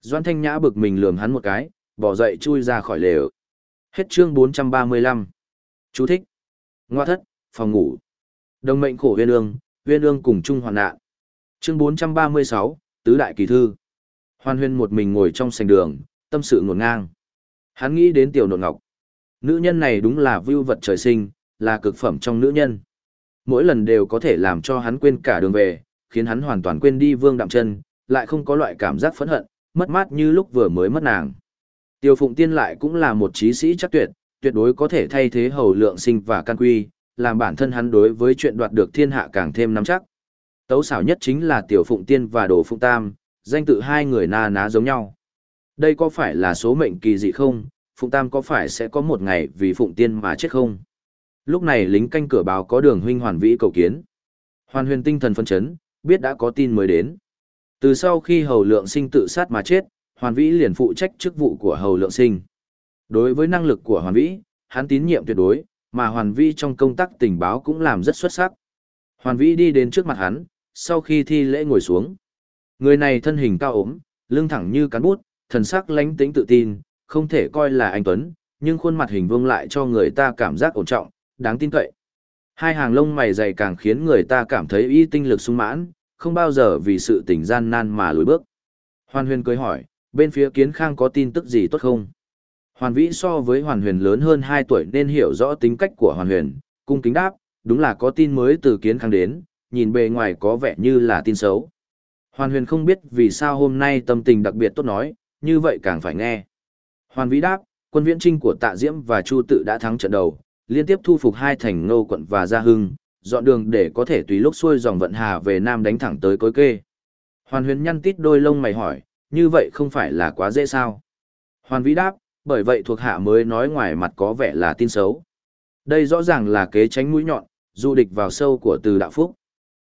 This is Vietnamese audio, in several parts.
Doan Thanh Nhã bực mình lườm hắn một cái, bỏ dậy chui ra khỏi lều. Hết chương 435. Chú thích. Ngoa thất, phòng ngủ. Đồng mệnh khổ huyên ương, huyên ương cùng chung hoàn nạn. Chương 436, Tứ Đại Kỳ Thư. Hoan huyên một mình ngồi trong sành đường, tâm sự ngổn ngang. Hắn nghĩ đến tiểu nộn ngọc. Nữ nhân này đúng là vưu vật trời sinh, là cực phẩm trong nữ nhân. Mỗi lần đều có thể làm cho hắn quên cả đường về, khiến hắn hoàn toàn quên đi vương đạm chân, lại không có loại cảm giác phẫn hận, mất mát như lúc vừa mới mất nàng. Tiêu Phụng Tiên lại cũng là một trí sĩ chắc tuyệt, tuyệt đối có thể thay thế hầu lượng sinh và can quy, làm bản thân hắn đối với chuyện đoạt được thiên hạ càng thêm nắm chắc. Tấu xảo nhất chính là Tiểu Phụng Tiên và Đồ Phụng Tam, danh tự hai người na ná giống nhau. Đây có phải là số mệnh kỳ dị không? Phụng Tam có phải sẽ có một ngày vì Phụng Tiên mà chết không? Lúc này lính canh cửa báo có đường huynh hoàn vĩ cầu kiến. Hoàn huyền tinh thần phân chấn, biết đã có tin mới đến. Từ sau khi hầu lượng sinh tự sát mà chết, hoàn vĩ liền phụ trách chức vụ của hầu lượng sinh. Đối với năng lực của hoàn vĩ, hắn tín nhiệm tuyệt đối, mà hoàn vĩ trong công tác tình báo cũng làm rất xuất sắc. Hoàn vĩ đi đến trước mặt hắn, sau khi thi lễ ngồi xuống. Người này thân hình cao ốm, lưng thẳng như cán bút, thần sắc lánh tính tự tin, không thể coi là anh Tuấn, nhưng khuôn mặt hình vương lại cho người ta cảm giác ổn trọng, đáng tin cậy. Hai hàng lông mày dày càng khiến người ta cảm thấy y tinh lực sung mãn, không bao giờ vì sự tình gian nan mà lùi bước. Hoàn huyền cười hỏi, bên phía kiến khang có tin tức gì tốt không? Hoàn vĩ so với hoàn huyền lớn hơn 2 tuổi nên hiểu rõ tính cách của hoàn huyền, cung kính đáp, đúng là có tin mới từ kiến khang đến, nhìn bề ngoài có vẻ như là tin xấu. Hoàn huyền không biết vì sao hôm nay tâm tình đặc biệt tốt nói, như vậy càng phải nghe. Hoàn vĩ đáp, quân viễn trinh của tạ diễm và chu tự đã thắng trận đầu, liên tiếp thu phục hai thành ngô quận và gia hưng, dọn đường để có thể tùy lúc xuôi dòng vận hà về nam đánh thẳng tới cối kê. Hoàn huyền nhăn tít đôi lông mày hỏi, như vậy không phải là quá dễ sao? Hoàn vĩ đáp, bởi vậy thuộc hạ mới nói ngoài mặt có vẻ là tin xấu. Đây rõ ràng là kế tránh mũi nhọn, du địch vào sâu của từ đạo phúc.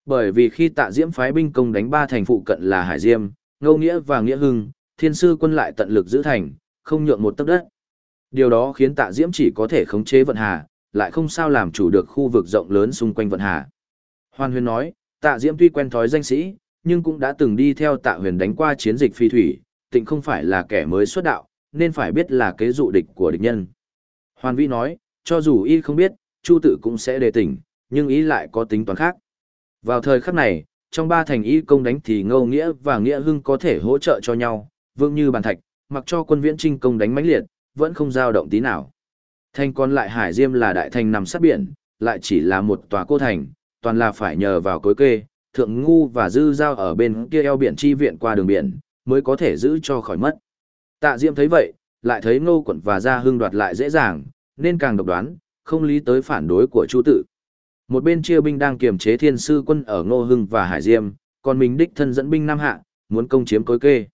Bởi vì khi tạ diễm phái binh công đánh ba thành phụ cận là Hải Diêm, Ngô Nghĩa và Nghĩa Hưng, thiên sư quân lại tận lực giữ thành, không nhượng một tấc đất. Điều đó khiến tạ diễm chỉ có thể khống chế vận hà, lại không sao làm chủ được khu vực rộng lớn xung quanh vận hà. Hoan huyền nói, tạ diễm tuy quen thói danh sĩ, nhưng cũng đã từng đi theo tạ huyền đánh qua chiến dịch phi thủy, tịnh không phải là kẻ mới xuất đạo, nên phải biết là kế dụ địch của địch nhân. Hoàn vĩ nói, cho dù y không biết, Chu tự cũng sẽ đề tỉnh, nhưng ý lại có tính toán khác. Vào thời khắc này, trong ba thành y công đánh thì Ngô Nghĩa và Nghĩa Hưng có thể hỗ trợ cho nhau, vương như bàn thạch, mặc cho quân viễn trinh công đánh mãnh liệt, vẫn không dao động tí nào. Thành còn lại Hải Diêm là đại thành nằm sát biển, lại chỉ là một tòa cô thành, toàn là phải nhờ vào cối kê, thượng ngu và dư giao ở bên kia eo biển chi viện qua đường biển, mới có thể giữ cho khỏi mất. Tạ Diêm thấy vậy, lại thấy ngô Quẩn và gia hưng đoạt lại dễ dàng, nên càng độc đoán, không lý tới phản đối của Chu tự. Một bên chia binh đang kiềm chế thiên sư quân ở ngô hưng và hải diêm, còn mình đích thân dẫn binh Nam Hạ, muốn công chiếm cối kê.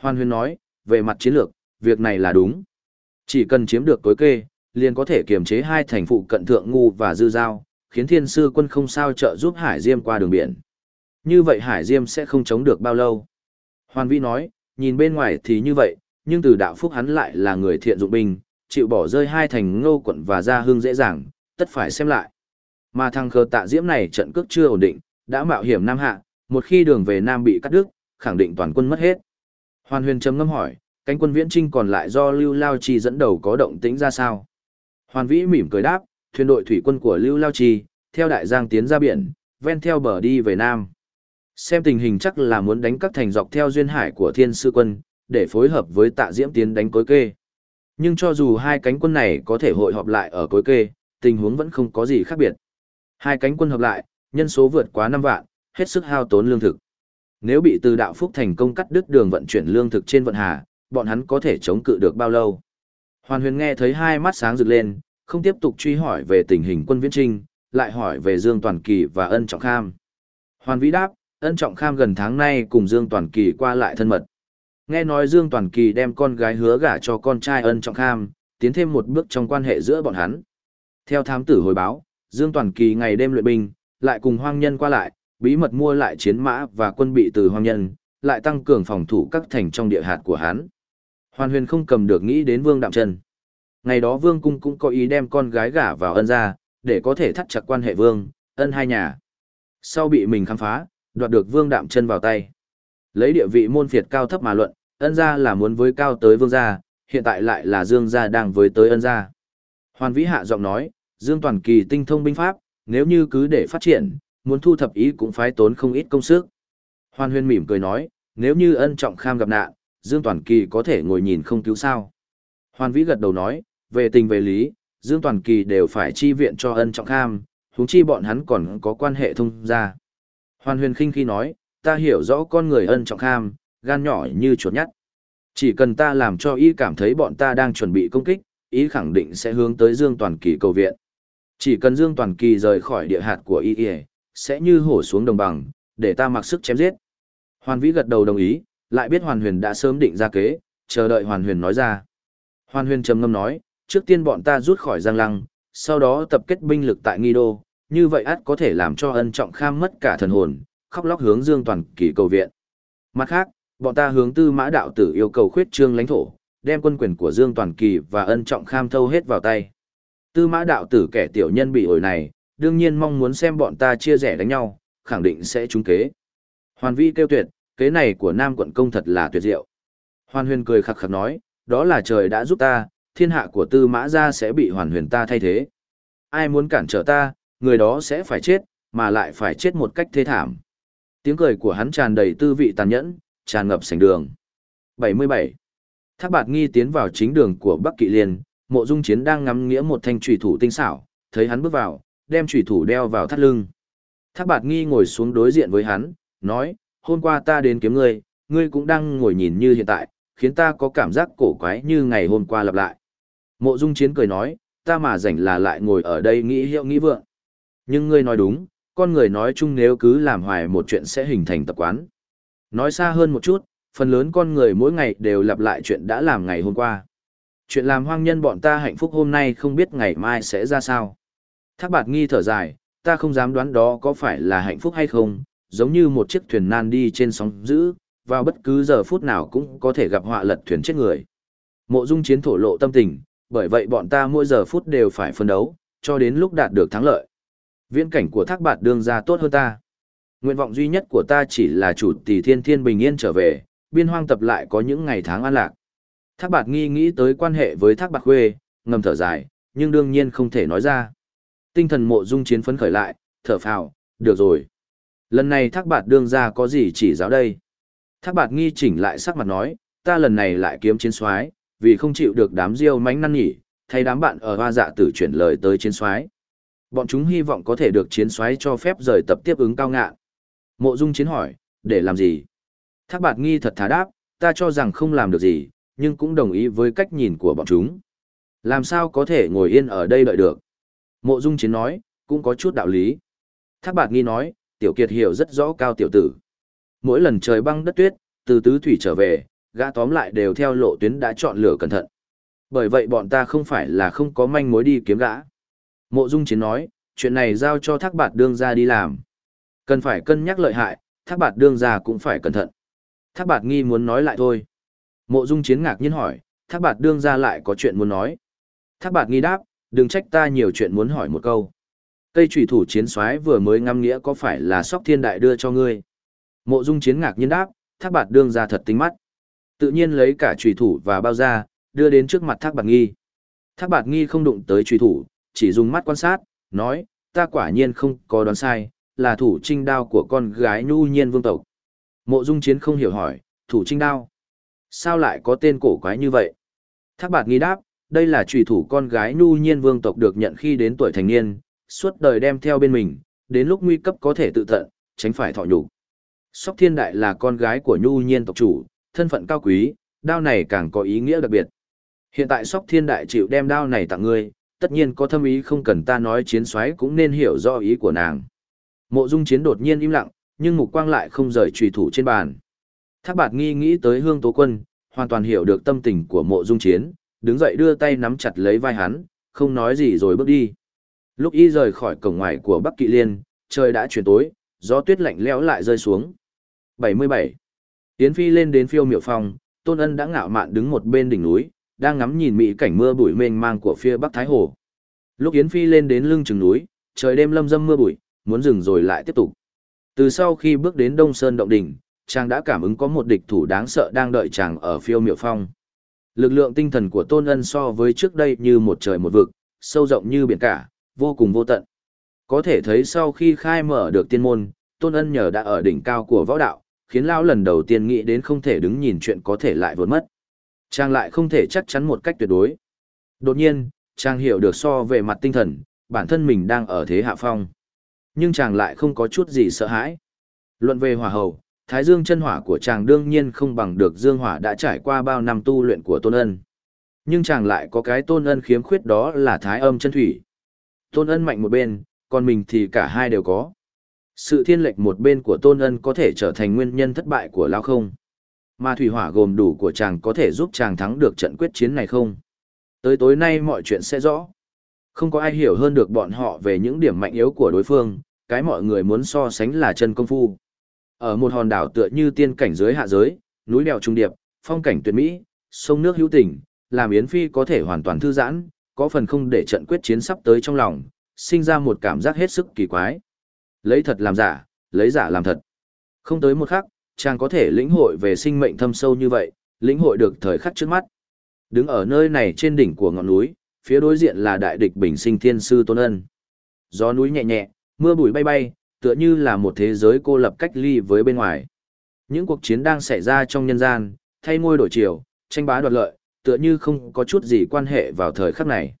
Hoan huyên nói, về mặt chiến lược, việc này là đúng. Chỉ cần chiếm được cối kê, liền có thể kiềm chế hai thành phụ cận thượng ngu và dư giao, khiến thiên sư quân không sao trợ giúp Hải Diêm qua đường biển. Như vậy Hải Diêm sẽ không chống được bao lâu. Hoàn Vĩ nói, nhìn bên ngoài thì như vậy, nhưng từ đạo phúc hắn lại là người thiện dụng binh, chịu bỏ rơi hai thành ngô quận và gia hương dễ dàng, tất phải xem lại. Mà thằng khờ tạ diễm này trận cước chưa ổn định, đã mạo hiểm Nam Hạ, một khi đường về Nam bị cắt đứt, khẳng định toàn quân mất hết. Hoàn huyền trầm ngâm hỏi, cánh quân viễn trinh còn lại do Lưu Lao Chi dẫn đầu có động tĩnh ra sao? Hoàn Vĩ mỉm cười đáp, thuyền đội thủy quân của Lưu Lao Chi, theo đại giang tiến ra biển, ven theo bờ đi về Nam. Xem tình hình chắc là muốn đánh các thành dọc theo duyên hải của thiên sư quân, để phối hợp với tạ diễm tiến đánh cối kê. Nhưng cho dù hai cánh quân này có thể hội họp lại ở cối kê, tình huống vẫn không có gì khác biệt. Hai cánh quân hợp lại, nhân số vượt quá 5 vạn, hết sức hao tốn lương thực. Nếu bị từ đạo phúc thành công cắt đứt đường vận chuyển lương thực trên vận hà, bọn hắn có thể chống cự được bao lâu? Hoàn huyền nghe thấy hai mắt sáng rực lên, không tiếp tục truy hỏi về tình hình quân viễn trinh, lại hỏi về Dương Toàn Kỳ và Ân Trọng Kham. Hoàn vĩ đáp, Ân Trọng Kham gần tháng nay cùng Dương Toàn Kỳ qua lại thân mật. Nghe nói Dương Toàn Kỳ đem con gái hứa gả cho con trai Ân Trọng Kham, tiến thêm một bước trong quan hệ giữa bọn hắn. Theo thám tử hồi báo, Dương Toàn Kỳ ngày đêm luyện binh, lại cùng hoang nhân qua lại, bí mật mua lại chiến mã và quân bị từ hoang nhân, lại tăng cường phòng thủ các thành trong địa hạt của hắn. Hoàn huyền không cầm được nghĩ đến Vương Đạm Trân. Ngày đó Vương Cung cũng có ý đem con gái gả vào ân ra, để có thể thắt chặt quan hệ Vương, ân hai nhà. Sau bị mình khám phá, đoạt được Vương Đạm chân vào tay. Lấy địa vị môn phiệt cao thấp mà luận, ân gia là muốn với cao tới vương gia, hiện tại lại là dương gia đang với tới ân gia. Hoàn vĩ hạ giọng nói, dương toàn kỳ tinh thông binh pháp, nếu như cứ để phát triển, muốn thu thập ý cũng phải tốn không ít công sức. Hoàn huyên mỉm cười nói, nếu như ân trọng kham gặp nạn, dương toàn kỳ có thể ngồi nhìn không cứu sao. Hoàn vĩ gật đầu nói, về tình về lý, dương toàn kỳ đều phải chi viện cho ân trọng kham, huống chi bọn hắn còn có quan hệ thông gia. Hoàn huyền khinh khi nói, ta hiểu rõ con người ân trọng kham, gan nhỏ như chuột nhắt. Chỉ cần ta làm cho y cảm thấy bọn ta đang chuẩn bị công kích, ý khẳng định sẽ hướng tới Dương Toàn Kỳ cầu viện. Chỉ cần Dương Toàn Kỳ rời khỏi địa hạt của y sẽ như hổ xuống đồng bằng, để ta mặc sức chém giết. Hoàn Vĩ gật đầu đồng ý, lại biết Hoàn Huyền đã sớm định ra kế, chờ đợi Hoàn Huyền nói ra. Hoàn Huyền trầm ngâm nói, trước tiên bọn ta rút khỏi Giang Lăng, sau đó tập kết binh lực tại Nghi Đô, như vậy ắt có thể làm cho ân trọng kham mất cả thần hồn, khóc lóc hướng Dương Toàn Kỳ cầu viện. Mặt khác, bọn ta hướng tư mã đạo tử yêu cầu khuyết trương lãnh thổ, đem quân quyền của Dương Toàn Kỳ và ân trọng kham thâu hết vào tay. Tư mã đạo tử kẻ tiểu nhân bị ổi này, đương nhiên mong muốn xem bọn ta chia rẽ đánh nhau, khẳng định sẽ trúng kế. Hoàn vi kêu tuyệt, kế này của Nam quận công thật là tuyệt diệu. Hoàn huyền cười khặc khặc nói, đó là trời đã giúp ta, thiên hạ của tư mã gia sẽ bị hoàn huyền ta thay thế. Ai muốn cản trở ta, người đó sẽ phải chết, mà lại phải chết một cách thê thảm. Tiếng cười của hắn tràn đầy tư vị tàn nhẫn, tràn ngập sảnh đường. 77. Thác bạt nghi tiến vào chính đường của Bắc Kỵ Liên, mộ dung chiến đang ngắm nghĩa một thanh trùy thủ tinh xảo, thấy hắn bước vào, đem trùy thủ đeo vào thắt lưng. Thác bạt nghi ngồi xuống đối diện với hắn, nói, hôm qua ta đến kiếm ngươi, ngươi cũng đang ngồi nhìn như hiện tại, khiến ta có cảm giác cổ quái như ngày hôm qua lặp lại. Mộ dung chiến cười nói, ta mà rảnh là lại ngồi ở đây nghĩ hiệu nghĩ vượng. Nhưng ngươi nói đúng, con người nói chung nếu cứ làm hoài một chuyện sẽ hình thành tập quán. Nói xa hơn một chút, phần lớn con người mỗi ngày đều lặp lại chuyện đã làm ngày hôm qua. Chuyện làm hoang nhân bọn ta hạnh phúc hôm nay không biết ngày mai sẽ ra sao. Thác bạt nghi thở dài, ta không dám đoán đó có phải là hạnh phúc hay không, giống như một chiếc thuyền nan đi trên sóng dữ, vào bất cứ giờ phút nào cũng có thể gặp họa lật thuyền chết người. Mộ dung chiến thổ lộ tâm tình, bởi vậy bọn ta mỗi giờ phút đều phải phân đấu, cho đến lúc đạt được thắng lợi. Viễn cảnh của thác bạt đương ra tốt hơn ta. Nguyện vọng duy nhất của ta chỉ là chủ tỷ thiên thiên bình yên trở về, biên hoang tập lại có những ngày tháng an lạc. Thác bạt nghi nghĩ tới quan hệ với thác bạt khuê, ngầm thở dài, nhưng đương nhiên không thể nói ra. Tinh thần mộ dung chiến phấn khởi lại, thở phào, được rồi. Lần này thác bạt đương ra có gì chỉ giáo đây. Thác bạt nghi chỉnh lại sắc mặt nói, ta lần này lại kiếm chiến soái vì không chịu được đám diêu mánh năn nhỉ, thay đám bạn ở hoa dạ tử chuyển lời tới chiến soái Bọn chúng hy vọng có thể được chiến soái cho phép rời tập tiếp ứng cao ngạn. Mộ Dung Chiến hỏi, để làm gì? Thác Bạt Nghi thật thà đáp, ta cho rằng không làm được gì, nhưng cũng đồng ý với cách nhìn của bọn chúng. Làm sao có thể ngồi yên ở đây đợi được? Mộ Dung Chiến nói, cũng có chút đạo lý. Thác Bạt Nghi nói, Tiểu Kiệt hiểu rất rõ cao tiểu tử. Mỗi lần trời băng đất tuyết, từ tứ thủy trở về, gã tóm lại đều theo lộ tuyến đã chọn lựa cẩn thận. Bởi vậy bọn ta không phải là không có manh mối đi kiếm gã. Mộ Dung Chiến nói, chuyện này giao cho Thác Bạt Đương ra đi làm. Cần phải cân nhắc lợi hại, Thác Bạt Đương ra cũng phải cẩn thận. Thác Bạt nghi muốn nói lại thôi. Mộ Dung Chiến ngạc nhiên hỏi, Thác Bạt Đương ra lại có chuyện muốn nói. Thác Bạt nghi đáp, đừng trách ta nhiều chuyện muốn hỏi một câu. Cây trùy thủ chiến soái vừa mới ngâm nghĩa có phải là sóc thiên đại đưa cho ngươi? Mộ Dung Chiến ngạc nhiên đáp, Thác Bạt Đương ra thật tính mắt. Tự nhiên lấy cả trùy thủ và bao ra, đưa đến trước mặt Thác Bạt nghi. Thác Bạt nghi không đụng tới trùy thủ, chỉ dùng mắt quan sát, nói, ta quả nhiên không có đoán sai, là thủ trinh đao của con gái nhu nhiên vương tộc. Mộ dung chiến không hiểu hỏi, thủ trinh đao. Sao lại có tên cổ quái như vậy? Thác bạt nghi đáp, đây là trùy thủ con gái nhu nhiên vương tộc được nhận khi đến tuổi thành niên, suốt đời đem theo bên mình, đến lúc nguy cấp có thể tự tận, tránh phải thọ nhục. Sóc thiên đại là con gái của nhu nhiên tộc chủ, thân phận cao quý, đao này càng có ý nghĩa đặc biệt. Hiện tại sóc thiên đại chịu đem đao này tặng ngươi, tất nhiên có thâm ý không cần ta nói chiến soái cũng nên hiểu rõ ý của nàng. Mộ dung chiến đột nhiên im lặng, nhưng mục quang lại không rời trùy thủ trên bàn. Thác bạt nghi nghĩ tới hương tố quân, hoàn toàn hiểu được tâm tình của mộ dung chiến, đứng dậy đưa tay nắm chặt lấy vai hắn, không nói gì rồi bước đi. Lúc y rời khỏi cổng ngoài của Bắc Kỵ Liên, trời đã chuyển tối, gió tuyết lạnh lẽo lại rơi xuống. 77. Yến Phi lên đến phiêu miệu phòng, Tôn Ân đã ngạo mạn đứng một bên đỉnh núi, đang ngắm nhìn mỹ cảnh mưa bụi mênh mang của phía Bắc Thái Hồ. Lúc Yến Phi lên đến lưng chừng núi, trời đêm lâm dâm mưa bụi, muốn dừng rồi lại tiếp tục. Từ sau khi bước đến Đông Sơn Động Đỉnh, chàng đã cảm ứng có một địch thủ đáng sợ đang đợi chàng ở phiêu miệu phong. Lực lượng tinh thần của Tôn Ân so với trước đây như một trời một vực, sâu rộng như biển cả, vô cùng vô tận. Có thể thấy sau khi khai mở được tiên môn, Tôn Ân nhờ đã ở đỉnh cao của võ đạo, khiến lão lần đầu tiên nghĩ đến không thể đứng nhìn chuyện có thể lại vượt mất. Chàng lại không thể chắc chắn một cách tuyệt đối. Đột nhiên, chàng hiểu được so về mặt tinh thần, bản thân mình đang ở thế hạ phong. Nhưng chàng lại không có chút gì sợ hãi. Luận về hỏa hầu, thái dương chân hỏa của chàng đương nhiên không bằng được dương hỏa đã trải qua bao năm tu luyện của tôn ân. Nhưng chàng lại có cái tôn ân khiếm khuyết đó là thái âm chân thủy. Tôn ân mạnh một bên, còn mình thì cả hai đều có. Sự thiên lệch một bên của tôn ân có thể trở thành nguyên nhân thất bại của lao không. Mà thủy hỏa gồm đủ của chàng có thể giúp chàng thắng được trận quyết chiến này không? Tới tối nay mọi chuyện sẽ rõ. Không có ai hiểu hơn được bọn họ về những điểm mạnh yếu của đối phương, cái mọi người muốn so sánh là chân công phu. Ở một hòn đảo tựa như tiên cảnh dưới hạ giới, núi đèo trung điệp, phong cảnh tuyệt mỹ, sông nước hữu tình, làm Yến Phi có thể hoàn toàn thư giãn, có phần không để trận quyết chiến sắp tới trong lòng, sinh ra một cảm giác hết sức kỳ quái. Lấy thật làm giả, lấy giả làm thật. Không tới một khắc, chàng có thể lĩnh hội về sinh mệnh thâm sâu như vậy, lĩnh hội được thời khắc trước mắt. Đứng ở nơi này trên đỉnh của ngọn núi, phía đối diện là đại địch bình sinh thiên sư Tôn Ân. Gió núi nhẹ nhẹ, mưa bụi bay bay, tựa như là một thế giới cô lập cách ly với bên ngoài. Những cuộc chiến đang xảy ra trong nhân gian, thay ngôi đổi chiều, tranh bá đoạt lợi, tựa như không có chút gì quan hệ vào thời khắc này.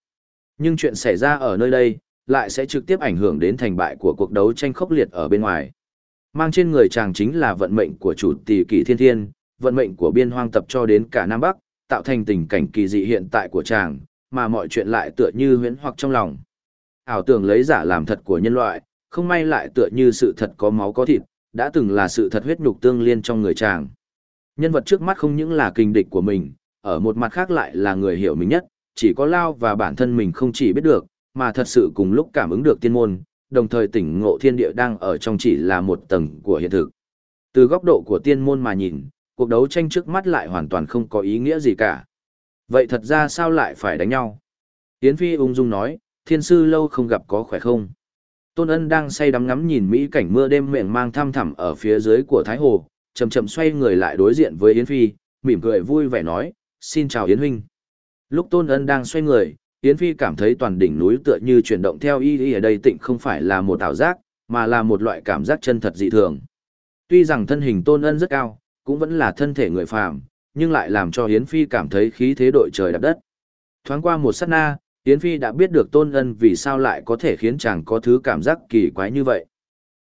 Nhưng chuyện xảy ra ở nơi đây, lại sẽ trực tiếp ảnh hưởng đến thành bại của cuộc đấu tranh khốc liệt ở bên ngoài. Mang trên người chàng chính là vận mệnh của chủ tỷ kỷ thiên thiên, vận mệnh của biên hoang tập cho đến cả Nam Bắc, tạo thành tình cảnh kỳ dị hiện tại của chàng, mà mọi chuyện lại tựa như huyễn hoặc trong lòng. Ảo tưởng lấy giả làm thật của nhân loại, không may lại tựa như sự thật có máu có thịt, đã từng là sự thật huyết nhục tương liên trong người chàng. Nhân vật trước mắt không những là kinh địch của mình, ở một mặt khác lại là người hiểu mình nhất, chỉ có Lao và bản thân mình không chỉ biết được, mà thật sự cùng lúc cảm ứng được tiên môn, đồng thời tỉnh ngộ thiên địa đang ở trong chỉ là một tầng của hiện thực. Từ góc độ của tiên môn mà nhìn, cuộc đấu tranh trước mắt lại hoàn toàn không có ý nghĩa gì cả. Vậy thật ra sao lại phải đánh nhau? Yến Phi ung dung nói, thiên sư lâu không gặp có khỏe không? Tôn Ân đang say đắm ngắm nhìn mỹ cảnh mưa đêm miệng mang thăm thẳm ở phía dưới của Thái Hồ, chậm chậm xoay người lại đối diện với Yến Phi, mỉm cười vui vẻ nói, xin chào Yến Huynh. Lúc Tôn Ân đang xoay người, Yến Phi cảm thấy toàn đỉnh núi tựa như chuyển động theo y y ở đây tịnh không phải là một ảo giác, mà là một loại cảm giác chân thật dị thường. Tuy rằng thân hình Tôn Ân rất cao, cũng vẫn là thân thể người phàm, nhưng lại làm cho Yến Phi cảm thấy khí thế đội trời đạp đất. Thoáng qua một sát na, Yến Phi đã biết được Tôn Ân vì sao lại có thể khiến chàng có thứ cảm giác kỳ quái như vậy.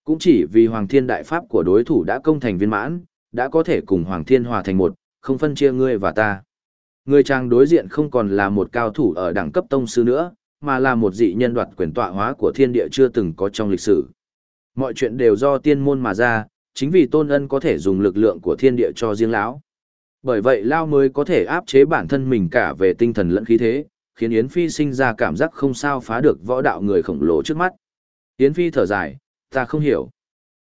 Cũng chỉ vì Hoàng Thiên Đại Pháp của đối thủ đã công thành viên mãn, đã có thể cùng Hoàng Thiên hòa thành một, không phân chia ngươi và ta. Người chàng đối diện không còn là một cao thủ ở đẳng cấp tông sư nữa, mà là một dị nhân đoạt quyền tọa hóa của thiên địa chưa từng có trong lịch sử. Mọi chuyện đều do tiên môn mà ra, chính vì tôn ân có thể dùng lực lượng của thiên địa cho riêng lão. Bởi vậy Lao mới có thể áp chế bản thân mình cả về tinh thần lẫn khí thế, khiến Yến Phi sinh ra cảm giác không sao phá được võ đạo người khổng lồ trước mắt. Yến Phi thở dài, ta không hiểu.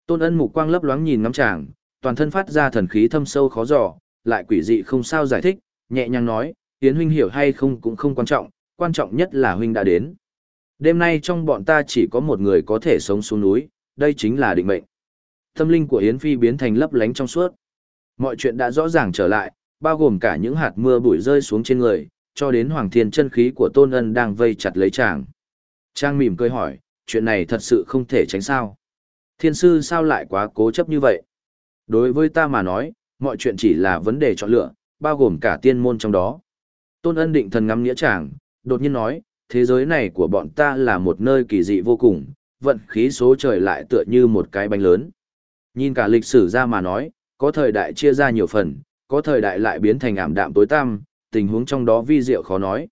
Tôn ân mục quang lấp loáng nhìn ngắm chàng, toàn thân phát ra thần khí thâm sâu khó dò, lại quỷ dị không sao giải thích, nhẹ nhàng nói, Yến huynh hiểu hay không cũng không quan trọng, quan trọng nhất là huynh đã đến. Đêm nay trong bọn ta chỉ có một người có thể sống xuống núi, đây chính là định mệnh. Tâm linh của Yến Phi biến thành lấp lánh trong suốt. Mọi chuyện đã rõ ràng trở lại, bao gồm cả những hạt mưa bụi rơi xuống trên người, cho đến hoàng thiên chân khí của Tôn Ân đang vây chặt lấy chàng. Trang mỉm cười hỏi, chuyện này thật sự không thể tránh sao. Thiên sư sao lại quá cố chấp như vậy? Đối với ta mà nói, mọi chuyện chỉ là vấn đề chọn lựa, bao gồm cả tiên môn trong đó. Tôn ân định thần ngắm nghĩa chàng, đột nhiên nói, thế giới này của bọn ta là một nơi kỳ dị vô cùng, vận khí số trời lại tựa như một cái bánh lớn. Nhìn cả lịch sử ra mà nói, có thời đại chia ra nhiều phần, có thời đại lại biến thành ảm đạm tối tăm, tình huống trong đó vi diệu khó nói.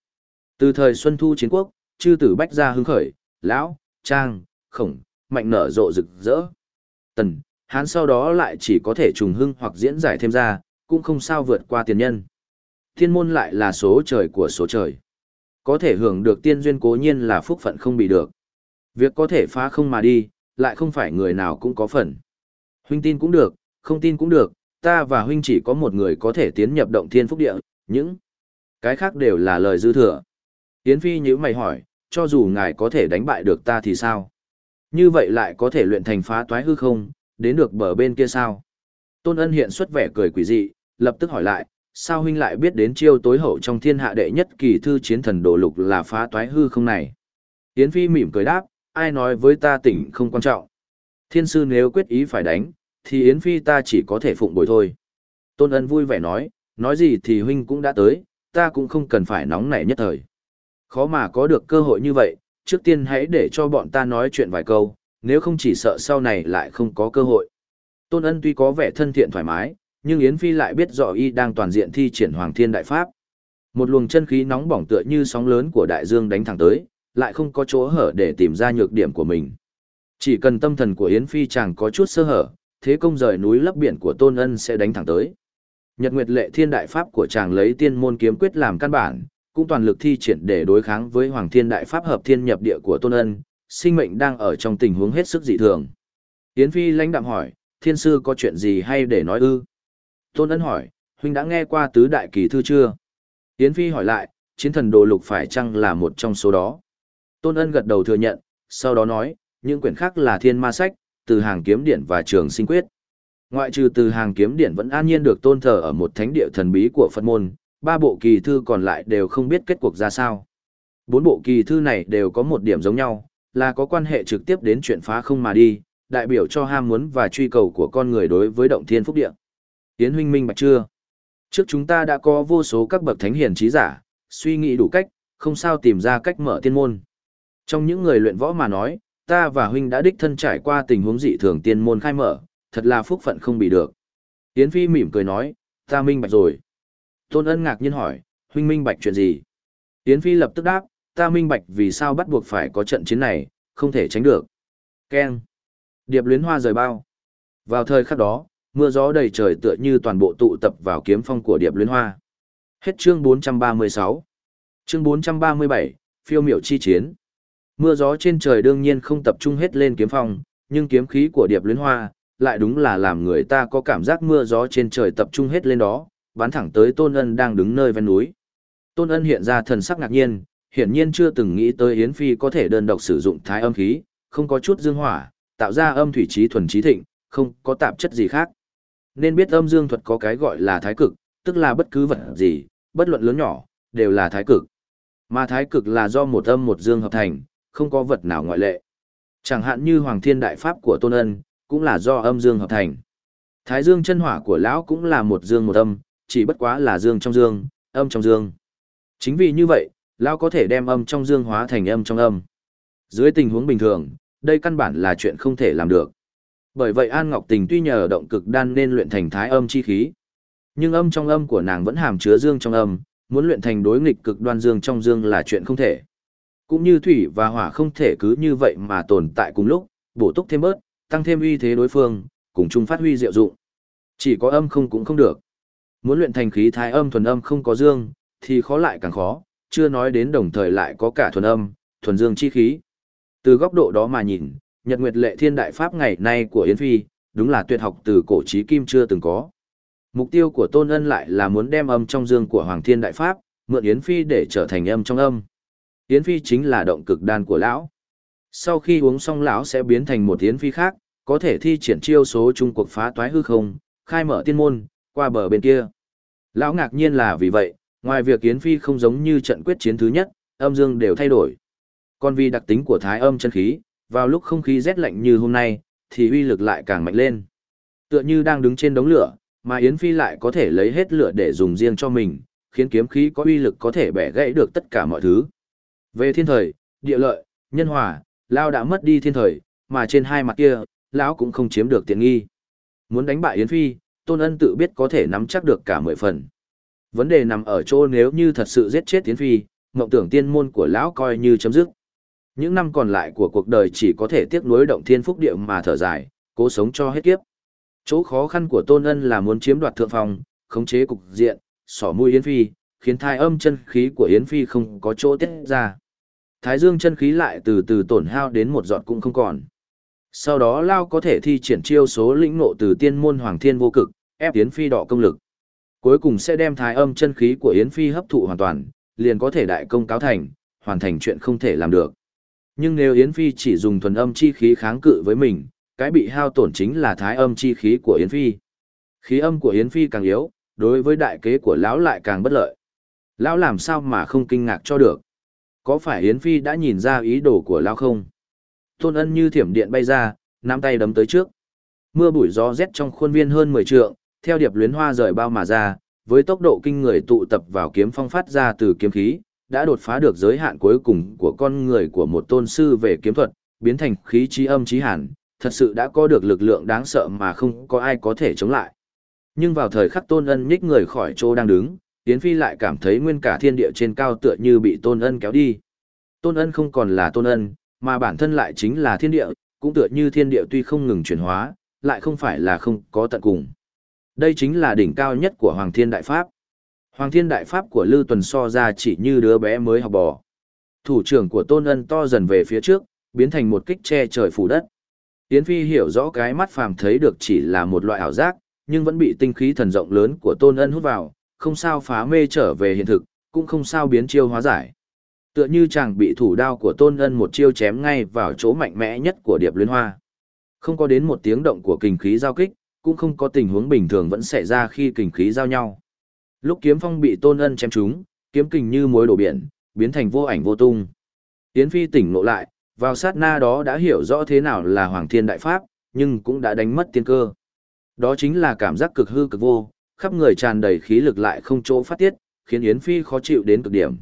Từ thời Xuân Thu chiến quốc, chư tử bách gia hứng khởi, lão, trang, khổng, mạnh nở rộ rực rỡ. Tần, hán sau đó lại chỉ có thể trùng hưng hoặc diễn giải thêm ra, cũng không sao vượt qua tiền nhân. Thiên môn lại là số trời của số trời. Có thể hưởng được tiên duyên cố nhiên là phúc phận không bị được. Việc có thể phá không mà đi, lại không phải người nào cũng có phần. Huynh tin cũng được, không tin cũng được, ta và huynh chỉ có một người có thể tiến nhập động thiên phúc địa, những cái khác đều là lời dư thừa. Yến Phi nhíu mày hỏi, cho dù ngài có thể đánh bại được ta thì sao? Như vậy lại có thể luyện thành phá toái hư không, đến được bờ bên kia sao? Tôn ân hiện xuất vẻ cười quỷ dị, lập tức hỏi lại, sao huynh lại biết đến chiêu tối hậu trong thiên hạ đệ nhất kỳ thư chiến thần đồ lục là phá toái hư không này? Yến Phi mỉm cười đáp, ai nói với ta tỉnh không quan trọng. Thiên sư nếu quyết ý phải đánh, thì Yến Phi ta chỉ có thể phụng bồi thôi. Tôn ân vui vẻ nói, nói gì thì huynh cũng đã tới, ta cũng không cần phải nóng nảy nhất thời. Khó mà có được cơ hội như vậy, trước tiên hãy để cho bọn ta nói chuyện vài câu, nếu không chỉ sợ sau này lại không có cơ hội. Tôn ân tuy có vẻ thân thiện thoải mái, nhưng Yến Phi lại biết rõ y đang toàn diện thi triển Hoàng Thiên Đại Pháp. Một luồng chân khí nóng bỏng tựa như sóng lớn của đại dương đánh thẳng tới, lại không có chỗ hở để tìm ra nhược điểm của mình. Chỉ cần tâm thần của Yến Phi chẳng có chút sơ hở, thế công rời núi lấp biển của Tôn Ân sẽ đánh thẳng tới. Nhật Nguyệt Lệ Thiên Đại Pháp của chàng lấy tiên môn kiếm quyết làm căn bản, cũng toàn lực thi triển để đối kháng với Hoàng Thiên Đại Pháp hợp thiên nhập địa của Tôn Ân, sinh mệnh đang ở trong tình huống hết sức dị thường. Yến Phi lãnh đạm hỏi, thiên sư có chuyện gì hay để nói ư? Tôn Ân hỏi, huynh đã nghe qua tứ đại kỳ thư chưa? Yến Phi hỏi lại, chiến thần đồ lục phải chăng là một trong số đó? Tôn Ân gật đầu thừa nhận, sau đó nói, những quyển khác là thiên ma sách, từ hàng kiếm điển và trường sinh quyết. Ngoại trừ từ hàng kiếm điển vẫn an nhiên được tôn thờ ở một thánh địa thần bí của Phật môn, ba bộ kỳ thư còn lại đều không biết kết cuộc ra sao. Bốn bộ kỳ thư này đều có một điểm giống nhau, là có quan hệ trực tiếp đến chuyện phá không mà đi, đại biểu cho ham muốn và truy cầu của con người đối với động thiên phúc địa. Tiến huynh minh bạch chưa? Trước chúng ta đã có vô số các bậc thánh hiền trí giả, suy nghĩ đủ cách, không sao tìm ra cách mở tiên môn. Trong những người luyện võ mà nói, ta và huynh đã đích thân trải qua tình huống dị thường tiên môn khai mở, thật là phúc phận không bị được. Yến Phi mỉm cười nói, ta minh bạch rồi. Tôn ân ngạc nhiên hỏi, huynh minh bạch chuyện gì? Yến Phi lập tức đáp, ta minh bạch vì sao bắt buộc phải có trận chiến này, không thể tránh được. Keng. Điệp luyến hoa rời bao. Vào thời khắc đó, mưa gió đầy trời tựa như toàn bộ tụ tập vào kiếm phong của điệp luyến hoa. Hết chương 436. Chương 437, phiêu miểu chi chiến. Mưa gió trên trời đương nhiên không tập trung hết lên kiếm phong, nhưng kiếm khí của điệp luyến hoa, lại đúng là làm người ta có cảm giác mưa gió trên trời tập trung hết lên đó, bắn thẳng tới Tôn Ân đang đứng nơi ven núi. Tôn Ân hiện ra thần sắc ngạc nhiên, hiển nhiên chưa từng nghĩ tới Yến Phi có thể đơn độc sử dụng thái âm khí, không có chút dương hỏa, tạo ra âm thủy trí thuần trí thịnh, không có tạp chất gì khác. Nên biết âm dương thuật có cái gọi là thái cực, tức là bất cứ vật gì, bất luận lớn nhỏ, đều là thái cực. Mà thái cực là do một âm một dương hợp thành, không có vật nào ngoại lệ. Chẳng hạn như Hoàng Thiên Đại Pháp của Tôn Ân, cũng là do âm dương hợp thành. Thái dương chân hỏa của lão cũng là một dương một âm, chỉ bất quá là dương trong dương, âm trong dương. Chính vì như vậy, lão có thể đem âm trong dương hóa thành âm trong âm. Dưới tình huống bình thường, đây căn bản là chuyện không thể làm được. Bởi vậy An Ngọc Tình tuy nhờ động cực đan nên luyện thành thái âm chi khí, nhưng âm trong âm của nàng vẫn hàm chứa dương trong âm, muốn luyện thành đối nghịch cực đoan dương trong dương là chuyện không thể. Cũng như thủy và hỏa không thể cứ như vậy mà tồn tại cùng lúc, bổ túc thêm bớt, tăng thêm uy thế đối phương, cùng chung phát huy diệu dụng. Chỉ có âm không cũng không được. Muốn luyện thành khí thái âm thuần âm không có dương, thì khó lại càng khó, chưa nói đến đồng thời lại có cả thuần âm, thuần dương chi khí. Từ góc độ đó mà nhìn, Nhật Nguyệt Lệ Thiên Đại Pháp ngày nay của Yến Phi, đúng là tuyệt học từ cổ chí kim chưa từng có. Mục tiêu của Tôn Ân lại là muốn đem âm trong dương của Hoàng Thiên Đại Pháp, mượn Yến Phi để trở thành âm trong âm. Yến Phi chính là động cực đan của lão. Sau khi uống xong lão sẽ biến thành một Yến Phi khác, có thể thi triển chiêu số trung cuộc phá toái hư không, khai mở tiên môn, qua bờ bên kia. Lão ngạc nhiên là vì vậy, ngoài việc Yến Phi không giống như trận quyết chiến thứ nhất, âm dương đều thay đổi. Còn vì đặc tính của thái âm chân khí, vào lúc không khí rét lạnh như hôm nay, thì uy lực lại càng mạnh lên. Tựa như đang đứng trên đống lửa, mà Yến Phi lại có thể lấy hết lửa để dùng riêng cho mình, khiến kiếm khí có uy lực có thể bẻ gãy được tất cả mọi thứ. Về thiên thời, địa lợi, nhân hòa, Lao đã mất đi thiên thời, mà trên hai mặt kia, lão cũng không chiếm được tiện nghi. Muốn đánh bại Yến Phi, Tôn Ân tự biết có thể nắm chắc được cả mười phần. Vấn đề nằm ở chỗ nếu như thật sự giết chết Yến Phi, mộng tưởng tiên môn của lão coi như chấm dứt. Những năm còn lại của cuộc đời chỉ có thể tiếc nuối động thiên phúc địa mà thở dài, cố sống cho hết kiếp. Chỗ khó khăn của Tôn Ân là muốn chiếm đoạt thượng phòng, khống chế cục diện, xỏ mũi Yến Phi, khiến thai âm chân khí của Yến Phi không có chỗ tiết ra. Thái dương chân khí lại từ từ tổn hao đến một giọt cũng không còn. Sau đó Lao có thể thi triển chiêu số lĩnh nộ từ tiên môn Hoàng Thiên vô cực, ép Yến Phi đọ công lực. Cuối cùng sẽ đem thái âm chân khí của Yến Phi hấp thụ hoàn toàn, liền có thể đại công cáo thành, hoàn thành chuyện không thể làm được. Nhưng nếu Yến Phi chỉ dùng thuần âm chi khí kháng cự với mình, cái bị hao tổn chính là thái âm chi khí của Yến Phi. Khí âm của Yến Phi càng yếu, đối với đại kế của lão lại càng bất lợi. Lão làm sao mà không kinh ngạc cho được? Có phải Yến Phi đã nhìn ra ý đồ của lão không? Tôn ân như thiểm điện bay ra, nắm tay đấm tới trước. Mưa bụi gió rét trong khuôn viên hơn 10 trượng, theo điệp luyến hoa rời bao mà ra, với tốc độ kinh người tụ tập vào kiếm phong phát ra từ kiếm khí, đã đột phá được giới hạn cuối cùng của con người của một tôn sư về kiếm thuật, biến thành khí trí âm trí hàn, thật sự đã có được lực lượng đáng sợ mà không có ai có thể chống lại. Nhưng vào thời khắc tôn ân nhích người khỏi chỗ đang đứng, Yến Phi lại cảm thấy nguyên cả thiên địa trên cao tựa như bị tôn ân kéo đi. Tôn ân không còn là tôn ân, mà bản thân lại chính là thiên địa, cũng tựa như thiên địa tuy không ngừng chuyển hóa, lại không phải là không có tận cùng. Đây chính là đỉnh cao nhất của Hoàng Thiên Đại Pháp. Hoàng Thiên Đại Pháp của Lư Tuần so ra chỉ như đứa bé mới học bò. Thủ trưởng của Tôn Ân to dần về phía trước, biến thành một kích che trời phủ đất. Yến Phi hiểu rõ cái mắt phàm thấy được chỉ là một loại ảo giác, nhưng vẫn bị tinh khí thần rộng lớn của Tôn Ân hút vào, không sao phá mê trở về hiện thực, cũng không sao biến chiêu hóa giải. Tựa như chàng bị thủ đao của Tôn Ân một chiêu chém ngay vào chỗ mạnh mẽ nhất của Điệp Liên Hoa. Không có đến một tiếng động của kinh khí giao kích, cũng không có tình huống bình thường vẫn xảy ra khi kinh khí giao nhau. Lúc kiếm phong bị Tôn Ân chém trúng, kiếm kình như muối đổ biển, biến thành vô ảnh vô tung. Yến Phi tỉnh ngộ lại, vào sát na đó đã hiểu rõ thế nào là Hoàng Thiên Đại Pháp, nhưng cũng đã đánh mất tiên cơ. Đó chính là cảm giác cực hư cực vô, khắp người tràn đầy khí lực lại không chỗ phát tiết, khiến Yến Phi khó chịu đến cực điểm.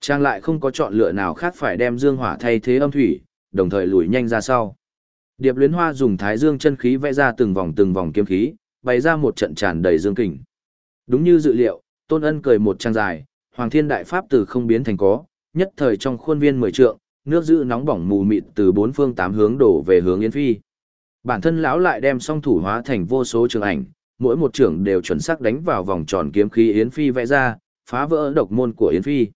Trang lại không có chọn lựa nào khác phải đem dương hỏa thay thế âm thủy, đồng thời lùi nhanh ra sau. Điệp Luyến Hoa dùng Thái Dương chân khí vẽ ra từng vòng từng vòng kiếm khí, bày ra một trận tràn đầy dương kình. Đúng như dự liệu, Tôn Ân cười một trang dài, Hoàng Thiên Đại Pháp từ không biến thành có, nhất thời trong khuôn viên mười trượng, nước giữ nóng bỏng mù mịt từ bốn phương tám hướng đổ về hướng Yến Phi. Bản thân lão lại đem song thủ hóa thành vô số trường ảnh, mỗi một trường đều chuẩn xác đánh vào vòng tròn kiếm khí Yến Phi vẽ ra, phá vỡ độc môn của Yến Phi.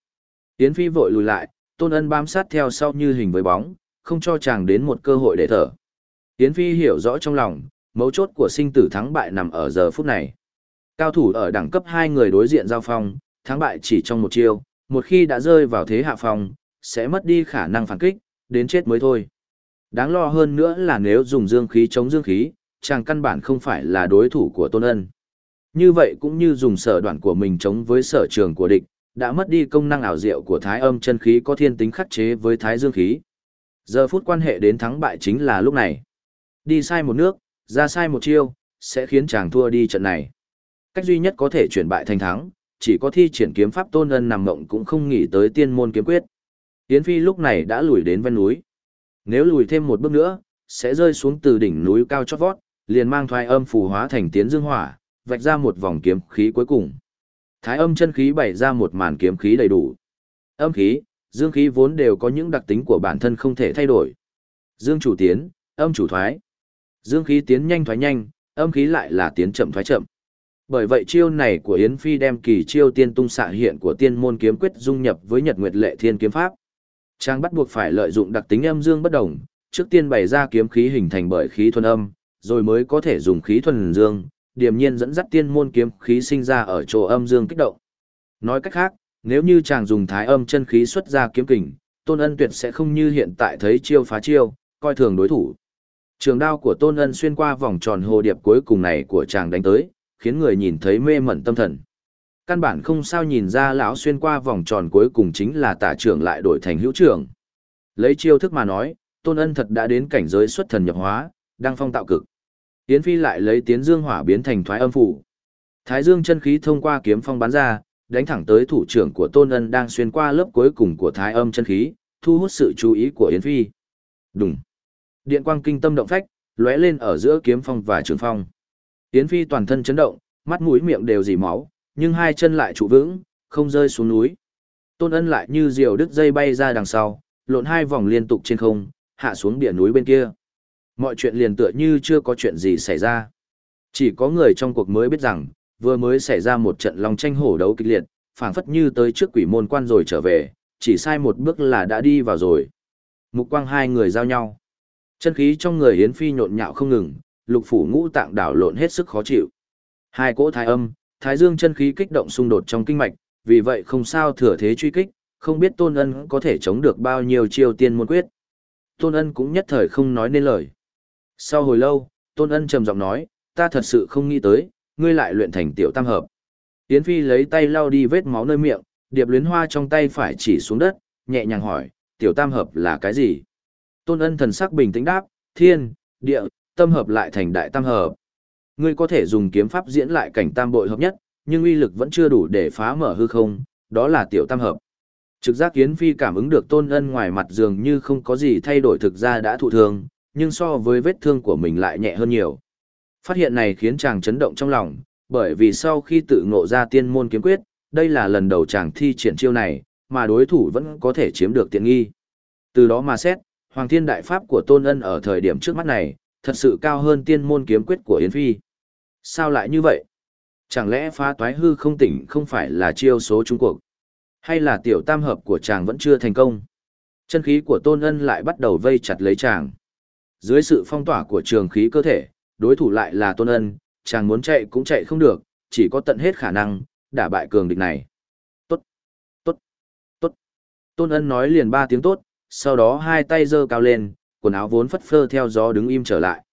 Yến Phi vội lùi lại, Tôn Ân bám sát theo sau như hình với bóng, không cho chàng đến một cơ hội để thở. Yến Phi hiểu rõ trong lòng, mấu chốt của sinh tử thắng bại nằm ở giờ phút này. Cao thủ ở đẳng cấp hai người đối diện giao phong, thắng bại chỉ trong một chiêu, một khi đã rơi vào thế hạ phong, sẽ mất đi khả năng phản kích, đến chết mới thôi. Đáng lo hơn nữa là nếu dùng dương khí chống dương khí, chàng căn bản không phải là đối thủ của Tôn Ân. Như vậy cũng như dùng sở đoạn của mình chống với sở trường của địch, đã mất đi công năng ảo diệu của thái âm chân khí có thiên tính khắc chế với thái dương khí. Giờ phút quan hệ đến thắng bại chính là lúc này. Đi sai một nước, ra sai một chiêu, sẽ khiến chàng thua đi trận này. Cách duy nhất có thể chuyển bại thành thắng, chỉ có thi triển kiếm pháp tôn ân nằm ngộng cũng không nghĩ tới tiên môn kiếm quyết. Yến Phi lúc này đã lùi đến ven núi. Nếu lùi thêm một bước nữa, sẽ rơi xuống từ đỉnh núi cao chót vót, liền mang thoái âm phù hóa thành tiến dương hỏa, vạch ra một vòng kiếm khí cuối cùng. Thái âm chân khí bày ra một màn kiếm khí đầy đủ. Âm khí, dương khí vốn đều có những đặc tính của bản thân không thể thay đổi. Dương chủ tiến, âm chủ thoái. Dương khí tiến nhanh thoái nhanh, âm khí lại là tiến chậm thoái chậm. Bởi vậy chiêu này của Yến Phi đem kỳ chiêu tiên tung xạ hiện của tiên môn kiếm quyết dung nhập với Nhật Nguyệt Lệ Thiên kiếm pháp. Trang bắt buộc phải lợi dụng đặc tính âm dương bất đồng, trước tiên bày ra kiếm khí hình thành bởi khí thuần âm, rồi mới có thể dùng khí thuần dương, điềm nhiên dẫn dắt tiên môn kiếm khí sinh ra ở chỗ âm dương kích động. Nói cách khác, nếu như chàng dùng thái âm chân khí xuất ra kiếm kình, Tôn Ân tuyệt sẽ không như hiện tại thấy chiêu phá chiêu, coi thường đối thủ. Trường đao của Tôn Ân xuyên qua vòng tròn hồ điệp cuối cùng này của chàng đánh tới, khiến người nhìn thấy mê mẩn tâm thần. Căn bản không sao nhìn ra lão xuyên qua vòng tròn cuối cùng chính là tả trưởng lại đổi thành hữu trưởng. Lấy chiêu thức mà nói, Tôn Ân thật đã đến cảnh giới xuất thần nhập hóa, đang phong tạo cực. Yến Phi lại lấy tiến dương hỏa biến thành thoái âm phủ. Thái dương chân khí thông qua kiếm phong bắn ra, đánh thẳng tới thủ trưởng của Tôn Ân đang xuyên qua lớp cuối cùng của thái âm chân khí, thu hút sự chú ý của Yến Phi. Đùng. Điện quang kinh tâm động phách, lóe lên ở giữa kiếm phong và trường phong. Yến Phi toàn thân chấn động, mắt mũi miệng đều dì máu, nhưng hai chân lại trụ vững, không rơi xuống núi. Tôn Ân lại như diều đứt dây bay ra đằng sau, lộn hai vòng liên tục trên không, hạ xuống địa núi bên kia. Mọi chuyện liền tựa như chưa có chuyện gì xảy ra. Chỉ có người trong cuộc mới biết rằng, vừa mới xảy ra một trận lòng tranh hổ đấu kịch liệt, phảng phất như tới trước quỷ môn quan rồi trở về, chỉ sai một bước là đã đi vào rồi. Mục quang hai người giao nhau. Chân khí trong người Yến Phi nhộn nhạo không ngừng, lục phủ ngũ tạng đảo lộn hết sức khó chịu. Hai cỗ thái âm, thái dương chân khí kích động xung đột trong kinh mạch, vì vậy không sao thừa thế truy kích, không biết Tôn Ân có thể chống được bao nhiêu chiêu tiên môn quyết. Tôn Ân cũng nhất thời không nói nên lời. Sau hồi lâu, Tôn Ân trầm giọng nói, ta thật sự không nghĩ tới, ngươi lại luyện thành tiểu tam hợp. Yến Phi lấy tay lau đi vết máu nơi miệng, điệp luyến hoa trong tay phải chỉ xuống đất, nhẹ nhàng hỏi, tiểu tam hợp là cái gì? Tôn ân thần sắc bình tĩnh đáp, thiên, địa, tâm hợp lại thành đại tam hợp. Ngươi có thể dùng kiếm pháp diễn lại cảnh tam bội hợp nhất, nhưng uy lực vẫn chưa đủ để phá mở hư không, đó là tiểu tam hợp. Trực giác Yến Phi cảm ứng được tôn ân ngoài mặt dường như không có gì thay đổi thực ra đã thụ thương, nhưng so với vết thương của mình lại nhẹ hơn nhiều. Phát hiện này khiến chàng chấn động trong lòng, bởi vì sau khi tự ngộ ra tiên môn kiếm quyết, đây là lần đầu chàng thi triển chiêu này, mà đối thủ vẫn có thể chiếm được tiện nghi. Từ đó mà xét, Hoàng Thiên Đại Pháp của Tôn Ân ở thời điểm trước mắt này, thật sự cao hơn tiên môn kiếm quyết của Yến Phi. Sao lại như vậy? Chẳng lẽ phá toái hư không tỉnh không phải là chiêu số trung cuộc? Hay là tiểu tam hợp của chàng vẫn chưa thành công? Chân khí của Tôn Ân lại bắt đầu vây chặt lấy chàng. Dưới sự phong tỏa của trường khí cơ thể, đối thủ lại là Tôn Ân, chàng muốn chạy cũng chạy không được, chỉ có tận hết khả năng, đả bại cường địch này. Tốt, tốt, tốt. Tôn Ân nói liền ba tiếng tốt, sau đó hai tay giơ cao lên, quần áo vốn phất phơ theo gió đứng im trở lại.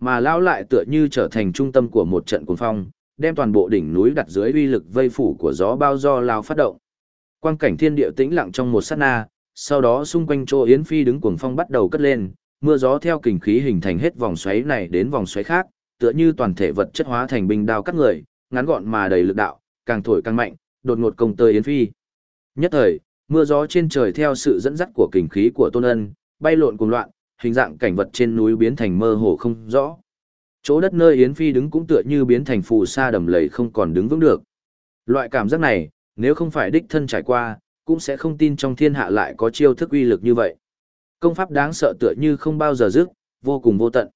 Mà lão lại tựa như trở thành trung tâm của một trận cuồng phong, đem toàn bộ đỉnh núi đặt dưới uy lực vây phủ của gió bao do lao phát động. Quang cảnh thiên địa tĩnh lặng trong một sát na, sau đó xung quanh chỗ Yến Phi đứng cuồng phong bắt đầu cất lên, mưa gió theo kình khí hình thành hết vòng xoáy này đến vòng xoáy khác, tựa như toàn thể vật chất hóa thành binh đao cắt người, ngắn gọn mà đầy lực đạo, càng thổi càng mạnh, đột ngột công tới Yến Phi. Nhất thời, mưa gió trên trời theo sự dẫn dắt của kình khí của Tôn Ân, bay lộn cùng loạn, hình dạng cảnh vật trên núi biến thành mơ hồ không rõ. Chỗ đất nơi Yến Phi đứng cũng tựa như biến thành phù sa đầm lầy không còn đứng vững được. Loại cảm giác này, nếu không phải đích thân trải qua, cũng sẽ không tin trong thiên hạ lại có chiêu thức uy lực như vậy. Công pháp đáng sợ tựa như không bao giờ dứt, vô cùng vô tận.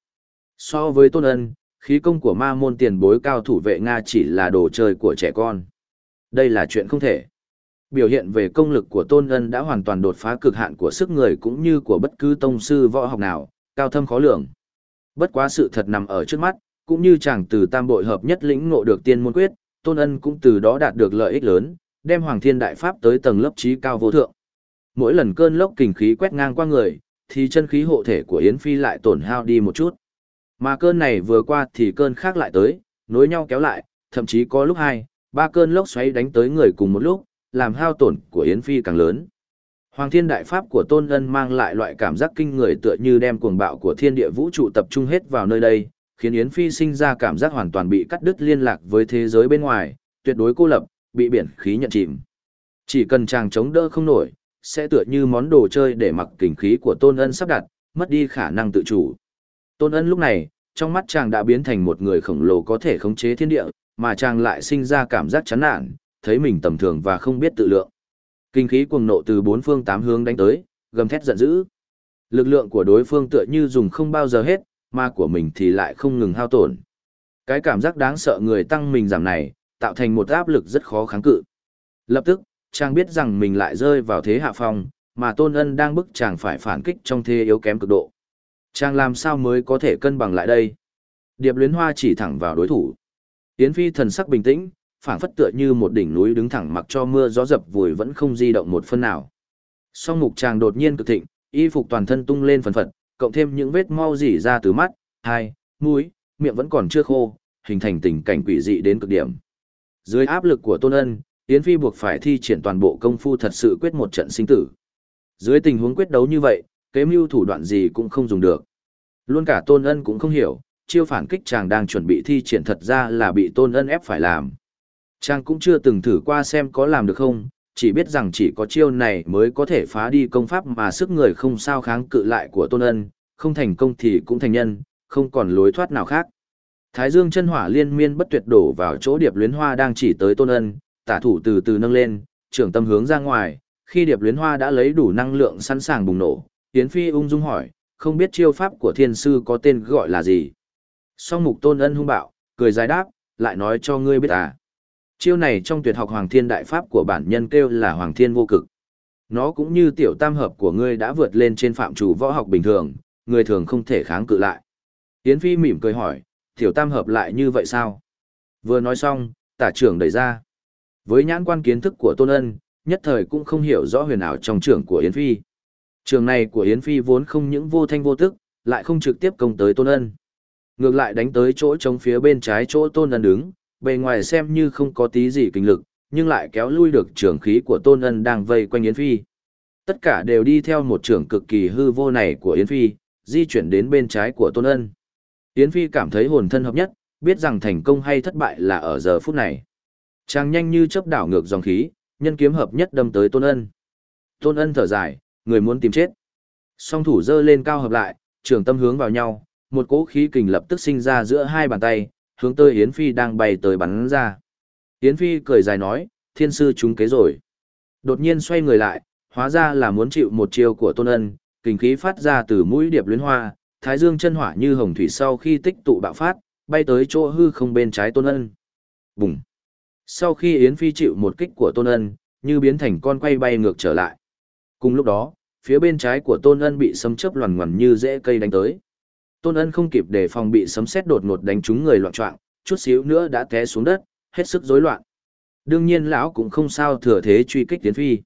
So với Tôn Ân, khí công của ma môn tiền bối cao thủ vệ Nga chỉ là đồ chơi của trẻ con. Đây là chuyện không thể. Biểu hiện về công lực của Tôn Ân đã hoàn toàn đột phá cực hạn của sức người cũng như của bất cứ tông sư võ học nào, cao thâm khó lường. Bất quá sự thật nằm ở trước mắt, cũng như chàng từ tam bội hợp nhất lĩnh ngộ được tiên môn quyết, Tôn Ân cũng từ đó đạt được lợi ích lớn, đem Hoàng Thiên Đại Pháp tới tầng lớp trí cao vô thượng. Mỗi lần cơn lốc kình khí quét ngang qua người, thì chân khí hộ thể của Yến Phi lại tổn hao đi một chút. Mà cơn này vừa qua thì cơn khác lại tới, nối nhau kéo lại, thậm chí có lúc hai, ba cơn lốc xoáy đánh tới người cùng một lúc, làm hao tổn của Yến Phi càng lớn. Hoàng thiên đại pháp của Tôn Ân mang lại loại cảm giác kinh người tựa như đem cuồng bạo của thiên địa vũ trụ tập trung hết vào nơi đây, khiến Yến Phi sinh ra cảm giác hoàn toàn bị cắt đứt liên lạc với thế giới bên ngoài, tuyệt đối cô lập, bị biển khí nhận chìm. Chỉ cần chàng chống đỡ không nổi, sẽ tựa như món đồ chơi để mặc kình khí của Tôn Ân sắp đặt, mất đi khả năng tự chủ. Tôn Ân lúc này, trong mắt chàng đã biến thành một người khổng lồ có thể khống chế thiên địa, mà chàng lại sinh ra cảm giác chán nản, thấy mình tầm thường và không biết tự lượng. Kinh khí cuồng nộ từ bốn phương tám hướng đánh tới, gầm thét giận dữ. Lực lượng của đối phương tựa như dùng không bao giờ hết, mà của mình thì lại không ngừng hao tổn. Cái cảm giác đáng sợ người tăng mình giảm này, tạo thành một áp lực rất khó kháng cự. Lập tức, chàng biết rằng mình lại rơi vào thế hạ phong, mà Tôn Ân đang bức chàng phải phản kích trong thế yếu kém cực độ. Chàng làm sao mới có thể cân bằng lại đây? Điệp luyến hoa chỉ thẳng vào đối thủ. Yến Phi thần sắc bình tĩnh, phảng phất tựa như một đỉnh núi đứng thẳng mặc cho mưa gió dập vùi vẫn không di động một phân nào. Song mục chàng đột nhiên cực thịnh, y phục toàn thân tung lên phần phật, cộng thêm những vết mau dỉ ra từ mắt, hai, mũi, miệng vẫn còn chưa khô, hình thành tình cảnh quỷ dị đến cực điểm. Dưới áp lực của Tôn Ân, Yến Phi buộc phải thi triển toàn bộ công phu thật sự quyết một trận sinh tử. Dưới tình huống quyết đấu như vậy, kế mưu thủ đoạn gì cũng không dùng được. Luôn cả Tôn Ân cũng không hiểu, chiêu phản kích chàng đang chuẩn bị thi triển thật ra là bị Tôn Ân ép phải làm. Trang cũng chưa từng thử qua xem có làm được không, chỉ biết rằng chỉ có chiêu này mới có thể phá đi công pháp mà sức người không sao kháng cự lại của Tôn Ân, không thành công thì cũng thành nhân, không còn lối thoát nào khác. Thái Dương chân hỏa liên miên bất tuyệt đổ vào chỗ điệp luyến hoa đang chỉ tới Tôn Ân, tả thủ từ từ nâng lên, trưởng tâm hướng ra ngoài, khi điệp luyến hoa đã lấy đủ năng lượng sẵn sàng bùng nổ, Yến Phi ung dung hỏi, không biết chiêu pháp của thiên sư có tên gọi là gì. Song mục tôn ân hung bạo, cười dài đáp, lại nói cho ngươi biết à. Chiêu này trong tuyệt học Hoàng Thiên Đại Pháp của bản nhân kêu là Hoàng Thiên Vô Cực. Nó cũng như tiểu tam hợp của ngươi đã vượt lên trên phạm chủ võ học bình thường, người thường không thể kháng cự lại. Yến Phi mỉm cười hỏi, tiểu tam hợp lại như vậy sao? Vừa nói xong, tả trưởng đẩy ra. Với nhãn quan kiến thức của Tôn Ân, nhất thời cũng không hiểu rõ huyền ảo trong trưởng của Yến Phi. Trường này của Yến Phi vốn không những vô thanh vô tức, lại không trực tiếp công tới Tôn Ân. Ngược lại đánh tới chỗ trống phía bên trái chỗ Tôn Ân đứng, Bề ngoài xem như không có tí gì kinh lực, nhưng lại kéo lui được trường khí của Tôn Ân đang vây quanh Yến Phi. Tất cả đều đi theo một trường cực kỳ hư vô này của Yến Phi, di chuyển đến bên trái của Tôn Ân. Yến Phi cảm thấy hồn thân hợp nhất, biết rằng thành công hay thất bại là ở giờ phút này. Chàng nhanh như chớp đảo ngược dòng khí, nhân kiếm hợp nhất đâm tới Tôn Ân. Tôn Ân thở dài, người muốn tìm chết. Song thủ giơ lên cao hợp lại, trường tâm hướng vào nhau, một cỗ khí kình lập tức sinh ra giữa hai bàn tay, hướng tới Yến Phi đang bay tới bắn ra. Yến Phi cười dài nói, thiên sư chúng kế rồi. Đột nhiên xoay người lại, hóa ra là muốn chịu một chiêu của Tôn Ân, kình khí phát ra từ mũi điệp luyến hoa, thái dương chân hỏa như hồng thủy sau khi tích tụ bạo phát, bay tới chỗ hư không bên trái Tôn Ân. Bùng! Sau khi Yến Phi chịu một kích của Tôn Ân, như biến thành con quay bay ngược trở lại. Cùng lúc đó, phía bên trái của Tôn Ân bị sấm chớp loằn ngoằn như rễ cây đánh tới. Tôn Ân không kịp để phòng bị sấm sét đột ngột đánh trúng người loạn trọng, chút xíu nữa đã té xuống đất, hết sức rối loạn. Đương nhiên lão cũng không sao thừa thế truy kích Yến Phi.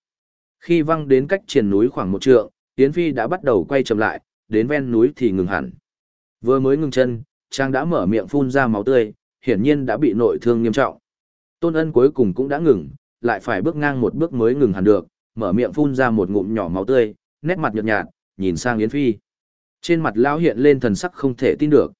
Khi văng đến cách triền núi khoảng một trượng, Yến Phi đã bắt đầu quay chậm lại, đến ven núi thì ngừng hẳn. Vừa mới ngừng chân, Trang đã mở miệng phun ra máu tươi, hiển nhiên đã bị nội thương nghiêm trọng. Tôn Ân cuối cùng cũng đã ngừng, lại phải bước ngang một bước mới ngừng hẳn được, mở miệng phun ra một ngụm nhỏ máu tươi, nét mặt nhợt nhạt, nhìn sang Yến Phi. Trên mặt lão hiện lên thần sắc không thể tin được.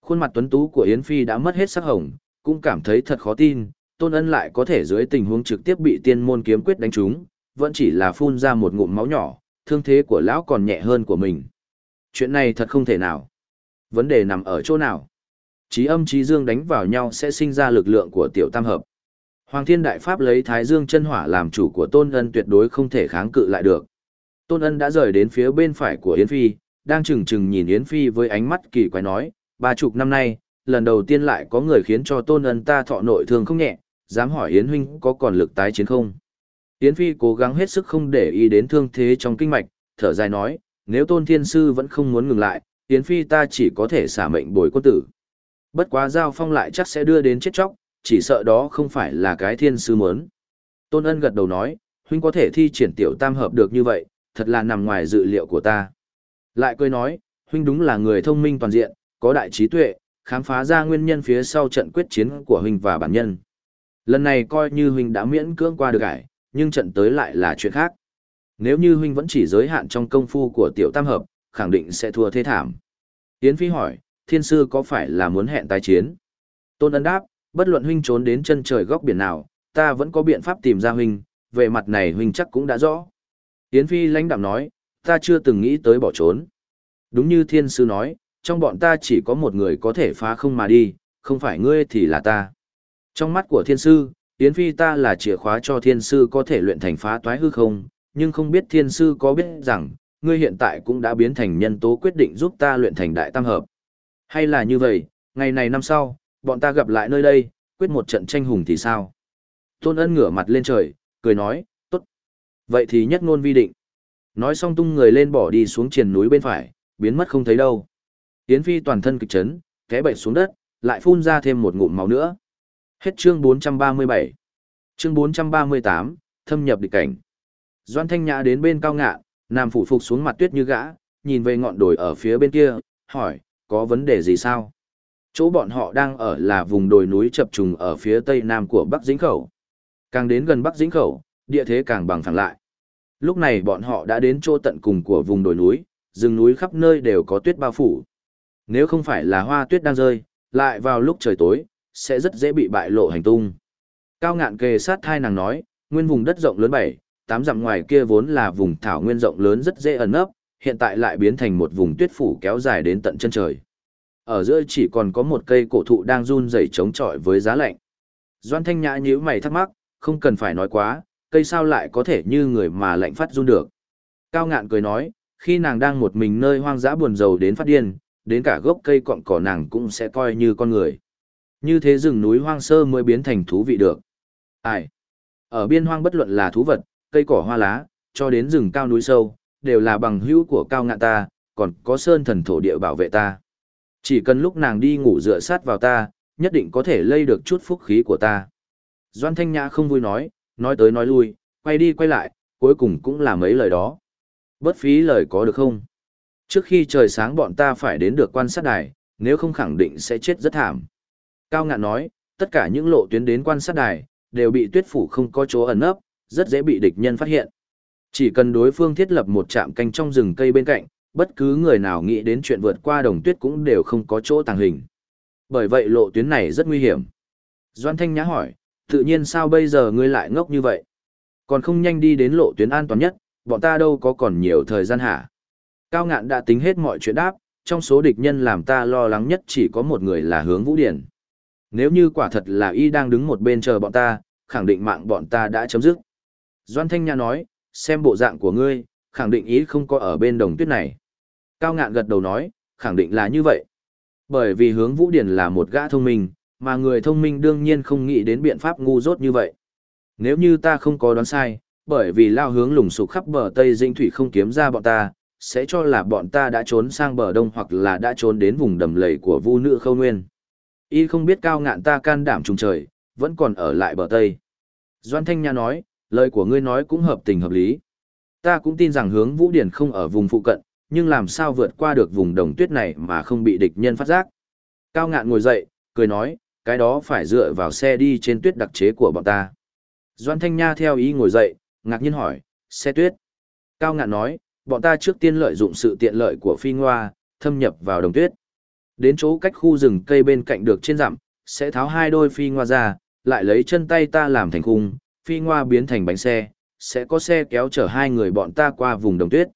Khuôn mặt tuấn tú của Yến Phi đã mất hết sắc hồng, cũng cảm thấy thật khó tin, Tôn Ân lại có thể dưới tình huống trực tiếp bị tiên môn kiếm quyết đánh trúng, vẫn chỉ là phun ra một ngụm máu nhỏ, thương thế của lão còn nhẹ hơn của mình. Chuyện này thật không thể nào. Vấn đề nằm ở chỗ nào? Chí âm chí dương đánh vào nhau sẽ sinh ra lực lượng của tiểu tam hợp. Hoàng Thiên Đại Pháp lấy Thái Dương chân hỏa làm chủ của Tôn Ân tuyệt đối không thể kháng cự lại được. Tôn Ân đã rời đến phía bên phải của Yến Phi, đang chừng chừng nhìn Yến Phi với ánh mắt kỳ quái nói, ba chục năm nay, lần đầu tiên lại có người khiến cho Tôn Ân ta thọ nội thương không nhẹ, dám hỏi Yến huynh có còn lực tái chiến không? Yến Phi cố gắng hết sức không để ý đến thương thế trong kinh mạch, thở dài nói, nếu Tôn Thiên Sư vẫn không muốn ngừng lại, Yến Phi ta chỉ có thể xả mệnh bồi quân tử. Bất quá giao phong lại chắc sẽ đưa đến chết chóc, chỉ sợ đó không phải là cái Thiên Sư muốn. Tôn Ân gật đầu nói, huynh có thể thi triển tiểu tam hợp được như vậy, thật là nằm ngoài dự liệu của ta. Lại cười nói, huynh đúng là người thông minh toàn diện, có đại trí tuệ, khám phá ra nguyên nhân phía sau trận quyết chiến của huynh và bản nhân. Lần này coi như huynh đã miễn cưỡng qua được ải, nhưng trận tới lại là chuyện khác. Nếu như huynh vẫn chỉ giới hạn trong công phu của tiểu tam hợp, khẳng định sẽ thua thế thảm. Yến Phi hỏi, thiên sư có phải là muốn hẹn tái chiến? Tôn ân đáp, bất luận huynh trốn đến chân trời góc biển nào, ta vẫn có biện pháp tìm ra huynh, về mặt này huynh chắc cũng đã rõ. Yến Phi lãnh đạm nói, ta chưa từng nghĩ tới bỏ trốn. Đúng như thiên sư nói, trong bọn ta chỉ có một người có thể phá không mà đi, không phải ngươi thì là ta. Trong mắt của thiên sư, Yến Phi ta là chìa khóa cho thiên sư có thể luyện thành phá toái hư không, nhưng không biết thiên sư có biết rằng, ngươi hiện tại cũng đã biến thành nhân tố quyết định giúp ta luyện thành đại tam hợp. Hay là như vậy, ngày này năm sau, bọn ta gặp lại nơi đây, quyết một trận tranh hùng thì sao? Tôn ân ngửa mặt lên trời, cười nói, tốt. Vậy thì nhất ngôn vi định. Nói xong tung người lên bỏ đi xuống triền núi bên phải, biến mất không thấy đâu. Yến Phi toàn thân kịch chấn, té bệnh xuống đất, lại phun ra thêm một ngụm máu nữa. Hết chương 437. Chương 438, thâm nhập địch cảnh. Doan Thanh Nhã đến bên cao ngạ, nằm phủ phục xuống mặt tuyết như gã, nhìn về ngọn đồi ở phía bên kia, hỏi, có vấn đề gì sao? Chỗ bọn họ đang ở là vùng đồi núi chập trùng ở phía tây nam của Bắc Dĩnh Khẩu. Càng đến gần Bắc Dĩnh Khẩu, địa thế càng bằng phẳng lại. Lúc này bọn họ đã đến chỗ tận cùng của vùng đồi núi, rừng núi khắp nơi đều có tuyết bao phủ. Nếu không phải là hoa tuyết đang rơi, lại vào lúc trời tối, sẽ rất dễ bị bại lộ hành tung. Cao ngạn kề sát thai nàng nói, nguyên vùng đất rộng lớn bảy, tám dặm ngoài kia vốn là vùng thảo nguyên rộng lớn rất dễ ẩn nấp, hiện tại lại biến thành một vùng tuyết phủ kéo dài đến tận chân trời. Ở giữa chỉ còn có một cây cổ thụ đang run rẩy chống chọi với giá lạnh. Doan Thanh Nhã nhíu mày thắc mắc, không cần phải nói quá, cây sao lại có thể như người mà lạnh phát run được. Cao ngạn cười nói, khi nàng đang một mình nơi hoang dã buồn rầu đến phát điên, đến cả gốc cây cọn cỏ nàng cũng sẽ coi như con người. Như thế rừng núi hoang sơ mới biến thành thú vị được. Ai? Ở biên hoang bất luận là thú vật, cây cỏ hoa lá, cho đến rừng cao núi sâu, đều là bằng hữu của cao ngạn ta, còn có sơn thần thổ địa bảo vệ ta. Chỉ cần lúc nàng đi ngủ dựa sát vào ta, nhất định có thể lây được chút phúc khí của ta. Doan Thanh Nhã không vui nói, nói tới nói lui, quay đi quay lại, cuối cùng cũng là mấy lời đó. Bớt phí lời có được không? Trước khi trời sáng bọn ta phải đến được quan sát đài, nếu không khẳng định sẽ chết rất thảm. Cao ngạn nói, tất cả những lộ tuyến đến quan sát đài, đều bị tuyết phủ không có chỗ ẩn nấp, rất dễ bị địch nhân phát hiện. Chỉ cần đối phương thiết lập một trạm canh trong rừng cây bên cạnh, bất cứ người nào nghĩ đến chuyện vượt qua đồng tuyết cũng đều không có chỗ tàng hình. Bởi vậy lộ tuyến này rất nguy hiểm. Doan Thanh Nhã hỏi, tự nhiên sao bây giờ ngươi lại ngốc như vậy? Còn không nhanh đi đến lộ tuyến an toàn nhất, bọn ta đâu có còn nhiều thời gian hả? Cao ngạn đã tính hết mọi chuyện đáp, trong số địch nhân làm ta lo lắng nhất chỉ có một người là hướng vũ điển. Nếu như quả thật là y đang đứng một bên chờ bọn ta, khẳng định mạng bọn ta đã chấm dứt. Doan Thanh Nha nói, xem bộ dạng của ngươi, khẳng định ý không có ở bên đồng tuyết này. Cao ngạn gật đầu nói, khẳng định là như vậy. Bởi vì hướng vũ điển là một gã thông minh, mà người thông minh đương nhiên không nghĩ đến biện pháp ngu dốt như vậy. Nếu như ta không có đoán sai, bởi vì lao hướng lùng sục khắp bờ Tây Dinh Thủy không kiếm ra bọn ta, sẽ cho là bọn ta đã trốn sang bờ Đông hoặc là đã trốn đến vùng đầm lầy của vu nữ khâu nguyên. Y không biết cao ngạn ta can đảm trùng trời, vẫn còn ở lại bờ Tây. Doan Thanh Nha nói, lời của ngươi nói cũng hợp tình hợp lý. Ta cũng tin rằng hướng Vũ Điển không ở vùng phụ cận, nhưng làm sao vượt qua được vùng đồng tuyết này mà không bị địch nhân phát giác. Cao ngạn ngồi dậy, cười nói, cái đó phải dựa vào xe đi trên tuyết đặc chế của bọn ta. Doan Thanh Nha theo ý ngồi dậy, ngạc nhiên hỏi, xe tuyết. Cao ngạn nói, bọn ta trước tiên lợi dụng sự tiện lợi của phi ngoa, thâm nhập vào đồng tuyết. Đến chỗ cách khu rừng cây bên cạnh được trên dặm, sẽ tháo hai đôi phi ngoa ra, lại lấy chân tay ta làm thành khung, phi ngoa biến thành bánh xe, sẽ có xe kéo chở hai người bọn ta qua vùng đồng tuyết.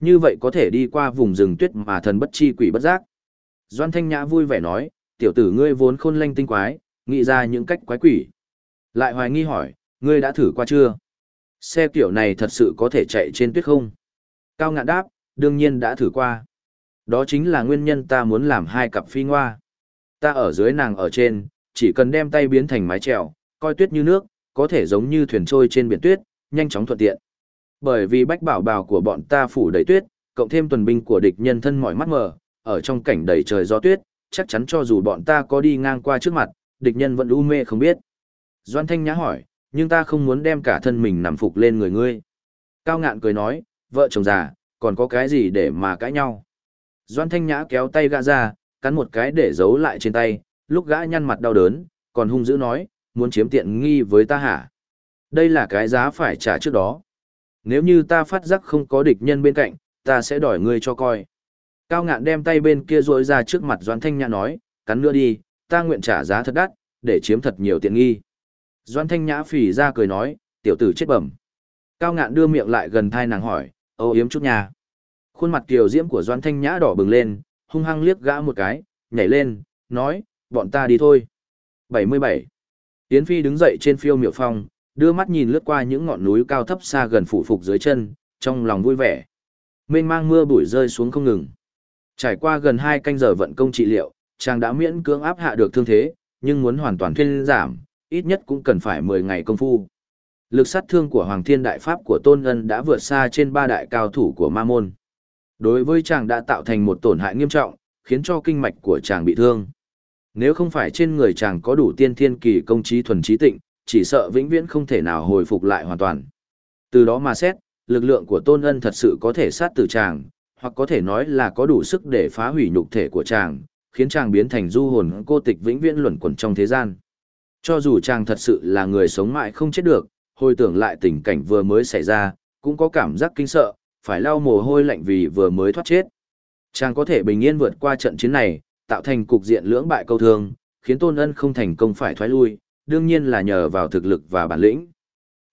Như vậy có thể đi qua vùng rừng tuyết mà thần bất chi quỷ bất giác. Doan Thanh Nhã vui vẻ nói, tiểu tử ngươi vốn khôn lanh tinh quái, nghĩ ra những cách quái quỷ. Lại hoài nghi hỏi, ngươi đã thử qua chưa? Xe kiểu này thật sự có thể chạy trên tuyết không? Cao ngạn đáp, đương nhiên đã thử qua. Đó chính là nguyên nhân ta muốn làm hai cặp phi ngoa. Ta ở dưới nàng ở trên, chỉ cần đem tay biến thành mái chèo, coi tuyết như nước, có thể giống như thuyền trôi trên biển tuyết, nhanh chóng thuận tiện. Bởi vì bách bảo bào của bọn ta phủ đầy tuyết, cộng thêm tuần binh của địch nhân thân mỏi mắt mờ, ở trong cảnh đầy trời gió tuyết, chắc chắn cho dù bọn ta có đi ngang qua trước mặt, địch nhân vẫn u mê không biết. Doan Thanh Nhã hỏi, nhưng ta không muốn đem cả thân mình nằm phục lên người ngươi. Cao ngạn cười nói, vợ chồng già, còn có cái gì để mà cãi nhau. Doan Thanh Nhã kéo tay gã ra, cắn một cái để giấu lại trên tay, lúc gã nhăn mặt đau đớn, còn hung dữ nói, muốn chiếm tiện nghi với ta hả? Đây là cái giá phải trả trước đó. Nếu như ta phát giác không có địch nhân bên cạnh, ta sẽ đòi ngươi cho coi. Cao ngạn đem tay bên kia rối ra trước mặt Doan Thanh Nhã nói, cắn nữa đi, ta nguyện trả giá thật đắt, để chiếm thật nhiều tiện nghi. Doan Thanh Nhã phì ra cười nói, tiểu tử chết bẩm. Cao ngạn đưa miệng lại gần thai nàng hỏi, âu yếm chút nhà. Khuôn mặt kiều diễm của Doan Thanh Nhã đỏ bừng lên, hung hăng liếc gã một cái, nhảy lên, nói, bọn ta đi thôi. 77. Yến Phi đứng dậy trên phiêu miệu phong, đưa mắt nhìn lướt qua những ngọn núi cao thấp xa gần phủ phục dưới chân, trong lòng vui vẻ. Mênh mang mưa bụi rơi xuống không ngừng. Trải qua gần hai canh giờ vận công trị liệu, chàng đã miễn cưỡng áp hạ được thương thế, nhưng muốn hoàn toàn thuyên giảm, ít nhất cũng cần phải 10 ngày công phu. Lực sát thương của Hoàng Thiên Đại Pháp của Tôn Ân đã vượt xa trên ba đại cao thủ của Ma Môn. Đối với chàng đã tạo thành một tổn hại nghiêm trọng, khiến cho kinh mạch của chàng bị thương. Nếu không phải trên người chàng có đủ tiên thiên kỳ công trí thuần trí tịnh, chỉ sợ vĩnh viễn không thể nào hồi phục lại hoàn toàn. Từ đó mà xét, lực lượng của Tôn Ân thật sự có thể sát tử chàng, hoặc có thể nói là có đủ sức để phá hủy nhục thể của chàng, khiến chàng biến thành du hồn cô tịch vĩnh viễn luẩn quẩn trong thế gian. Cho dù chàng thật sự là người sống mãi không chết được, hồi tưởng lại tình cảnh vừa mới xảy ra, cũng có cảm giác kinh sợ, phải lau mồ hôi lạnh vì vừa mới thoát chết. Chàng có thể bình yên vượt qua trận chiến này, tạo thành cục diện lưỡng bại câu thương, khiến Tôn Ân không thành công phải thoái lui, đương nhiên là nhờ vào thực lực và bản lĩnh.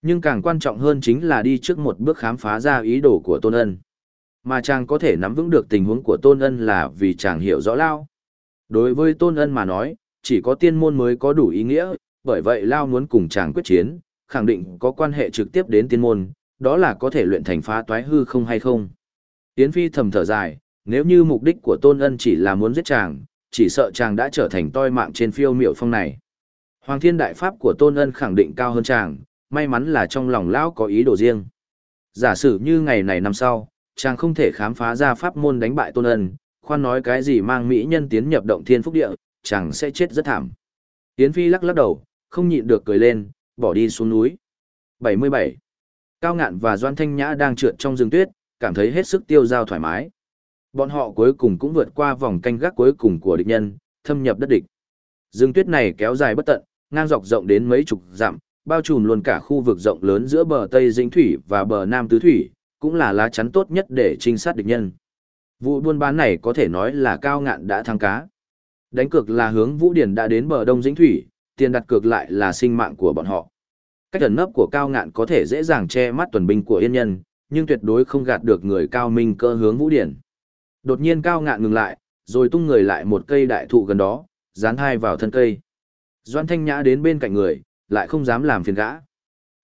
Nhưng càng quan trọng hơn chính là đi trước một bước khám phá ra ý đồ của Tôn Ân. Mà chàng có thể nắm vững được tình huống của Tôn Ân là vì chàng hiểu rõ Lao. Đối với Tôn Ân mà nói, chỉ có tiên môn mới có đủ ý nghĩa, bởi vậy Lao muốn cùng chàng quyết chiến, khẳng định có quan hệ trực tiếp đến tiên môn, đó là có thể luyện thành phá toái hư không hay không. Yến Phi thầm thở dài, nếu như mục đích của Tôn Ân chỉ là muốn giết chàng, chỉ sợ chàng đã trở thành toi mạng trên phiêu miệu phong này. Hoàng thiên đại pháp của Tôn Ân khẳng định cao hơn chàng, may mắn là trong lòng lão có ý đồ riêng. Giả sử như ngày này năm sau, chàng không thể khám phá ra pháp môn đánh bại Tôn Ân, khoan nói cái gì mang mỹ nhân tiến nhập động thiên phúc địa, chàng sẽ chết rất thảm. Yến Phi lắc lắc đầu, không nhịn được cười lên, bỏ đi xuống núi. 77. Cao Ngạn và Doan Thanh Nhã đang trượt trong rừng tuyết, cảm thấy hết sức tiêu dao thoải mái. Bọn họ cuối cùng cũng vượt qua vòng canh gác cuối cùng của địch nhân, thâm nhập đất địch. Rừng tuyết này kéo dài bất tận, ngang dọc rộng đến mấy chục dặm, bao trùm luôn cả khu vực rộng lớn giữa bờ Tây Dĩnh Thủy và bờ Nam Tứ Thủy, cũng là lá chắn tốt nhất để trinh sát địch nhân. Vụ buôn bán này có thể nói là cao ngạn đã thắng cá. Đánh cược là hướng Vũ Điển đã đến bờ Đông Dĩnh Thủy, tiền đặt cược lại là sinh mạng của bọn họ. Cách ẩn nấp của cao ngạn có thể dễ dàng che mắt tuần binh của yên nhân, nhưng tuyệt đối không gạt được người cao minh cơ hướng Vũ Điển. Đột nhiên cao ngạn ngừng lại, rồi tung người lại một cây đại thụ gần đó, dán hai vào thân cây. Doan Thanh Nhã đến bên cạnh người, lại không dám làm phiền gã.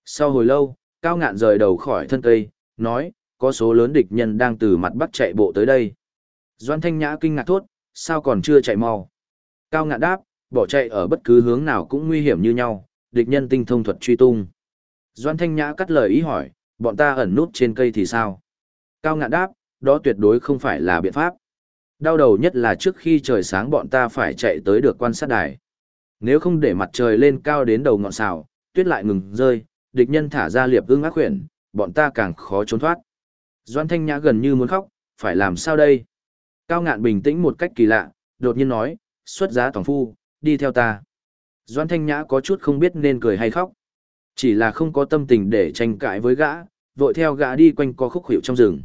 Sau hồi lâu, cao ngạn rời đầu khỏi thân cây, nói, có số lớn địch nhân đang từ mặt bắc chạy bộ tới đây. Doan Thanh Nhã kinh ngạc thốt, sao còn chưa chạy mau? Cao ngạn đáp, bỏ chạy ở bất cứ hướng nào cũng nguy hiểm như nhau, địch nhân tinh thông thuật truy tung. Doan Thanh Nhã cắt lời ý hỏi, bọn ta ẩn nút trên cây thì sao? Cao ngạn đáp, đó tuyệt đối không phải là biện pháp. Đau đầu nhất là trước khi trời sáng bọn ta phải chạy tới được quan sát đài. Nếu không để mặt trời lên cao đến đầu ngọn sào, tuyết lại ngừng rơi, địch nhân thả ra liệp ưng ác khuyển, bọn ta càng khó trốn thoát. Doan Thanh Nhã gần như muốn khóc, phải làm sao đây? Cao ngạn bình tĩnh một cách kỳ lạ, đột nhiên nói, xuất giá toàn phu, đi theo ta. Doan Thanh Nhã có chút không biết nên cười hay khóc. Chỉ là không có tâm tình để tranh cãi với gã, vội theo gã đi quanh co khúc hiệu trong rừng.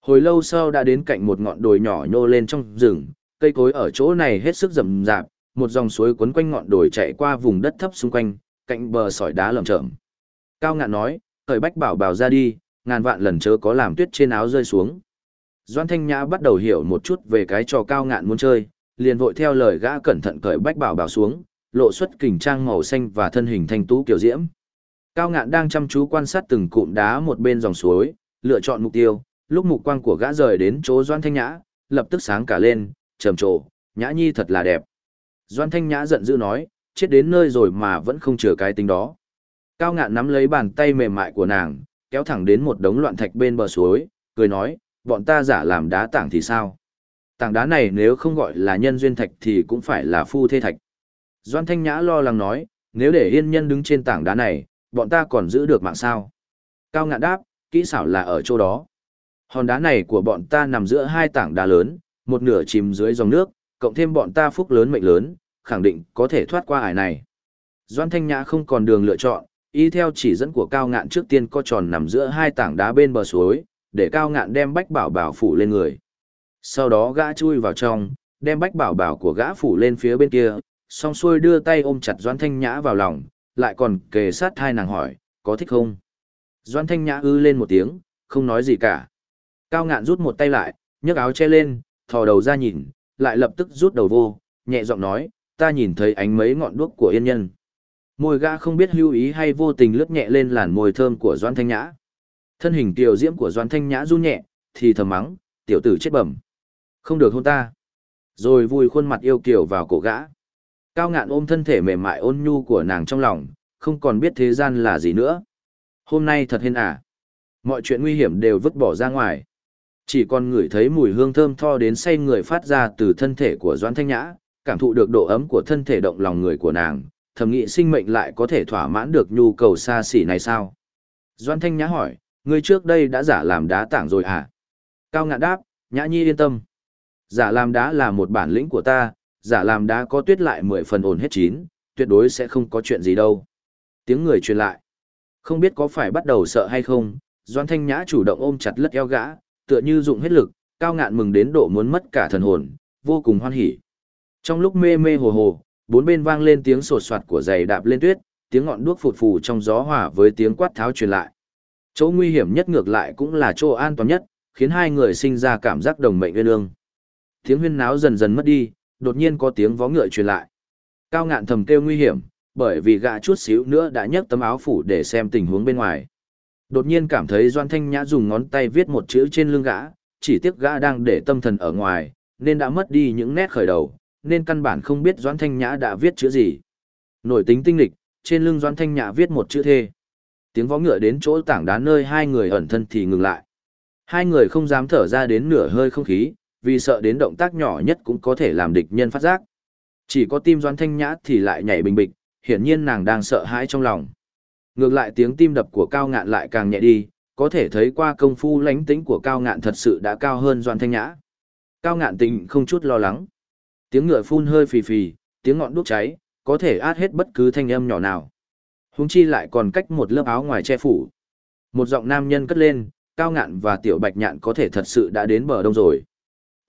Hồi lâu sau đã đến cạnh một ngọn đồi nhỏ nhô lên trong rừng, cây cối ở chỗ này hết sức rậm rạp, một dòng suối cuốn quanh ngọn đồi chạy qua vùng đất thấp xung quanh, cạnh bờ sỏi đá lởm chởm. Cao ngạn nói, thời bách bảo bảo ra đi, ngàn vạn lần chớ có làm tuyết trên áo rơi xuống. Doan Thanh Nhã bắt đầu hiểu một chút về cái trò cao ngạn muốn chơi, liền vội theo lời gã cẩn thận cởi bách bảo bảo xuống, lộ xuất kình trang màu xanh và thân hình thanh tú kiểu diễm. Cao ngạn đang chăm chú quan sát từng cụm đá một bên dòng suối, lựa chọn mục tiêu, lúc mục quang của gã rời đến chỗ Doan Thanh Nhã, lập tức sáng cả lên, trầm trồ, Nhã Nhi thật là đẹp. Doan Thanh Nhã giận dữ nói, chết đến nơi rồi mà vẫn không chừa cái tính đó. Cao ngạn nắm lấy bàn tay mềm mại của nàng, kéo thẳng đến một đống loạn thạch bên bờ suối, cười nói, bọn ta giả làm đá tảng thì sao? Tảng đá này nếu không gọi là nhân duyên thạch thì cũng phải là phu thê thạch. Doan Thanh Nhã lo lắng nói, nếu để yên nhân đứng trên tảng đá này, bọn ta còn giữ được mạng sao? Cao ngạn đáp, kỹ xảo là ở chỗ đó. Hòn đá này của bọn ta nằm giữa hai tảng đá lớn, một nửa chìm dưới dòng nước, cộng thêm bọn ta phúc lớn mệnh lớn, khẳng định có thể thoát qua ải này. Doan Thanh Nhã không còn đường lựa chọn, y theo chỉ dẫn của Cao Ngạn trước tiên co tròn nằm giữa hai tảng đá bên bờ suối, để Cao Ngạn đem bách bảo bảo phủ lên người. Sau đó gã chui vào trong, đem bách bảo bảo của gã phủ lên phía bên kia, xong xuôi đưa tay ôm chặt Doan Thanh Nhã vào lòng, lại còn kề sát hai nàng hỏi, có thích không? Doan Thanh Nhã ư lên một tiếng, không nói gì cả. Cao ngạn rút một tay lại, nhấc áo che lên, thò đầu ra nhìn, lại lập tức rút đầu vô, nhẹ giọng nói, ta nhìn thấy ánh mấy ngọn đuốc của yên nhân. Môi gã không biết lưu ý hay vô tình lướt nhẹ lên làn môi thơm của Doan Thanh Nhã. Thân hình tiểu diễm của Doan Thanh Nhã run nhẹ, thì thầm mắng, tiểu tử chết bẩm. Không được hôn ta. Rồi vùi khuôn mặt yêu kiều vào cổ gã. Cao ngạn ôm thân thể mềm mại ôn nhu của nàng trong lòng, không còn biết thế gian là gì nữa. Hôm nay thật hên à. Mọi chuyện nguy hiểm đều vứt bỏ ra ngoài. Chỉ còn ngửi thấy mùi hương thơm tho đến say người phát ra từ thân thể của Doan Thanh Nhã, cảm thụ được độ ấm của thân thể động lòng người của nàng, thầm nghĩ sinh mệnh lại có thể thỏa mãn được nhu cầu xa xỉ này sao? Doan Thanh Nhã hỏi, ngươi trước đây đã giả làm đá tảng rồi à? Cao ngạn đáp, Nhã Nhi yên tâm. Giả làm đá là một bản lĩnh của ta, giả làm đá có tuyết lại mười phần ổn hết chín, tuyệt đối sẽ không có chuyện gì đâu. Tiếng người truyền lại. Không biết có phải bắt đầu sợ hay không, Doan Thanh Nhã chủ động ôm chặt lất eo gã, tựa như dụng hết lực, cao ngạn mừng đến độ muốn mất cả thần hồn, vô cùng hoan hỉ. Trong lúc mê mê hồ hồ, bốn bên vang lên tiếng sột soạt của giày đạp lên tuyết, tiếng ngọn đuốc phụt phù trong gió hòa với tiếng quát tháo truyền lại. Chỗ nguy hiểm nhất ngược lại cũng là chỗ an toàn nhất, khiến hai người sinh ra cảm giác đồng mệnh nguyên ương. Tiếng huyên náo dần dần mất đi, đột nhiên có tiếng vó ngựa truyền lại. Cao ngạn thầm kêu nguy hiểm, bởi vì gã chút xíu nữa đã nhấc tấm áo phủ để xem tình huống bên ngoài. Đột nhiên cảm thấy Doan Thanh Nhã dùng ngón tay viết một chữ trên lưng gã, chỉ tiếc gã đang để tâm thần ở ngoài, nên đã mất đi những nét khởi đầu, nên căn bản không biết Doan Thanh Nhã đã viết chữ gì. Nổi tính tinh lịch, trên lưng Doan Thanh Nhã viết một chữ thê. Tiếng vó ngựa đến chỗ tảng đá nơi hai người ẩn thân thì ngừng lại. Hai người không dám thở ra đến nửa hơi không khí, vì sợ đến động tác nhỏ nhất cũng có thể làm địch nhân phát giác. Chỉ có tim Doan Thanh Nhã thì lại nhảy bình bịch, hiển nhiên nàng đang sợ hãi trong lòng. Ngược lại tiếng tim đập của cao ngạn lại càng nhẹ đi, có thể thấy qua công phu lánh tính của cao ngạn thật sự đã cao hơn Doan Thanh Nhã. Cao ngạn tình không chút lo lắng. Tiếng ngựa phun hơi phì phì, tiếng ngọn đuốc cháy, có thể át hết bất cứ thanh âm nhỏ nào. Húng chi lại còn cách một lớp áo ngoài che phủ. Một giọng nam nhân cất lên, cao ngạn và tiểu bạch nhạn có thể thật sự đã đến bờ đông rồi.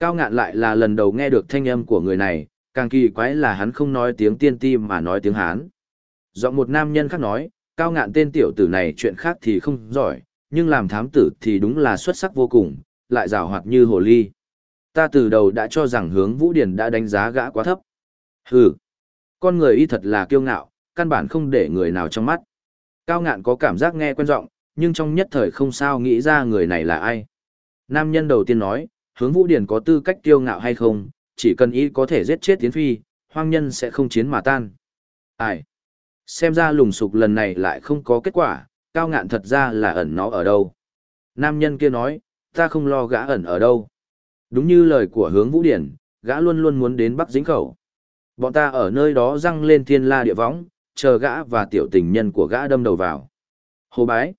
Cao ngạn lại là lần đầu nghe được thanh âm của người này, càng kỳ quái là hắn không nói tiếng tiên ti mà nói tiếng Hán. Giọng một nam nhân khác nói, cao ngạn tên tiểu tử này chuyện khác thì không giỏi, nhưng làm thám tử thì đúng là xuất sắc vô cùng, lại rào hoạt như hồ ly. Ta từ đầu đã cho rằng hướng Vũ Điển đã đánh giá gã quá thấp. Hừ, con người y thật là kiêu ngạo, căn bản không để người nào trong mắt. Cao ngạn có cảm giác nghe quen giọng, nhưng trong nhất thời không sao nghĩ ra người này là ai. Nam nhân đầu tiên nói, hướng Vũ Điển có tư cách kiêu ngạo hay không, chỉ cần y có thể giết chết tiến phi, hoang nhân sẽ không chiến mà tan. Ai? Xem ra lùng sục lần này lại không có kết quả, cao ngạn thật ra là ẩn nó ở đâu. Nam nhân kia nói, ta không lo gã ẩn ở đâu. Đúng như lời của hướng vũ điển, gã luôn luôn muốn đến Bắc Dĩnh Khẩu. Bọn ta ở nơi đó răng lên thiên la địa võng, chờ gã và tiểu tình nhân của gã đâm đầu vào. Hồ Bái.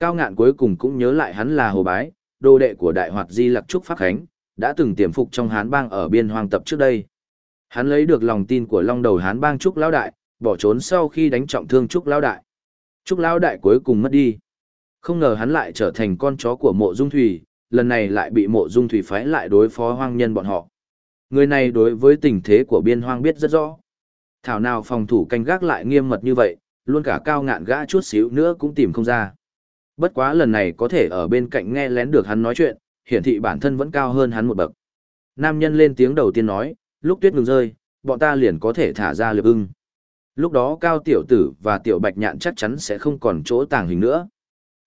Cao ngạn cuối cùng cũng nhớ lại hắn là Hồ Bái, đồ đệ của Đại Hoạt Di Lặc Trúc Pháp Khánh, đã từng tiềm phục trong Hán Bang ở biên hoang tập trước đây. Hắn lấy được lòng tin của long đầu Hán Bang Trúc Lão Đại, bỏ trốn sau khi đánh trọng thương Trúc Lão Đại. Trúc Lão Đại cuối cùng mất đi. Không ngờ hắn lại trở thành con chó của mộ dung thủy, lần này lại bị mộ dung thủy phái lại đối phó hoang nhân bọn họ. Người này đối với tình thế của biên hoang biết rất rõ. Thảo nào phòng thủ canh gác lại nghiêm mật như vậy, luôn cả cao ngạn gã chút xíu nữa cũng tìm không ra. Bất quá lần này có thể ở bên cạnh nghe lén được hắn nói chuyện, hiển thị bản thân vẫn cao hơn hắn một bậc. Nam nhân lên tiếng đầu tiên nói, lúc tuyết ngừng rơi, bọn ta liền có thể thả ra liệp ưng. Lúc đó cao tiểu tử và tiểu bạch nhạn chắc chắn sẽ không còn chỗ tàng hình nữa.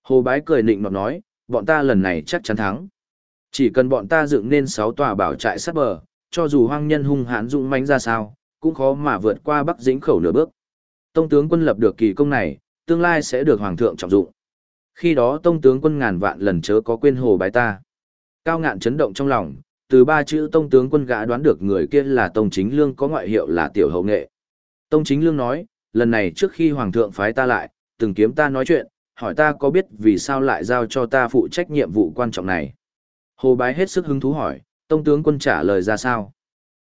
Hồ bái cười nịnh nọt nói, bọn ta lần này chắc chắn thắng. Chỉ cần bọn ta dựng nên 6 tòa bảo trại sát bờ, cho dù hoang nhân hung hãn dũng mãnh ra sao, cũng khó mà vượt qua Bắc Dĩnh khẩu nửa bước. Tông tướng quân lập được kỳ công này, tương lai sẽ được hoàng thượng trọng dụng. Khi đó tông tướng quân ngàn vạn lần chớ có quên hồ bái ta. Cao ngạn chấn động trong lòng, từ ba chữ tông tướng quân gã đoán được người kia là tông chính lương có ngoại hiệu là tiểu hậu nghệ. Tông chính lương nói, lần này trước khi hoàng thượng phái ta lại, từng kiếm ta nói chuyện, hỏi ta có biết vì sao lại giao cho ta phụ trách nhiệm vụ quan trọng này. Hồ bái hết sức hứng thú hỏi, tông tướng quân trả lời ra sao.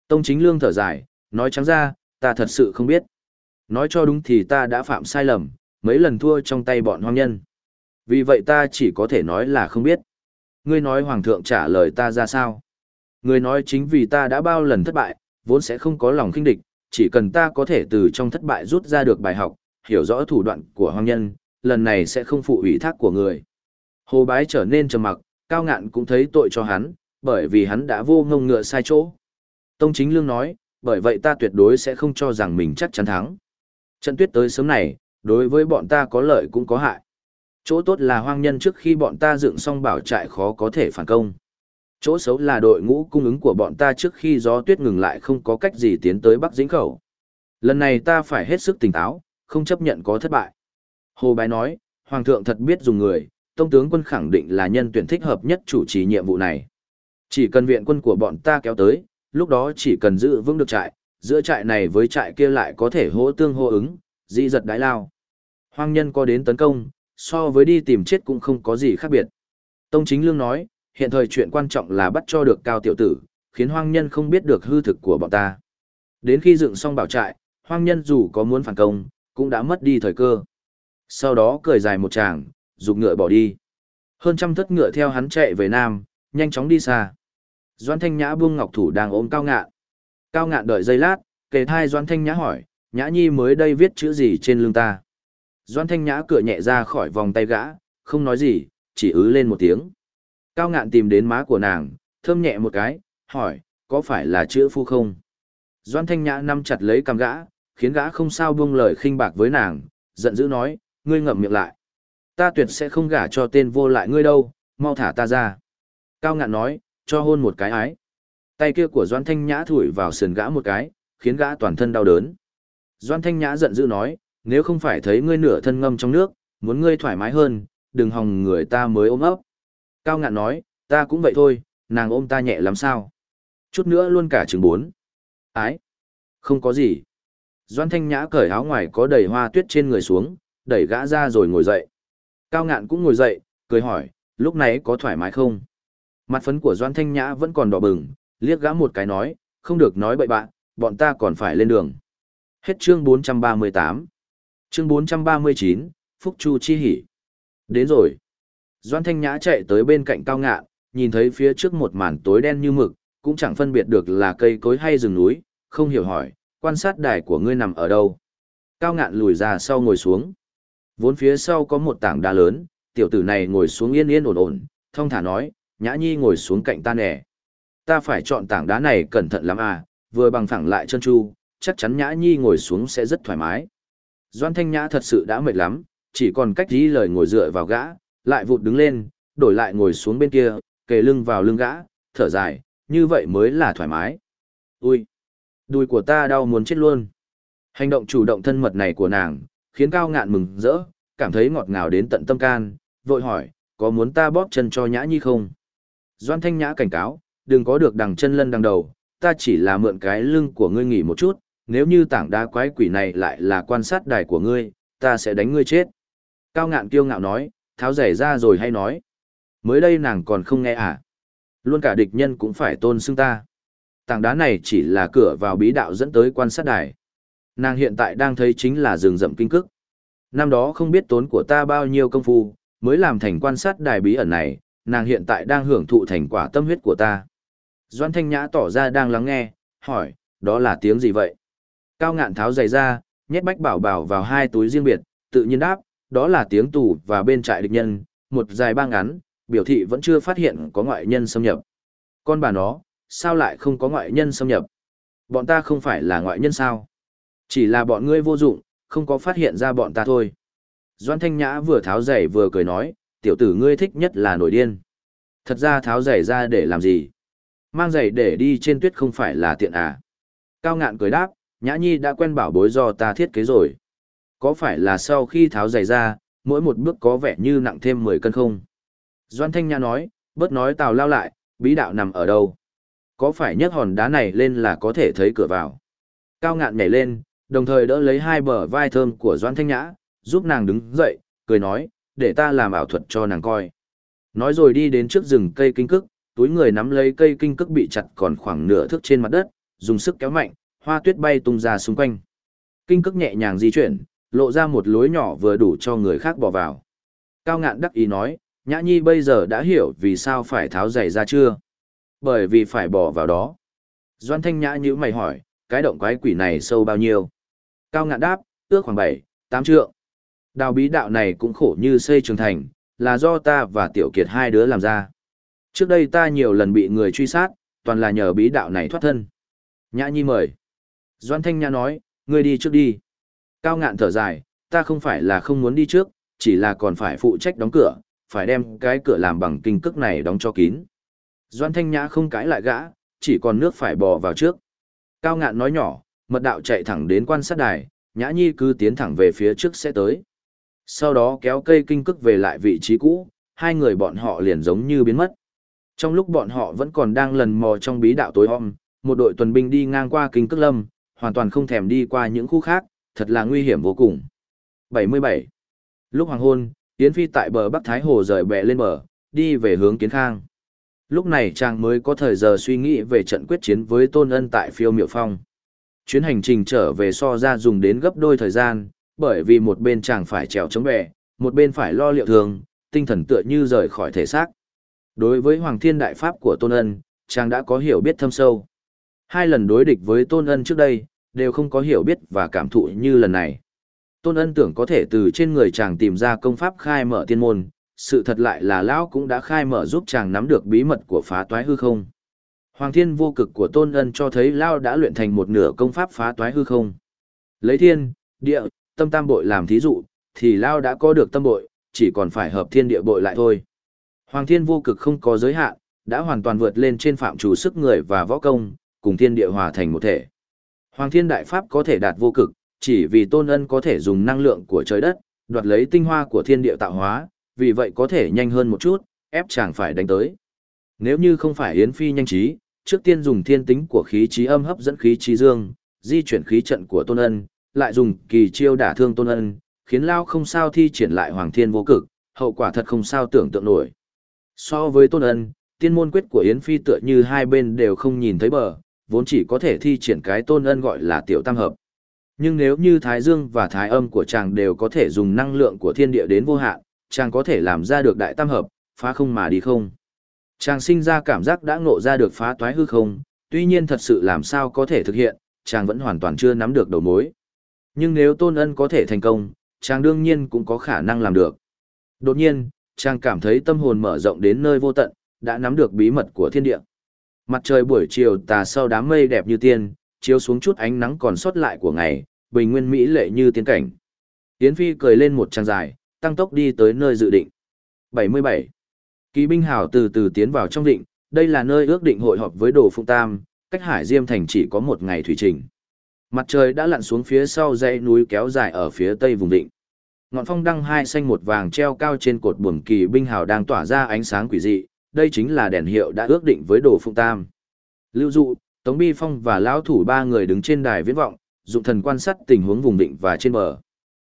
Tông chính lương thở dài, nói trắng ra, ta thật sự không biết. Nói cho đúng thì ta đã phạm sai lầm, mấy lần thua trong tay bọn hoang nhân. Vì vậy ta chỉ có thể nói là không biết. Ngươi nói hoàng thượng trả lời ta ra sao? Ngươi nói chính vì ta đã bao lần thất bại, vốn sẽ không có lòng khinh địch, chỉ cần ta có thể từ trong thất bại rút ra được bài học, hiểu rõ thủ đoạn của hoang nhân, lần này sẽ không phụ ủy thác của người. Hồ bái trở nên trầm mặc, cao ngạn cũng thấy tội cho hắn, bởi vì hắn đã vô ngông ngựa sai chỗ. Tông chính lương nói, bởi vậy ta tuyệt đối sẽ không cho rằng mình chắc chắn thắng. Trận tuyết tới sớm này, đối với bọn ta có lợi cũng có hại. Chỗ tốt là hoang nhân trước khi bọn ta dựng xong bảo trại khó có thể phản công. Chỗ xấu là đội ngũ cung ứng của bọn ta trước khi gió tuyết ngừng lại không có cách gì tiến tới Bắc Dĩnh Khẩu. Lần này ta phải hết sức tỉnh táo, không chấp nhận có thất bại. Hồ Bái nói, Hoàng thượng thật biết dùng người, Tông tướng quân khẳng định là nhân tuyển thích hợp nhất chủ trì nhiệm vụ này. Chỉ cần viện quân của bọn ta kéo tới, lúc đó chỉ cần giữ vững được trại, giữa trại này với trại kia lại có thể hỗ tương hô ứng, di giật đái lao. Hoang nhân có đến tấn công, so với đi tìm chết cũng không có gì khác biệt. Tông chính lương nói, hiện thời chuyện quan trọng là bắt cho được cao tiểu tử, khiến hoang nhân không biết được hư thực của bọn ta. Đến khi dựng xong bảo trại, hoang nhân dù có muốn phản công, cũng đã mất đi thời cơ. Sau đó cười dài một tràng, dục ngựa bỏ đi. Hơn trăm thất ngựa theo hắn chạy về Nam, nhanh chóng đi xa. Doan Thanh Nhã buông ngọc thủ đang ôm Cao Ngạn. Cao Ngạn đợi giây lát, kề thai Doan Thanh Nhã hỏi, Nhã Nhi mới đây viết chữ gì trên lưng ta. Doan Thanh Nhã cửa nhẹ ra khỏi vòng tay gã, không nói gì, chỉ ứ lên một tiếng. Cao Ngạn tìm đến má của nàng, thơm nhẹ một cái, hỏi, có phải là chữ phu không? Doan Thanh Nhã nắm chặt lấy cằm gã, khiến gã không sao buông lời khinh bạc với nàng, giận dữ nói, ngươi ngậm miệng lại. Ta tuyệt sẽ không gả cho tên vô lại ngươi đâu, mau thả ta ra. Cao ngạn nói, cho hôn một cái ái. Tay kia của Doan Thanh Nhã thủi vào sườn gã một cái, khiến gã toàn thân đau đớn. Doan Thanh Nhã giận dữ nói, nếu không phải thấy ngươi nửa thân ngâm trong nước, muốn ngươi thoải mái hơn, đừng hòng người ta mới ôm ấp. Cao ngạn nói, ta cũng vậy thôi, nàng ôm ta nhẹ lắm sao. Chút nữa luôn cả chừng bốn. Ái. Không có gì. Doan Thanh Nhã cởi áo ngoài có đầy hoa tuyết trên người xuống, đẩy gã ra rồi ngồi dậy. Cao ngạn cũng ngồi dậy, cười hỏi, lúc này có thoải mái không? Mặt phấn của Doan Thanh Nhã vẫn còn đỏ bừng, liếc gã một cái nói, không được nói bậy bạn, bọn ta còn phải lên đường. Hết chương 438. Chương 439, Phúc Chu Chi Hỷ. Đến rồi. Doan Thanh Nhã chạy tới bên cạnh cao ngạn, nhìn thấy phía trước một màn tối đen như mực, cũng chẳng phân biệt được là cây cối hay rừng núi, không hiểu hỏi, quan sát đài của ngươi nằm ở đâu. Cao ngạn lùi ra sau ngồi xuống. Vốn phía sau có một tảng đá lớn, tiểu tử này ngồi xuống yên yên ổn ổn, thông thả nói, Nhã Nhi ngồi xuống cạnh ta nè. Ta phải chọn tảng đá này cẩn thận lắm à, vừa bằng phẳng lại chân chu, chắc chắn Nhã Nhi ngồi xuống sẽ rất thoải mái. Doan Thanh Nhã thật sự đã mệt lắm, chỉ còn cách dí lời ngồi dựa vào gã, lại vụt đứng lên, đổi lại ngồi xuống bên kia, kề lưng vào lưng gã, thở dài, như vậy mới là thoải mái. Ui, đùi của ta đau muốn chết luôn. Hành động chủ động thân mật này của nàng, khiến cao ngạn mừng rỡ, cảm thấy ngọt ngào đến tận tâm can, vội hỏi, có muốn ta bóp chân cho nhã nhi không? Doan thanh nhã cảnh cáo, đừng có được đằng chân lân đằng đầu, ta chỉ là mượn cái lưng của ngươi nghỉ một chút, nếu như tảng đá quái quỷ này lại là quan sát đài của ngươi, ta sẽ đánh ngươi chết. Cao ngạn kiêu ngạo nói, tháo rẻ ra rồi hay nói. Mới đây nàng còn không nghe à. Luôn cả địch nhân cũng phải tôn xưng ta. Tảng đá này chỉ là cửa vào bí đạo dẫn tới quan sát đài. Nàng hiện tại đang thấy chính là rừng rậm kinh cức. Năm đó không biết tốn của ta bao nhiêu công phu, mới làm thành quan sát đài bí ẩn này, nàng hiện tại đang hưởng thụ thành quả tâm huyết của ta. Doan Thanh Nhã tỏ ra đang lắng nghe, hỏi, đó là tiếng gì vậy? Cao ngạn tháo giày ra, nhét bách bảo bảo vào hai túi riêng biệt, tự nhiên đáp, đó là tiếng tù và bên trại địch nhân, một dài ba ngắn, biểu thị vẫn chưa phát hiện có ngoại nhân xâm nhập. Con bà nó, sao lại không có ngoại nhân xâm nhập? Bọn ta không phải là ngoại nhân sao? Chỉ là bọn ngươi vô dụng, không có phát hiện ra bọn ta thôi. Doan Thanh Nhã vừa tháo giày vừa cười nói, tiểu tử ngươi thích nhất là nổi điên. Thật ra tháo giày ra để làm gì? Mang giày để đi trên tuyết không phải là tiện à? Cao ngạn cười đáp, Nhã Nhi đã quen bảo bối do ta thiết kế rồi. Có phải là sau khi tháo giày ra, mỗi một bước có vẻ như nặng thêm 10 cân không? Doan Thanh Nhã nói, bớt nói tào lao lại, bí đạo nằm ở đâu? Có phải nhấc hòn đá này lên là có thể thấy cửa vào? Cao ngạn nhảy lên, đồng thời đỡ lấy hai bờ vai thơm của Doan Thanh Nhã, giúp nàng đứng dậy, cười nói, để ta làm ảo thuật cho nàng coi. Nói rồi đi đến trước rừng cây kinh cức, túi người nắm lấy cây kinh cức bị chặt còn khoảng nửa thước trên mặt đất, dùng sức kéo mạnh, hoa tuyết bay tung ra xung quanh. Kinh cức nhẹ nhàng di chuyển, lộ ra một lối nhỏ vừa đủ cho người khác bỏ vào. Cao ngạn đắc ý nói, Nhã Nhi bây giờ đã hiểu vì sao phải tháo giày ra chưa? Bởi vì phải bỏ vào đó. Doan Thanh Nhã như mày hỏi, cái động quái quỷ này sâu bao nhiêu? Cao ngạn đáp, ước khoảng 7, 8 trượng. Đào bí đạo này cũng khổ như xây trường thành, là do ta và Tiểu Kiệt hai đứa làm ra. Trước đây ta nhiều lần bị người truy sát, toàn là nhờ bí đạo này thoát thân. Nhã Nhi mời. Doan Thanh Nhã nói, ngươi đi trước đi. Cao ngạn thở dài, ta không phải là không muốn đi trước, chỉ là còn phải phụ trách đóng cửa, phải đem cái cửa làm bằng kinh cức này đóng cho kín. Doan Thanh Nhã không cãi lại gã, chỉ còn nước phải bò vào trước. Cao ngạn nói nhỏ, mật đạo chạy thẳng đến quan sát đài, Nhã Nhi cứ tiến thẳng về phía trước sẽ tới. Sau đó kéo cây kinh cức về lại vị trí cũ, hai người bọn họ liền giống như biến mất. Trong lúc bọn họ vẫn còn đang lần mò trong bí đạo tối om, một đội tuần binh đi ngang qua kinh cức lâm, hoàn toàn không thèm đi qua những khu khác, thật là nguy hiểm vô cùng. 77. Lúc hoàng hôn, Yến Phi tại bờ Bắc Thái Hồ rời bè lên bờ, đi về hướng Kiến Khang. Lúc này chàng mới có thời giờ suy nghĩ về trận quyết chiến với Tôn Ân tại phiêu miệu phong. Chuyến hành trình trở về so ra dùng đến gấp đôi thời gian, bởi vì một bên chàng phải trèo chống bè, một bên phải lo liệu thường, tinh thần tựa như rời khỏi thể xác. Đối với Hoàng Thiên Đại Pháp của Tôn Ân, chàng đã có hiểu biết thâm sâu. Hai lần đối địch với Tôn Ân trước đây, đều không có hiểu biết và cảm thụ như lần này. Tôn Ân tưởng có thể từ trên người chàng tìm ra công pháp khai mở tiên môn, sự thật lại là lão cũng đã khai mở giúp chàng nắm được bí mật của phá toái hư không. Hoàng thiên vô cực của Tôn Ân cho thấy lão đã luyện thành một nửa công pháp phá toái hư không. Lấy thiên, địa, tâm tam bội làm thí dụ, thì lão đã có được tâm bội, chỉ còn phải hợp thiên địa bội lại thôi. Hoàng thiên vô cực không có giới hạn, đã hoàn toàn vượt lên trên phạm chủ sức người và võ công, cùng thiên địa hòa thành một thể. Hoàng thiên đại pháp có thể đạt vô cực, chỉ vì tôn ân có thể dùng năng lượng của trời đất, đoạt lấy tinh hoa của thiên địa tạo hóa, vì vậy có thể nhanh hơn một chút, ép chàng phải đánh tới. Nếu như không phải Yến Phi nhanh trí, trước tiên dùng thiên tính của khí trí âm hấp dẫn khí trí dương, di chuyển khí trận của tôn ân, lại dùng kỳ chiêu đả thương tôn ân, khiến Lao không sao thi triển lại hoàng thiên vô cực, hậu quả thật không sao tưởng tượng nổi. So với tôn ân, tiên môn quyết của Yến Phi tựa như hai bên đều không nhìn thấy bờ, vốn chỉ có thể thi triển cái tôn ân gọi là tiểu tam hợp. Nhưng nếu như thái dương và thái âm của chàng đều có thể dùng năng lượng của thiên địa đến vô hạn, chàng có thể làm ra được đại tam hợp, phá không mà đi không. Chàng sinh ra cảm giác đã ngộ ra được phá toái hư không, tuy nhiên thật sự làm sao có thể thực hiện, chàng vẫn hoàn toàn chưa nắm được đầu mối. Nhưng nếu tôn ân có thể thành công, chàng đương nhiên cũng có khả năng làm được. Đột nhiên, chàng cảm thấy tâm hồn mở rộng đến nơi vô tận, đã nắm được bí mật của thiên địa. Mặt trời buổi chiều tà sau đám mây đẹp như tiên, chiếu xuống chút ánh nắng còn sót lại của ngày, bình nguyên mỹ lệ như tiên cảnh. Yến Phi cười lên một trang dài, tăng tốc đi tới nơi dự định. 77. Kỳ binh hào từ từ tiến vào trong định, đây là nơi ước định hội họp với Đồ Phụng Tam, cách Hải Diêm thành chỉ có một ngày thủy trình. Mặt trời đã lặn xuống phía sau dãy núi kéo dài ở phía tây vùng định. Ngọn phong đăng hai xanh một vàng treo cao trên cột buồm kỳ binh hào đang tỏa ra ánh sáng quỷ dị, đây chính là đèn hiệu đã ước định với Đồ Phụng Tam. Lưu dụ, Tống Bi Phong và lão thủ ba người đứng trên đài viễn vọng, dụng thần quan sát tình huống vùng định và trên bờ.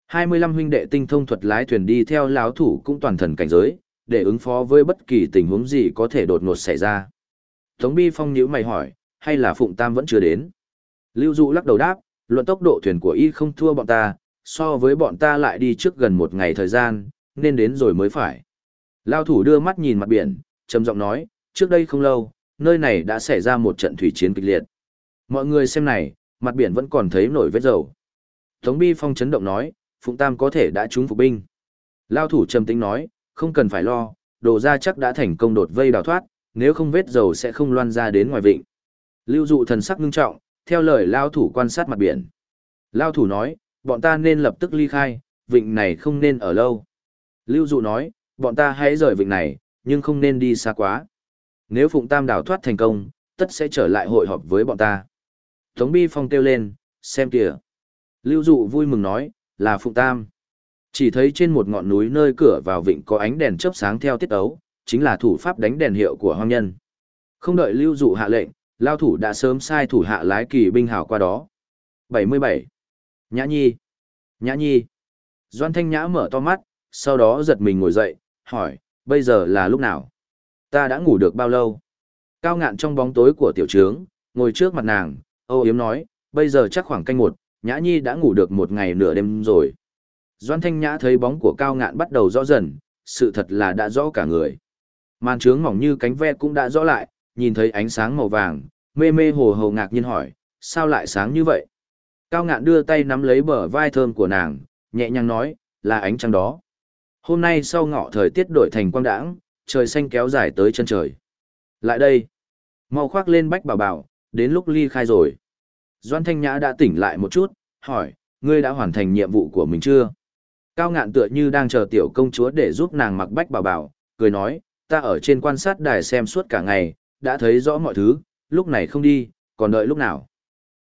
25 huynh đệ tinh thông thuật lái thuyền đi theo lão thủ cũng toàn thần cảnh giới, để ứng phó với bất kỳ tình huống gì có thể đột ngột xảy ra. Tống Bi Phong nhíu mày hỏi, hay là Phụng Tam vẫn chưa đến? Lưu Dụ lắc đầu đáp, luận tốc độ thuyền của y không thua bọn ta, so với bọn ta lại đi trước gần một ngày thời gian, nên đến rồi mới phải. Lao thủ đưa mắt nhìn mặt biển, trầm giọng nói, trước đây không lâu, nơi này đã xảy ra một trận thủy chiến kịch liệt. Mọi người xem này, mặt biển vẫn còn thấy nổi vết dầu. Tống Bi Phong chấn động nói, Phụng Tam có thể đã trúng phục binh. Lao thủ trầm tĩnh nói, không cần phải lo, đồ ra chắc đã thành công đột vây đào thoát, nếu không vết dầu sẽ không loan ra đến ngoài vịnh. Lưu dụ thần sắc ngưng trọng, theo lời Lao thủ quan sát mặt biển. Lao thủ nói, bọn ta nên lập tức ly khai, vịnh này không nên ở lâu. Lưu dụ nói, bọn ta hãy rời vịnh này, nhưng không nên đi xa quá. Nếu Phụng Tam đào thoát thành công, tất sẽ trở lại hội họp với bọn ta. Tống Bi Phong kêu lên, xem kìa. Lưu dụ vui mừng nói, là Phụng Tam. Chỉ thấy trên một ngọn núi nơi cửa vào vịnh có ánh đèn chớp sáng theo tiết ấu, chính là thủ pháp đánh đèn hiệu của hoang nhân. Không đợi lưu dụ hạ lệnh, lao thủ đã sớm sai thủ hạ lái kỳ binh hào qua đó. 77. Nhã Nhi. Nhã Nhi. Doan Thanh Nhã mở to mắt, sau đó giật mình ngồi dậy, hỏi, bây giờ là lúc nào? Ta đã ngủ được bao lâu? Cao ngạn trong bóng tối của tiểu trướng, ngồi trước mặt nàng, âu yếm nói, bây giờ chắc khoảng canh một, Nhã Nhi đã ngủ được một ngày nửa đêm rồi. Doan Thanh Nhã thấy bóng của cao ngạn bắt đầu rõ dần, sự thật là đã rõ cả người. Màn trướng mỏng như cánh ve cũng đã rõ lại, nhìn thấy ánh sáng màu vàng, mê mê hồ hồ ngạc nhiên hỏi, sao lại sáng như vậy? Cao ngạn đưa tay nắm lấy bờ vai thơm của nàng, nhẹ nhàng nói, là ánh trăng đó. Hôm nay sau ngọ thời tiết đổi thành quang đãng, trời xanh kéo dài tới chân trời. Lại đây. Mau khoác lên bách bảo bảo, đến lúc ly khai rồi. Doan Thanh Nhã đã tỉnh lại một chút, hỏi, ngươi đã hoàn thành nhiệm vụ của mình chưa? Cao ngạn tựa như đang chờ tiểu công chúa để giúp nàng mặc bách bảo bảo, cười nói, ta ở trên quan sát đài xem suốt cả ngày, đã thấy rõ mọi thứ, lúc này không đi, còn đợi lúc nào.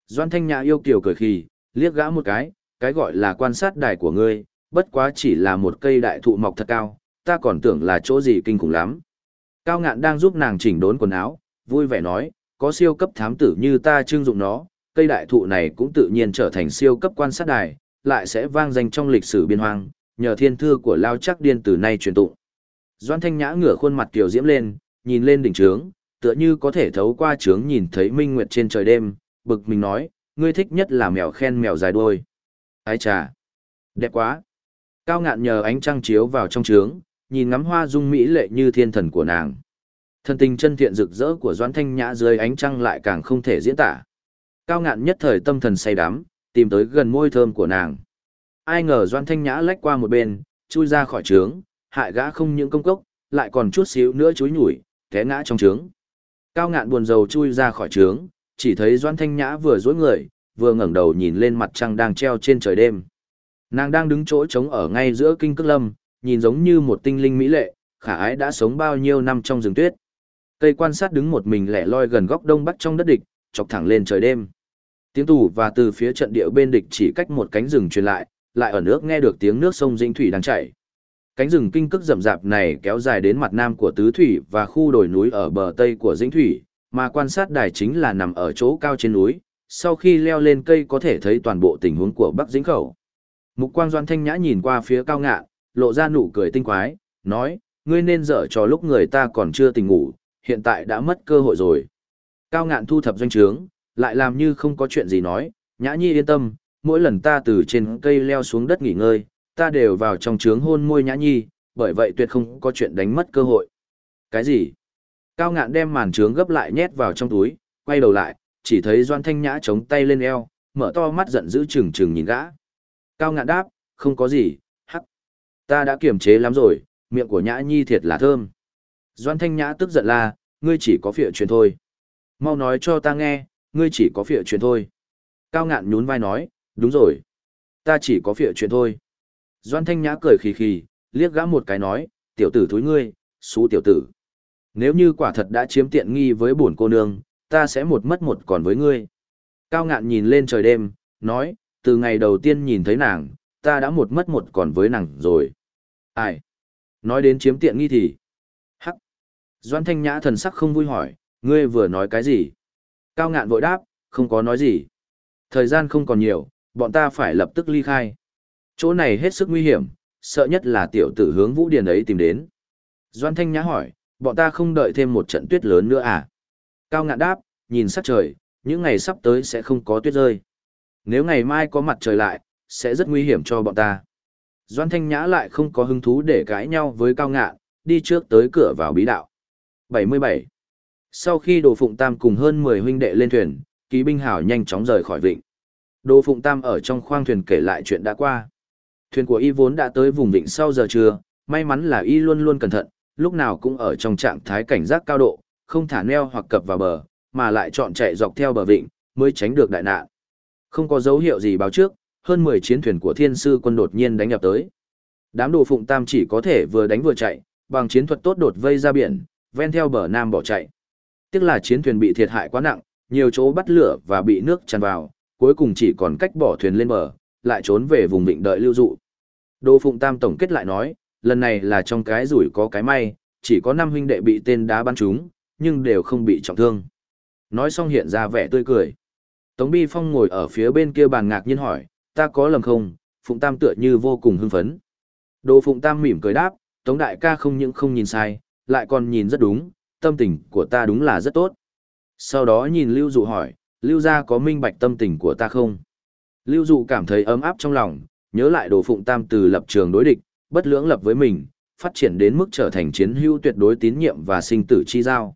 Doan Thanh Nhã yêu kiều cười khì, liếc gã một cái, cái gọi là quan sát đài của ngươi, bất quá chỉ là một cây đại thụ mọc thật cao, ta còn tưởng là chỗ gì kinh khủng lắm. Cao ngạn đang giúp nàng chỉnh đốn quần áo, vui vẻ nói, có siêu cấp thám tử như ta trưng dụng nó, cây đại thụ này cũng tự nhiên trở thành siêu cấp quan sát đài, lại sẽ vang danh trong lịch sử biên hoang, nhờ thiên thư của Lao chắc điên từ nay truyền tụng. Doan Thanh Nhã ngửa khuôn mặt tiểu diễm lên, nhìn lên đỉnh trướng, tựa như có thể thấu qua trướng nhìn thấy minh nguyệt trên trời đêm, bực mình nói, ngươi thích nhất là mèo khen mèo dài đuôi. Ái trà! Đẹp quá! Cao ngạn nhờ ánh trăng chiếu vào trong trướng, nhìn ngắm hoa dung mỹ lệ như thiên thần của nàng. Thân tình chân thiện rực rỡ của Doãn Thanh Nhã dưới ánh trăng lại càng không thể diễn tả. Cao ngạn nhất thời tâm thần say đắm, tìm tới gần môi thơm của nàng. Ai ngờ Doan Thanh Nhã lách qua một bên, chui ra khỏi trướng, hại gã không những công cốc, lại còn chút xíu nữa chúi nhủi, té ngã trong trướng. Cao ngạn buồn rầu chui ra khỏi trướng, chỉ thấy Doan Thanh Nhã vừa dối người, vừa ngẩng đầu nhìn lên mặt trăng đang treo trên trời đêm. Nàng đang đứng chỗ trống ở ngay giữa kinh cước lâm, nhìn giống như một tinh linh mỹ lệ, khả ái đã sống bao nhiêu năm trong rừng tuyết. Cây quan sát đứng một mình lẻ loi gần góc đông bắc trong đất địch, chọc thẳng lên trời đêm. Tiếng tù và từ phía trận địa bên địch chỉ cách một cánh rừng truyền lại, lại ở nước nghe được tiếng nước sông Dĩnh Thủy đang chảy. Cánh rừng kinh cức rậm rạp này kéo dài đến mặt nam của Tứ Thủy và khu đồi núi ở bờ tây của Dĩnh Thủy, mà quan sát đài chính là nằm ở chỗ cao trên núi, sau khi leo lên cây có thể thấy toàn bộ tình huống của Bắc Dĩnh Khẩu. Mục quang doan thanh nhã nhìn qua phía cao ngạ, lộ ra nụ cười tinh quái, nói, ngươi nên dở cho lúc người ta còn chưa tỉnh ngủ, hiện tại đã mất cơ hội rồi. Cao ngạn thu thập doanh trướng, lại làm như không có chuyện gì nói, nhã nhi yên tâm, mỗi lần ta từ trên cây leo xuống đất nghỉ ngơi, ta đều vào trong trướng hôn môi nhã nhi, bởi vậy tuyệt không có chuyện đánh mất cơ hội. Cái gì? Cao ngạn đem màn trướng gấp lại nhét vào trong túi, quay đầu lại, chỉ thấy Doan Thanh Nhã chống tay lên eo, mở to mắt giận dữ chừng chừng nhìn gã. Cao ngạn đáp, không có gì, hắc. Ta đã kiềm chế lắm rồi, miệng của Nhã Nhi thiệt là thơm. Doan Thanh Nhã tức giận la, ngươi chỉ có phịa truyền thôi. Mau nói cho ta nghe, ngươi chỉ có phịa chuyện thôi. Cao ngạn nhún vai nói, đúng rồi. Ta chỉ có phịa chuyện thôi. Doan Thanh Nhã cười khì khì, liếc gã một cái nói, tiểu tử thúi ngươi, xú tiểu tử. Nếu như quả thật đã chiếm tiện nghi với bổn cô nương, ta sẽ một mất một còn với ngươi. Cao ngạn nhìn lên trời đêm, nói, từ ngày đầu tiên nhìn thấy nàng, ta đã một mất một còn với nàng rồi. Ai? Nói đến chiếm tiện nghi thì... Hắc! Doan thanh nhã thần sắc không vui hỏi, ngươi vừa nói cái gì? Cao ngạn vội đáp, không có nói gì. Thời gian không còn nhiều, bọn ta phải lập tức ly khai. Chỗ này hết sức nguy hiểm, sợ nhất là tiểu tử hướng vũ điền ấy tìm đến. Doan thanh nhã hỏi, bọn ta không đợi thêm một trận tuyết lớn nữa à? Cao ngạn đáp, nhìn sắc trời, những ngày sắp tới sẽ không có tuyết rơi. Nếu ngày mai có mặt trời lại, sẽ rất nguy hiểm cho bọn ta. Doan Thanh Nhã lại không có hứng thú để cãi nhau với Cao Ngạn, đi trước tới cửa vào bí đạo. 77. Sau khi Đồ Phụng Tam cùng hơn 10 huynh đệ lên thuyền, ký binh hảo nhanh chóng rời khỏi vịnh. Đồ Phụng Tam ở trong khoang thuyền kể lại chuyện đã qua. Thuyền của y vốn đã tới vùng vịnh sau giờ trưa, may mắn là y luôn luôn cẩn thận, lúc nào cũng ở trong trạng thái cảnh giác cao độ, không thả neo hoặc cập vào bờ, mà lại chọn chạy dọc theo bờ vịnh, mới tránh được đại nạn. Không có dấu hiệu gì báo trước, hơn 10 chiến thuyền của thiên sư quân đột nhiên đánh nhập tới. Đám đồ phụng tam chỉ có thể vừa đánh vừa chạy, bằng chiến thuật tốt đột vây ra biển, ven theo bờ nam bỏ chạy. Tiếc là chiến thuyền bị thiệt hại quá nặng, nhiều chỗ bắt lửa và bị nước tràn vào, cuối cùng chỉ còn cách bỏ thuyền lên bờ, lại trốn về vùng vịnh đợi lưu dụ. Đô phụng tam tổng kết lại nói, lần này là trong cái rủi có cái may, chỉ có 5 huynh đệ bị tên đá bắn trúng, nhưng đều không bị trọng thương. Nói xong hiện ra vẻ tươi cười. Tống Bi Phong ngồi ở phía bên kia bàn ngạc nhiên hỏi, ta có lầm không, Phụng Tam tựa như vô cùng hưng phấn. Đô Phụng Tam mỉm cười đáp, Tống Đại ca không những không nhìn sai, lại còn nhìn rất đúng, tâm tình của ta đúng là rất tốt. Sau đó nhìn Lưu Dụ hỏi, Lưu gia có minh bạch tâm tình của ta không? Lưu Dụ cảm thấy ấm áp trong lòng, nhớ lại Đồ Phụng Tam từ lập trường đối địch, bất lưỡng lập với mình, phát triển đến mức trở thành chiến hữu tuyệt đối tín nhiệm và sinh tử chi giao.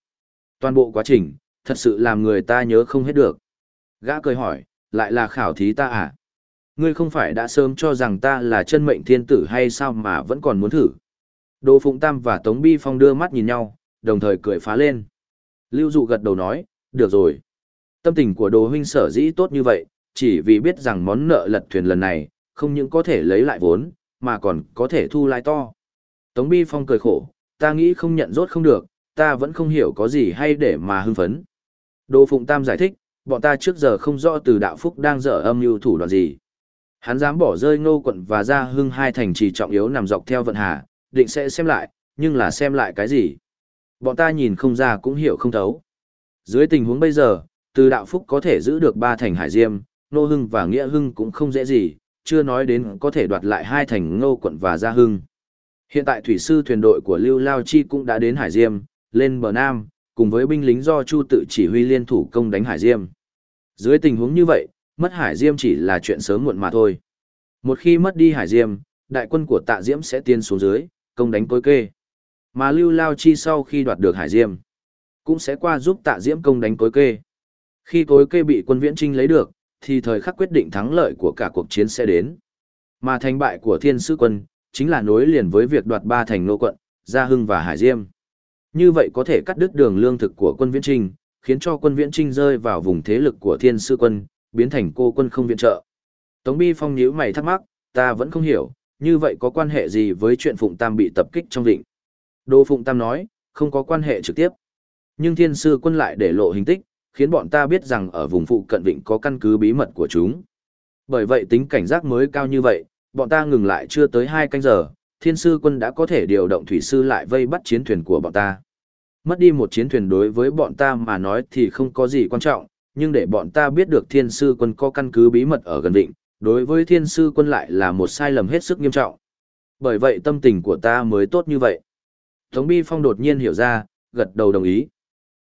Toàn bộ quá trình, thật sự làm người ta nhớ không hết được. Gã cười hỏi, lại là khảo thí ta à? Ngươi không phải đã sớm cho rằng ta là chân mệnh thiên tử hay sao mà vẫn còn muốn thử? Đỗ Phụng Tam và Tống Bi Phong đưa mắt nhìn nhau, đồng thời cười phá lên. Lưu Dụ gật đầu nói, được rồi. Tâm tình của Đồ huynh sở dĩ tốt như vậy, chỉ vì biết rằng món nợ lật thuyền lần này, không những có thể lấy lại vốn, mà còn có thể thu lại to. Tống Bi Phong cười khổ, ta nghĩ không nhận rốt không được, ta vẫn không hiểu có gì hay để mà hưng phấn. Đồ Phụng Tam giải thích, bọn ta trước giờ không rõ từ đạo phúc đang dở âm mưu thủ đoạn gì. Hắn dám bỏ rơi ngô quận và ra hưng hai thành trì trọng yếu nằm dọc theo vận hà, định sẽ xem lại, nhưng là xem lại cái gì. Bọn ta nhìn không ra cũng hiểu không thấu. Dưới tình huống bây giờ, từ đạo phúc có thể giữ được ba thành hải diêm, nô hưng và nghĩa hưng cũng không dễ gì, chưa nói đến có thể đoạt lại hai thành ngô quận và gia hưng. Hiện tại thủy sư thuyền đội của Lưu Lao Chi cũng đã đến Hải Diêm, lên bờ Nam, cùng với binh lính do Chu tự chỉ huy liên thủ công đánh Hải Diêm. Dưới tình huống như vậy, mất Hải Diêm chỉ là chuyện sớm muộn mà thôi. Một khi mất đi Hải Diêm, đại quân của Tạ Diễm sẽ tiến xuống dưới, công đánh cối kê. Mà Lưu Lao Chi sau khi đoạt được Hải Diêm, cũng sẽ qua giúp Tạ Diễm công đánh cối kê. Khi cối kê bị quân Viễn Trinh lấy được, thì thời khắc quyết định thắng lợi của cả cuộc chiến sẽ đến. Mà thành bại của Thiên Sư quân chính là nối liền với việc đoạt ba thành nô quận, Gia Hưng và Hải Diêm. Như vậy có thể cắt đứt đường lương thực của quân Viễn Trinh, khiến cho quân Viễn Trinh rơi vào vùng thế lực của Thiên Sư quân, biến thành cô quân không viện trợ. Tống Bi Phong nhíu mày thắc mắc, ta vẫn không hiểu, như vậy có quan hệ gì với chuyện Phụng Tam bị tập kích trong vịnh? Đô Phụng Tam nói, không có quan hệ trực tiếp. Nhưng Thiên Sư quân lại để lộ hình tích, khiến bọn ta biết rằng ở vùng phụ cận vịnh có căn cứ bí mật của chúng. Bởi vậy tính cảnh giác mới cao như vậy, bọn ta ngừng lại chưa tới hai canh giờ, thiên sư quân đã có thể điều động thủy sư lại vây bắt chiến thuyền của bọn ta. Mất đi một chiến thuyền đối với bọn ta mà nói thì không có gì quan trọng, nhưng để bọn ta biết được thiên sư quân có căn cứ bí mật ở gần vịnh, đối với thiên sư quân lại là một sai lầm hết sức nghiêm trọng. Bởi vậy tâm tình của ta mới tốt như vậy. Tống Bi Phong đột nhiên hiểu ra, gật đầu đồng ý.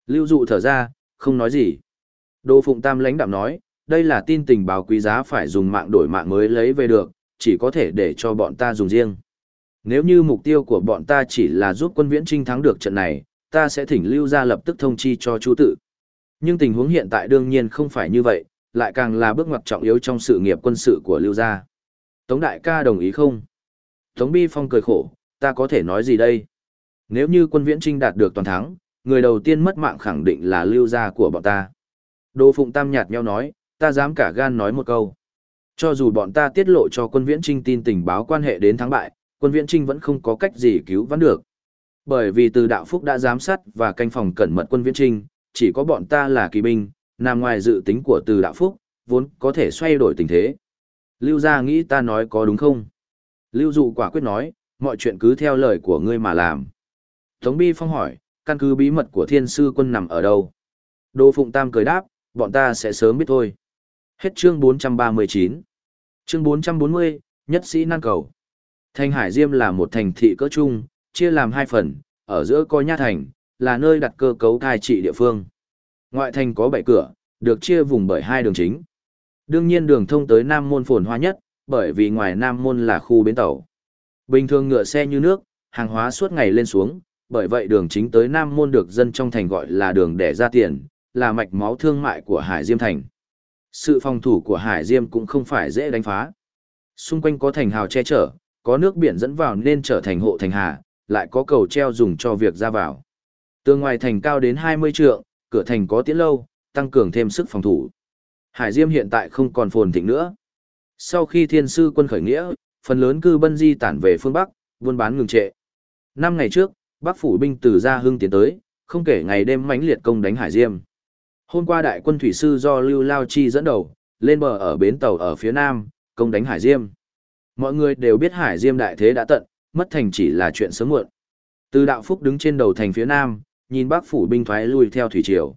Lưu dụ thở ra, không nói gì. Đỗ Phụng Tam lãnh đạm nói, đây là tin tình báo quý giá phải dùng mạng đổi mạng mới lấy về được, chỉ có thể để cho bọn ta dùng riêng. Nếu như mục tiêu của bọn ta chỉ là giúp quân viễn trinh thắng được trận này, ta sẽ thỉnh lưu ra lập tức thông chi cho chú tự. Nhưng tình huống hiện tại đương nhiên không phải như vậy, lại càng là bước ngoặt trọng yếu trong sự nghiệp quân sự của lưu gia. Tống đại ca đồng ý không? Tống Bi Phong cười khổ, ta có thể nói gì đây? Nếu như quân viễn trinh đạt được toàn thắng, người đầu tiên mất mạng khẳng định là lưu gia của bọn ta. Đô Phụng Tam nhạt nhau nói, ta dám cả gan nói một câu. Cho dù bọn ta tiết lộ cho quân viễn trinh tin tình báo quan hệ đến thắng bại, quân viễn trinh vẫn không có cách gì cứu vãn được. Bởi vì từ đạo phúc đã giám sát và canh phòng cẩn mật quân viễn trinh, chỉ có bọn ta là kỳ binh, nằm ngoài dự tính của từ đạo phúc, vốn có thể xoay đổi tình thế. Lưu gia nghĩ ta nói có đúng không? Lưu dụ quả quyết nói, mọi chuyện cứ theo lời của ngươi mà làm. Tống Bi Phong hỏi, căn cứ bí mật của thiên sư quân nằm ở đâu? Đô Phụng Tam cười đáp, bọn ta sẽ sớm biết thôi. Hết chương 439. Chương 440, nhất sĩ nan cầu. Thành Hải Diêm là một thành thị cỡ trung, chia làm hai phần, ở giữa có nha thành, là nơi đặt cơ cấu cai trị địa phương. Ngoại thành có bảy cửa, được chia vùng bởi hai đường chính. Đương nhiên đường thông tới Nam Môn phồn hoa nhất, bởi vì ngoài Nam Môn là khu bến tàu. Bình thường ngựa xe như nước, hàng hóa suốt ngày lên xuống, bởi vậy đường chính tới Nam Môn được dân trong thành gọi là đường để ra tiền, là mạch máu thương mại của Hải Diêm Thành. Sự phòng thủ của Hải Diêm cũng không phải dễ đánh phá. Xung quanh có thành hào che chở, có nước biển dẫn vào nên trở thành hộ thành hà, lại có cầu treo dùng cho việc ra vào. Tường ngoài thành cao đến 20 trượng, cửa thành có tiễn lâu, tăng cường thêm sức phòng thủ. Hải Diêm hiện tại không còn phồn thịnh nữa. Sau khi thiên sư quân khởi nghĩa, phần lớn cư bân di tản về phương Bắc, buôn bán ngừng trệ. Năm ngày trước, Bắc phủ binh từ Gia Hưng tiến tới, không kể ngày đêm mãnh liệt công đánh Hải Diêm. Hôm qua đại quân thủy sư do Lưu Lao Chi dẫn đầu, lên bờ ở bến tàu ở phía nam, công đánh Hải Diêm. Mọi người đều biết Hải Diêm đại thế đã tận, mất thành chỉ là chuyện sớm muộn. Từ đạo phúc đứng trên đầu thành phía nam, nhìn bác phủ binh thoái lui theo thủy triều.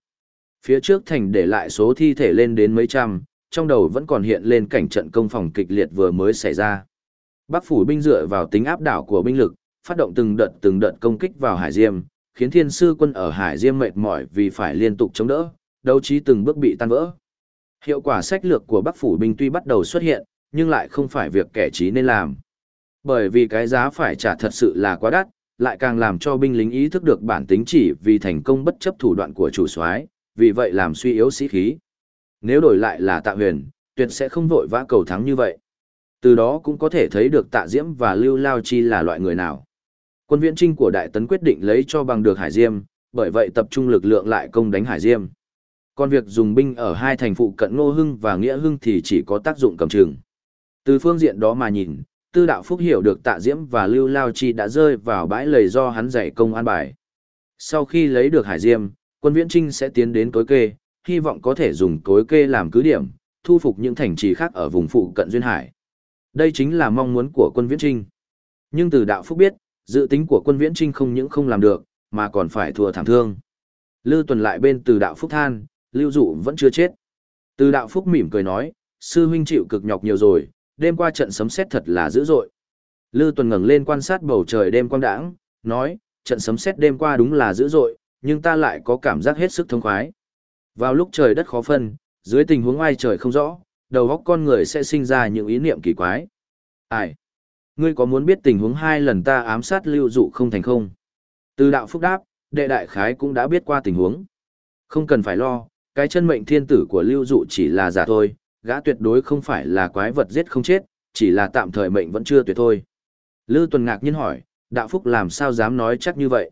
Phía trước thành để lại số thi thể lên đến mấy trăm, trong đầu vẫn còn hiện lên cảnh trận công phòng kịch liệt vừa mới xảy ra. Bắc phủ binh dựa vào tính áp đảo của binh lực, phát động từng đợt từng đợt công kích vào Hải Diêm, khiến thiên sư quân ở Hải Diêm mệt mỏi vì phải liên tục chống đỡ, đấu trí từng bước bị tan vỡ. Hiệu quả sách lược của Bắc phủ binh tuy bắt đầu xuất hiện, nhưng lại không phải việc kẻ trí nên làm. Bởi vì cái giá phải trả thật sự là quá đắt, lại càng làm cho binh lính ý thức được bản tính chỉ vì thành công bất chấp thủ đoạn của chủ soái, vì vậy làm suy yếu sĩ khí. Nếu đổi lại là Tạ Huyền, tuyệt sẽ không vội vã cầu thắng như vậy. Từ đó cũng có thể thấy được Tạ Diễm và Lưu Lao Chi là loại người nào. Quân viễn trinh của Đại Tấn quyết định lấy cho bằng được Hải Diêm, bởi vậy tập trung lực lượng lại công đánh Hải Diêm. Còn việc dùng binh ở hai thành phụ cận Ngô Hưng và Nghĩa Hưng thì chỉ có tác dụng cầm chừng. Từ phương diện đó mà nhìn, Tư Đạo Phúc hiểu được Tạ Diễm và Lưu Lao Chi đã rơi vào bãi lầy do hắn dạy công an bài. Sau khi lấy được Hải Diêm, quân viễn trinh sẽ tiến đến cối kê, hy vọng có thể dùng cối kê làm cứ điểm, thu phục những thành trì khác ở vùng phụ cận Duyên Hải. Đây chính là mong muốn của quân viễn trinh. Nhưng từ đạo phúc biết, dự tính của quân viễn trinh không những không làm được, mà còn phải thua thảm thương. Lưu tuần lại bên từ đạo phúc than, lưu dụ vẫn chưa chết. Từ đạo phúc mỉm cười nói, sư huynh chịu cực nhọc nhiều rồi, đêm qua trận sấm sét thật là dữ dội. Lưu tuần ngẩng lên quan sát bầu trời đêm quang đãng, nói, trận sấm sét đêm qua đúng là dữ dội, nhưng ta lại có cảm giác hết sức thông khoái. Vào lúc trời đất khó phân, dưới tình huống ai trời không rõ, đầu óc con người sẽ sinh ra những ý niệm kỳ quái. Ai? Ngươi có muốn biết tình huống hai lần ta ám sát lưu dụ không thành không? Từ đạo phúc đáp, đệ đại khái cũng đã biết qua tình huống. Không cần phải lo, cái chân mệnh thiên tử của lưu dụ chỉ là giả thôi, gã tuyệt đối không phải là quái vật giết không chết, chỉ là tạm thời mệnh vẫn chưa tuyệt thôi. Lưu Tuần ngạc nhiên hỏi, đạo phúc làm sao dám nói chắc như vậy?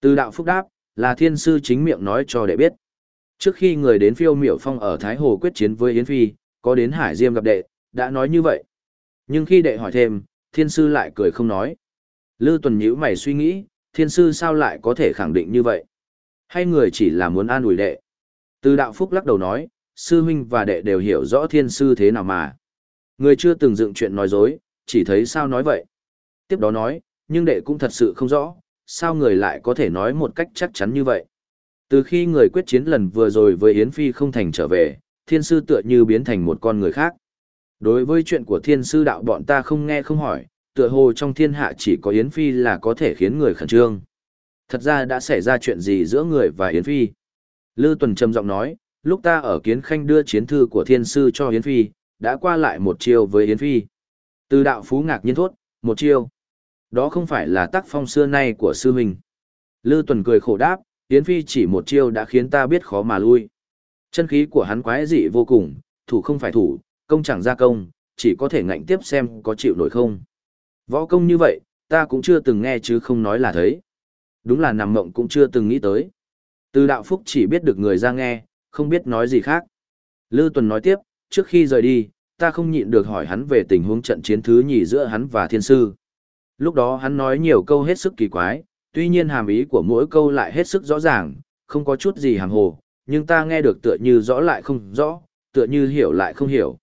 Từ đạo phúc đáp, là thiên sư chính miệng nói cho đệ biết. Trước khi người đến phiêu miểu phong ở Thái Hồ quyết chiến với Yến Phi, có đến Hải Diêm gặp đệ, đã nói như vậy. Nhưng khi đệ hỏi thêm, thiên sư lại cười không nói. Lư tuần nhíu mày suy nghĩ, thiên sư sao lại có thể khẳng định như vậy? Hay người chỉ là muốn an ủi đệ? Từ đạo phúc lắc đầu nói, sư huynh và đệ đều hiểu rõ thiên sư thế nào mà. Người chưa từng dựng chuyện nói dối, chỉ thấy sao nói vậy. Tiếp đó nói, nhưng đệ cũng thật sự không rõ, sao người lại có thể nói một cách chắc chắn như vậy. Từ khi người quyết chiến lần vừa rồi với Yến Phi không thành trở về, thiên sư tựa như biến thành một con người khác. Đối với chuyện của thiên sư đạo bọn ta không nghe không hỏi, tựa hồ trong thiên hạ chỉ có Yến Phi là có thể khiến người khẩn trương. Thật ra đã xảy ra chuyện gì giữa người và Yến Phi? Lư Tuần trầm giọng nói, Lúc ta ở kiến khanh đưa chiến thư của thiên sư cho Yến Phi, đã qua lại một chiêu với Yến Phi. Từ đạo phú ngạc nhiên thốt, một chiêu. Đó không phải là tác phong xưa nay của sư huynh. Lư Tuần cười khổ đáp, Yến Phi chỉ một chiêu đã khiến ta biết khó mà lui. Chân khí của hắn quái dị vô cùng, thủ không phải thủ, công chẳng ra công, chỉ có thể ngạnh tiếp xem có chịu nổi không. Võ công như vậy, ta cũng chưa từng nghe chứ không nói là thấy. Đúng là nằm mộng cũng chưa từng nghĩ tới. Từ đạo phúc chỉ biết được người ra nghe, không biết nói gì khác. Lư Tuần nói tiếp, trước khi rời đi, ta không nhịn được hỏi hắn về tình huống trận chiến thứ nhì giữa hắn và thiên sư. Lúc đó hắn nói nhiều câu hết sức kỳ quái, tuy nhiên hàm ý của mỗi câu lại hết sức rõ ràng, không có chút gì hàm hồ, nhưng ta nghe được tựa như rõ lại không rõ, tựa như hiểu lại không hiểu.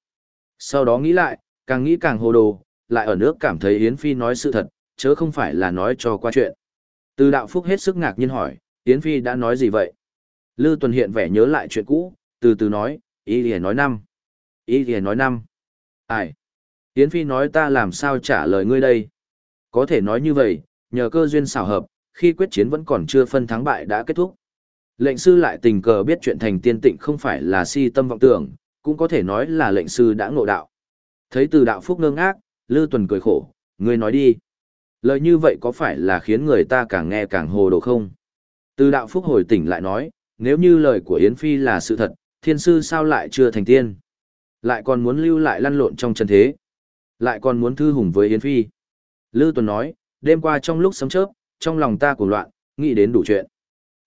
Sau đó nghĩ lại, càng nghĩ càng hồ đồ, lại ở nước cảm thấy Yến Phi nói sự thật, chớ không phải là nói cho qua chuyện. Từ đạo phúc hết sức ngạc nhiên hỏi, Yến Phi đã nói gì vậy? Lư Tuần hiện vẻ nhớ lại chuyện cũ, từ từ nói, ý thì nói năm. Ý thì nói năm. Ai? Yến Phi nói ta làm sao trả lời ngươi đây? Có thể nói như vậy, nhờ cơ duyên xảo hợp, khi quyết chiến vẫn còn chưa phân thắng bại đã kết thúc. Lệnh sư lại tình cờ biết chuyện thành tiên tịnh không phải là si tâm vọng tưởng, cũng có thể nói là lệnh sư đã ngộ đạo. Thấy từ đạo phúc ngơ ngác, Lư Tuần cười khổ, ngươi nói đi. Lời như vậy có phải là khiến người ta càng nghe càng hồ đồ không? Từ đạo phúc hồi tỉnh lại nói, nếu như lời của Yến Phi là sự thật, thiên sư sao lại chưa thành tiên? Lại còn muốn lưu lại lăn lộn trong chân thế? Lại còn muốn thư hùng với Yến Phi? Lư Tuần nói, đêm qua trong lúc sấm chớp, trong lòng ta cuồng loạn, nghĩ đến đủ chuyện.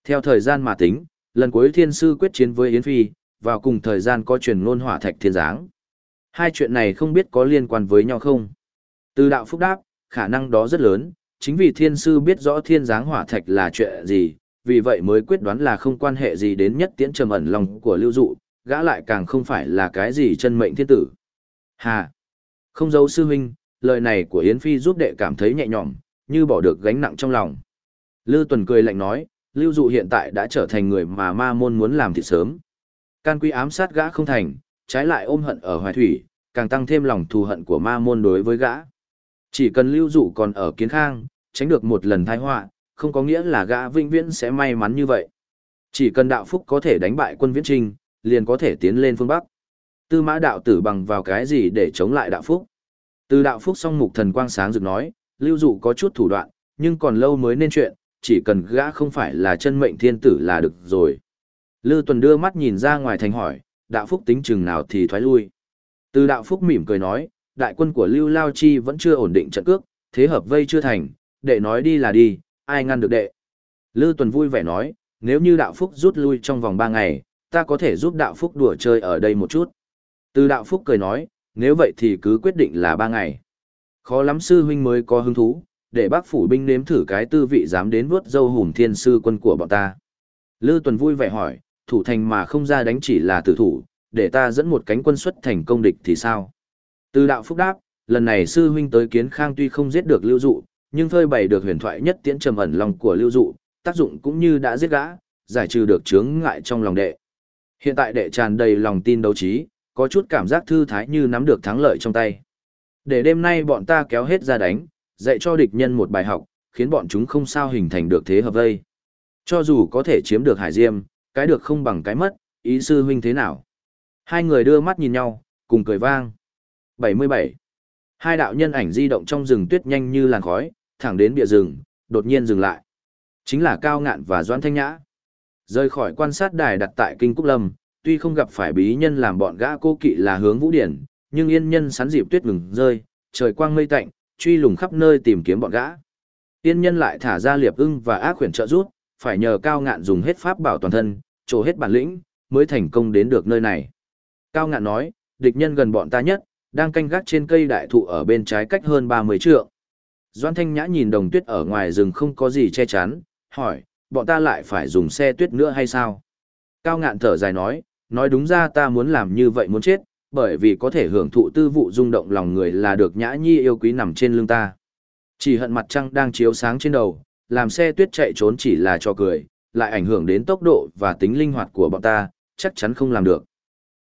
Theo thời gian mà tính, lần cuối thiên sư quyết chiến với Yến Phi, vào cùng thời gian có truyền ngôn hỏa thạch thiên giáng. Hai chuyện này không biết có liên quan với nhau không? Từ đạo phúc đáp, khả năng đó rất lớn, chính vì thiên sư biết rõ thiên giáng hỏa thạch là chuyện gì, vì vậy mới quyết đoán là không quan hệ gì đến nhất tiễn trầm ẩn lòng của lưu dụ, gã lại càng không phải là cái gì chân mệnh thiên tử. Hà! Không giấu sư huynh, lời này của Yến Phi giúp đệ cảm thấy nhẹ nhõm, như bỏ được gánh nặng trong lòng. lưu Tuần cười lạnh nói, Lưu Dụ hiện tại đã trở thành người mà ma môn muốn làm thịt sớm. Can quy ám sát gã không thành, trái lại ôm hận ở hoài thủy, càng tăng thêm lòng thù hận của ma môn đối với gã. Chỉ cần Lưu Dụ còn ở kiến khang, tránh được một lần tai họa, không có nghĩa là gã vĩnh viễn sẽ may mắn như vậy. Chỉ cần đạo phúc có thể đánh bại quân viễn trinh, liền có thể tiến lên phương Bắc. Tư mã đạo tử bằng vào cái gì để chống lại đạo phúc? Từ đạo phúc song mục thần quang sáng rực nói, lưu dụ có chút thủ đoạn, nhưng còn lâu mới nên chuyện, chỉ cần gã không phải là chân mệnh thiên tử là được rồi. Lư tuần đưa mắt nhìn ra ngoài thành hỏi, đạo phúc tính chừng nào thì thoái lui. Từ đạo phúc mỉm cười nói, đại quân của lưu lao chi vẫn chưa ổn định trận cước, thế hợp vây chưa thành, đệ nói đi là đi, ai ngăn được đệ. Lư tuần vui vẻ nói, nếu như đạo phúc rút lui trong vòng ba ngày, ta có thể giúp đạo phúc đùa chơi ở đây một chút. Từ đạo phúc cười nói, nếu vậy thì cứ quyết định là ba ngày. Khó lắm sư huynh mới có hứng thú, để bác phủ binh nếm thử cái tư vị dám đến vuốt dâu hùm thiên sư quân của bọn ta. Lư Tuần vui vẻ hỏi, thủ thành mà không ra đánh chỉ là tử thủ, để ta dẫn một cánh quân xuất thành công địch thì sao? Từ đạo phúc đáp, lần này sư huynh tới kiến khang tuy không giết được lưu dụ, nhưng phơi bày được huyền thoại nhất tiễn trầm ẩn lòng của lưu dụ, tác dụng cũng như đã giết gã, giải trừ được chướng ngại trong lòng đệ. Hiện tại đệ tràn đầy lòng tin đấu trí, có chút cảm giác thư thái như nắm được thắng lợi trong tay. Để đêm nay bọn ta kéo hết ra đánh, dạy cho địch nhân một bài học, khiến bọn chúng không sao hình thành được thế hợp vây. Cho dù có thể chiếm được Hải Diêm, cái được không bằng cái mất, ý sư huynh thế nào? Hai người đưa mắt nhìn nhau, cùng cười vang. 77. Hai đạo nhân ảnh di động trong rừng tuyết nhanh như làn khói, thẳng đến bìa rừng, đột nhiên dừng lại. Chính là Cao Ngạn và Doãn Thanh Nhã. Rời khỏi quan sát đài đặt tại Kinh Cúc Lâm, tuy không gặp phải bí nhân làm bọn gã cô kỵ là hướng vũ điển, nhưng yên nhân sắn dịp tuyết ngừng rơi, trời quang mây tạnh, truy lùng khắp nơi tìm kiếm bọn gã. Yên nhân lại thả ra liệp ưng và ác khuyển trợ rút, phải nhờ cao ngạn dùng hết pháp bảo toàn thân, trổ hết bản lĩnh, mới thành công đến được nơi này. Cao ngạn nói, địch nhân gần bọn ta nhất, đang canh gác trên cây đại thụ ở bên trái cách hơn 30 trượng. Doan Thanh Nhã nhìn đồng tuyết ở ngoài rừng không có gì che chắn, hỏi, bọn ta lại phải dùng xe tuyết nữa hay sao? Cao ngạn thở dài nói, nói đúng ra ta muốn làm như vậy muốn chết, bởi vì có thể hưởng thụ tư vụ rung động lòng người là được nhã nhi yêu quý nằm trên lưng ta. Chỉ hận mặt trăng đang chiếu sáng trên đầu, làm xe tuyết chạy trốn chỉ là cho cười, lại ảnh hưởng đến tốc độ và tính linh hoạt của bọn ta, chắc chắn không làm được.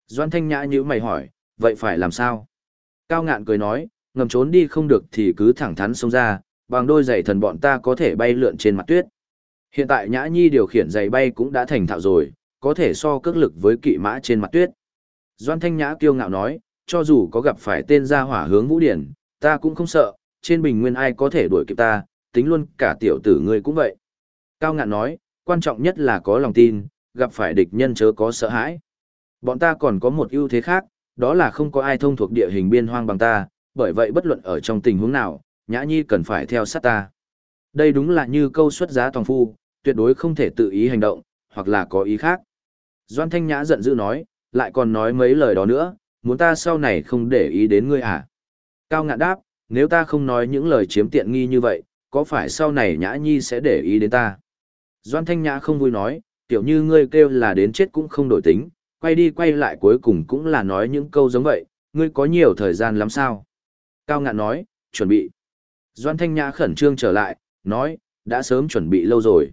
Doan thanh nhã như mày hỏi, vậy phải làm sao? Cao ngạn cười nói, ngầm trốn đi không được thì cứ thẳng thắn xông ra, bằng đôi giày thần bọn ta có thể bay lượn trên mặt tuyết. Hiện tại nhã nhi điều khiển giày bay cũng đã thành thạo rồi, có thể so cước lực với kỵ mã trên mặt tuyết. Doan Thanh Nhã kiêu ngạo nói, cho dù có gặp phải tên gia hỏa hướng vũ điển, ta cũng không sợ, trên bình nguyên ai có thể đuổi kịp ta, tính luôn cả tiểu tử ngươi cũng vậy. Cao ngạn nói, quan trọng nhất là có lòng tin, gặp phải địch nhân chớ có sợ hãi. Bọn ta còn có một ưu thế khác, đó là không có ai thông thuộc địa hình biên hoang bằng ta, bởi vậy bất luận ở trong tình huống nào, Nhã Nhi cần phải theo sát ta. Đây đúng là như câu xuất giá toàn phu, tuyệt đối không thể tự ý hành động, hoặc là có ý khác. Doan Thanh Nhã giận dữ nói, lại còn nói mấy lời đó nữa, muốn ta sau này không để ý đến ngươi à? Cao ngạn đáp, nếu ta không nói những lời chiếm tiện nghi như vậy, có phải sau này Nhã Nhi sẽ để ý đến ta? Doan Thanh Nhã không vui nói, tiểu như ngươi kêu là đến chết cũng không đổi tính, quay đi quay lại cuối cùng cũng là nói những câu giống vậy, ngươi có nhiều thời gian lắm sao? Cao ngạn nói, chuẩn bị. Doan Thanh Nhã khẩn trương trở lại, nói, đã sớm chuẩn bị lâu rồi.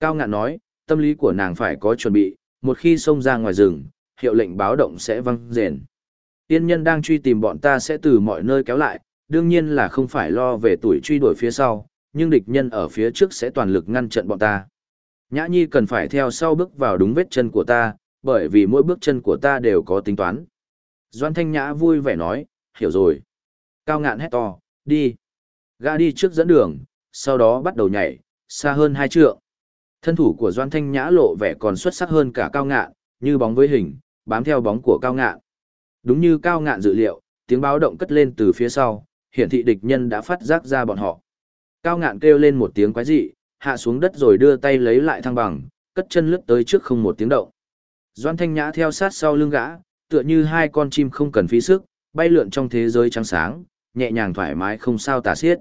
Cao ngạn nói, tâm lý của nàng phải có chuẩn bị, một khi xông ra ngoài rừng, hiệu lệnh báo động sẽ văng rền. Tiên nhân đang truy tìm bọn ta sẽ từ mọi nơi kéo lại, đương nhiên là không phải lo về tuổi truy đuổi phía sau, nhưng địch nhân ở phía trước sẽ toàn lực ngăn trận bọn ta. Nhã Nhi cần phải theo sau bước vào đúng vết chân của ta, bởi vì mỗi bước chân của ta đều có tính toán. Doan Thanh Nhã vui vẻ nói, hiểu rồi. Cao ngạn hét to, đi. Gã đi trước dẫn đường, sau đó bắt đầu nhảy, xa hơn hai trượng. Thân thủ của Doan Thanh Nhã lộ vẻ còn xuất sắc hơn cả cao ngạn, như bóng với hình, bám theo bóng của cao ngạn. Đúng như cao ngạn dự liệu, tiếng báo động cất lên từ phía sau, hiển thị địch nhân đã phát giác ra bọn họ. Cao ngạn kêu lên một tiếng quái dị, hạ xuống đất rồi đưa tay lấy lại thăng bằng, cất chân lướt tới trước không một tiếng động. Doan Thanh Nhã theo sát sau lưng gã, tựa như hai con chim không cần phí sức, bay lượn trong thế giới trắng sáng, nhẹ nhàng thoải mái không sao tả xiết.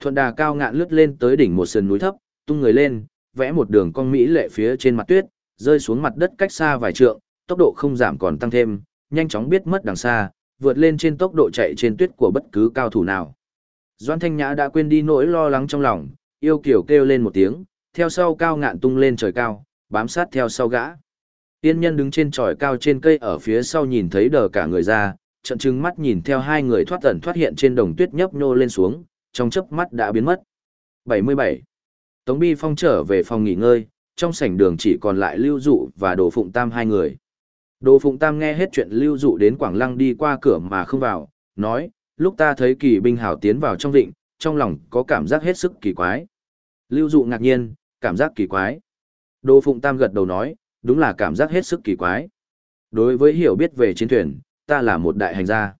Thuận đà cao ngạn lướt lên tới đỉnh một sườn núi thấp, tung người lên, vẽ một đường cong mỹ lệ phía trên mặt tuyết, rơi xuống mặt đất cách xa vài trượng, tốc độ không giảm còn tăng thêm, nhanh chóng biết mất đằng xa, vượt lên trên tốc độ chạy trên tuyết của bất cứ cao thủ nào. Doan Thanh Nhã đã quên đi nỗi lo lắng trong lòng, yêu kiểu kêu lên một tiếng, theo sau cao ngạn tung lên trời cao, bám sát theo sau gã. Tiên nhân đứng trên tròi cao trên cây ở phía sau nhìn thấy đờ cả người ra, trận trừng mắt nhìn theo hai người thoát tẩn thoát hiện trên đồng tuyết nhấp nhô lên xuống, trong chớp mắt đã biến mất. 77. Tống Bi Phong trở về phòng nghỉ ngơi, trong sảnh đường chỉ còn lại Lưu Dụ và Đồ Phụng Tam hai người. Đồ Phụng Tam nghe hết chuyện Lưu Dụ đến Quảng Lăng đi qua cửa mà không vào, nói, lúc ta thấy kỳ binh hào tiến vào trong vịnh, trong lòng có cảm giác hết sức kỳ quái. Lưu Dụ ngạc nhiên, cảm giác kỳ quái. Đô Phụng Tam gật đầu nói, đúng là cảm giác hết sức kỳ quái. Đối với hiểu biết về chiến thuyền, ta là một đại hành gia.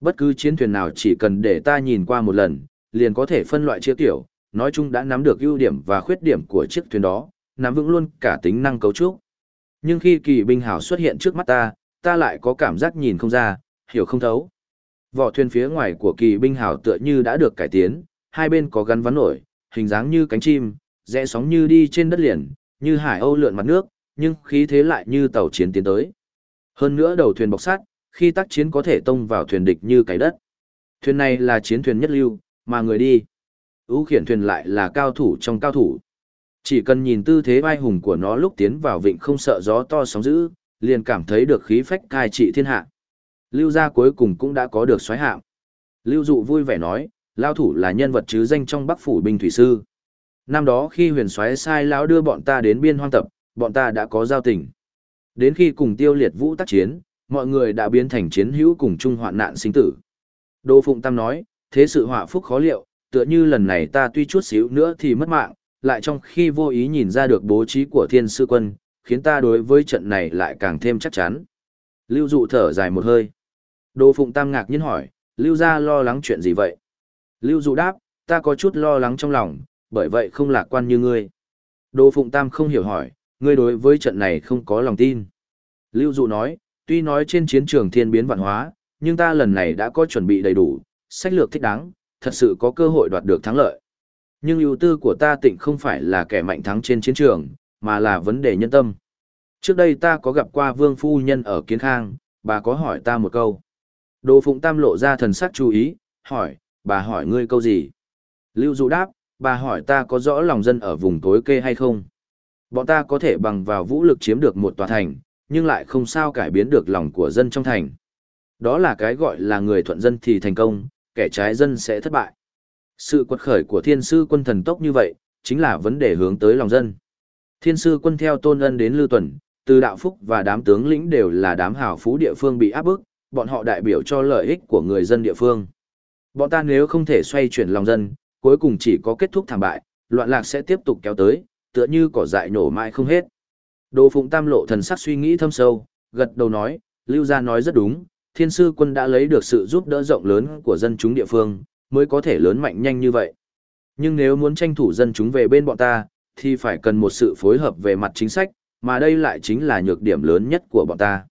Bất cứ chiến thuyền nào chỉ cần để ta nhìn qua một lần, liền có thể phân loại chia tiểu, nói chung đã nắm được ưu điểm và khuyết điểm của chiếc thuyền đó, nắm vững luôn cả tính năng cấu trúc. Nhưng khi kỳ binh hảo xuất hiện trước mắt ta, ta lại có cảm giác nhìn không ra, hiểu không thấu. Vỏ thuyền phía ngoài của kỳ binh hảo tựa như đã được cải tiến, hai bên có gắn ván nổi, hình dáng như cánh chim, rẽ sóng như đi trên đất liền, như hải âu lượn mặt nước, nhưng khí thế lại như tàu chiến tiến tới. Hơn nữa đầu thuyền bọc sắt, khi tác chiến có thể tông vào thuyền địch như cái đất. Thuyền này là chiến thuyền nhất lưu, mà người đi. Ú khiển thuyền lại là cao thủ trong cao thủ. Chỉ cần nhìn tư thế vai hùng của nó lúc tiến vào vịnh không sợ gió to sóng dữ, liền cảm thấy được khí phách cai trị thiên hạ. Lưu gia cuối cùng cũng đã có được xoáy hạm. Lưu dụ vui vẻ nói, lao thủ là nhân vật chứ danh trong bắc phủ binh thủy sư. Năm đó khi huyền soái sai lão đưa bọn ta đến biên hoang tập, bọn ta đã có giao tình. Đến khi cùng tiêu liệt vũ tác chiến, mọi người đã biến thành chiến hữu cùng chung hoạn nạn sinh tử. Đô Phụng Tam nói, thế sự họa phúc khó liệu, tựa như lần này ta tuy chút xíu nữa thì mất mạng, lại trong khi vô ý nhìn ra được bố trí của thiên sư quân, khiến ta đối với trận này lại càng thêm chắc chắn. Lưu dụ thở dài một hơi. Đô Phụng Tam ngạc nhiên hỏi, Lưu gia lo lắng chuyện gì vậy? Lưu dụ đáp, ta có chút lo lắng trong lòng, bởi vậy không lạc quan như ngươi. Đô Phụng Tam không hiểu hỏi, ngươi đối với trận này không có lòng tin. Lưu dụ nói, tuy nói trên chiến trường thiên biến vạn hóa, nhưng ta lần này đã có chuẩn bị đầy đủ, sách lược thích đáng, thật sự có cơ hội đoạt được thắng lợi. Nhưng ưu tư của ta tịnh không phải là kẻ mạnh thắng trên chiến trường, mà là vấn đề nhân tâm. Trước đây ta có gặp qua vương phu nhân ở Kiến Khang, bà có hỏi ta một câu. Đồ Phụng Tam lộ ra thần sắc chú ý, hỏi, bà hỏi ngươi câu gì? Lưu Dụ đáp, bà hỏi ta có rõ lòng dân ở vùng tối kê hay không? Bọn ta có thể bằng vào vũ lực chiếm được một tòa thành, nhưng lại không sao cải biến được lòng của dân trong thành. Đó là cái gọi là người thuận dân thì thành công, kẻ trái dân sẽ thất bại. Sự quật khởi của thiên sư quân thần tốc như vậy, chính là vấn đề hướng tới lòng dân. Thiên sư quân theo tôn ân đến lưu tuần, Từ đạo phúc và đám tướng lĩnh đều là đám hào phú địa phương bị áp bức, bọn họ đại biểu cho lợi ích của người dân địa phương. Bọn ta nếu không thể xoay chuyển lòng dân, cuối cùng chỉ có kết thúc thảm bại, loạn lạc sẽ tiếp tục kéo tới, tựa như cỏ dại nổ mãi không hết. Đồ Phụng Tam lộ thần sắc suy nghĩ thâm sâu, gật đầu nói, Lưu Gia nói rất đúng, thiên sư quân đã lấy được sự giúp đỡ rộng lớn của dân chúng địa phương, mới có thể lớn mạnh nhanh như vậy. Nhưng nếu muốn tranh thủ dân chúng về bên bọn ta, thì phải cần một sự phối hợp về mặt chính sách, mà đây lại chính là nhược điểm lớn nhất của bọn ta.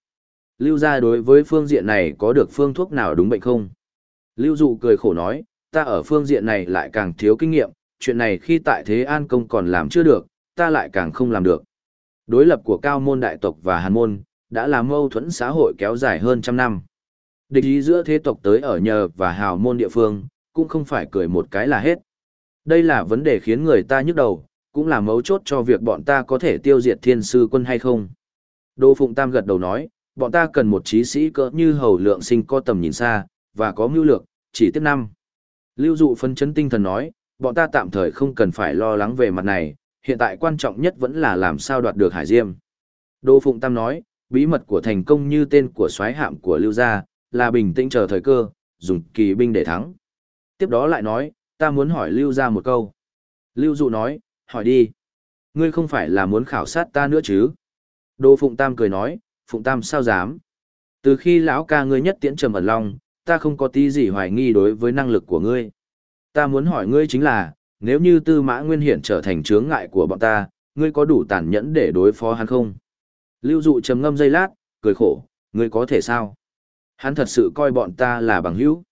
Lưu gia đối với phương diện này có được phương thuốc nào đúng bệnh không? Lưu dụ cười khổ nói, ta ở phương diện này lại càng thiếu kinh nghiệm, chuyện này khi tại Thế An Công còn làm chưa được, ta lại càng không làm được. Đối lập của cao môn đại tộc và hàn môn, đã làm mâu thuẫn xã hội kéo dài hơn trăm năm. Địch ý giữa thế tộc tới ở nhờ và hào môn địa phương, cũng không phải cười một cái là hết. Đây là vấn đề khiến người ta nhức đầu, cũng là mấu chốt cho việc bọn ta có thể tiêu diệt thiên sư quân hay không. Đô Phụng Tam gật đầu nói, bọn ta cần một trí sĩ cỡ như hầu lượng sinh có tầm nhìn xa, và có mưu lược, chỉ tiếp năm. Lưu dụ phân chấn tinh thần nói, bọn ta tạm thời không cần phải lo lắng về mặt này, hiện tại quan trọng nhất vẫn là làm sao đoạt được Hải Diêm. Đô Phụng Tam nói, bí mật của thành công như tên của soái hạm của Lưu Gia, là bình tĩnh chờ thời cơ, dùng kỳ binh để thắng. Tiếp đó lại nói, ta muốn hỏi Lưu Gia một câu. Lưu Dụ nói, hỏi đi. Ngươi không phải là muốn khảo sát ta nữa chứ? Đô Phụng Tam cười nói, Phụng Tam sao dám? Từ khi lão ca ngươi nhất tiễn trầm ẩn long, ta không có tí gì hoài nghi đối với năng lực của ngươi. Ta muốn hỏi ngươi chính là, nếu như tư mã nguyên hiển trở thành chướng ngại của bọn ta, ngươi có đủ tàn nhẫn để đối phó hắn không? Lưu dụ trầm ngâm giây lát, cười khổ, ngươi có thể sao? Hắn thật sự coi bọn ta là bằng hữu.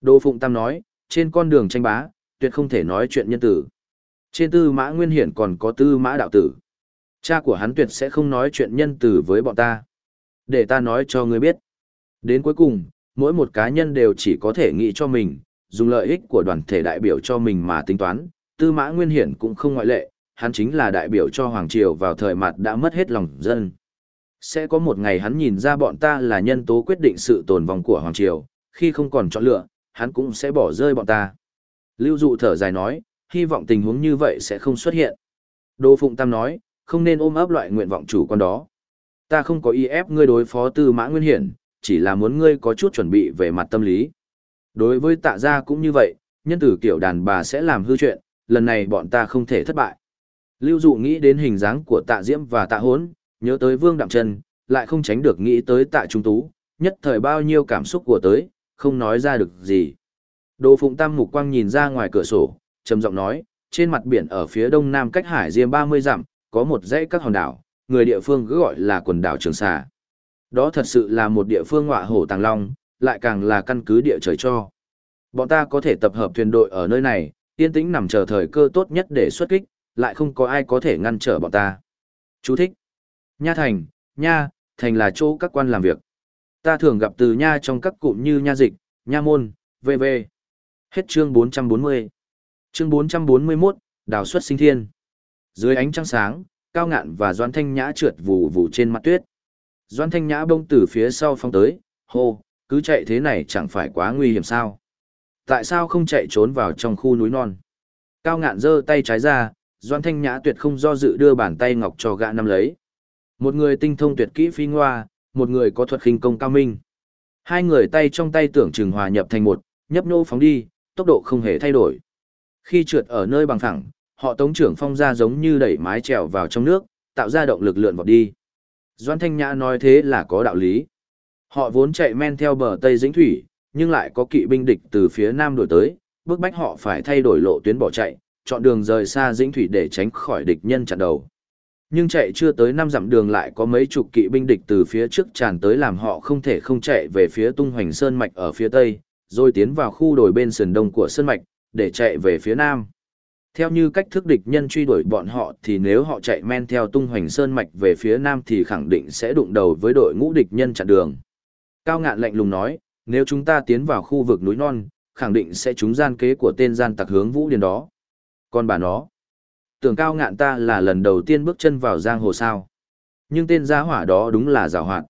Đô Phụng Tam nói, trên con đường tranh bá, tuyệt không thể nói chuyện nhân tử. Trên tư mã nguyên hiển còn có tư mã đạo tử. Cha của hắn tuyệt sẽ không nói chuyện nhân tử với bọn ta. Để ta nói cho ngươi biết. Đến cuối cùng, mỗi một cá nhân đều chỉ có thể nghĩ cho mình, dùng lợi ích của đoàn thể đại biểu cho mình mà tính toán. Tư mã nguyên hiển cũng không ngoại lệ, hắn chính là đại biểu cho Hoàng Triều vào thời mặt đã mất hết lòng dân. Sẽ có một ngày hắn nhìn ra bọn ta là nhân tố quyết định sự tồn vong của Hoàng Triều, khi không còn chọn lựa, hắn cũng sẽ bỏ rơi bọn ta. Lưu dụ thở dài nói, hy vọng tình huống như vậy sẽ không xuất hiện. Đô Phụng Tam nói, không nên ôm ấp loại nguyện vọng chủ quan đó. Ta không có ý ép ngươi đối phó tư mã nguyên hiển, chỉ là muốn ngươi có chút chuẩn bị về mặt tâm lý. Đối với tạ gia cũng như vậy, nhân tử kiểu đàn bà sẽ làm hư chuyện, lần này bọn ta không thể thất bại. Lưu dụ nghĩ đến hình dáng của tạ diễm và tạ hốn, nhớ tới vương đạm chân, lại không tránh được nghĩ tới tạ trung tú, nhất thời bao nhiêu cảm xúc của tới, không nói ra được gì. Đồ Phụng Tam mục quang nhìn ra ngoài cửa sổ, trầm giọng nói, trên mặt biển ở phía đông nam cách hải diêm 30 dặm, có một dãy các hòn đảo, người địa phương cứ gọi là quần đảo Trường Sa. Đó thật sự là một địa phương ngọa hổ tàng long, lại càng là căn cứ địa trời cho. Bọn ta có thể tập hợp thuyền đội ở nơi này, yên tĩnh nằm chờ thời cơ tốt nhất để xuất kích, lại không có ai có thể ngăn trở bọn ta. Chú thích. Nha thành, nha, thành là chỗ các quan làm việc. Ta thường gặp từ nha trong các cụm như nha dịch, nha môn, vv. Hết chương 440. Chương 441, đào xuất sinh thiên. Dưới ánh trăng sáng, cao ngạn và doan thanh nhã trượt vù vù trên mặt tuyết. Doan thanh nhã bông từ phía sau phong tới, hô, cứ chạy thế này chẳng phải quá nguy hiểm sao. Tại sao không chạy trốn vào trong khu núi non? Cao ngạn giơ tay trái ra, doan thanh nhã tuyệt không do dự đưa bàn tay ngọc cho gã nắm lấy. Một người tinh thông tuyệt kỹ phi ngoa, một người có thuật khinh công cao minh. Hai người tay trong tay tưởng chừng hòa nhập thành một, nhấp nô phóng đi, tốc độ không hề thay đổi. Khi trượt ở nơi bằng phẳng, họ tống trưởng phong ra giống như đẩy mái trèo vào trong nước, tạo ra động lực lượn vọt đi. Doan Thanh Nhã nói thế là có đạo lý. Họ vốn chạy men theo bờ Tây Dĩnh Thủy, nhưng lại có kỵ binh địch từ phía Nam đổi tới, bức bách họ phải thay đổi lộ tuyến bỏ chạy, chọn đường rời xa Dĩnh Thủy để tránh khỏi địch nhân chặn đầu. Nhưng chạy chưa tới năm dặm đường lại có mấy chục kỵ binh địch từ phía trước tràn tới làm họ không thể không chạy về phía tung hoành sơn mạch ở phía tây, rồi tiến vào khu đồi bên sườn đông của sơn mạch, để chạy về phía nam. Theo như cách thức địch nhân truy đuổi bọn họ thì nếu họ chạy men theo tung hoành sơn mạch về phía nam thì khẳng định sẽ đụng đầu với đội ngũ địch nhân chặn đường. Cao ngạn lạnh lùng nói, nếu chúng ta tiến vào khu vực núi non, khẳng định sẽ trúng gian kế của tên gian tặc hướng vũ điền đó. Còn bà nó, tưởng cao ngạn ta là lần đầu tiên bước chân vào giang hồ sao. Nhưng tên gia hỏa đó đúng là rào hoạt.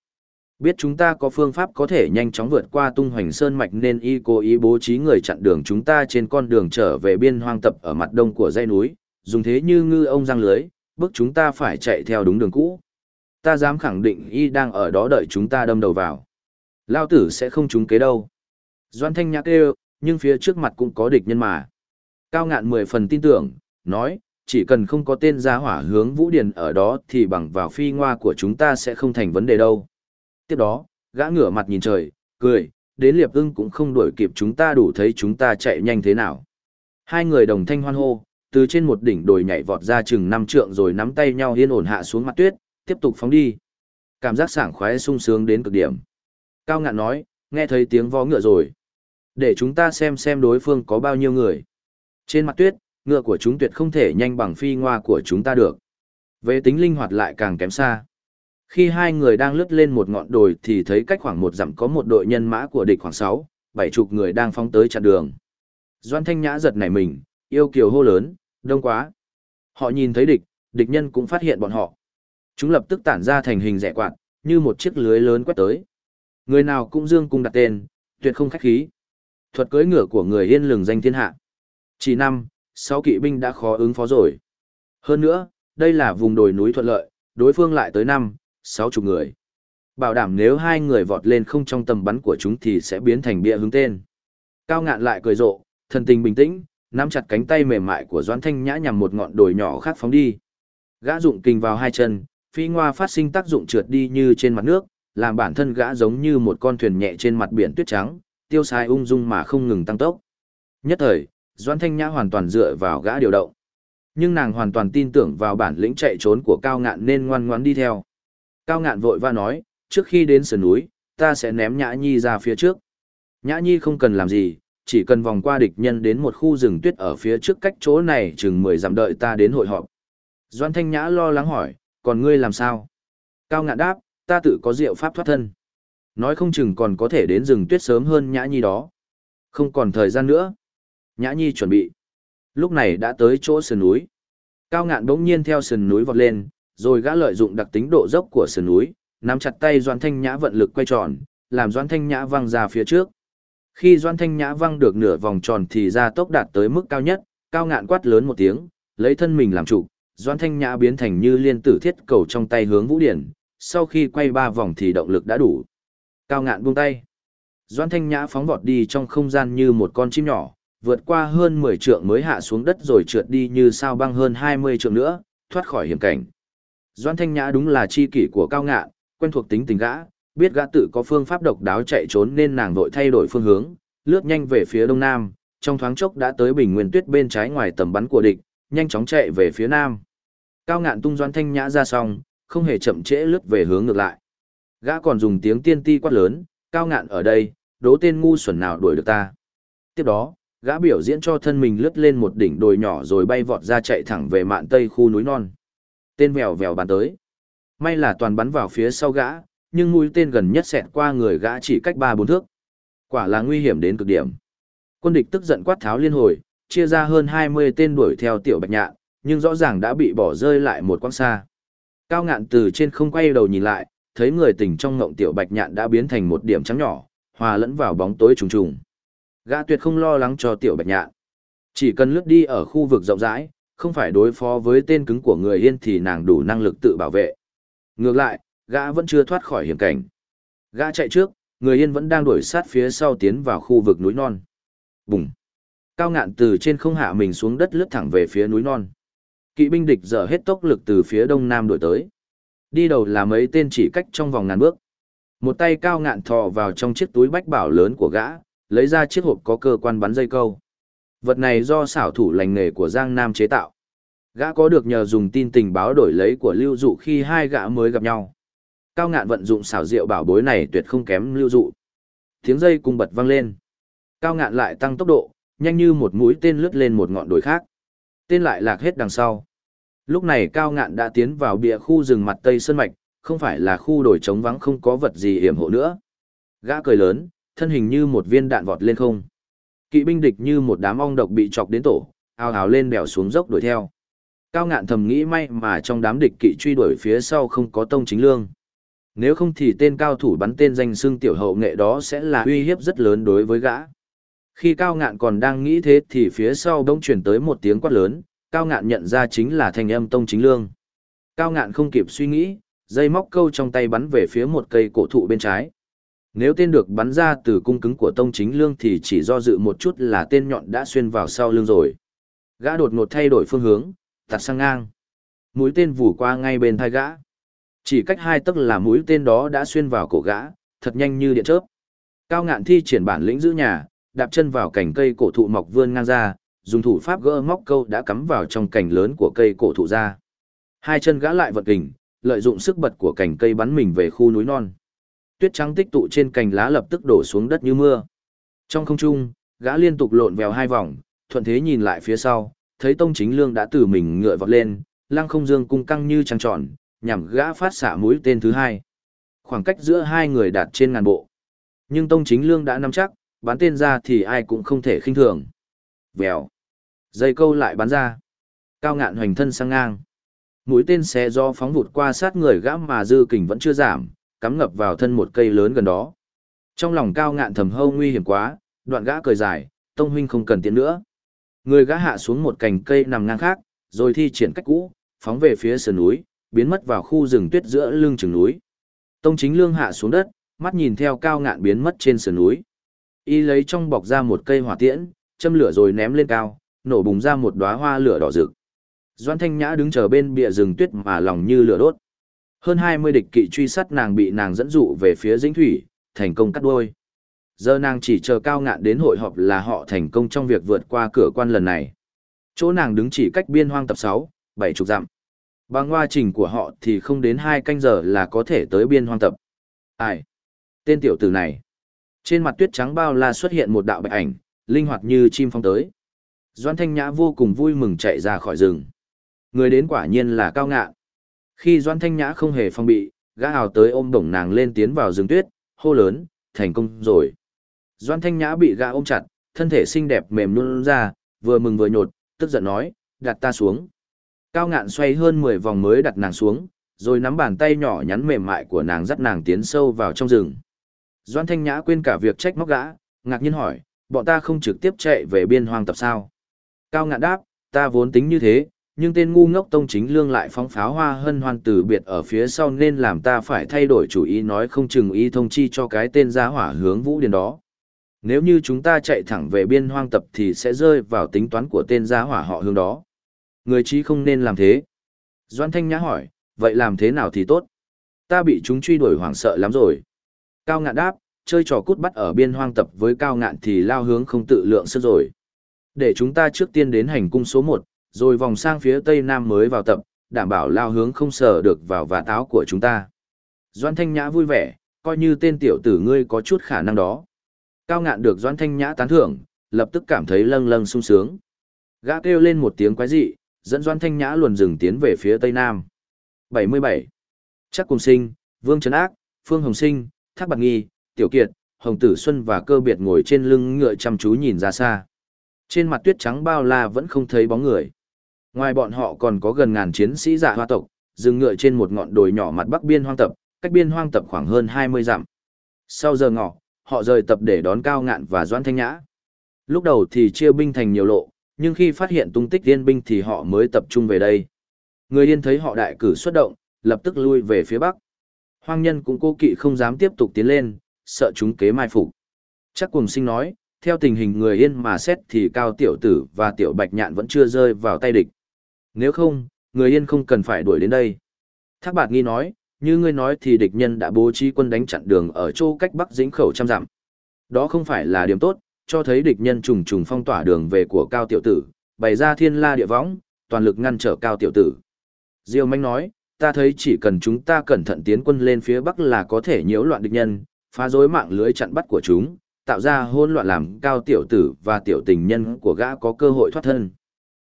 Biết chúng ta có phương pháp có thể nhanh chóng vượt qua tung hoành sơn mạch nên y cố ý bố trí người chặn đường chúng ta trên con đường trở về biên hoang tập ở mặt đông của dãy núi, dùng thế như ngư ông răng lưới, bước chúng ta phải chạy theo đúng đường cũ. Ta dám khẳng định y đang ở đó đợi chúng ta đâm đầu vào. Lao tử sẽ không trúng kế đâu. Doan Thanh nhạc kêu, nhưng phía trước mặt cũng có địch nhân mà. Cao ngạn mười phần tin tưởng, nói, chỉ cần không có tên gia hỏa hướng Vũ Điền ở đó thì bằng vào phi ngoa của chúng ta sẽ không thành vấn đề đâu. Tiếp đó, gã ngửa mặt nhìn trời, cười, đến liệp ưng cũng không đuổi kịp chúng ta đủ thấy chúng ta chạy nhanh thế nào. Hai người đồng thanh hoan hô, từ trên một đỉnh đồi nhảy vọt ra chừng năm trượng rồi nắm tay nhau yên ổn hạ xuống mặt tuyết, tiếp tục phóng đi. Cảm giác sảng khoái sung sướng đến cực điểm. Cao ngạn nói, nghe thấy tiếng vó ngựa rồi. Để chúng ta xem xem đối phương có bao nhiêu người. Trên mặt tuyết, ngựa của chúng tuyệt không thể nhanh bằng phi ngoa của chúng ta được. Về tính linh hoạt lại càng kém xa. Khi hai người đang lướt lên một ngọn đồi thì thấy cách khoảng một dặm có một đội nhân mã của địch khoảng sáu, bảy chục người đang phóng tới chặn đường. Doan Thanh Nhã giật nảy mình, yêu kiều hô lớn, đông quá. Họ nhìn thấy địch, địch nhân cũng phát hiện bọn họ. Chúng lập tức tản ra thành hình rẻ quạt, như một chiếc lưới lớn quét tới. Người nào cũng dương cung đặt tên, tuyệt không khách khí. Thuật cưỡi ngựa của người yên lừng danh thiên hạ. Chỉ năm, sáu kỵ binh đã khó ứng phó rồi. Hơn nữa, đây là vùng đồi núi thuận lợi, đối phương lại tới năm, sáu chục người. Bảo đảm nếu hai người vọt lên không trong tầm bắn của chúng thì sẽ biến thành bia hướng tên. Cao ngạn lại cười rộ, thần tình bình tĩnh, nắm chặt cánh tay mềm mại của Doãn Thanh Nhã nhằm một ngọn đồi nhỏ khác phóng đi. Gã dụng kình vào hai chân, phi ngoa phát sinh tác dụng trượt đi như trên mặt nước, làm bản thân gã giống như một con thuyền nhẹ trên mặt biển tuyết trắng, tiêu sai ung dung mà không ngừng tăng tốc. Nhất thời, Doãn Thanh Nhã hoàn toàn dựa vào gã điều động. Nhưng nàng hoàn toàn tin tưởng vào bản lĩnh chạy trốn của Cao Ngạn nên ngoan ngoãn đi theo. Cao Ngạn vội va nói, trước khi đến sườn núi, ta sẽ ném Nhã Nhi ra phía trước. Nhã Nhi không cần làm gì, chỉ cần vòng qua địch nhân đến một khu rừng tuyết ở phía trước cách chỗ này chừng 10 dặm đợi ta đến hội họp. Doan Thanh Nhã lo lắng hỏi, còn ngươi làm sao? Cao ngạn đáp, ta tự có diệu pháp thoát thân. Nói không chừng còn có thể đến rừng tuyết sớm hơn Nhã Nhi đó. Không còn thời gian nữa. Nhã Nhi chuẩn bị. Lúc này đã tới chỗ sườn núi. Cao ngạn bỗng nhiên theo sườn núi vọt lên, rồi gã lợi dụng đặc tính độ dốc của sườn núi, nắm chặt tay Doan Thanh Nhã vận lực quay tròn, làm Doan Thanh Nhã văng ra phía trước. Khi Doan Thanh Nhã văng được nửa vòng tròn thì ra tốc đạt tới mức cao nhất, cao ngạn quát lớn một tiếng, lấy thân mình làm trụ, Doan Thanh Nhã biến thành như liên tử thiết cầu trong tay hướng Vũ Điển, sau khi quay ba vòng thì động lực đã đủ. Cao ngạn buông tay. Doan Thanh Nhã phóng vọt đi trong không gian như một con chim nhỏ, vượt qua hơn 10 trượng mới hạ xuống đất rồi trượt đi như sao băng hơn 20 trượng nữa, thoát khỏi hiểm cảnh. Doan Thanh Nhã đúng là chi kỷ của cao ngạn, quen thuộc tính tình gã, biết gã tự có phương pháp độc đáo chạy trốn nên nàng vội thay đổi phương hướng, lướt nhanh về phía đông nam, trong thoáng chốc đã tới bình nguyên tuyết bên trái ngoài tầm bắn của địch, nhanh chóng chạy về phía nam. Cao ngạn tung doan thanh nhã ra xong, không hề chậm trễ lướt về hướng ngược lại. Gã còn dùng tiếng tiên ti quát lớn, cao ngạn ở đây, đố tên ngu xuẩn nào đuổi được ta. Tiếp đó, gã biểu diễn cho thân mình lướt lên một đỉnh đồi nhỏ rồi bay vọt ra chạy thẳng về mạn tây khu núi non. Tên vèo vèo bắn tới. May là toàn bắn vào phía sau gã, nhưng mũi tên gần nhất xẹt qua người gã chỉ cách ba bốn thước. Quả là nguy hiểm đến cực điểm. Quân địch tức giận quát tháo liên hồi, chia ra hơn 20 tên đuổi theo tiểu bạch nhạn, nhưng rõ ràng đã bị bỏ rơi lại một quãng xa. Cao ngạn từ trên không quay đầu nhìn lại, thấy người tỉnh trong ngộng tiểu bạch nhạn đã biến thành một điểm trắng nhỏ, hòa lẫn vào bóng tối trùng trùng. Gã tuyệt không lo lắng cho tiểu bạch nhạn. Chỉ cần lướt đi ở khu vực rộng rãi, không phải đối phó với tên cứng của người yên thì nàng đủ năng lực tự bảo vệ. Ngược lại, gã vẫn chưa thoát khỏi hiểm cảnh. Gã chạy trước, người yên vẫn đang đuổi sát phía sau tiến vào khu vực núi non. Bùng! Cao ngạn từ trên không hạ mình xuống đất lướt thẳng về phía núi non. Kỵ binh địch dở hết tốc lực từ phía đông nam đuổi tới. Đi đầu là mấy tên chỉ cách trong vòng ngàn bước. Một tay cao ngạn thò vào trong chiếc túi bách bảo lớn của gã, lấy ra chiếc hộp có cơ quan bắn dây câu. Vật này do xảo thủ lành nghề của Giang Nam chế tạo. Gã có được nhờ dùng tin tình báo đổi lấy của lưu dụ khi hai gã mới gặp nhau. Cao ngạn vận dụng xảo diệu bảo bối này tuyệt không kém lưu dụ. Tiếng dây cung bật vang lên. Cao ngạn lại tăng tốc độ, nhanh như một mũi tên lướt lên một ngọn đồi khác. Tên lại lạc hết đằng sau. Lúc này cao ngạn đã tiến vào bìa khu rừng mặt tây sơn mạch, không phải là khu đồi trống vắng không có vật gì hiểm hộ nữa. Gã cười lớn, thân hình như một viên đạn vọt lên không. Kỵ binh địch như một đám ong độc bị chọc đến tổ, ào ào lên bèo xuống dốc đuổi theo. Cao ngạn thầm nghĩ may mà trong đám địch kỵ truy đuổi phía sau không có tông chính lương. Nếu không thì tên cao thủ bắn tên danh xưng tiểu hậu nghệ đó sẽ là uy hiếp rất lớn đối với gã. Khi cao ngạn còn đang nghĩ thế thì phía sau bỗng chuyển tới một tiếng quát lớn, cao ngạn nhận ra chính là thanh âm tông chính lương. Cao ngạn không kịp suy nghĩ, Dây móc câu trong tay bắn về phía một cây cổ thụ bên trái. Nếu tên được bắn ra từ cung cứng của Tông Chính Lương thì chỉ do dự một chút là tên nhọn đã xuyên vào sau lưng rồi. Gã đột ngột thay đổi phương hướng, tạt sang ngang. Mũi tên vù qua ngay bên thai gã. Chỉ cách hai tấc là mũi tên đó đã xuyên vào cổ gã, thật nhanh như điện chớp. Cao ngạn thi triển bản lĩnh giữ nhà, đạp chân vào cành cây cổ thụ mọc vươn ngang ra, dùng thủ pháp gỡ móc câu đã cắm vào trong cành lớn của cây cổ thụ ra. Hai chân gã lại vật kình, lợi dụng sức bật của cành cây bắn mình về khu núi non. Tuyết trắng tích tụ trên cành lá lập tức đổ xuống đất như mưa. Trong không trung, gã liên tục lộn vèo hai vòng, thuận thế nhìn lại phía sau, thấy Tông Chính Lương đã từ mình ngựa vọt lên, lăng không dương cung căng như trăng tròn, nhằm gã phát xạ mũi tên thứ hai. Khoảng cách giữa hai người đạt trên ngàn bộ. Nhưng Tông Chính Lương đã nắm chắc, bắn tên ra thì ai cũng không thể khinh thường. Vèo. Dây câu lại bắn ra. Cao ngạn hoành thân sang ngang. Mũi tên xé do phóng vụt qua sát người gã mà dư kình vẫn chưa giảm, cắm ngập vào thân một cây lớn gần đó. Trong lòng cao ngạn thầm hâu nguy hiểm quá, đoạn gã cười dài, tông huynh không cần tiến nữa. Người gã hạ xuống một cành cây nằm ngang khác, rồi thi triển cách cũ, phóng về phía sườn núi, biến mất vào khu rừng tuyết giữa lưng chừng núi. Tông chính lương hạ xuống đất, mắt nhìn theo cao ngạn biến mất trên sườn núi. Y lấy trong bọc ra một cây hỏa tiễn, châm lửa rồi ném lên cao, nổ bùng ra một đóa hoa lửa đỏ rực. Doan Thanh Nhã đứng chờ bên bìa rừng tuyết mà lòng như lửa đốt. Hơn 20 địch kỵ truy sát nàng bị nàng dẫn dụ về phía dĩnh thủy, thành công cắt đuôi. Giờ nàng chỉ chờ cao ngạn đến hội họp là họ thành công trong việc vượt qua cửa quan lần này. Chỗ nàng đứng chỉ cách biên hoang tập 6, 7 chục dặm. Bằng hoa trình của họ thì không đến 2 canh giờ là có thể tới biên hoang tập. Ai? Tên tiểu tử này. Trên mặt tuyết trắng bao la xuất hiện một đạo bạch ảnh, linh hoạt như chim phong tới. Doan Thanh Nhã vô cùng vui mừng chạy ra khỏi rừng. Người đến quả nhiên là cao ngạn. Khi Doan Thanh Nhã không hề phong bị, gã hào tới ôm bổng nàng lên tiến vào rừng tuyết, hô lớn, thành công rồi. Doan Thanh Nhã bị gã ôm chặt, thân thể xinh đẹp mềm nhún ra, vừa mừng vừa nhột, tức giận nói, đặt ta xuống. Cao ngạn xoay hơn 10 vòng mới đặt nàng xuống, rồi nắm bàn tay nhỏ nhắn mềm mại của nàng dắt nàng tiến sâu vào trong rừng. Doan Thanh Nhã quên cả việc trách móc gã, ngạc nhiên hỏi, bọn ta không trực tiếp chạy về biên hoang tập sao? Cao ngạn đáp, ta vốn tính như thế, nhưng tên ngu ngốc tông chính lương lại phóng pháo hoa hân hoan từ biệt ở phía sau nên làm ta phải thay đổi chủ ý nói không chừng ý thông chi cho cái tên gia hỏa hướng vũ điền đó. Nếu như chúng ta chạy thẳng về biên hoang tập thì sẽ rơi vào tính toán của tên gia hỏa họ hướng đó. Người chí không nên làm thế. Doan Thanh Nhã hỏi, vậy làm thế nào thì tốt? Ta bị chúng truy đuổi hoảng sợ lắm rồi. Cao ngạn đáp, chơi trò cút bắt ở biên hoang tập với cao ngạn thì lao hướng không tự lượng sức rồi. Để chúng ta trước tiên đến hành cung số 1, rồi vòng sang phía tây nam mới vào tập, đảm bảo lao hướng không sờ được vào vạt áo của chúng ta. Doan Thanh Nhã vui vẻ, coi như tên tiểu tử ngươi có chút khả năng đó. Cao ngạn được Doan Thanh Nhã tán thưởng, lập tức cảm thấy lâng lâng sung sướng. Gã kêu lên một tiếng quái dị, dẫn Doan Thanh Nhã luồn rừng tiến về phía tây nam. 77. Chắc cùng sinh, Vương Trấn Ác, Phương Hồng Sinh, Thác Bạc Nghi, Tiểu Kiệt, Hồng Tử Xuân và cơ biệt ngồi trên lưng ngựa chăm chú nhìn ra xa. Trên mặt tuyết trắng bao la vẫn không thấy bóng người. Ngoài bọn họ còn có gần ngàn chiến sĩ dạ hoa tộc, dừng ngựa trên một ngọn đồi nhỏ mặt bắc biên hoang tập, cách biên hoang tập khoảng hơn 20 dặm. Sau giờ ngọ, họ rời tập để đón Cao Ngạn và Doãn Thanh Nhã. Lúc đầu thì chia binh thành nhiều lộ, nhưng khi phát hiện tung tích yên binh thì họ mới tập trung về đây. Người yên thấy họ đại cử xuất động, lập tức lui về phía bắc. Hoang nhân cũng cố kỵ không dám tiếp tục tiến lên, sợ chúng kế mai phục. Chắc cùng sinh nói, theo tình hình người yên mà xét thì cao tiểu tử và tiểu bạch nhạn vẫn chưa rơi vào tay địch. Nếu không, người yên không cần phải đuổi đến đây. Thác bạt nghi nói, như ngươi nói thì địch nhân đã bố trí quân đánh chặn đường ở chỗ cách bắc dĩnh khẩu trăm dặm. Đó không phải là điểm tốt, cho thấy địch nhân trùng trùng phong tỏa đường về của cao tiểu tử, bày ra thiên la địa võng, toàn lực ngăn trở cao tiểu tử. Diêu Manh nói, ta thấy chỉ cần chúng ta cẩn thận tiến quân lên phía bắc là có thể nhiễu loạn địch nhân, phá rối mạng lưới chặn bắt của chúng, tạo ra hỗn loạn làm cao tiểu tử và tiểu tình nhân của gã có cơ hội thoát thân.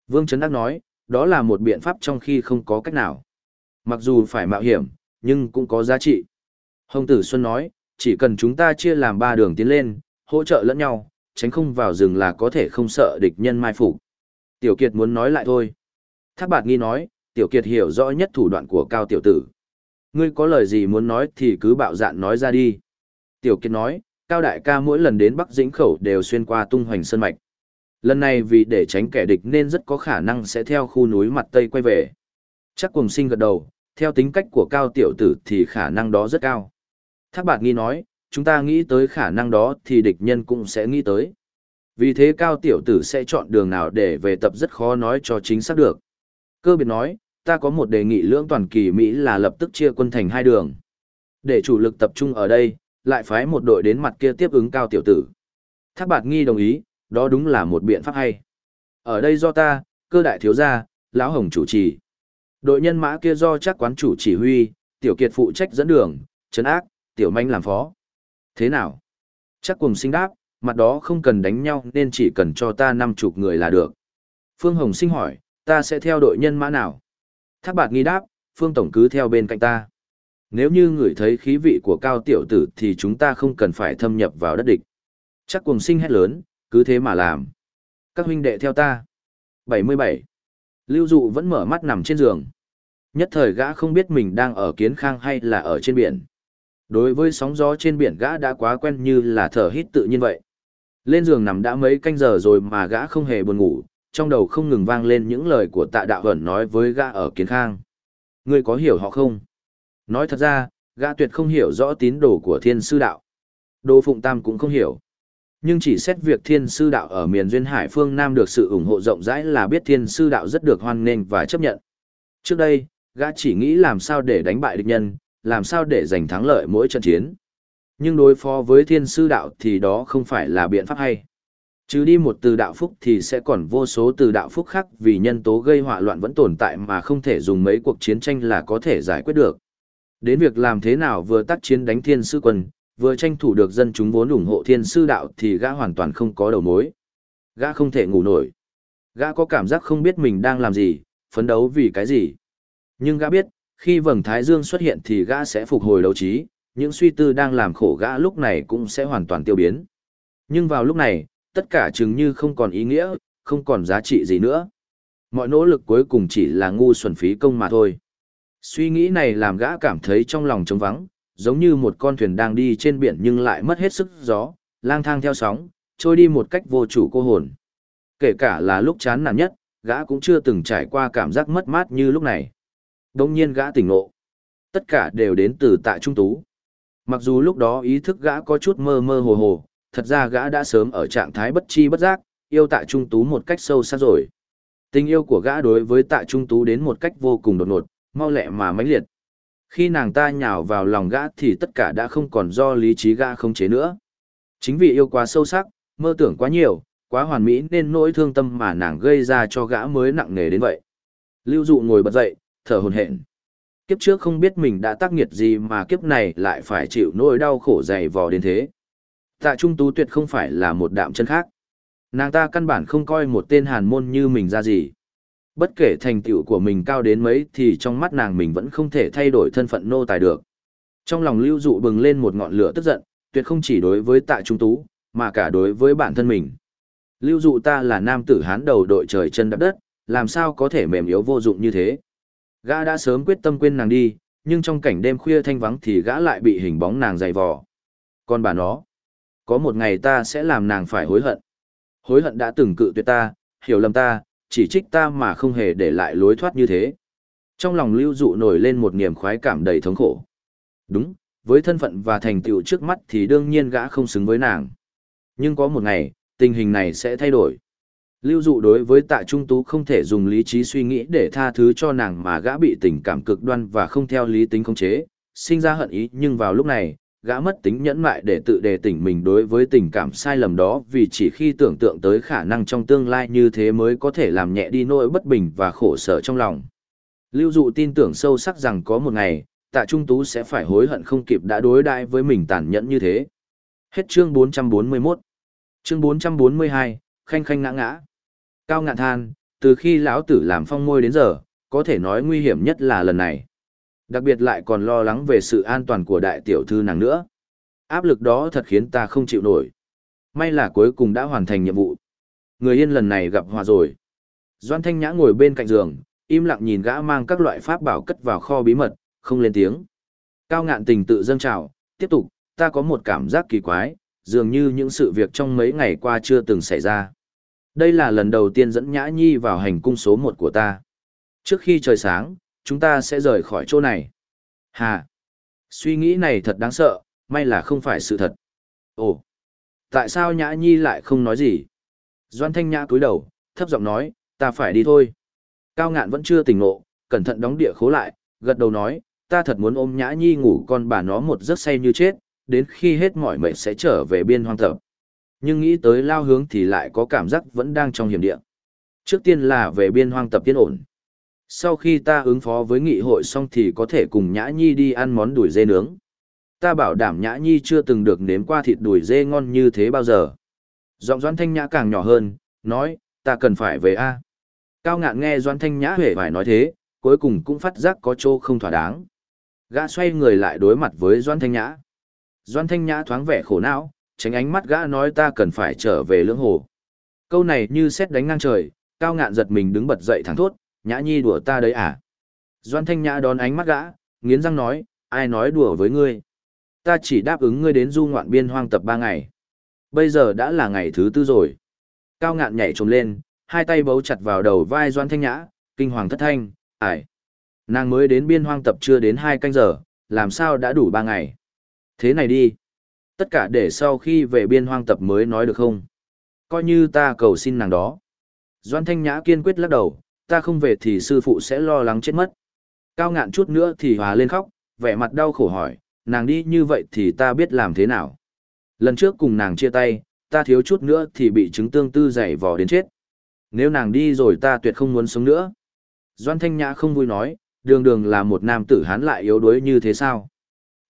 Vương Trấn Đắc nói, đó là một biện pháp trong khi không có cách nào. Mặc dù phải mạo hiểm, nhưng cũng có giá trị. Hồng Tử Xuân nói, chỉ cần chúng ta chia làm ba đường tiến lên, hỗ trợ lẫn nhau, tránh không vào rừng là có thể không sợ địch nhân mai phục. Tiểu Kiệt muốn nói lại thôi. Thác Bạt Nghi nói, Tiểu Kiệt hiểu rõ nhất thủ đoạn của cao tiểu tử. Ngươi có lời gì muốn nói thì cứ bạo dạn nói ra đi. Tiểu Kiệt nói, Cao Đại ca mỗi lần đến Bắc Dĩnh Khẩu đều xuyên qua tung hoành sơn mạch. Lần này vì để tránh kẻ địch nên rất có khả năng sẽ theo khu núi mặt Tây quay về. Chắc cùng sinh gật đầu, Theo tính cách của cao tiểu tử thì khả năng đó rất cao. Thác bạt nghi nói, chúng ta nghĩ tới khả năng đó thì địch nhân cũng sẽ nghĩ tới. Vì thế cao tiểu tử sẽ chọn đường nào để về tập rất khó nói cho chính xác được. Cơ biệt nói, ta có một đề nghị lưỡng toàn kỳ Mỹ là lập tức chia quân thành hai đường. Để chủ lực tập trung ở đây, lại phái một đội đến mặt kia tiếp ứng cao tiểu tử. Thác bạt nghi đồng ý, đó đúng là một biện pháp hay. Ở đây do ta, cơ đại thiếu gia, lão hồng chủ trì. Đội nhân mã kia do chắc quán chủ chỉ huy, tiểu kiệt phụ trách dẫn đường, trấn ác, tiểu manh làm phó. Thế nào? Chắc cùng sinh đáp, mặt đó không cần đánh nhau nên chỉ cần cho ta năm chục người là được. Phương Hồng sinh hỏi, ta sẽ theo đội nhân mã nào? Thác bạt nghi đáp, Phương Tổng cứ theo bên cạnh ta. Nếu như người thấy khí vị của cao tiểu tử thì chúng ta không cần phải thâm nhập vào đất địch. Chắc cùng sinh hét lớn, cứ thế mà làm. Các huynh đệ theo ta. 77. Lưu Dụ vẫn mở mắt nằm trên giường. Nhất thời gã không biết mình đang ở kiến khang hay là ở trên biển. Đối với sóng gió trên biển gã đã quá quen như là thở hít tự nhiên vậy. Lên giường nằm đã mấy canh giờ rồi mà gã không hề buồn ngủ, trong đầu không ngừng vang lên những lời của tạ đạo ẩn nói với gã ở kiến khang. Ngươi có hiểu họ không? Nói thật ra, gã tuyệt không hiểu rõ tín đồ của thiên sư đạo. Đô Phụng Tam cũng không hiểu. Nhưng chỉ xét việc thiên sư đạo ở miền Duyên Hải phương Nam được sự ủng hộ rộng rãi là biết thiên sư đạo rất được hoan nghênh và chấp nhận. Trước đây, gã chỉ nghĩ làm sao để đánh bại địch nhân, làm sao để giành thắng lợi mỗi trận chiến. Nhưng đối phó với thiên sư đạo thì đó không phải là biện pháp hay. Chứ đi một từ đạo phúc thì sẽ còn vô số từ đạo phúc khác vì nhân tố gây họa loạn vẫn tồn tại mà không thể dùng mấy cuộc chiến tranh là có thể giải quyết được. Đến việc làm thế nào vừa tác chiến đánh thiên sư quân, vừa tranh thủ được dân chúng vốn ủng hộ thiên sư đạo thì gã hoàn toàn không có đầu mối. Gã không thể ngủ nổi. Gã có cảm giác không biết mình đang làm gì, phấn đấu vì cái gì. Nhưng gã biết, khi vầng thái dương xuất hiện thì gã sẽ phục hồi đấu trí, những suy tư đang làm khổ gã lúc này cũng sẽ hoàn toàn tiêu biến. Nhưng vào lúc này, tất cả chừng như không còn ý nghĩa, không còn giá trị gì nữa. Mọi nỗ lực cuối cùng chỉ là ngu xuẩn phí công mà thôi. Suy nghĩ này làm gã cảm thấy trong lòng trống vắng, giống như một con thuyền đang đi trên biển nhưng lại mất hết sức gió, lang thang theo sóng, trôi đi một cách vô chủ cô hồn. Kể cả là lúc chán nản nhất, gã cũng chưa từng trải qua cảm giác mất mát như lúc này. Đông nhiên gã tỉnh ngộ. Tất cả đều đến từ tạ trung tú. Mặc dù lúc đó ý thức gã có chút mơ mơ hồ hồ, thật ra gã đã sớm ở trạng thái bất chi bất giác, yêu tạ trung tú một cách sâu sắc rồi. Tình yêu của gã đối với tạ trung tú đến một cách vô cùng đột ngột, mau lẹ mà mãnh liệt. Khi nàng ta nhào vào lòng gã thì tất cả đã không còn do lý trí gã không chế nữa. Chính vì yêu quá sâu sắc, mơ tưởng quá nhiều, quá hoàn mỹ nên nỗi thương tâm mà nàng gây ra cho gã mới nặng nề đến vậy. Lưu dụ ngồi bật dậy, thở hồn hển. Kiếp trước không biết mình đã tác nghiệt gì mà kiếp này lại phải chịu nỗi đau khổ dày vò đến thế. Tạ Trung Tú tuyệt không phải là một đạm chân khác. Nàng ta căn bản không coi một tên hàn môn như mình ra gì. Bất kể thành tựu của mình cao đến mấy thì trong mắt nàng mình vẫn không thể thay đổi thân phận nô tài được. Trong lòng lưu dụ bừng lên một ngọn lửa tức giận, tuyệt không chỉ đối với tạ trung tú, mà cả đối với bản thân mình. Lưu dụ ta là nam tử hán đầu đội trời chân đạp đất, làm sao có thể mềm yếu vô dụng như thế. Gã đã sớm quyết tâm quên nàng đi, nhưng trong cảnh đêm khuya thanh vắng thì gã lại bị hình bóng nàng dày vò. Còn bà nó, có một ngày ta sẽ làm nàng phải hối hận. Hối hận đã từng cự tuyệt ta, hiểu lầm ta, chỉ trích ta mà không hề để lại lối thoát như thế. Trong lòng lưu dụ nổi lên một niềm khoái cảm đầy thống khổ. Đúng, với thân phận và thành tựu trước mắt thì đương nhiên gã không xứng với nàng. Nhưng có một ngày, tình hình này sẽ thay đổi. Lưu dụ đối với tạ trung tú không thể dùng lý trí suy nghĩ để tha thứ cho nàng mà gã bị tình cảm cực đoan và không theo lý tính khống chế, sinh ra hận ý nhưng vào lúc này, gã mất tính nhẫn mại để tự đề tỉnh mình đối với tình cảm sai lầm đó vì chỉ khi tưởng tượng tới khả năng trong tương lai như thế mới có thể làm nhẹ đi nỗi bất bình và khổ sở trong lòng. Lưu dụ tin tưởng sâu sắc rằng có một ngày, tạ trung tú sẽ phải hối hận không kịp đã đối đãi với mình tàn nhẫn như thế. Hết chương 441 Chương 442, khanh khanh ngã ngã. Cao ngạn than, từ khi lão tử làm phong môi đến giờ, có thể nói nguy hiểm nhất là lần này. Đặc biệt lại còn lo lắng về sự an toàn của đại tiểu thư nàng nữa. Áp lực đó thật khiến ta không chịu nổi. May là cuối cùng đã hoàn thành nhiệm vụ. Người yên lần này gặp hòa rồi. Doan Thanh Nhã ngồi bên cạnh giường, im lặng nhìn gã mang các loại pháp bảo cất vào kho bí mật, không lên tiếng. Cao ngạn tình tự dâng trào, tiếp tục, ta có một cảm giác kỳ quái, dường như những sự việc trong mấy ngày qua chưa từng xảy ra. Đây là lần đầu tiên dẫn Nhã Nhi vào hành cung số một của ta. Trước khi trời sáng, chúng ta sẽ rời khỏi chỗ này. Hà! Suy nghĩ này thật đáng sợ, may là không phải sự thật. Ồ! Tại sao Nhã Nhi lại không nói gì? Doan Thanh Nhã cúi đầu, thấp giọng nói, ta phải đi thôi. Cao ngạn vẫn chưa tỉnh ngộ, cẩn thận đóng địa khố lại, gật đầu nói, ta thật muốn ôm Nhã Nhi ngủ con bà nó một giấc say như chết, đến khi hết mỏi mệt sẽ trở về biên hoang tập. Nhưng nghĩ tới lao hướng thì lại có cảm giác vẫn đang trong hiểm địa. Trước tiên là về biên hoang tập tiên ổn. Sau khi ta ứng phó với nghị hội xong thì có thể cùng Nhã Nhi đi ăn món đùi dê nướng. Ta bảo đảm Nhã Nhi chưa từng được nếm qua thịt đùi dê ngon như thế bao giờ. Giọng Doan Thanh Nhã càng nhỏ hơn, nói, ta cần phải về A. Cao ngạn nghe Doan Thanh Nhã hề phải nói thế, cuối cùng cũng phát giác có chỗ không thỏa đáng. Gã xoay người lại đối mặt với Doan Thanh Nhã. Doan Thanh Nhã thoáng vẻ khổ não, tránh ánh mắt gã nói ta cần phải trở về lưỡng hồ. Câu này như xét đánh ngang trời, cao ngạn giật mình đứng bật dậy thẳng thốt, nhã nhi đùa ta đấy à? Doan Thanh Nhã đón ánh mắt gã, nghiến răng nói, ai nói đùa với ngươi? Ta chỉ đáp ứng ngươi đến du ngoạn biên hoang tập ba ngày. Bây giờ đã là ngày thứ tư rồi. Cao ngạn nhảy trồm lên, hai tay bấu chặt vào đầu vai Doan Thanh Nhã, kinh hoàng thất thanh, ải. Nàng mới đến biên hoang tập chưa đến hai canh giờ, làm sao đã đủ ba ngày. Thế này đi. Tất cả để sau khi về biên hoang tập mới nói được không? Coi như ta cầu xin nàng đó. Doan Thanh Nhã kiên quyết lắc đầu, ta không về thì sư phụ sẽ lo lắng chết mất. Cao ngạn chút nữa thì hòa lên khóc, vẻ mặt đau khổ hỏi, nàng đi như vậy thì ta biết làm thế nào. Lần trước cùng nàng chia tay, ta thiếu chút nữa thì bị chứng tương tư dày vò đến chết. Nếu nàng đi rồi ta tuyệt không muốn sống nữa. Doan Thanh Nhã không vui nói, đường đường là một nam tử hán lại yếu đuối như thế sao?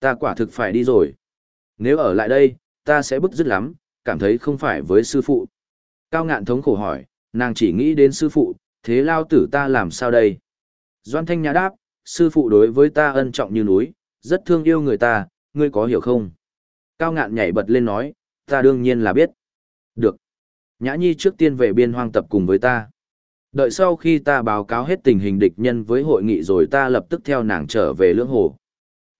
Ta quả thực phải đi rồi. Nếu ở lại đây, ta sẽ bức dứt lắm, cảm thấy không phải với sư phụ. Cao ngạn thống khổ hỏi, nàng chỉ nghĩ đến sư phụ, thế lao tử ta làm sao đây? Doan Thanh Nhã đáp, sư phụ đối với ta ân trọng như núi, rất thương yêu người ta, ngươi có hiểu không? Cao ngạn nhảy bật lên nói, ta đương nhiên là biết. Được. Nhã Nhi trước tiên về biên hoang tập cùng với ta. Đợi sau khi ta báo cáo hết tình hình địch nhân với hội nghị rồi ta lập tức theo nàng trở về lưỡng hồ.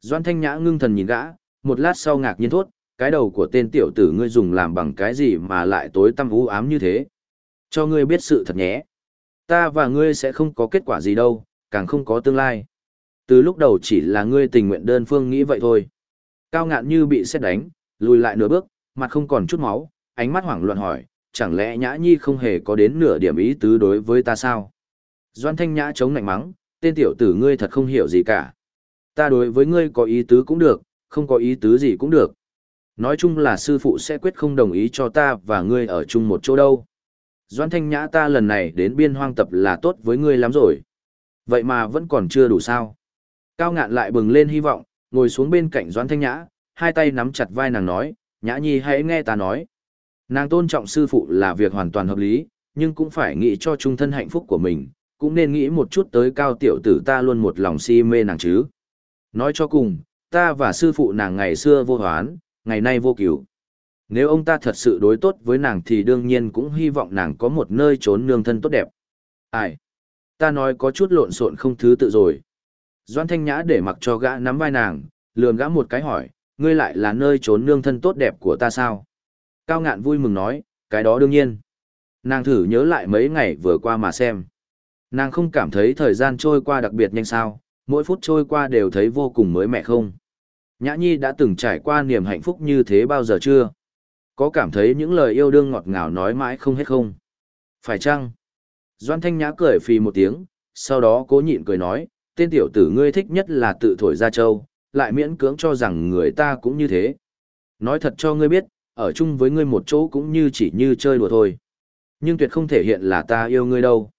Doan Thanh Nhã ngưng thần nhìn gã, một lát sau ngạc nhiên thốt, cái đầu của tên tiểu tử ngươi dùng làm bằng cái gì mà lại tối tăm u ám như thế. Cho ngươi biết sự thật nhé. Ta và ngươi sẽ không có kết quả gì đâu, càng không có tương lai. Từ lúc đầu chỉ là ngươi tình nguyện đơn phương nghĩ vậy thôi. Cao ngạn như bị xét đánh, lùi lại nửa bước, mặt không còn chút máu, ánh mắt hoảng loạn hỏi, chẳng lẽ nhã nhi không hề có đến nửa điểm ý tứ đối với ta sao? Doan thanh nhã chống nạnh mắng, tên tiểu tử ngươi thật không hiểu gì cả. Ta đối với ngươi có ý tứ cũng được, không có ý tứ gì cũng được. Nói chung là sư phụ sẽ quyết không đồng ý cho ta và ngươi ở chung một chỗ đâu. Doan thanh nhã ta lần này đến biên hoang tập là tốt với ngươi lắm rồi. Vậy mà vẫn còn chưa đủ sao. Cao ngạn lại bừng lên hy vọng, ngồi xuống bên cạnh Doan thanh nhã, hai tay nắm chặt vai nàng nói, nhã nhi hãy nghe ta nói. Nàng tôn trọng sư phụ là việc hoàn toàn hợp lý, nhưng cũng phải nghĩ cho trung thân hạnh phúc của mình, cũng nên nghĩ một chút tới cao tiểu tử ta luôn một lòng si mê nàng chứ. Nói cho cùng, ta và sư phụ nàng ngày xưa vô hoán, ngày nay vô cửu. Nếu ông ta thật sự đối tốt với nàng thì đương nhiên cũng hy vọng nàng có một nơi trốn nương thân tốt đẹp. Ai? Ta nói có chút lộn xộn không thứ tự rồi. Doan Thanh Nhã để mặc cho gã nắm vai nàng, lườm gã một cái hỏi, ngươi lại là nơi trốn nương thân tốt đẹp của ta sao? Cao ngạn vui mừng nói, cái đó đương nhiên. Nàng thử nhớ lại mấy ngày vừa qua mà xem. Nàng không cảm thấy thời gian trôi qua đặc biệt nhanh sao, mỗi phút trôi qua đều thấy vô cùng mới mẻ không. Nhã Nhi đã từng trải qua niềm hạnh phúc như thế bao giờ chưa? Có cảm thấy những lời yêu đương ngọt ngào nói mãi không hết không? Phải chăng? Doan Thanh Nhã cười phì một tiếng, sau đó cố nhịn cười nói, tên tiểu tử ngươi thích nhất là tự thổi ra châu, lại miễn cưỡng cho rằng người ta cũng như thế. Nói thật cho ngươi biết, ở chung với ngươi một chỗ cũng như chỉ như chơi đùa thôi. Nhưng tuyệt không thể hiện là ta yêu ngươi đâu.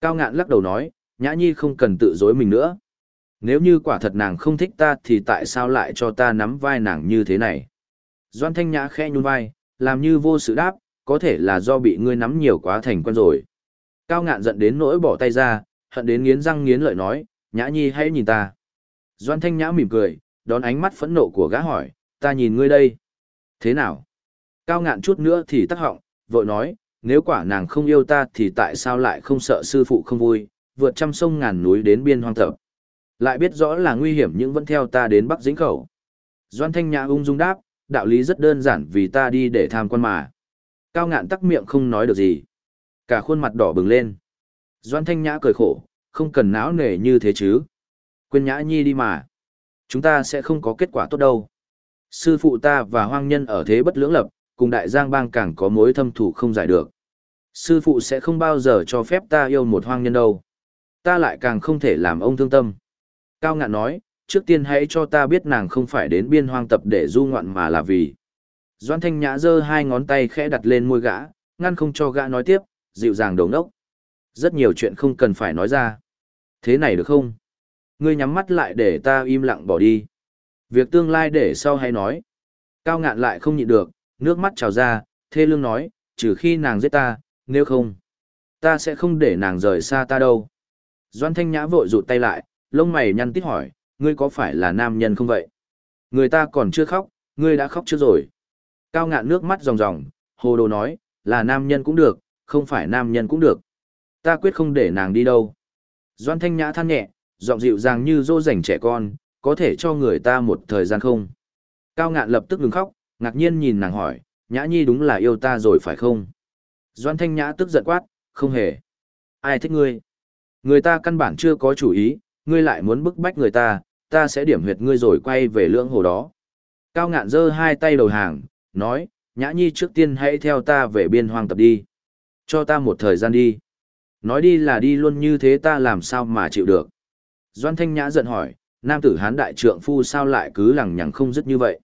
Cao ngạn lắc đầu nói, Nhã Nhi không cần tự dối mình nữa. Nếu như quả thật nàng không thích ta thì tại sao lại cho ta nắm vai nàng như thế này? Doan Thanh Nhã khẽ nhún vai, làm như vô sự đáp, có thể là do bị ngươi nắm nhiều quá thành quen rồi. Cao ngạn giận đến nỗi bỏ tay ra, hận đến nghiến răng nghiến lợi nói, Nhã Nhi hãy nhìn ta. Doan Thanh Nhã mỉm cười, đón ánh mắt phẫn nộ của gã hỏi, ta nhìn ngươi đây. Thế nào? Cao ngạn chút nữa thì tắc họng, vội nói, nếu quả nàng không yêu ta thì tại sao lại không sợ sư phụ không vui, vượt trăm sông ngàn núi đến biên hoang thập. Lại biết rõ là nguy hiểm nhưng vẫn theo ta đến Bắc Dĩnh Khẩu. Doan Thanh Nhã ung dung đáp, đạo lý rất đơn giản vì ta đi để tham quan mà. Cao ngạn tắc miệng không nói được gì. Cả khuôn mặt đỏ bừng lên. Doan Thanh Nhã cười khổ, không cần não nề như thế chứ. Quên nhã nhi đi mà. Chúng ta sẽ không có kết quả tốt đâu. Sư phụ ta và hoang nhân ở thế bất lưỡng lập, cùng đại giang bang càng có mối thâm thủ không giải được. Sư phụ sẽ không bao giờ cho phép ta yêu một hoang nhân đâu. Ta lại càng không thể làm ông thương tâm. Cao ngạn nói, trước tiên hãy cho ta biết nàng không phải đến biên hoang tập để du ngoạn mà là vì. Doan thanh nhã giơ hai ngón tay khẽ đặt lên môi gã, ngăn không cho gã nói tiếp, dịu dàng đầu nốc. Rất nhiều chuyện không cần phải nói ra. Thế này được không? Ngươi nhắm mắt lại để ta im lặng bỏ đi. Việc tương lai để sau hay nói. Cao ngạn lại không nhịn được, nước mắt trào ra, thê lương nói, trừ khi nàng giết ta, nếu không, ta sẽ không để nàng rời xa ta đâu. Doan thanh nhã vội rụt tay lại, lông mày nhăn tít hỏi, ngươi có phải là nam nhân không vậy? Người ta còn chưa khóc, ngươi đã khóc chưa rồi. Cao ngạn nước mắt ròng ròng, hồ đồ nói, là nam nhân cũng được, không phải nam nhân cũng được. Ta quyết không để nàng đi đâu. Doan thanh nhã than nhẹ, giọng dịu dàng như dô dành trẻ con, có thể cho người ta một thời gian không? Cao ngạn lập tức ngừng khóc, ngạc nhiên nhìn nàng hỏi, nhã nhi đúng là yêu ta rồi phải không? Doan thanh nhã tức giận quát, không hề. Ai thích ngươi? Người ta căn bản chưa có chủ ý, ngươi lại muốn bức bách người ta, ta sẽ điểm huyệt ngươi rồi quay về lưỡng hồ đó. Cao ngạn giơ hai tay đầu hàng, nói, nhã nhi trước tiên hãy theo ta về biên hoang tập đi. Cho ta một thời gian đi. Nói đi là đi luôn như thế ta làm sao mà chịu được. Doan thanh nhã giận hỏi, nam tử hán đại trượng phu sao lại cứ lằng nhằng không dứt như vậy.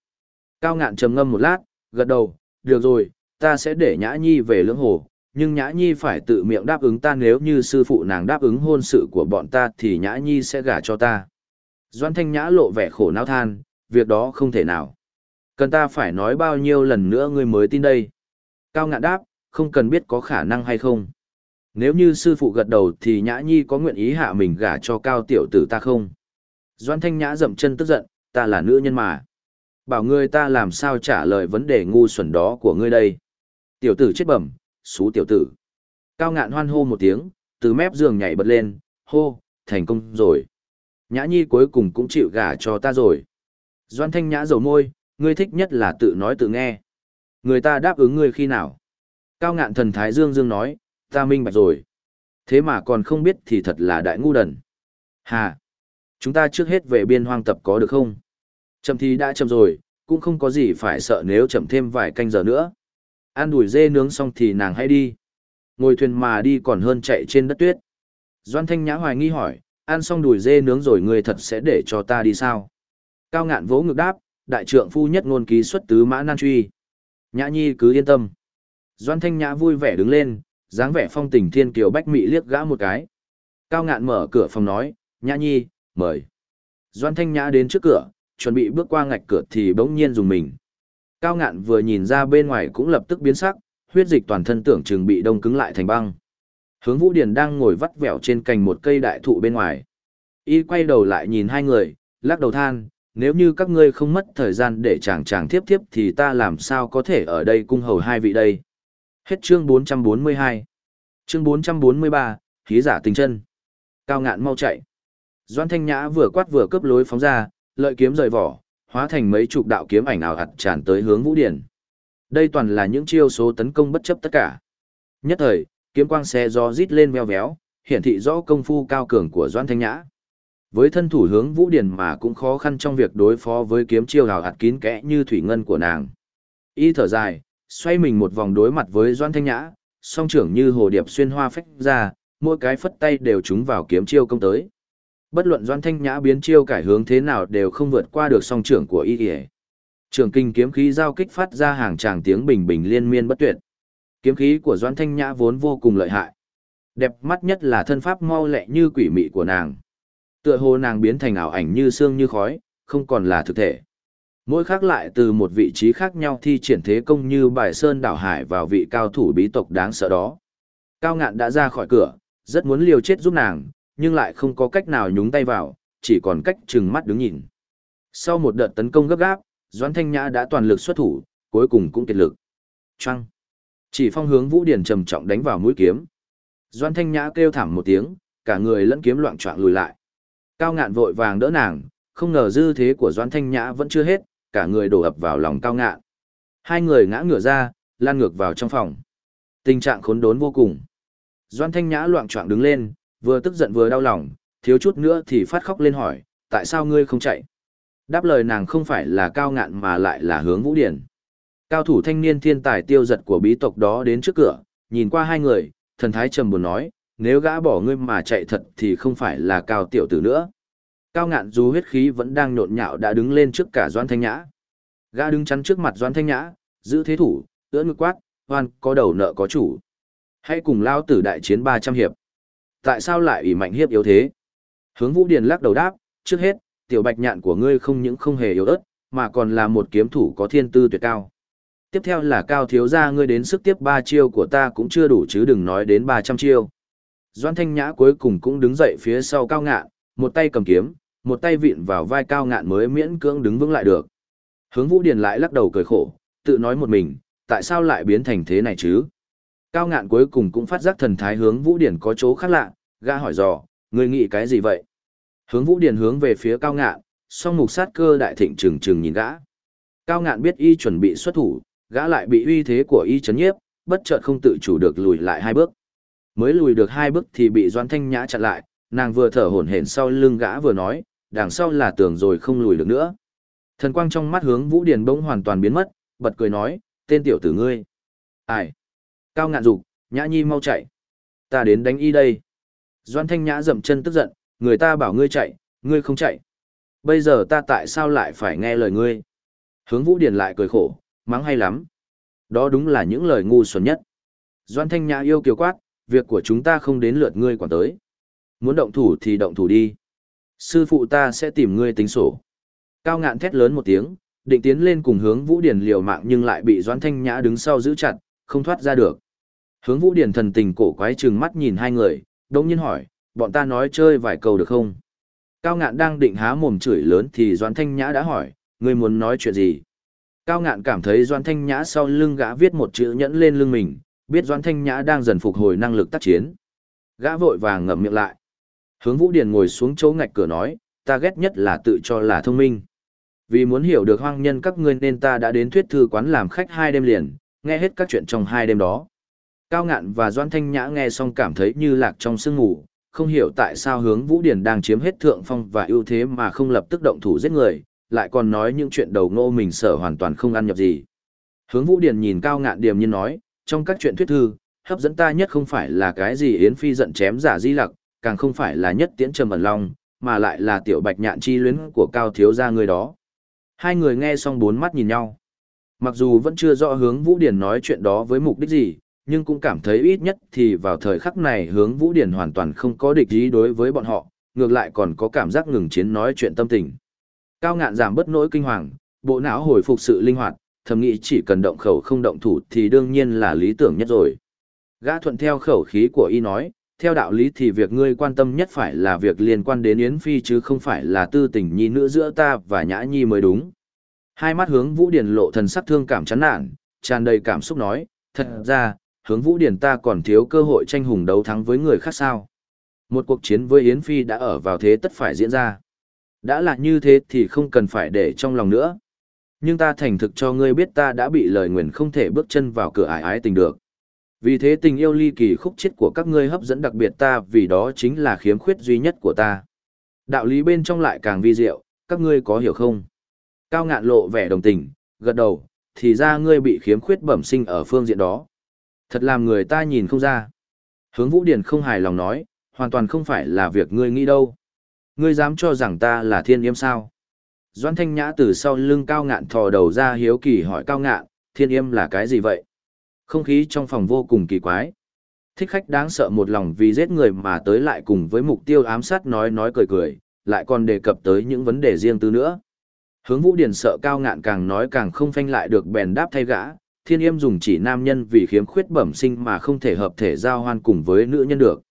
Cao ngạn trầm ngâm một lát, gật đầu, được rồi, ta sẽ để nhã nhi về lưỡng hồ, nhưng nhã nhi phải tự miệng đáp ứng ta nếu như sư phụ nàng đáp ứng hôn sự của bọn ta thì nhã nhi sẽ gả cho ta. Doan thanh nhã lộ vẻ khổ não than, việc đó không thể nào. Cần ta phải nói bao nhiêu lần nữa ngươi mới tin đây. Cao ngạn đáp, không cần biết có khả năng hay không. Nếu như sư phụ gật đầu thì nhã nhi có nguyện ý hạ mình gả cho cao tiểu tử ta không? Doan thanh nhã dậm chân tức giận, ta là nữ nhân mà. Bảo ngươi ta làm sao trả lời vấn đề ngu xuẩn đó của ngươi đây. Tiểu tử chết bẩm, xú tiểu tử. Cao ngạn hoan hô một tiếng, từ mép giường nhảy bật lên, hô, thành công rồi. Nhã nhi cuối cùng cũng chịu gả cho ta rồi. Doan thanh nhã dầu môi, ngươi thích nhất là tự nói tự nghe. Người ta đáp ứng ngươi khi nào? Cao ngạn thần thái dương dương nói, ta minh bạch rồi. Thế mà còn không biết thì thật là đại ngu đần. Hà! Chúng ta trước hết về biên hoang tập có được không? Chậm thì đã chậm rồi, cũng không có gì phải sợ nếu chậm thêm vài canh giờ nữa. Ăn đùi dê nướng xong thì nàng hãy đi. Ngồi thuyền mà đi còn hơn chạy trên đất tuyết. Doan Thanh Nhã hoài nghi hỏi, ăn xong đùi dê nướng rồi người thật sẽ để cho ta đi sao? Cao ngạn vỗ ngực đáp, đại trượng phu nhất ngôn ký xuất tứ mã nan truy. Nhã nhi cứ yên tâm. Doan Thanh Nhã vui vẻ đứng lên, dáng vẻ phong tình thiên kiều bách mị liếc gã một cái. Cao ngạn mở cửa phòng nói, Nhã nhi, mời. Doan Thanh Nhã đến trước cửa, chuẩn bị bước qua ngạch cửa thì bỗng nhiên dùng mình. Cao ngạn vừa nhìn ra bên ngoài cũng lập tức biến sắc, huyết dịch toàn thân tưởng chừng bị đông cứng lại thành băng. Hướng Vũ Điền đang ngồi vắt vẻo trên cành một cây đại thụ bên ngoài. Y quay đầu lại nhìn hai người, lắc đầu than, nếu như các ngươi không mất thời gian để chàng chàng tiếp tiếp thì ta làm sao có thể ở đây cung hầu hai vị đây. Hết chương 442. Chương 443, khí giả tình chân. Cao ngạn mau chạy. Doan Thanh Nhã vừa quát vừa cướp lối phóng ra, lợi kiếm rời vỏ, hóa thành mấy chục đạo kiếm ảnh ảo hạt tràn tới hướng Vũ Điển. Đây toàn là những chiêu số tấn công bất chấp tất cả. Nhất thời, kiếm quang xe do rít lên veo véo, hiển thị rõ công phu cao cường của Doan Thanh Nhã. Với thân thủ hướng Vũ Điển mà cũng khó khăn trong việc đối phó với kiếm chiêu hào hạt kín kẽ như thủy ngân của nàng. Y thở dài, xoay mình một vòng đối mặt với Doan Thanh Nhã, song trưởng như hồ điệp xuyên hoa phách ra, mỗi cái phất tay đều trúng vào kiếm chiêu công tới. Bất luận Doan Thanh Nhã biến chiêu cải hướng thế nào đều không vượt qua được song trưởng của y y. Trường kinh kiếm khí giao kích phát ra hàng tràng tiếng bình bình liên miên bất tuyệt. Kiếm khí của Doan Thanh Nhã vốn vô cùng lợi hại. Đẹp mắt nhất là thân pháp mau lẹ như quỷ mị của nàng. Tựa hồ nàng biến thành ảo ảnh như xương như khói, không còn là thực thể. Mỗi khác lại từ một vị trí khác nhau thi triển thế công như bài sơn đảo hải vào vị cao thủ bí tộc đáng sợ đó. Cao ngạn đã ra khỏi cửa, rất muốn liều chết giúp nàng, nhưng lại không có cách nào nhúng tay vào, chỉ còn cách chừng mắt đứng nhìn. Sau một đợt tấn công gấp gáp, Doãn Thanh Nhã đã toàn lực xuất thủ, cuối cùng cũng kiệt lực. Trăng. Chỉ phong hướng Vũ Điển trầm trọng đánh vào mũi kiếm. doan Thanh Nhã kêu thảm một tiếng, cả người lẫn kiếm loạn choạng lùi lại. Cao ngạn vội vàng đỡ nàng, không ngờ dư thế của doan Thanh Nhã vẫn chưa hết, cả người đổ ập vào lòng cao ngạn. Hai người ngã ngửa ra, lan ngược vào trong phòng. Tình trạng khốn đốn vô cùng. doan Thanh Nhã loạn choạng đứng lên, vừa tức giận vừa đau lòng, thiếu chút nữa thì phát khóc lên hỏi, tại sao ngươi không chạy? Đáp lời nàng không phải là cao ngạn mà lại là hướng vũ điển. Cao thủ thanh niên thiên tài tiêu giật của bí tộc đó đến trước cửa, nhìn qua hai người, thần thái trầm buồn nói, nếu gã bỏ ngươi mà chạy thật thì không phải là cao tiểu tử nữa. Cao ngạn dù huyết khí vẫn đang nhộn nhạo đã đứng lên trước cả Doan Thanh Nhã. Gã đứng chắn trước mặt Doan Thanh Nhã, giữ thế thủ, ưỡn ngực quát, hoan có đầu nợ có chủ. Hãy cùng lao tử đại chiến 300 hiệp. Tại sao lại ủy mạnh hiếp yếu thế? Hướng Vũ Điền lắc đầu đáp, trước hết, tiểu bạch nhạn của ngươi không những không hề yếu ớt, mà còn là một kiếm thủ có thiên tư tuyệt cao. Tiếp theo là cao thiếu gia ngươi đến sức tiếp ba chiêu của ta cũng chưa đủ chứ đừng nói đến 300 chiêu. Doan Thanh Nhã cuối cùng cũng đứng dậy phía sau cao ngạn, một tay cầm kiếm, một tay vịn vào vai cao ngạn mới miễn cưỡng đứng vững lại được. Hướng Vũ Điền lại lắc đầu cười khổ, tự nói một mình, tại sao lại biến thành thế này chứ? Cao ngạn cuối cùng cũng phát giác thần thái hướng Vũ Điền có chỗ khác lạ, gã hỏi dò, ngươi nghĩ cái gì vậy? Hướng Vũ Điền hướng về phía cao ngạn, song mục sát cơ đại thịnh trừng trừng nhìn gã. Cao ngạn biết y chuẩn bị xuất thủ, gã lại bị uy thế của y chấn nhiếp, bất chợt không tự chủ được lùi lại hai bước. Mới lùi được hai bước thì bị Doan Thanh Nhã chặn lại, nàng vừa thở hổn hển sau lưng gã vừa nói, đằng sau là tường rồi không lùi được nữa. Thần quang trong mắt hướng Vũ Điền bỗng hoàn toàn biến mất, bật cười nói, tên tiểu tử ngươi. Ai? Cao ngạn dục, nhã nhi mau chạy. Ta đến đánh y đây. Doan thanh nhã dậm chân tức giận, người ta bảo ngươi chạy, ngươi không chạy. Bây giờ ta tại sao lại phải nghe lời ngươi? Hướng Vũ Điền lại cười khổ, mắng hay lắm. Đó đúng là những lời ngu xuẩn nhất. Doan thanh nhã yêu kiều quát, việc của chúng ta không đến lượt ngươi quản tới. Muốn động thủ thì động thủ đi. Sư phụ ta sẽ tìm ngươi tính sổ. Cao ngạn thét lớn một tiếng, định tiến lên cùng hướng Vũ Điển liều mạng nhưng lại bị Doan Thanh Nhã đứng sau giữ chặt, không thoát ra được. Hướng Vũ Điển thần tình cổ quái trừng mắt nhìn hai người, đông nhiên hỏi, bọn ta nói chơi vài câu được không? Cao ngạn đang định há mồm chửi lớn thì Doan Thanh Nhã đã hỏi, ngươi muốn nói chuyện gì? Cao ngạn cảm thấy Doan Thanh Nhã sau lưng gã viết một chữ nhẫn lên lưng mình, biết Doan Thanh Nhã đang dần phục hồi năng lực tác chiến. Gã vội vàng ngậm miệng lại. Hướng Vũ Điền ngồi xuống chỗ ngạch cửa nói, ta ghét nhất là tự cho là thông minh. Vì muốn hiểu được hoang nhân các ngươi nên ta đã đến thuyết thư quán làm khách hai đêm liền, nghe hết các chuyện trong hai đêm đó. Cao ngạn và Doan Thanh Nhã nghe xong cảm thấy như lạc trong sương ngủ, không hiểu tại sao hướng Vũ Điền đang chiếm hết thượng phong và ưu thế mà không lập tức động thủ giết người, lại còn nói những chuyện đầu ngô mình sợ hoàn toàn không ăn nhập gì. Hướng Vũ Điền nhìn Cao ngạn điềm nhiên nói, trong các chuyện thuyết thư, hấp dẫn ta nhất không phải là cái gì Yến Phi giận chém giả di lặc, càng không phải là nhất tiễn trầm ẩn long, mà lại là tiểu bạch nhạn chi luyến của cao thiếu gia người đó. Hai người nghe xong bốn mắt nhìn nhau. Mặc dù vẫn chưa rõ hướng Vũ Điển nói chuyện đó với mục đích gì, nhưng cũng cảm thấy ít nhất thì vào thời khắc này hướng Vũ Điển hoàn toàn không có địch ý đối với bọn họ, ngược lại còn có cảm giác ngừng chiến nói chuyện tâm tình. Cao ngạn giảm bớt nỗi kinh hoàng, bộ não hồi phục sự linh hoạt, thầm nghĩ chỉ cần động khẩu không động thủ thì đương nhiên là lý tưởng nhất rồi. Gã thuận theo khẩu khí của y nói, theo đạo lý thì việc ngươi quan tâm nhất phải là việc liên quan đến Yến Phi chứ không phải là tư tình nhi nữ giữa ta và Nhã Nhi mới đúng. Hai mắt hướng Vũ Điển lộ thần sắc thương cảm chán nản, tràn đầy cảm xúc nói, thật ra, hướng Vũ Điển ta còn thiếu cơ hội tranh hùng đấu thắng với người khác sao. Một cuộc chiến với Yến Phi đã ở vào thế tất phải diễn ra. Đã là như thế thì không cần phải để trong lòng nữa. Nhưng ta thành thực cho ngươi biết ta đã bị lời nguyền không thể bước chân vào cửa ải ái tình được. Vì thế tình yêu ly kỳ khúc chết của các ngươi hấp dẫn đặc biệt ta vì đó chính là khiếm khuyết duy nhất của ta. Đạo lý bên trong lại càng vi diệu, các ngươi có hiểu không? Cao ngạn lộ vẻ đồng tình, gật đầu, thì ra ngươi bị khiếm khuyết bẩm sinh ở phương diện đó. Thật làm người ta nhìn không ra. Hướng Vũ Điển không hài lòng nói, hoàn toàn không phải là việc ngươi nghĩ đâu. Ngươi dám cho rằng ta là thiên yêm sao? Doan Thanh Nhã từ sau lưng cao ngạn thò đầu ra hiếu kỳ hỏi cao ngạn, thiên yêm là cái gì vậy? Không khí trong phòng vô cùng kỳ quái. Thích khách đáng sợ một lòng vì giết người mà tới lại cùng với mục tiêu ám sát nói nói cười cười, lại còn đề cập tới những vấn đề riêng tư nữa. Hướng Vũ Điền sợ cao ngạn càng nói càng không phanh lại được bèn đáp thay gã, thiên yêm dùng chỉ nam nhân vì khiếm khuyết bẩm sinh mà không thể hợp thể giao hoan cùng với nữ nhân được.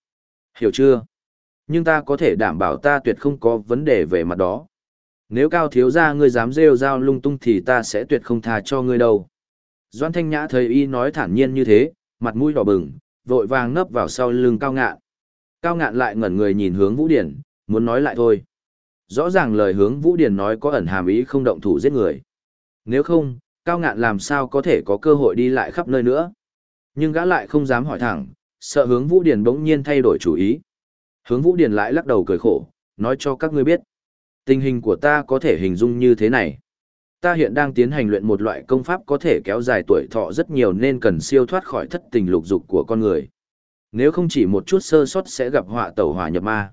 Hiểu chưa? Nhưng ta có thể đảm bảo ta tuyệt không có vấn đề về mặt đó. Nếu cao thiếu gia ngươi dám rêu rao lung tung thì ta sẽ tuyệt không tha cho ngươi đâu. Doan Thanh Nhã thấy y nói thản nhiên như thế, mặt mũi đỏ bừng, vội vàng nấp vào sau lưng cao ngạn. Cao ngạn lại ngẩn người nhìn hướng Vũ Điển, muốn nói lại thôi. Rõ ràng lời hướng Vũ Điển nói có ẩn hàm ý không động thủ giết người. Nếu không, cao ngạn làm sao có thể có cơ hội đi lại khắp nơi nữa. Nhưng gã lại không dám hỏi thẳng, sợ hướng Vũ Điển bỗng nhiên thay đổi chủ ý. Hướng Vũ Điển lại lắc đầu cười khổ, nói cho các ngươi biết. Tình hình của ta có thể hình dung như thế này. Ta hiện đang tiến hành luyện một loại công pháp có thể kéo dài tuổi thọ rất nhiều nên cần siêu thoát khỏi thất tình lục dục của con người. Nếu không chỉ một chút sơ sót sẽ gặp họa tẩu hỏa nhập ma.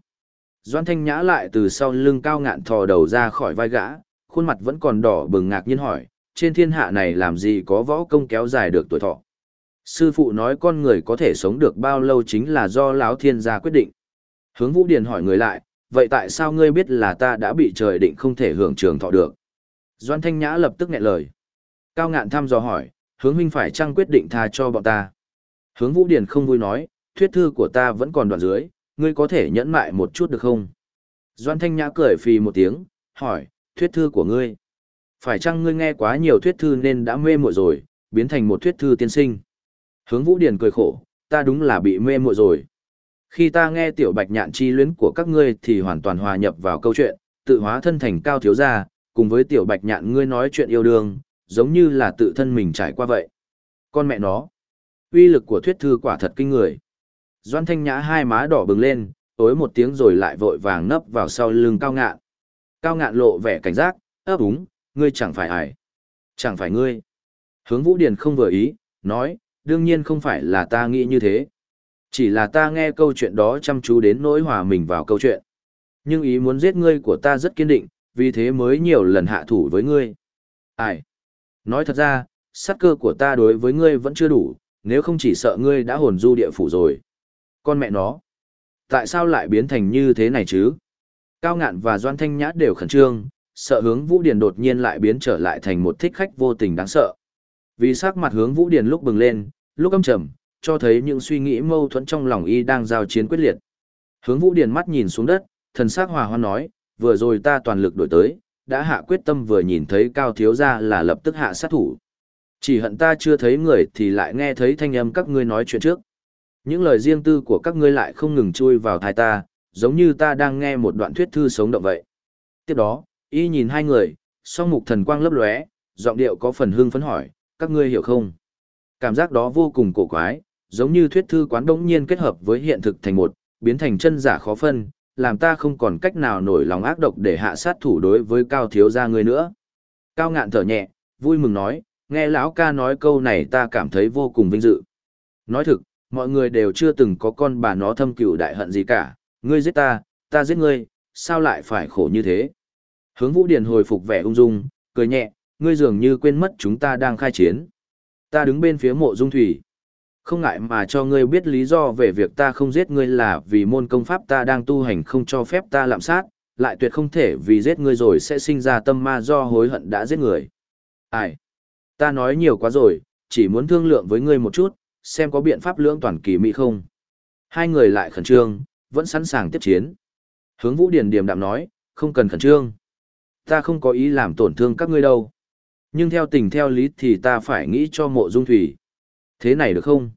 Doan Thanh Nhã lại từ sau lưng cao ngạn thò đầu ra khỏi vai gã, khuôn mặt vẫn còn đỏ bừng ngạc nhiên hỏi, trên thiên hạ này làm gì có võ công kéo dài được tuổi thọ. Sư phụ nói con người có thể sống được bao lâu chính là do lão thiên gia quyết định. Hướng Vũ Điền hỏi người lại, vậy tại sao ngươi biết là ta đã bị trời định không thể hưởng trường thọ được? Doan Thanh Nhã lập tức nghẹn lời. Cao ngạn thăm dò hỏi, hướng huynh phải chăng quyết định tha cho bọn ta? Hướng Vũ Điền không vui nói, thuyết thư của ta vẫn còn đoạn dưới, ngươi có thể nhẫn mại một chút được không? Doan Thanh Nhã cười phì một tiếng, hỏi, thuyết thư của ngươi. Phải chăng ngươi nghe quá nhiều thuyết thư nên đã mê muội rồi, biến thành một thuyết thư tiên sinh? Hướng Vũ Điền cười khổ, ta đúng là bị mê muội rồi. Khi ta nghe tiểu bạch nhạn chi luyến của các ngươi thì hoàn toàn hòa nhập vào câu chuyện, tự hóa thân thành cao thiếu gia, cùng với tiểu bạch nhạn ngươi nói chuyện yêu đương, giống như là tự thân mình trải qua vậy. Con mẹ nó, uy lực của thuyết thư quả thật kinh người. Doan thanh nhã hai má đỏ bừng lên, tối một tiếng rồi lại vội vàng nấp vào sau lưng cao ngạn. Cao ngạn lộ vẻ cảnh giác, ấp úng, ngươi chẳng phải ải. Chẳng phải ngươi. Hướng vũ điền không vừa ý, nói, đương nhiên không phải là ta nghĩ như thế. Chỉ là ta nghe câu chuyện đó chăm chú đến nỗi hòa mình vào câu chuyện. Nhưng ý muốn giết ngươi của ta rất kiên định, vì thế mới nhiều lần hạ thủ với ngươi. Ai? Nói thật ra, sát cơ của ta đối với ngươi vẫn chưa đủ, nếu không chỉ sợ ngươi đã hồn du địa phủ rồi. Con mẹ nó. Tại sao lại biến thành như thế này chứ? Cao ngạn và Doan Thanh Nhã đều khẩn trương, sợ hướng Vũ Điền đột nhiên lại biến trở lại thành một thích khách vô tình đáng sợ. Vì sắc mặt hướng Vũ Điền lúc bừng lên, lúc âm trầm, cho thấy những suy nghĩ mâu thuẫn trong lòng y đang giao chiến quyết liệt. Hướng Vũ Điền mắt nhìn xuống đất, thần sắc hòa hoan nói, vừa rồi ta toàn lực đổi tới, đã hạ quyết tâm vừa nhìn thấy cao thiếu gia là lập tức hạ sát thủ. Chỉ hận ta chưa thấy người thì lại nghe thấy thanh âm các ngươi nói chuyện trước. Những lời riêng tư của các ngươi lại không ngừng chui vào tai ta, giống như ta đang nghe một đoạn thuyết thư sống động vậy. Tiếp đó, y nhìn hai người, song mục thần quang lấp lóe, giọng điệu có phần hưng phấn hỏi, các ngươi hiểu không? Cảm giác đó vô cùng cổ quái, giống như thuyết thư quán đống nhiên kết hợp với hiện thực thành một, biến thành chân giả khó phân, làm ta không còn cách nào nổi lòng ác độc để hạ sát thủ đối với cao thiếu gia người nữa. Cao ngạn thở nhẹ, vui mừng nói, nghe lão ca nói câu này ta cảm thấy vô cùng vinh dự. Nói thực, mọi người đều chưa từng có con bà nó thâm cựu đại hận gì cả, ngươi giết ta, ta giết ngươi, sao lại phải khổ như thế? Hướng Vũ Điền hồi phục vẻ ung dung, cười nhẹ, ngươi dường như quên mất chúng ta đang khai chiến. Ta đứng bên phía mộ dung thủy. Không ngại mà cho ngươi biết lý do về việc ta không giết ngươi là vì môn công pháp ta đang tu hành không cho phép ta lạm sát, lại tuyệt không thể vì giết ngươi rồi sẽ sinh ra tâm ma do hối hận đã giết người. Ai? Ta nói nhiều quá rồi, chỉ muốn thương lượng với ngươi một chút, xem có biện pháp lưỡng toàn kỳ mỹ không. Hai người lại khẩn trương, vẫn sẵn sàng tiếp chiến. Hướng Vũ Điền điềm đạm nói, không cần khẩn trương. Ta không có ý làm tổn thương các ngươi đâu. Nhưng theo tình theo lý thì ta phải nghĩ cho mộ dung thủy. Thế này được không?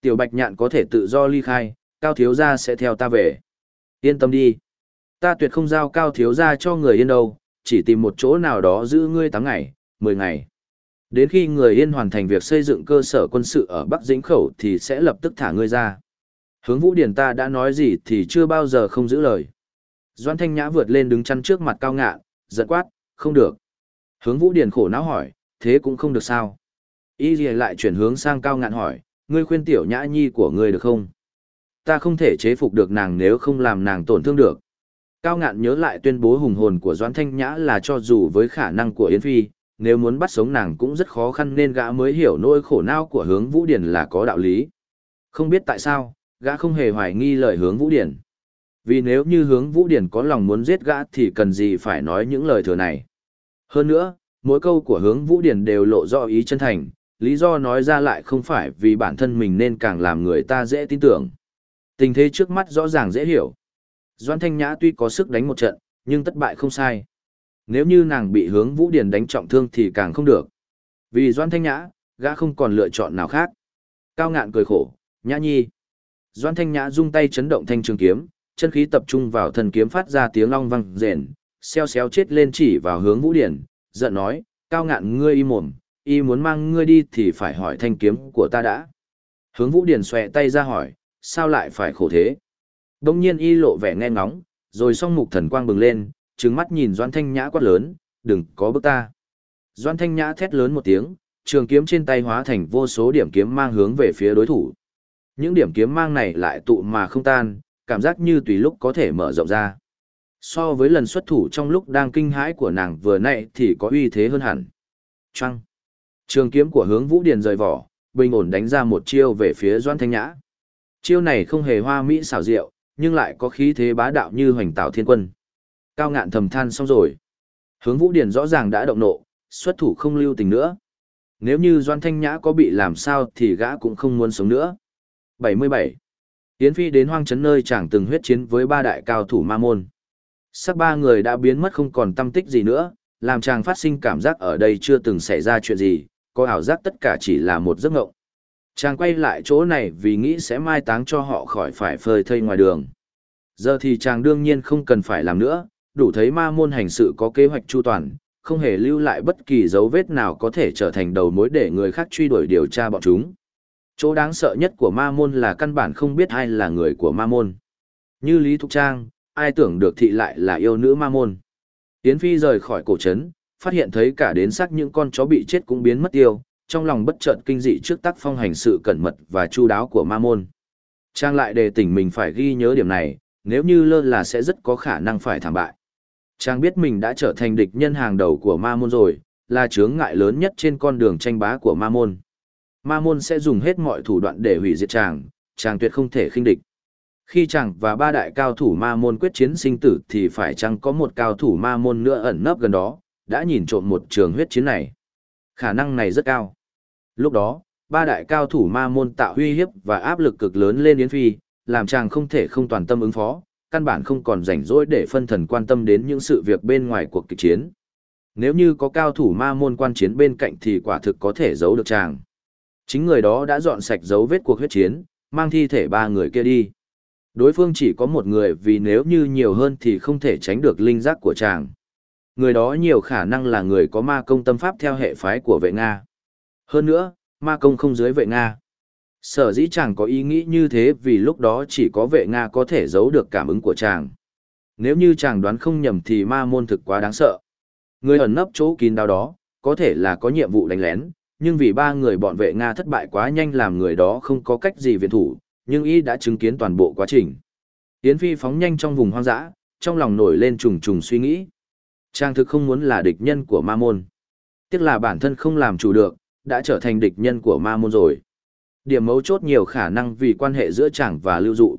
Tiểu bạch nhạn có thể tự do ly khai, cao thiếu gia sẽ theo ta về. Yên tâm đi. Ta tuyệt không giao cao thiếu gia cho người yên đâu, chỉ tìm một chỗ nào đó giữ ngươi 8 ngày, 10 ngày. Đến khi người yên hoàn thành việc xây dựng cơ sở quân sự ở Bắc Dĩnh Khẩu thì sẽ lập tức thả ngươi ra. Hướng Vũ Điển ta đã nói gì thì chưa bao giờ không giữ lời. Doan Thanh Nhã vượt lên đứng chăn trước mặt cao ngạn, giận quát, không được. Hướng Vũ Điển khổ não hỏi, thế cũng không được sao. Y lại chuyển hướng sang cao ngạn hỏi, ngươi khuyên tiểu nhã nhi của ngươi được không? Ta không thể chế phục được nàng nếu không làm nàng tổn thương được. Cao ngạn nhớ lại tuyên bố hùng hồn của Doãn Thanh Nhã là cho dù với khả năng của Yến Phi, nếu muốn bắt sống nàng cũng rất khó khăn nên gã mới hiểu nỗi khổ não của hướng Vũ Điển là có đạo lý. Không biết tại sao, gã không hề hoài nghi lời hướng Vũ Điển. Vì nếu như hướng Vũ Điển có lòng muốn giết gã thì cần gì phải nói những lời thừa này. Hơn nữa, mỗi câu của hướng Vũ Điển đều lộ rõ ý chân thành, lý do nói ra lại không phải vì bản thân mình nên càng làm người ta dễ tin tưởng. Tình thế trước mắt rõ ràng dễ hiểu. Doan Thanh Nhã tuy có sức đánh một trận, nhưng thất bại không sai. Nếu như nàng bị hướng Vũ Điền đánh trọng thương thì càng không được. Vì Doan Thanh Nhã, gã không còn lựa chọn nào khác. Cao ngạn cười khổ, Nhã Nhi. Doan Thanh Nhã rung tay chấn động thanh trường kiếm, chân khí tập trung vào thần kiếm phát ra tiếng long vang rền, xeo xéo chết lên chỉ vào hướng Vũ Điển, giận nói, cao ngạn ngươi im mồm, y muốn mang ngươi đi thì phải hỏi thanh kiếm của ta đã. Hướng Vũ Điền xòe tay ra hỏi, sao lại phải khổ thế? Đông nhiên y lộ vẻ nghe ngóng, rồi song mục thần quang bừng lên, trừng mắt nhìn Doan Thanh Nhã quát lớn, đừng có bước ta. Doan Thanh Nhã thét lớn một tiếng, trường kiếm trên tay hóa thành vô số điểm kiếm mang hướng về phía đối thủ. Những điểm kiếm mang này lại tụ mà không tan, cảm giác như tùy lúc có thể mở rộng ra. So với lần xuất thủ trong lúc đang kinh hãi của nàng vừa nãy thì có uy thế hơn hẳn. Trăng. Trường kiếm của hướng vũ điền rời vỏ, bình ổn đánh ra một chiêu về phía Doan Thanh Nhã. Chiêu này không hề hoa mỹ xảo diệu, nhưng lại có khí thế bá đạo như hoành tạo thiên quân. Cao ngạn thầm than xong rồi. Hướng vũ điền rõ ràng đã động nộ, xuất thủ không lưu tình nữa. Nếu như Doan Thanh Nhã có bị làm sao thì gã cũng không muốn sống nữa. 77. Yến Phi đến hoang trấn nơi chẳng từng huyết chiến với ba đại cao thủ ma môn. Sắc ba người đã biến mất không còn tâm tích gì nữa, làm chàng phát sinh cảm giác ở đây chưa từng xảy ra chuyện gì, có ảo giác tất cả chỉ là một giấc ngộng. Chàng quay lại chỗ này vì nghĩ sẽ mai táng cho họ khỏi phải phơi thây ngoài đường. Giờ thì chàng đương nhiên không cần phải làm nữa, đủ thấy ma môn hành sự có kế hoạch chu toàn, không hề lưu lại bất kỳ dấu vết nào có thể trở thành đầu mối để người khác truy đuổi điều tra bọn chúng. Chỗ đáng sợ nhất của ma môn là căn bản không biết ai là người của ma môn. Như Lý Thục Trang, ai tưởng được thị lại là yêu nữ ma môn. Yến Phi rời khỏi cổ trấn, phát hiện thấy cả đến xác những con chó bị chết cũng biến mất tiêu, trong lòng bất chợt kinh dị trước tác phong hành sự cẩn mật và chu đáo của ma môn. Trang lại đề tỉnh mình phải ghi nhớ điểm này, nếu như lơ là sẽ rất có khả năng phải thảm bại. Trang biết mình đã trở thành địch nhân hàng đầu của ma môn rồi, là chướng ngại lớn nhất trên con đường tranh bá của ma môn. Ma môn sẽ dùng hết mọi thủ đoạn để hủy diệt chàng, chàng tuyệt không thể khinh địch. Khi chàng và ba đại cao thủ ma môn quyết chiến sinh tử thì phải chăng có một cao thủ ma môn nữa ẩn nấp gần đó, đã nhìn trộm một trường huyết chiến này. Khả năng này rất cao. Lúc đó, ba đại cao thủ ma môn tạo uy hiếp và áp lực cực lớn lên Yến Phi, làm chàng không thể không toàn tâm ứng phó, căn bản không còn rảnh rỗi để phân thần quan tâm đến những sự việc bên ngoài cuộc kịch chiến. Nếu như có cao thủ ma môn quan chiến bên cạnh thì quả thực có thể giấu được chàng. Chính người đó đã dọn sạch dấu vết cuộc huyết chiến, mang thi thể ba người kia đi. Đối phương chỉ có một người vì nếu như nhiều hơn thì không thể tránh được linh giác của chàng. Người đó nhiều khả năng là người có ma công tâm pháp theo hệ phái của vệ Nga. Hơn nữa, ma công không dưới vệ Nga. Sở dĩ chàng có ý nghĩ như thế vì lúc đó chỉ có vệ Nga có thể giấu được cảm ứng của chàng. Nếu như chàng đoán không nhầm thì ma môn thực quá đáng sợ. Người ẩn nấp chỗ kín đáo đó, có thể là có nhiệm vụ đánh lén, nhưng vì ba người bọn vệ Nga thất bại quá nhanh làm người đó không có cách gì viện thủ, nhưng y đã chứng kiến toàn bộ quá trình. Yến Phi phóng nhanh trong vùng hoang dã, trong lòng nổi lên trùng trùng suy nghĩ. Trang thực không muốn là địch nhân của ma môn. Tiếc là bản thân không làm chủ được, đã trở thành địch nhân của ma môn rồi. Điểm mấu chốt nhiều khả năng vì quan hệ giữa chàng và lưu dụ.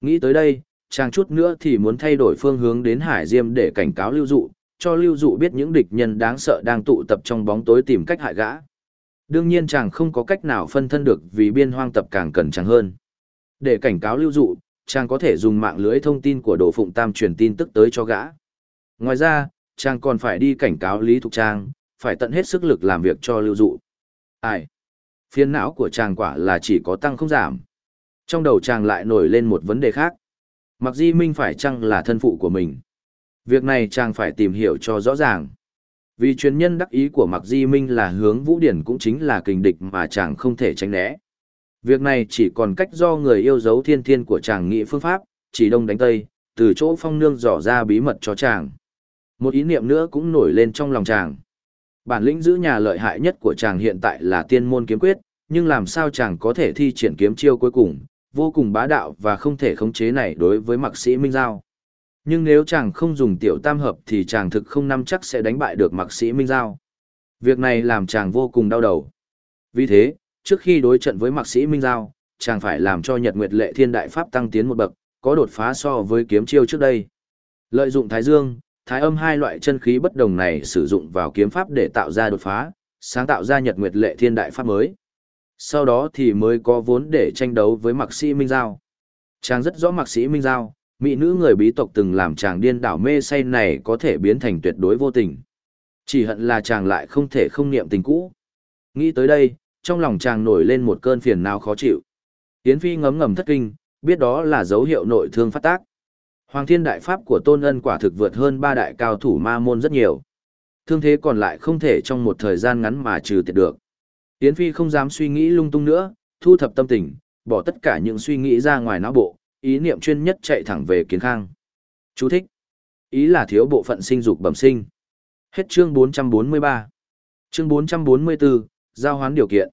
Nghĩ tới đây, chàng chút nữa thì muốn thay đổi phương hướng đến Hải Diêm để cảnh cáo lưu dụ, cho lưu dụ biết những địch nhân đáng sợ đang tụ tập trong bóng tối tìm cách hại gã. Đương nhiên chàng không có cách nào phân thân được vì biên hoang tập càng cần chàng hơn. Để cảnh cáo lưu dụ, chàng có thể dùng mạng lưới thông tin của Đồ Phụng Tam truyền tin tức tới cho gã. Ngoài ra, chàng còn phải đi cảnh cáo Lý Thục Trang, phải tận hết sức lực làm việc cho lưu dụ. Ai? phiền não của chàng quả là chỉ có tăng không giảm. Trong đầu chàng lại nổi lên một vấn đề khác. Mặc di minh phải chăng là thân phụ của mình? Việc này chàng phải tìm hiểu cho rõ ràng. Vì truyền nhân đắc ý của Mạc Di Minh là hướng Vũ Điển cũng chính là kình địch mà chàng không thể tránh né. Việc này chỉ còn cách do người yêu dấu thiên thiên của chàng nghĩ phương pháp, chỉ đông đánh tây, từ chỗ phong nương dò ra bí mật cho chàng. Một ý niệm nữa cũng nổi lên trong lòng chàng. Bản lĩnh giữ nhà lợi hại nhất của chàng hiện tại là tiên môn kiếm quyết, nhưng làm sao chàng có thể thi triển kiếm chiêu cuối cùng, vô cùng bá đạo và không thể khống chế này đối với mạc sĩ Minh Giao. Nhưng nếu chàng không dùng tiểu tam hợp thì chàng thực không nắm chắc sẽ đánh bại được mạc sĩ Minh Giao. Việc này làm chàng vô cùng đau đầu. Vì thế, trước khi đối trận với mạc sĩ Minh Giao, chàng phải làm cho Nhật Nguyệt Lệ Thiên Đại Pháp tăng tiến một bậc, có đột phá so với kiếm chiêu trước đây. Lợi dụng Thái Dương, Thái âm hai loại chân khí bất đồng này sử dụng vào kiếm pháp để tạo ra đột phá, sáng tạo ra Nhật Nguyệt Lệ Thiên Đại Pháp mới. Sau đó thì mới có vốn để tranh đấu với mạc sĩ Minh Giao. Chàng rất rõ mạc sĩ Minh Giao, mỹ nữ người bí tộc từng làm chàng điên đảo mê say này có thể biến thành tuyệt đối vô tình. Chỉ hận là chàng lại không thể không niệm tình cũ. Nghĩ tới đây, trong lòng chàng nổi lên một cơn phiền nào khó chịu. Yến Phi ngấm ngầm thất kinh, biết đó là dấu hiệu nội thương phát tác. Hoàng thiên đại pháp của Tôn Ân quả thực vượt hơn ba đại cao thủ ma môn rất nhiều. Thương thế còn lại không thể trong một thời gian ngắn mà trừ tiệt được. Yến Phi không dám suy nghĩ lung tung nữa, thu thập tâm tình, bỏ tất cả những suy nghĩ ra ngoài não bộ, ý niệm chuyên nhất chạy thẳng về kiến khang. Chú thích. ý là thiếu bộ phận sinh dục bẩm sinh. Hết chương 443. Chương 444, giao hoán điều kiện.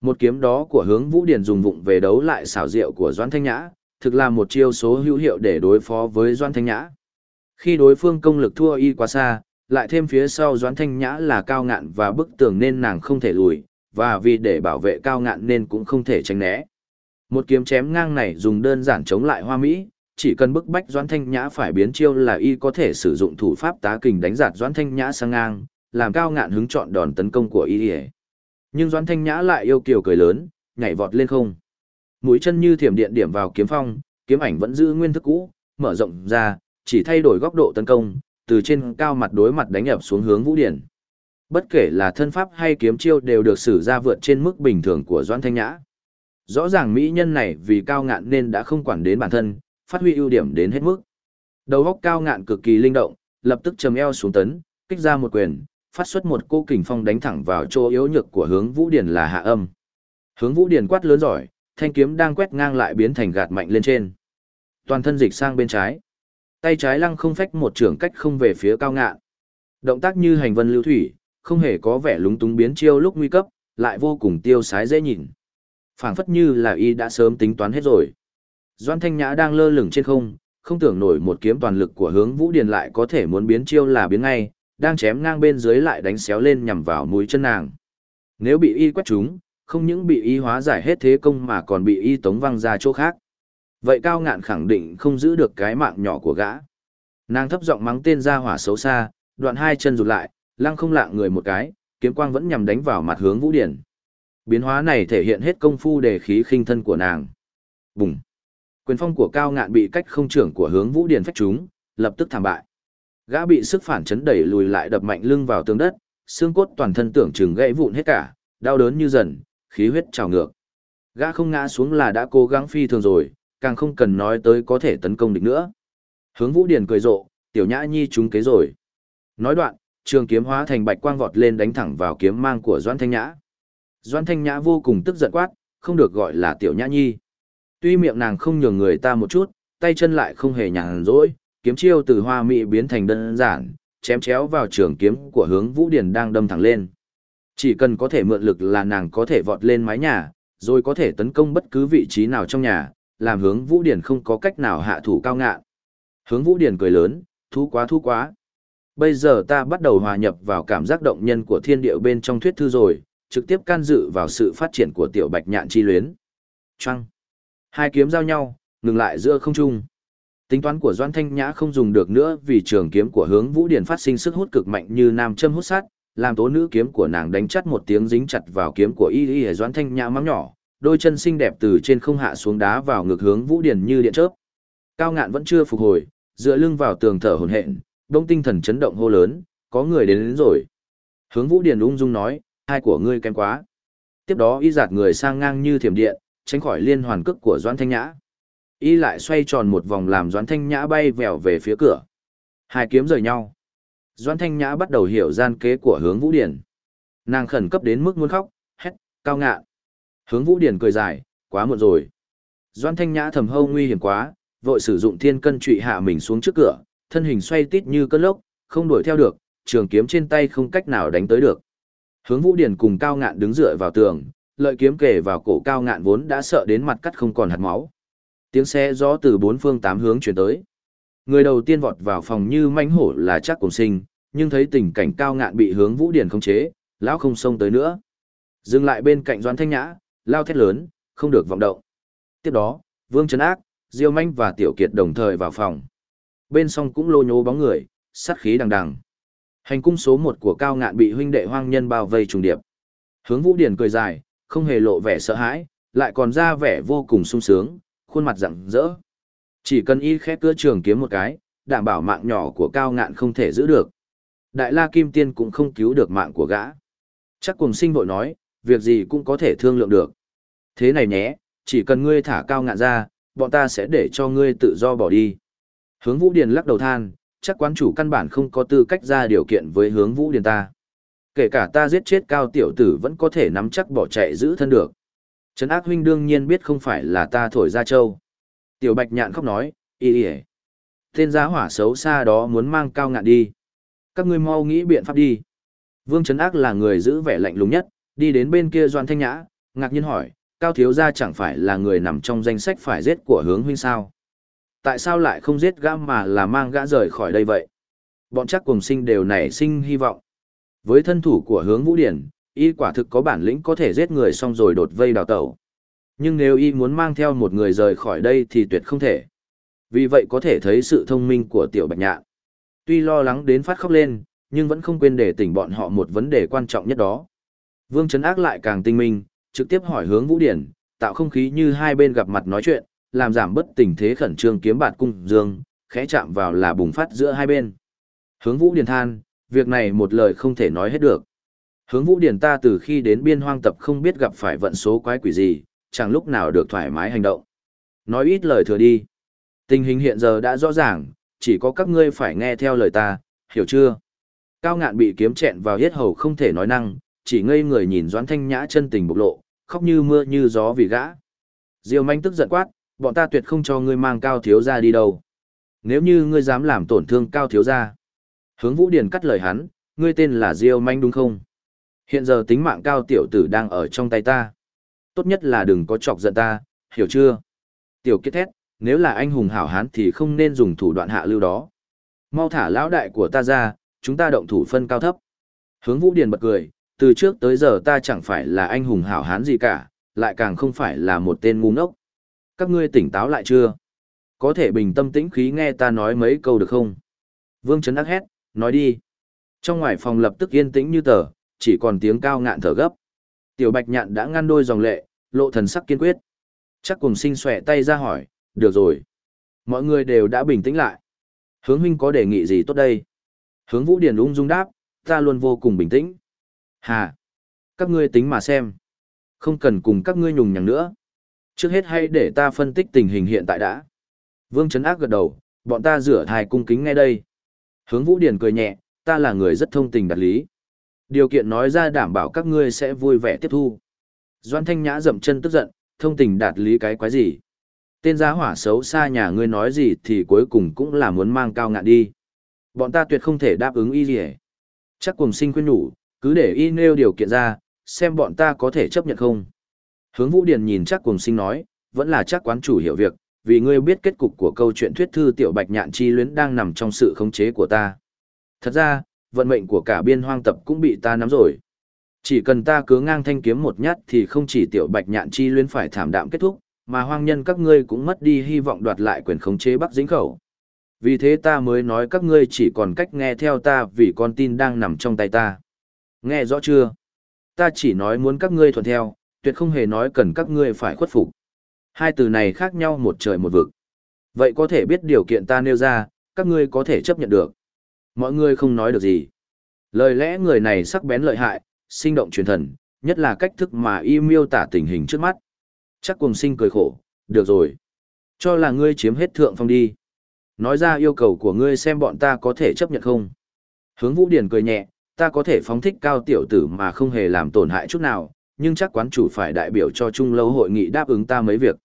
Một kiếm đó của hướng Vũ Điển dùng vụng về đấu lại xảo diệu của Doãn Thanh Nhã, thực là một chiêu số hữu hiệu để đối phó với Doan Thanh Nhã. Khi đối phương công lực thua y quá xa, lại thêm phía sau Doan Thanh Nhã là cao ngạn và bức tường nên nàng không thể lùi, và vì để bảo vệ cao ngạn nên cũng không thể tránh né. Một kiếm chém ngang này dùng đơn giản chống lại hoa mỹ, chỉ cần bức bách Doan Thanh Nhã phải biến chiêu là y có thể sử dụng thủ pháp tá kình đánh giạt Doan Thanh Nhã sang ngang, làm cao ngạn hứng chọn đòn tấn công của y. Nhưng Doan Thanh Nhã lại yêu kiều cười lớn, nhảy vọt lên không. Mũi chân như thiểm điện điểm vào kiếm phong, kiếm ảnh vẫn giữ nguyên thức cũ, mở rộng ra, chỉ thay đổi góc độ tấn công, từ trên cao mặt đối mặt đánh ập xuống hướng Vũ Điển. Bất kể là thân pháp hay kiếm chiêu đều được sử ra vượt trên mức bình thường của Doãn Thanh Nhã. Rõ ràng mỹ nhân này vì cao ngạn nên đã không quản đến bản thân, phát huy ưu điểm đến hết mức. Đầu góc cao ngạn cực kỳ linh động, lập tức chầm eo xuống tấn, kích ra một quyền, phát xuất một cô kình phong đánh thẳng vào chỗ yếu nhược của hướng Vũ Điển là hạ âm. Hướng Vũ Điển quát lớn giỏi, thanh kiếm đang quét ngang lại biến thành gạt mạnh lên trên. Toàn thân dịch sang bên trái. Tay trái lăng không phách một trường cách không về phía cao ngạn. Động tác như hành vân lưu thủy, không hề có vẻ lúng túng biến chiêu lúc nguy cấp, lại vô cùng tiêu sái dễ nhìn. phảng phất như là y đã sớm tính toán hết rồi. Doan Thanh Nhã đang lơ lửng trên không, không tưởng nổi một kiếm toàn lực của hướng Vũ Điền lại có thể muốn biến chiêu là biến ngay, đang chém ngang bên dưới lại đánh xéo lên nhằm vào mũi chân nàng. Nếu bị y quét trúng, không những bị y hóa giải hết thế công mà còn bị y tống văng ra chỗ khác. Vậy cao ngạn khẳng định không giữ được cái mạng nhỏ của gã. Nàng thấp giọng mắng tên ra hỏa xấu xa, đoạn hai chân rụt lại, lăng không lạng người một cái, kiếm quang vẫn nhằm đánh vào mặt hướng Vũ Điển. Biến hóa này thể hiện hết công phu đề khí khinh thân của nàng. Bùng! Quyền phong của cao ngạn bị cách không trưởng của hướng Vũ Điển phách trúng, lập tức thảm bại. Gã bị sức phản chấn đẩy lùi lại đập mạnh lưng vào tường đất, xương cốt toàn thân tưởng chừng gãy vụn hết cả, đau đớn như dần, khí huyết trào ngược. Gã không ngã xuống là đã cố gắng phi thường rồi, càng không cần nói tới có thể tấn công địch nữa. Hướng Vũ Điển cười rộ, tiểu nhã nhi trúng kế rồi. Nói đoạn, trường kiếm hóa thành bạch quang vọt lên đánh thẳng vào kiếm mang của Doan Thanh Nhã. Doan Thanh Nhã vô cùng tức giận quát, không được gọi là tiểu nhã nhi. Tuy miệng nàng không nhường người ta một chút, tay chân lại không hề nhàn rỗi, kiếm chiêu từ hoa mỹ biến thành đơn giản, chém chéo vào trường kiếm của hướng Vũ Điển đang đâm thẳng lên. Chỉ cần có thể mượn lực là nàng có thể vọt lên mái nhà, rồi có thể tấn công bất cứ vị trí nào trong nhà, làm hướng Vũ Điển không có cách nào hạ thủ cao ngạn. Hướng Vũ Điển cười lớn, thú quá thú quá. Bây giờ ta bắt đầu hòa nhập vào cảm giác động nhân của thiên địa bên trong thuyết thư rồi, trực tiếp can dự vào sự phát triển của tiểu bạch nhạn chi luyến. Trăng. Hai kiếm giao nhau, ngừng lại giữa không trung. Tính toán của Doan Thanh Nhã không dùng được nữa vì trường kiếm của hướng Vũ Điển phát sinh sức hút cực mạnh như nam châm hút sát, làm tố nữ kiếm của nàng đánh chắt một tiếng dính chặt vào kiếm của y y Doan Thanh Nhã mắm nhỏ, đôi chân xinh đẹp từ trên không hạ xuống đá vào ngược hướng Vũ Điển như điện chớp. Cao ngạn vẫn chưa phục hồi, dựa lưng vào tường thở hổn hển, đông tinh thần chấn động hô lớn, có người đến, đến rồi. Hướng Vũ Điển ung dung nói, hai của ngươi kém quá. Tiếp đó y giạt người sang ngang như thiểm điện, tránh khỏi liên hoàn cước của Doãn Thanh Nhã. Y lại xoay tròn một vòng làm Doãn Thanh Nhã bay vèo về phía cửa. Hai kiếm rời nhau. Doan Thanh Nhã bắt đầu hiểu gian kế của hướng Vũ Điển. Nàng khẩn cấp đến mức muốn khóc, hét, cao ngạ. Hướng Vũ Điển cười dài, quá muộn rồi. Doan Thanh Nhã thầm hâu nguy hiểm quá, vội sử dụng thiên cân trụy hạ mình xuống trước cửa, thân hình xoay tít như cơn lốc, không đuổi theo được, trường kiếm trên tay không cách nào đánh tới được. Hướng Vũ Điển cùng Cao Ngạn đứng dựa vào tường, lợi kiếm kề vào cổ Cao Ngạn vốn đã sợ đến mặt cắt không còn hạt máu. Tiếng xe gió từ bốn phương tám hướng truyền tới. Người đầu tiên vọt vào phòng như manh hổ là chắc cùng sinh, nhưng thấy tình cảnh Cao Ngạn bị Hướng Vũ Điển khống chế, lão không xông tới nữa. Dừng lại bên cạnh Doãn Thanh Nhã, lao thét lớn, không được vọng động. Tiếp đó, Vương Trấn Ác, Diêu Manh và Tiểu Kiệt đồng thời vào phòng bên song cũng lô nhố bóng người, sát khí đằng đằng. Hành cung số một của cao ngạn bị huynh đệ hoang nhân bao vây trùng điệp. Hướng Vũ Điển cười dài, không hề lộ vẻ sợ hãi, lại còn ra vẻ vô cùng sung sướng, khuôn mặt rạng rỡ. Chỉ cần y khẽ cưa trường kiếm một cái, đảm bảo mạng nhỏ của cao ngạn không thể giữ được. Đại La Kim Tiên cũng không cứu được mạng của gã. Chắc cùng sinh vội nói, việc gì cũng có thể thương lượng được. Thế này nhé, chỉ cần ngươi thả cao ngạn ra, bọn ta sẽ để cho ngươi tự do bỏ đi. Hướng Vũ Điền lắc đầu than, chắc quán chủ căn bản không có tư cách ra điều kiện với hướng Vũ Điền ta. Kể cả ta giết chết cao tiểu tử vẫn có thể nắm chắc bỏ chạy giữ thân được. Trấn ác huynh đương nhiên biết không phải là ta thổi ra châu. Tiểu bạch nhạn khóc nói, y y Tên giá hỏa xấu xa đó muốn mang cao ngạn đi. Các ngươi mau nghĩ biện pháp đi. Vương Trấn Ác là người giữ vẻ lạnh lùng nhất, đi đến bên kia Doan Thanh Nhã, ngạc nhiên hỏi, Cao Thiếu Gia chẳng phải là người nằm trong danh sách phải giết của hướng huynh sao? Tại sao lại không giết gã mà là mang gã rời khỏi đây vậy? Bọn chắc cùng sinh đều nảy sinh hy vọng. Với thân thủ của hướng Vũ Điển, y quả thực có bản lĩnh có thể giết người xong rồi đột vây đào tẩu. Nhưng nếu y muốn mang theo một người rời khỏi đây thì tuyệt không thể. Vì vậy có thể thấy sự thông minh của tiểu bạch nhạn. Tuy lo lắng đến phát khóc lên, nhưng vẫn không quên để tỉnh bọn họ một vấn đề quan trọng nhất đó. Vương Trấn Ác lại càng tinh minh, trực tiếp hỏi hướng Vũ Điển, tạo không khí như hai bên gặp mặt nói chuyện, làm giảm bất tình thế khẩn trương kiếm bạt cung dương, khẽ chạm vào là bùng phát giữa hai bên. Hướng Vũ Điển than, việc này một lời không thể nói hết được. Hướng Vũ Điển ta từ khi đến biên hoang tập không biết gặp phải vận số quái quỷ gì, chẳng lúc nào được thoải mái hành động. Nói ít lời thừa đi. Tình hình hiện giờ đã rõ ràng, chỉ có các ngươi phải nghe theo lời ta, hiểu chưa? Cao ngạn bị kiếm chẹn vào hết hầu không thể nói năng, chỉ ngây người nhìn Doãn Thanh Nhã chân tình bộc lộ, khóc như mưa như gió vì gã. Diêu manh tức giận quát, bọn ta tuyệt không cho ngươi mang cao thiếu gia đi đâu. Nếu như ngươi dám làm tổn thương cao thiếu gia. Hướng Vũ Điền cắt lời hắn, ngươi tên là Diêu manh đúng không? Hiện giờ tính mạng cao tiểu tử đang ở trong tay ta. Tốt nhất là đừng có chọc giận ta, hiểu chưa? Tiểu Kiết thét, nếu là anh hùng hảo hán thì không nên dùng thủ đoạn hạ lưu đó. Mau thả lão đại của ta ra, chúng ta động thủ phân cao thấp. Hướng Vũ Điền bật cười, từ trước tới giờ ta chẳng phải là anh hùng hảo hán gì cả, lại càng không phải là một tên ngu ngốc. Các ngươi tỉnh táo lại chưa? Có thể bình tâm tĩnh khí nghe ta nói mấy câu được không? Vương Trấn ác hét, nói đi. Trong ngoài phòng lập tức yên tĩnh như tờ, chỉ còn tiếng cao ngạn thở gấp. Tiểu Bạch Nhạn đã ngăn đôi dòng lệ, lộ thần sắc kiên quyết. Chắc cùng sinh xòe tay ra hỏi, được rồi. Mọi người đều đã bình tĩnh lại. Hướng huynh có đề nghị gì tốt đây? Hướng Vũ Điền ung dung đáp, ta luôn vô cùng bình tĩnh. Hà! Các ngươi tính mà xem. Không cần cùng các ngươi nhùng nhằng nữa. Trước hết hay để ta phân tích tình hình hiện tại đã. Vương Trấn Ác gật đầu, bọn ta rửa thai cung kính ngay đây. Hướng Vũ Điền cười nhẹ, ta là người rất thông tình đạt lý. Điều kiện nói ra đảm bảo các ngươi sẽ vui vẻ tiếp thu. Doan Thanh Nhã dậm chân tức giận, thông tình đạt lý cái quái gì. Tên giá hỏa xấu xa nhà ngươi nói gì thì cuối cùng cũng là muốn mang cao ngạn đi. Bọn ta tuyệt không thể đáp ứng y gì Chắc cùng sinh khuyên nhủ, cứ để y nêu điều kiện ra, xem bọn ta có thể chấp nhận không. Hướng Vũ Điền nhìn chắc cùng sinh nói, vẫn là chắc quán chủ hiểu việc, vì ngươi biết kết cục của câu chuyện thuyết thư tiểu bạch nhạn chi luyến đang nằm trong sự khống chế của ta. Thật ra, vận mệnh của cả biên hoang tập cũng bị ta nắm rồi. Chỉ cần ta cứ ngang thanh kiếm một nhát thì không chỉ tiểu bạch nhạn chi luyến phải thảm đạm kết thúc, mà hoang nhân các ngươi cũng mất đi hy vọng đoạt lại quyền khống chế Bắc Dĩnh Khẩu. Vì thế ta mới nói các ngươi chỉ còn cách nghe theo ta vì con tin đang nằm trong tay ta. Nghe rõ chưa? Ta chỉ nói muốn các ngươi thuận theo, tuyệt không hề nói cần các ngươi phải khuất phục. Hai từ này khác nhau một trời một vực. Vậy có thể biết điều kiện ta nêu ra, các ngươi có thể chấp nhận được. Mọi người không nói được gì. Lời lẽ người này sắc bén lợi hại, sinh động truyền thần, nhất là cách thức mà y miêu tả tình hình trước mắt. Chắc cùng sinh cười khổ, được rồi. Cho là ngươi chiếm hết thượng phong đi. Nói ra yêu cầu của ngươi xem bọn ta có thể chấp nhận không. Hướng Vũ Điển cười nhẹ, ta có thể phóng thích cao tiểu tử mà không hề làm tổn hại chút nào, nhưng chắc quán chủ phải đại biểu cho Chung lâu hội nghị đáp ứng ta mấy việc.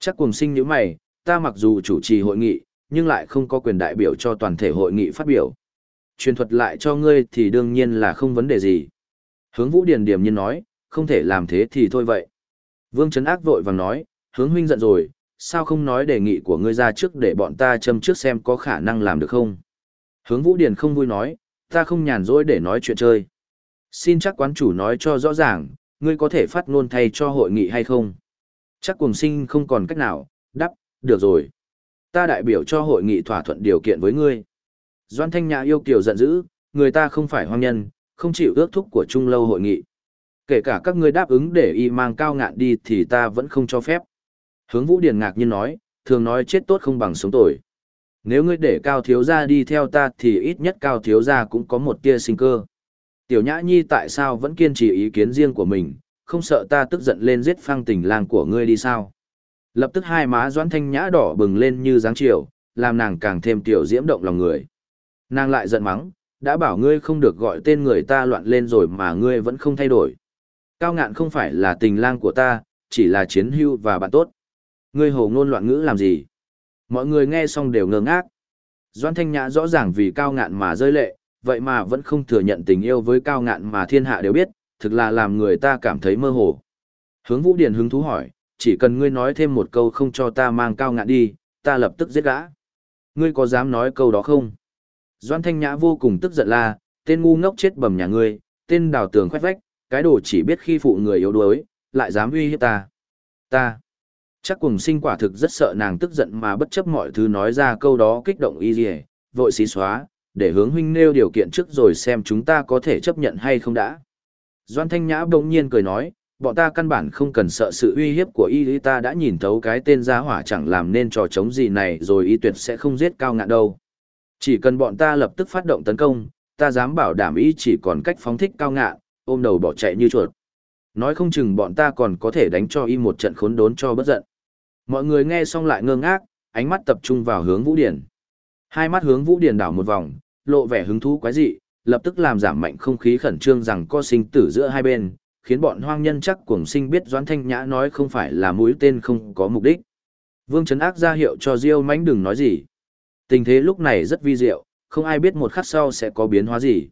Chắc cùng sinh như mày, ta mặc dù chủ trì hội nghị, nhưng lại không có quyền đại biểu cho toàn thể hội nghị phát biểu. Truyền thuật lại cho ngươi thì đương nhiên là không vấn đề gì. Hướng Vũ Điền điểm nhiên nói, không thể làm thế thì thôi vậy. Vương Trấn Ác vội vàng nói, hướng huynh giận rồi, sao không nói đề nghị của ngươi ra trước để bọn ta châm trước xem có khả năng làm được không? Hướng Vũ Điền không vui nói, ta không nhàn rỗi để nói chuyện chơi. Xin chắc quán chủ nói cho rõ ràng, ngươi có thể phát ngôn thay cho hội nghị hay không? Chắc cùng sinh không còn cách nào, đắp, được rồi. Ta đại biểu cho hội nghị thỏa thuận điều kiện với ngươi. Doan Thanh Nhã yêu kiều giận dữ, người ta không phải hoang nhân, không chịu ước thúc của trung lâu hội nghị. Kể cả các ngươi đáp ứng để y mang cao ngạn đi thì ta vẫn không cho phép. Hướng Vũ Điền ngạc nhiên nói, thường nói chết tốt không bằng sống tồi. Nếu ngươi để cao thiếu gia đi theo ta thì ít nhất cao thiếu gia cũng có một tia sinh cơ. Tiểu Nhã Nhi tại sao vẫn kiên trì ý kiến riêng của mình, không sợ ta tức giận lên giết phang tình lang của ngươi đi sao? Lập tức hai má Doãn Thanh Nhã đỏ bừng lên như dáng chiều, làm nàng càng thêm tiểu diễm động lòng người. Nàng lại giận mắng, đã bảo ngươi không được gọi tên người ta loạn lên rồi mà ngươi vẫn không thay đổi. Cao ngạn không phải là tình lang của ta, chỉ là chiến hưu và bạn tốt. Ngươi hồ ngôn loạn ngữ làm gì? Mọi người nghe xong đều ngơ ngác. Doan Thanh Nhã rõ ràng vì cao ngạn mà rơi lệ, vậy mà vẫn không thừa nhận tình yêu với cao ngạn mà thiên hạ đều biết, thực là làm người ta cảm thấy mơ hồ. Hướng Vũ Điền hứng thú hỏi, chỉ cần ngươi nói thêm một câu không cho ta mang cao ngạn đi, ta lập tức giết gã. Ngươi có dám nói câu đó không? Doan Thanh Nhã vô cùng tức giận la, tên ngu ngốc chết bầm nhà ngươi, tên đào tường khoét vách, cái đồ chỉ biết khi phụ người yếu đuối, lại dám uy hiếp ta. Ta. Chắc cùng sinh quả thực rất sợ nàng tức giận mà bất chấp mọi thứ nói ra câu đó kích động y dì vội xí xóa, để hướng huynh nêu điều kiện trước rồi xem chúng ta có thể chấp nhận hay không đã. Doan Thanh Nhã bỗng nhiên cười nói, bọn ta căn bản không cần sợ sự uy hiếp của y ta đã nhìn thấu cái tên gia hỏa chẳng làm nên trò chống gì này rồi y tuyệt sẽ không giết cao ngạn đâu. Chỉ cần bọn ta lập tức phát động tấn công, ta dám bảo đảm y chỉ còn cách phóng thích cao ngạ, ôm đầu bỏ chạy như chuột. Nói không chừng bọn ta còn có thể đánh cho y một trận khốn đốn cho bất giận. Mọi người nghe xong lại ngơ ngác, ánh mắt tập trung vào hướng Vũ Điển. Hai mắt hướng Vũ Điển đảo một vòng, lộ vẻ hứng thú quái dị, lập tức làm giảm mạnh không khí khẩn trương rằng co sinh tử giữa hai bên, khiến bọn hoang nhân chắc cuồng sinh biết Doãn Thanh Nhã nói không phải là mũi tên không có mục đích. Vương Trấn Ác ra hiệu cho Diêu Mánh đừng nói gì. Tình thế lúc này rất vi diệu, không ai biết một khắc sau sẽ có biến hóa gì.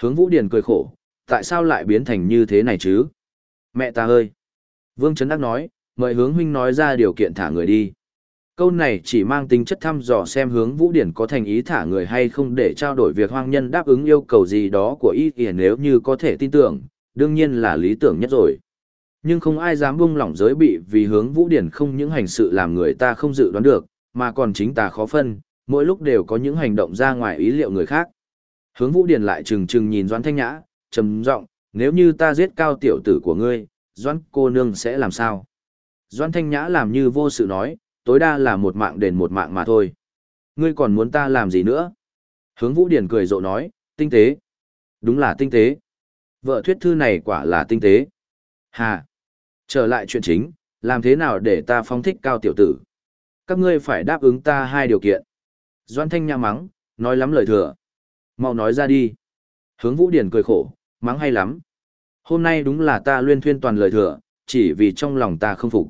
Hướng Vũ Điền cười khổ, tại sao lại biến thành như thế này chứ? Mẹ ta ơi! Vương Trấn Đắc nói, mời hướng huynh nói ra điều kiện thả người đi. Câu này chỉ mang tính chất thăm dò xem hướng Vũ Điển có thành ý thả người hay không để trao đổi việc hoang nhân đáp ứng yêu cầu gì đó của y kìa nếu như có thể tin tưởng, đương nhiên là lý tưởng nhất rồi. Nhưng không ai dám buông lỏng giới bị vì hướng Vũ Điển không những hành sự làm người ta không dự đoán được, mà còn chính ta khó phân, mỗi lúc đều có những hành động ra ngoài ý liệu người khác. Hướng Vũ Điền lại trừng trừng nhìn Doãn Thanh Nhã, trầm giọng, nếu như ta giết cao tiểu tử của ngươi, Doãn cô nương sẽ làm sao? Doãn Thanh Nhã làm như vô sự nói, tối đa là một mạng đền một mạng mà thôi. Ngươi còn muốn ta làm gì nữa? Hướng Vũ Điền cười rộ nói, tinh tế. Đúng là tinh tế. Vợ thuyết thư này quả là tinh tế. Hà. Trở lại chuyện chính, làm thế nào để ta phong thích cao tiểu tử? Các ngươi phải đáp ứng ta hai điều kiện. Doan Thanh nha mắng, nói lắm lời thừa. Mau nói ra đi. Hướng Vũ Điển cười khổ, mắng hay lắm. Hôm nay đúng là ta luyên thuyên toàn lời thừa, chỉ vì trong lòng ta không phục.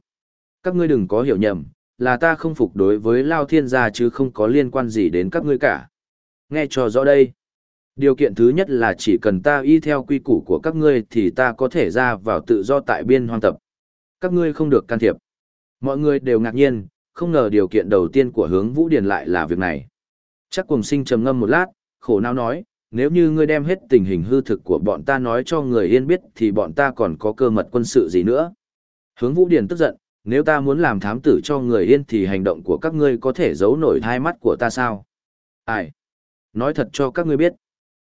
Các ngươi đừng có hiểu nhầm, là ta không phục đối với Lao Thiên gia chứ không có liên quan gì đến các ngươi cả. Nghe cho rõ đây. Điều kiện thứ nhất là chỉ cần ta y theo quy củ của các ngươi thì ta có thể ra vào tự do tại biên hoang tập. Các ngươi không được can thiệp. Mọi người đều ngạc nhiên, không ngờ điều kiện đầu tiên của hướng Vũ Điền lại là việc này. Chắc cùng sinh trầm ngâm một lát, khổ não nói, nếu như ngươi đem hết tình hình hư thực của bọn ta nói cho người yên biết thì bọn ta còn có cơ mật quân sự gì nữa. Hướng Vũ Điền tức giận, nếu ta muốn làm thám tử cho người yên thì hành động của các ngươi có thể giấu nổi hai mắt của ta sao? Ai? Nói thật cho các ngươi biết.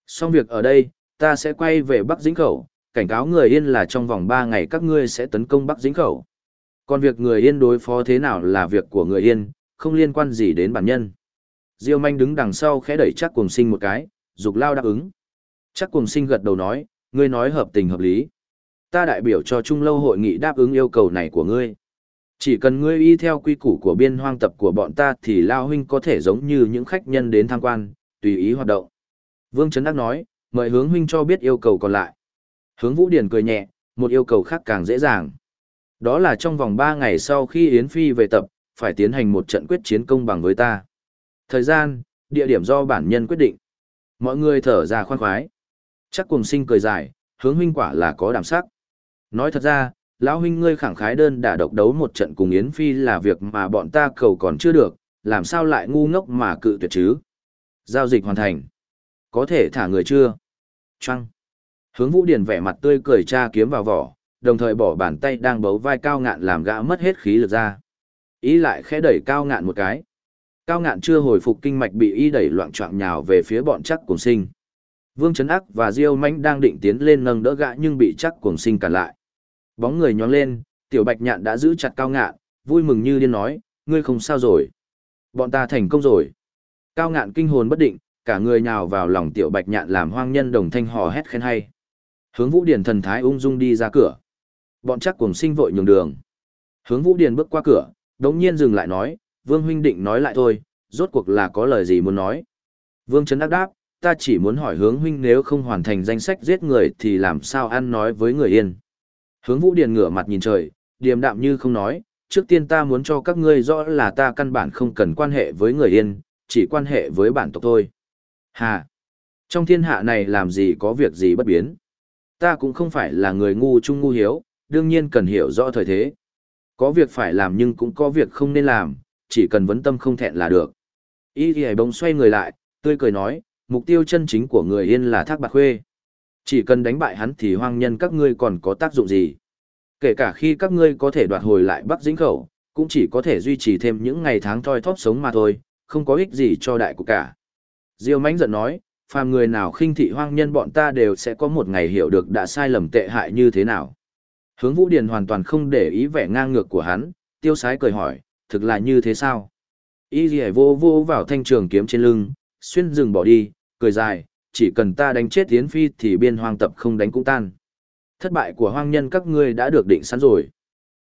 Xong việc ở đây, ta sẽ quay về Bắc Dĩnh Khẩu, cảnh cáo người yên là trong vòng ba ngày các ngươi sẽ tấn công Bắc Dĩnh Khẩu. Còn việc người yên đối phó thế nào là việc của người yên, không liên quan gì đến bản nhân. Diêu manh đứng đằng sau khẽ đẩy chắc cùng sinh một cái, dục lao đáp ứng. Chắc cùng sinh gật đầu nói, ngươi nói hợp tình hợp lý. Ta đại biểu cho Trung Lâu hội nghị đáp ứng yêu cầu này của ngươi. Chỉ cần ngươi y theo quy củ của biên hoang tập của bọn ta thì Lao Huynh có thể giống như những khách nhân đến tham quan, tùy ý hoạt động. Vương Trấn Đắc nói, mời hướng huynh cho biết yêu cầu còn lại. Hướng Vũ Điển cười nhẹ, một yêu cầu khác càng dễ dàng. Đó là trong vòng 3 ngày sau khi Yến Phi về tập, phải tiến hành một trận quyết chiến công bằng với ta. Thời gian, địa điểm do bản nhân quyết định. Mọi người thở ra khoan khoái. Chắc cùng sinh cười dài, hướng huynh quả là có đảm sắc. Nói thật ra, lão huynh ngươi khẳng khái đơn đả độc đấu một trận cùng Yến Phi là việc mà bọn ta cầu còn chưa được, làm sao lại ngu ngốc mà cự tuyệt chứ. Giao dịch hoàn thành. Có thể thả người chưa? Trăng. Hướng Vũ Điền vẻ mặt tươi cười tra kiếm vào vỏ, đồng thời bỏ bàn tay đang bấu vai cao ngạn làm gã mất hết khí lực ra. Ý lại khẽ đẩy cao ngạn một cái. Cao ngạn chưa hồi phục kinh mạch bị y đẩy loạn trọng nhào về phía bọn chắc cùng sinh. Vương Trấn Ác và Diêu Manh đang định tiến lên nâng đỡ gã nhưng bị chắc cùng sinh cản lại. Bóng người nhón lên, tiểu bạch nhạn đã giữ chặt cao ngạn, vui mừng như điên nói, ngươi không sao rồi. Bọn ta thành công rồi. Cao ngạn kinh hồn bất định, cả người nhào vào lòng tiểu bạch nhạn làm hoang nhân đồng thanh hò hét khen hay. Hướng vũ điển thần thái ung dung đi ra cửa. Bọn chắc cùng sinh vội nhường đường. Hướng vũ Điền bước qua cửa, đống nhiên dừng lại nói, vương huynh định nói lại thôi, rốt cuộc là có lời gì muốn nói. Vương Trấn đắc đáp, ta chỉ muốn hỏi hướng huynh nếu không hoàn thành danh sách giết người thì làm sao ăn nói với người yên. Hướng vũ Điền ngửa mặt nhìn trời, điềm đạm như không nói, trước tiên ta muốn cho các ngươi rõ là ta căn bản không cần quan hệ với người yên, chỉ quan hệ với bản tộc thôi. Hà! Trong thiên hạ này làm gì có việc gì bất biến. Ta cũng không phải là người ngu chung ngu hiếu, đương nhiên cần hiểu rõ thời thế. Có việc phải làm nhưng cũng có việc không nên làm, chỉ cần vấn tâm không thẹn là được. Y Y bỗng xoay người lại, tươi cười nói, mục tiêu chân chính của người yên là thác bạc khuê. Chỉ cần đánh bại hắn thì hoang nhân các ngươi còn có tác dụng gì. Kể cả khi các ngươi có thể đoạt hồi lại Bắc Dĩnh Khẩu, cũng chỉ có thể duy trì thêm những ngày tháng thoi thóp sống mà thôi, không có ích gì cho đại cục cả. Diêu mãnh giận nói, phàm người nào khinh thị hoang nhân bọn ta đều sẽ có một ngày hiểu được đã sai lầm tệ hại như thế nào. Hướng Vũ Điền hoàn toàn không để ý vẻ ngang ngược của hắn, tiêu sái cười hỏi, thực là như thế sao? Y dì vô vô vào thanh trường kiếm trên lưng, xuyên rừng bỏ đi, cười dài, chỉ cần ta đánh chết Yến Phi thì biên hoang tập không đánh cũng tan. Thất bại của hoang nhân các ngươi đã được định sẵn rồi.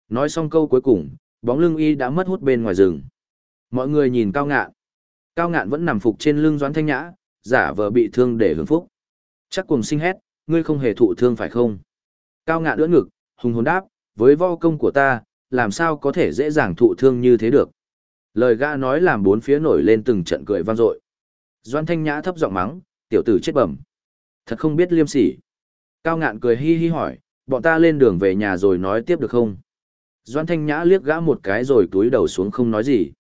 Nói xong câu cuối cùng, bóng lưng y đã mất hút bên ngoài rừng. Mọi người nhìn cao ngạn. Cao ngạn vẫn nằm phục trên lưng doãn thanh nhã, giả vờ bị thương để hưởng phúc. Chắc cùng sinh hét, ngươi không hề thụ thương phải không? Cao ngạn đỡ ngực, hùng hồn đáp, với vo công của ta, làm sao có thể dễ dàng thụ thương như thế được. Lời gã nói làm bốn phía nổi lên từng trận cười vang dội. Doan Thanh Nhã thấp giọng mắng, tiểu tử chết bẩm. Thật không biết liêm sỉ. Cao ngạn cười hi hi hỏi, bọn ta lên đường về nhà rồi nói tiếp được không? Doan Thanh Nhã liếc gã một cái rồi túi đầu xuống không nói gì.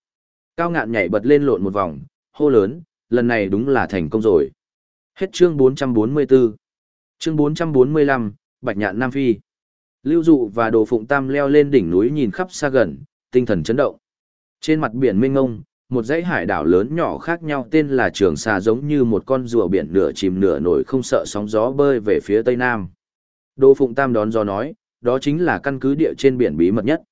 Cao ngạn nhảy bật lên lộn một vòng, hô lớn, lần này đúng là thành công rồi. Hết chương 444. Chương 445, Bạch Nhạn Nam Phi. Lưu Dụ và Đồ Phụng Tam leo lên đỉnh núi nhìn khắp xa gần, tinh thần chấn động. Trên mặt biển mênh mông, một dãy hải đảo lớn nhỏ khác nhau tên là Trường Sa giống như một con rùa biển nửa chìm nửa nổi không sợ sóng gió bơi về phía tây nam. Đồ Phụng Tam đón gió nói, đó chính là căn cứ địa trên biển bí mật nhất.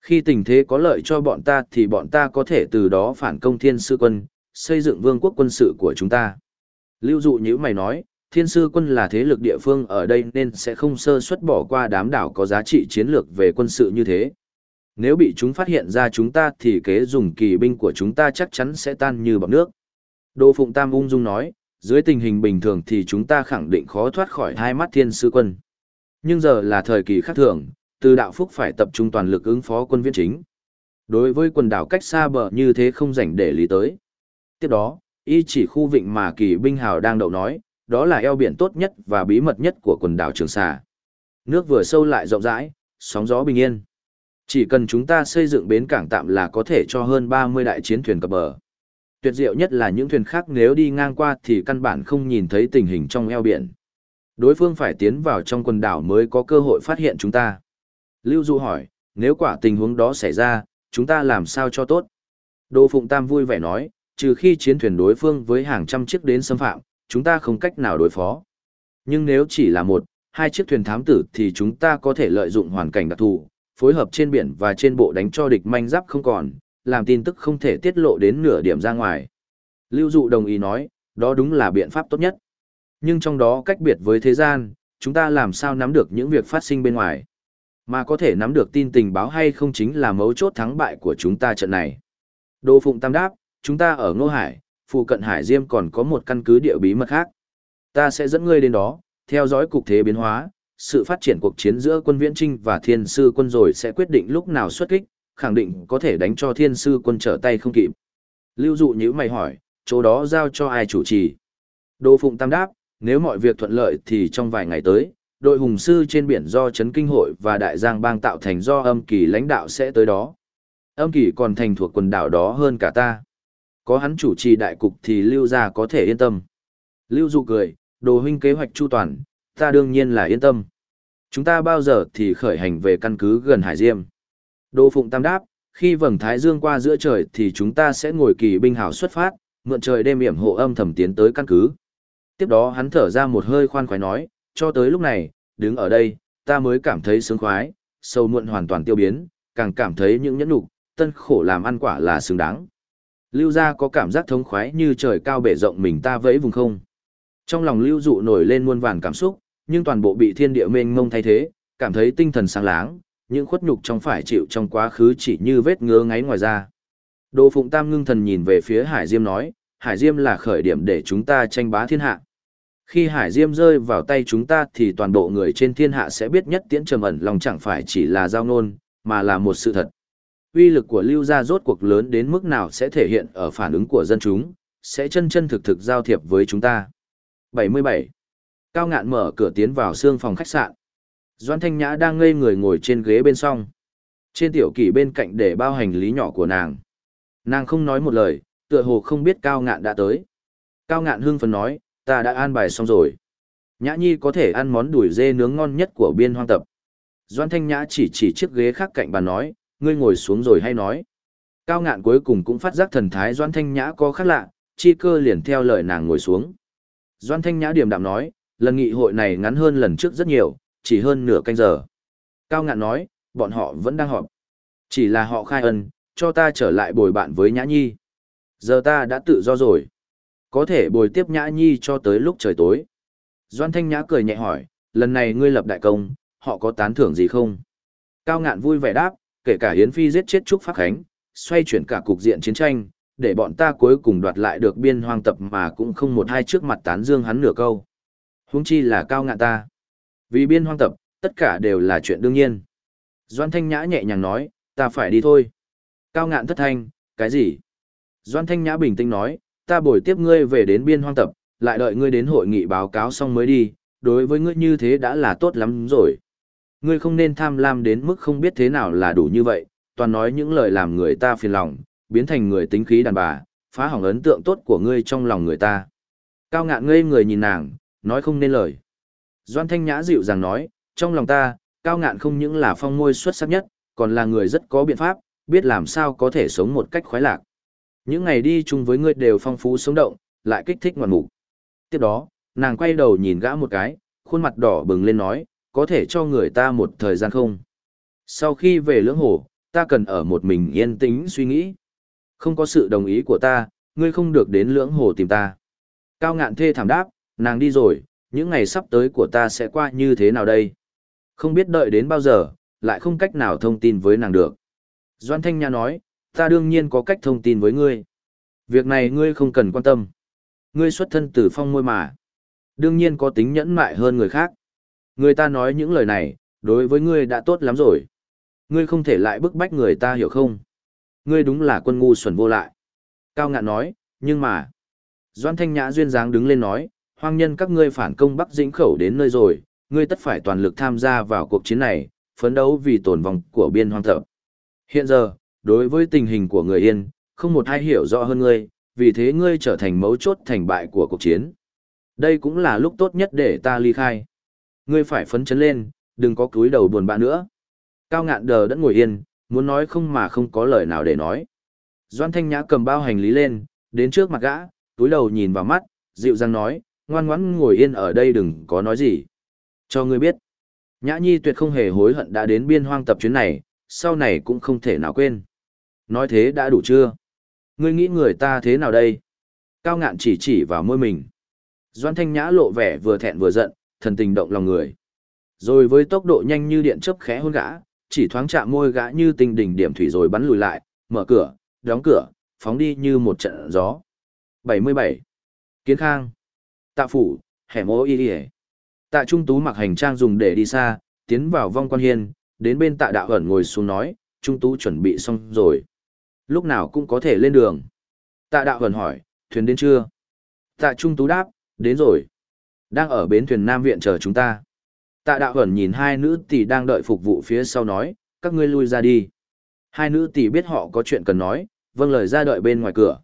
Khi tình thế có lợi cho bọn ta thì bọn ta có thể từ đó phản công thiên sư quân, xây dựng vương quốc quân sự của chúng ta. Lưu dụ như mày nói, thiên sư quân là thế lực địa phương ở đây nên sẽ không sơ suất bỏ qua đám đảo có giá trị chiến lược về quân sự như thế. Nếu bị chúng phát hiện ra chúng ta thì kế dùng kỳ binh của chúng ta chắc chắn sẽ tan như bọt nước. Đô Phụng Tam ung dung nói, dưới tình hình bình thường thì chúng ta khẳng định khó thoát khỏi hai mắt thiên sư quân. Nhưng giờ là thời kỳ khác thường, từ đạo phúc phải tập trung toàn lực ứng phó quân viên chính. Đối với quần đảo cách xa bờ như thế không rảnh để lý tới. Tiếp đó, y chỉ khu vịnh mà kỳ binh hào đang đậu nói, đó là eo biển tốt nhất và bí mật nhất của quần đảo Trường Sa. Nước vừa sâu lại rộng rãi, sóng gió bình yên. Chỉ cần chúng ta xây dựng bến cảng tạm là có thể cho hơn 30 đại chiến thuyền cập bờ. Tuyệt diệu nhất là những thuyền khác nếu đi ngang qua thì căn bản không nhìn thấy tình hình trong eo biển. Đối phương phải tiến vào trong quần đảo mới có cơ hội phát hiện chúng ta. Lưu Du hỏi, nếu quả tình huống đó xảy ra, chúng ta làm sao cho tốt? Đô Phụng Tam vui vẻ nói, trừ khi chiến thuyền đối phương với hàng trăm chiếc đến xâm phạm, chúng ta không cách nào đối phó. Nhưng nếu chỉ là một, hai chiếc thuyền thám tử thì chúng ta có thể lợi dụng hoàn cảnh đặc thù, phối hợp trên biển và trên bộ đánh cho địch manh giáp không còn, làm tin tức không thể tiết lộ đến nửa điểm ra ngoài. Lưu Dụ đồng ý nói, đó đúng là biện pháp tốt nhất. Nhưng trong đó cách biệt với thế gian, chúng ta làm sao nắm được những việc phát sinh bên ngoài. Mà có thể nắm được tin tình báo hay không chính là mấu chốt thắng bại của chúng ta trận này. Đô Phụng Tam đáp, chúng ta ở Ngô Hải, phụ cận Hải Diêm còn có một căn cứ địa bí mật khác. Ta sẽ dẫn ngươi đến đó, theo dõi cục thế biến hóa, sự phát triển cuộc chiến giữa quân viễn trinh và thiên sư quân rồi sẽ quyết định lúc nào xuất kích, khẳng định có thể đánh cho thiên sư quân trở tay không kịp. Lưu dụ như mày hỏi, chỗ đó giao cho ai chủ trì? Đô Phụng Tam đáp, nếu mọi việc thuận lợi thì trong vài ngày tới, đội hùng sư trên biển do Trấn Kinh Hội và Đại Giang Bang tạo thành do âm kỳ lãnh đạo sẽ tới đó. Âm kỳ còn thành thuộc quần đảo đó hơn cả ta. Có hắn chủ trì đại cục thì Lưu gia có thể yên tâm. Lưu dụ cười, đồ huynh kế hoạch chu toàn, ta đương nhiên là yên tâm. Chúng ta bao giờ thì khởi hành về căn cứ gần Hải Diêm. Đô Phụng Tam đáp, khi vầng thái dương qua giữa trời thì chúng ta sẽ ngồi kỳ binh hào xuất phát, mượn trời đêm yểm hộ âm thầm tiến tới căn cứ. Tiếp đó hắn thở ra một hơi khoan khoái nói, cho tới lúc này, đứng ở đây, ta mới cảm thấy sướng khoái, sâu muộn hoàn toàn tiêu biến, càng cảm thấy những nhẫn nhục, tân khổ làm ăn quả là xứng đáng. Lưu gia có cảm giác thống khoái như trời cao bể rộng mình ta vẫy vùng không. Trong lòng lưu dụ nổi lên muôn vàn cảm xúc, nhưng toàn bộ bị thiên địa mênh mông thay thế, cảm thấy tinh thần sáng láng, những khuất nhục trong phải chịu trong quá khứ chỉ như vết ngứa ngáy ngoài ra. Đồ Phụng Tam ngưng thần nhìn về phía Hải Diêm nói, Hải Diêm là khởi điểm để chúng ta tranh bá thiên hạ. Khi Hải Diêm rơi vào tay chúng ta thì toàn bộ người trên thiên hạ sẽ biết nhất tiễn trầm ẩn lòng chẳng phải chỉ là giao nôn, mà là một sự thật uy lực của lưu gia rốt cuộc lớn đến mức nào sẽ thể hiện ở phản ứng của dân chúng, sẽ chân chân thực thực giao thiệp với chúng ta. 77. Cao ngạn mở cửa tiến vào xương phòng khách sạn. Doan Thanh Nhã đang ngây người ngồi trên ghế bên song. Trên tiểu kỷ bên cạnh để bao hành lý nhỏ của nàng. Nàng không nói một lời, tựa hồ không biết Cao ngạn đã tới. Cao ngạn hương phấn nói, ta đã an bài xong rồi. Nhã Nhi có thể ăn món đùi dê nướng ngon nhất của biên hoang tập. Doan Thanh Nhã chỉ chỉ chiếc ghế khác cạnh bàn nói, ngươi ngồi xuống rồi hay nói. Cao ngạn cuối cùng cũng phát giác thần thái Doan Thanh Nhã có khác lạ, chi cơ liền theo lời nàng ngồi xuống. Doan Thanh Nhã điềm đạm nói, lần nghị hội này ngắn hơn lần trước rất nhiều, chỉ hơn nửa canh giờ. Cao ngạn nói, bọn họ vẫn đang họp. Chỉ là họ khai ân, cho ta trở lại bồi bạn với Nhã Nhi. Giờ ta đã tự do rồi. Có thể bồi tiếp Nhã Nhi cho tới lúc trời tối. Doan Thanh Nhã cười nhẹ hỏi, lần này ngươi lập đại công, họ có tán thưởng gì không? Cao ngạn vui vẻ đáp, kể cả Hiến Phi giết chết Trúc Pháp Khánh, xoay chuyển cả cục diện chiến tranh, để bọn ta cuối cùng đoạt lại được biên hoang tập mà cũng không một hai trước mặt tán dương hắn nửa câu. Huống chi là cao ngạn ta. Vì biên hoang tập, tất cả đều là chuyện đương nhiên. Doan Thanh Nhã nhẹ nhàng nói, ta phải đi thôi. Cao ngạn thất thanh, cái gì? Doan Thanh Nhã bình tĩnh nói, ta bồi tiếp ngươi về đến biên hoang tập, lại đợi ngươi đến hội nghị báo cáo xong mới đi, đối với ngươi như thế đã là tốt lắm rồi. Ngươi không nên tham lam đến mức không biết thế nào là đủ như vậy, toàn nói những lời làm người ta phiền lòng, biến thành người tính khí đàn bà, phá hỏng ấn tượng tốt của ngươi trong lòng người ta. Cao ngạn ngây người nhìn nàng, nói không nên lời. Doan Thanh Nhã dịu dàng nói, trong lòng ta, cao ngạn không những là phong môi xuất sắc nhất, còn là người rất có biện pháp, biết làm sao có thể sống một cách khoái lạc. Những ngày đi chung với ngươi đều phong phú sống động, lại kích thích ngoạn mục. Tiếp đó, nàng quay đầu nhìn gã một cái, khuôn mặt đỏ bừng lên nói, có thể cho người ta một thời gian không? Sau khi về lưỡng hồ, ta cần ở một mình yên tĩnh suy nghĩ. Không có sự đồng ý của ta, ngươi không được đến lưỡng hồ tìm ta. Cao ngạn thê thảm đáp, nàng đi rồi, những ngày sắp tới của ta sẽ qua như thế nào đây? Không biết đợi đến bao giờ, lại không cách nào thông tin với nàng được. Doan Thanh Nha nói, ta đương nhiên có cách thông tin với ngươi. Việc này ngươi không cần quan tâm. Ngươi xuất thân từ phong môi mà. Đương nhiên có tính nhẫn mại hơn người khác. Người ta nói những lời này, đối với ngươi đã tốt lắm rồi. Ngươi không thể lại bức bách người ta hiểu không? Ngươi đúng là quân ngu xuẩn vô lại. Cao ngạn nói, nhưng mà... Doan Thanh Nhã duyên dáng đứng lên nói, hoang nhân các ngươi phản công Bắc Dĩnh khẩu đến nơi rồi, ngươi tất phải toàn lực tham gia vào cuộc chiến này, phấn đấu vì tồn vong của biên hoang thập. Hiện giờ, đối với tình hình của người Yên, không một ai hiểu rõ hơn ngươi, vì thế ngươi trở thành mấu chốt thành bại của cuộc chiến. Đây cũng là lúc tốt nhất để ta ly khai. Ngươi phải phấn chấn lên, đừng có cúi đầu buồn bã nữa. Cao ngạn đờ đẫn ngồi yên, muốn nói không mà không có lời nào để nói. Doan Thanh Nhã cầm bao hành lý lên, đến trước mặt gã, túi đầu nhìn vào mắt, dịu dàng nói, ngoan ngoãn ngồi yên ở đây đừng có nói gì. Cho ngươi biết, Nhã Nhi tuyệt không hề hối hận đã đến biên hoang tập chuyến này, sau này cũng không thể nào quên. Nói thế đã đủ chưa? Ngươi nghĩ người ta thế nào đây? Cao ngạn chỉ chỉ vào môi mình. Doan Thanh Nhã lộ vẻ vừa thẹn vừa giận, thần tình động lòng người. Rồi với tốc độ nhanh như điện chớp khẽ hôn gã, chỉ thoáng chạm môi gã như tinh đỉnh điểm thủy rồi bắn lùi lại, mở cửa, đóng cửa, phóng đi như một trận gió. 77. Kiến Khang. Tạ phủ, hẻm ô y y Tạ Trung Tú mặc hành trang dùng để đi xa, tiến vào vong quan hiên, đến bên tạ đạo ẩn ngồi xuống nói, Trung Tú chuẩn bị xong rồi. Lúc nào cũng có thể lên đường. Tạ đạo ẩn hỏi, thuyền đến chưa? Tạ Trung Tú đáp, đến rồi. Đang ở bến thuyền Nam Viện chờ chúng ta. Tạ đạo ẩn nhìn hai nữ tỷ đang đợi phục vụ phía sau nói, các ngươi lui ra đi. Hai nữ tỷ biết họ có chuyện cần nói, vâng lời ra đợi bên ngoài cửa.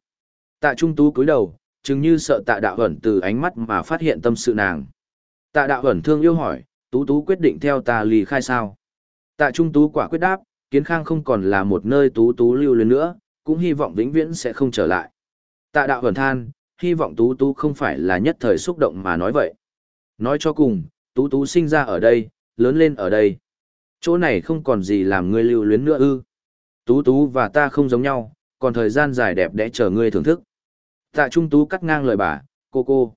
Tạ Trung Tú cúi đầu, chừng như sợ tạ đạo ẩn từ ánh mắt mà phát hiện tâm sự nàng. Tạ đạo ẩn thương yêu hỏi, Tú Tú quyết định theo ta lì khai sao? Tạ Trung Tú quả quyết đáp, Kiến Khang không còn là một nơi Tú Tú lưu luyến nữa, cũng hy vọng vĩnh viễn sẽ không trở lại. Tạ đạo ẩn than, hy vọng Tú Tú không phải là nhất thời xúc động mà nói vậy. Nói cho cùng, Tú Tú sinh ra ở đây, lớn lên ở đây. Chỗ này không còn gì làm ngươi lưu luyến nữa ư. Tú Tú và ta không giống nhau, còn thời gian dài đẹp đẽ chờ ngươi thưởng thức. Tạ Trung Tú cắt ngang lời bà, cô cô.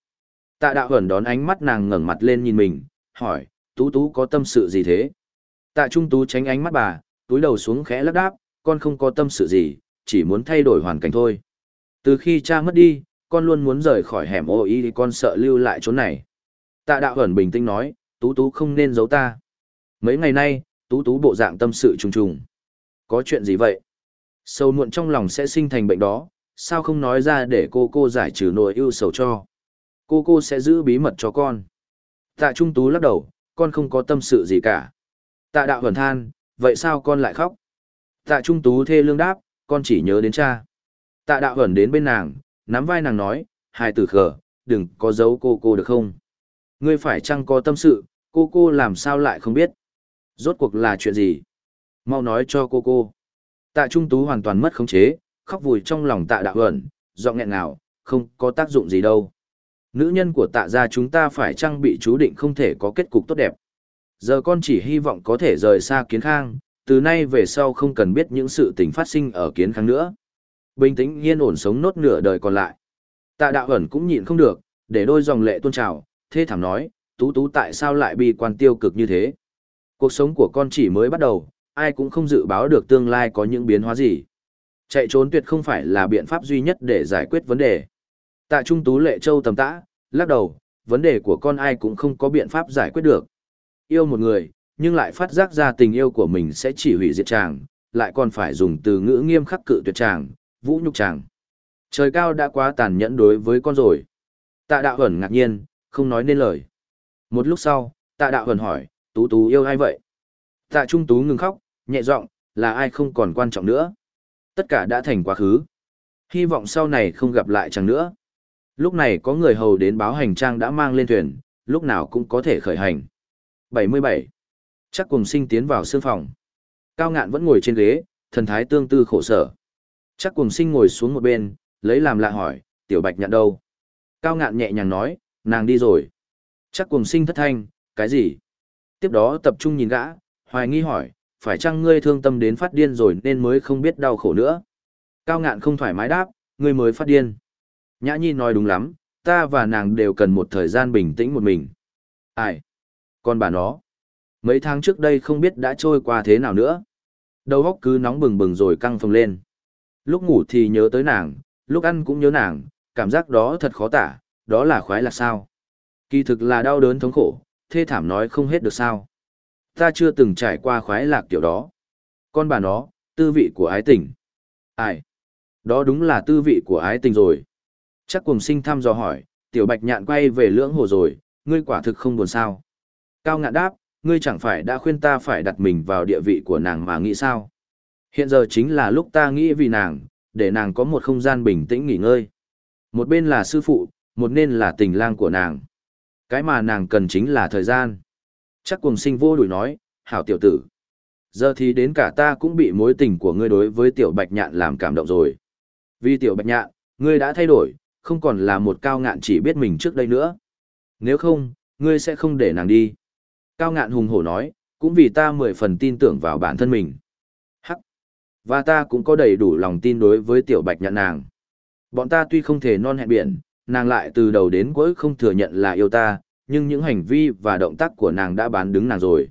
Tạ đạo Hẩn đón ánh mắt nàng ngẩng mặt lên nhìn mình, hỏi, Tú Tú có tâm sự gì thế? Tạ Trung Tú tránh ánh mắt bà, túi đầu xuống khẽ lắc đáp, con không có tâm sự gì, chỉ muốn thay đổi hoàn cảnh thôi. Từ khi cha mất đi, con luôn muốn rời khỏi hẻm ô y thì con sợ lưu lại chỗ này. Tạ đạo ẩn bình tĩnh nói, Tú Tú không nên giấu ta. Mấy ngày nay, Tú Tú bộ dạng tâm sự trùng trùng. Có chuyện gì vậy? Sâu muộn trong lòng sẽ sinh thành bệnh đó, sao không nói ra để cô cô giải trừ nỗi ưu sầu cho. Cô cô sẽ giữ bí mật cho con. Tạ Trung Tú lắc đầu, con không có tâm sự gì cả. Tạ Đạo Hẩn than, vậy sao con lại khóc? Tạ Trung Tú thê lương đáp, con chỉ nhớ đến cha. Tạ Đạo Hẩn đến bên nàng, nắm vai nàng nói, hai tử khờ, đừng có giấu cô cô được không? Ngươi phải chăng có tâm sự, cô cô làm sao lại không biết? Rốt cuộc là chuyện gì? Mau nói cho cô cô. Tạ Trung Tú hoàn toàn mất khống chế, khóc vùi trong lòng tạ đạo ẩn, giọng nghẹn nào, không có tác dụng gì đâu. Nữ nhân của tạ gia chúng ta phải chăng bị chú định không thể có kết cục tốt đẹp. Giờ con chỉ hy vọng có thể rời xa kiến khang, từ nay về sau không cần biết những sự tình phát sinh ở kiến khang nữa. Bình tĩnh yên ổn sống nốt nửa đời còn lại. Tạ đạo ẩn cũng nhịn không được, để đôi dòng lệ tuôn trào, thê thảm nói, tú tú tại sao lại bi quan tiêu cực như thế. Cuộc sống của con chỉ mới bắt đầu, ai cũng không dự báo được tương lai có những biến hóa gì. Chạy trốn tuyệt không phải là biện pháp duy nhất để giải quyết vấn đề. Tạ Trung Tú Lệ Châu tầm tã, lắc đầu, vấn đề của con ai cũng không có biện pháp giải quyết được. Yêu một người, nhưng lại phát giác ra tình yêu của mình sẽ chỉ hủy diệt chàng, lại còn phải dùng từ ngữ nghiêm khắc cự tuyệt chàng, vũ nhục chàng. Trời cao đã quá tàn nhẫn đối với con rồi. Tạ đạo ẩn ngạc nhiên, không nói nên lời. Một lúc sau, tạ đạo hần hỏi, tú tú yêu ai vậy? Tạ trung tú ngừng khóc, nhẹ giọng, là ai không còn quan trọng nữa. Tất cả đã thành quá khứ. Hy vọng sau này không gặp lại chẳng nữa. Lúc này có người hầu đến báo hành trang đã mang lên thuyền, lúc nào cũng có thể khởi hành. 77. Chắc cùng sinh tiến vào sương phòng. Cao ngạn vẫn ngồi trên ghế, thần thái tương tư khổ sở. Chắc cùng sinh ngồi xuống một bên, lấy làm lạ hỏi, tiểu bạch nhận đâu? Cao ngạn nhẹ nhàng nói, nàng đi rồi. Chắc cùng sinh thất thanh, cái gì? Tiếp đó tập trung nhìn gã, hoài nghi hỏi, phải chăng ngươi thương tâm đến phát điên rồi nên mới không biết đau khổ nữa? Cao ngạn không thoải mái đáp, ngươi mới phát điên. Nhã Nhi nói đúng lắm, ta và nàng đều cần một thời gian bình tĩnh một mình. Ai? Còn bà nó? Mấy tháng trước đây không biết đã trôi qua thế nào nữa. Đầu óc cứ nóng bừng bừng rồi căng phồng lên. Lúc ngủ thì nhớ tới nàng, lúc ăn cũng nhớ nàng, cảm giác đó thật khó tả, đó là khoái lạc sao. Kỳ thực là đau đớn thống khổ, thê thảm nói không hết được sao. Ta chưa từng trải qua khoái lạc kiểu đó. Con bà nó, tư vị của ái tình. Ai? Đó đúng là tư vị của ái tình rồi. Chắc cùng sinh thăm dò hỏi, tiểu bạch nhạn quay về lưỡng hồ rồi, ngươi quả thực không buồn sao. Cao ngạn đáp, ngươi chẳng phải đã khuyên ta phải đặt mình vào địa vị của nàng mà nghĩ sao. Hiện giờ chính là lúc ta nghĩ vì nàng, để nàng có một không gian bình tĩnh nghỉ ngơi. Một bên là sư phụ, một nên là tình lang của nàng. Cái mà nàng cần chính là thời gian. Chắc cùng sinh vô đuổi nói, hảo tiểu tử. Giờ thì đến cả ta cũng bị mối tình của ngươi đối với tiểu bạch nhạn làm cảm động rồi. Vì tiểu bạch nhạn, ngươi đã thay đổi, không còn là một cao ngạn chỉ biết mình trước đây nữa. Nếu không, ngươi sẽ không để nàng đi. Cao ngạn hùng hổ nói, cũng vì ta mười phần tin tưởng vào bản thân mình. Hắc. Và ta cũng có đầy đủ lòng tin đối với tiểu bạch nhạn nàng. Bọn ta tuy không thể non hẹn biển, nàng lại từ đầu đến cuối không thừa nhận là yêu ta, nhưng những hành vi và động tác của nàng đã bán đứng nàng rồi.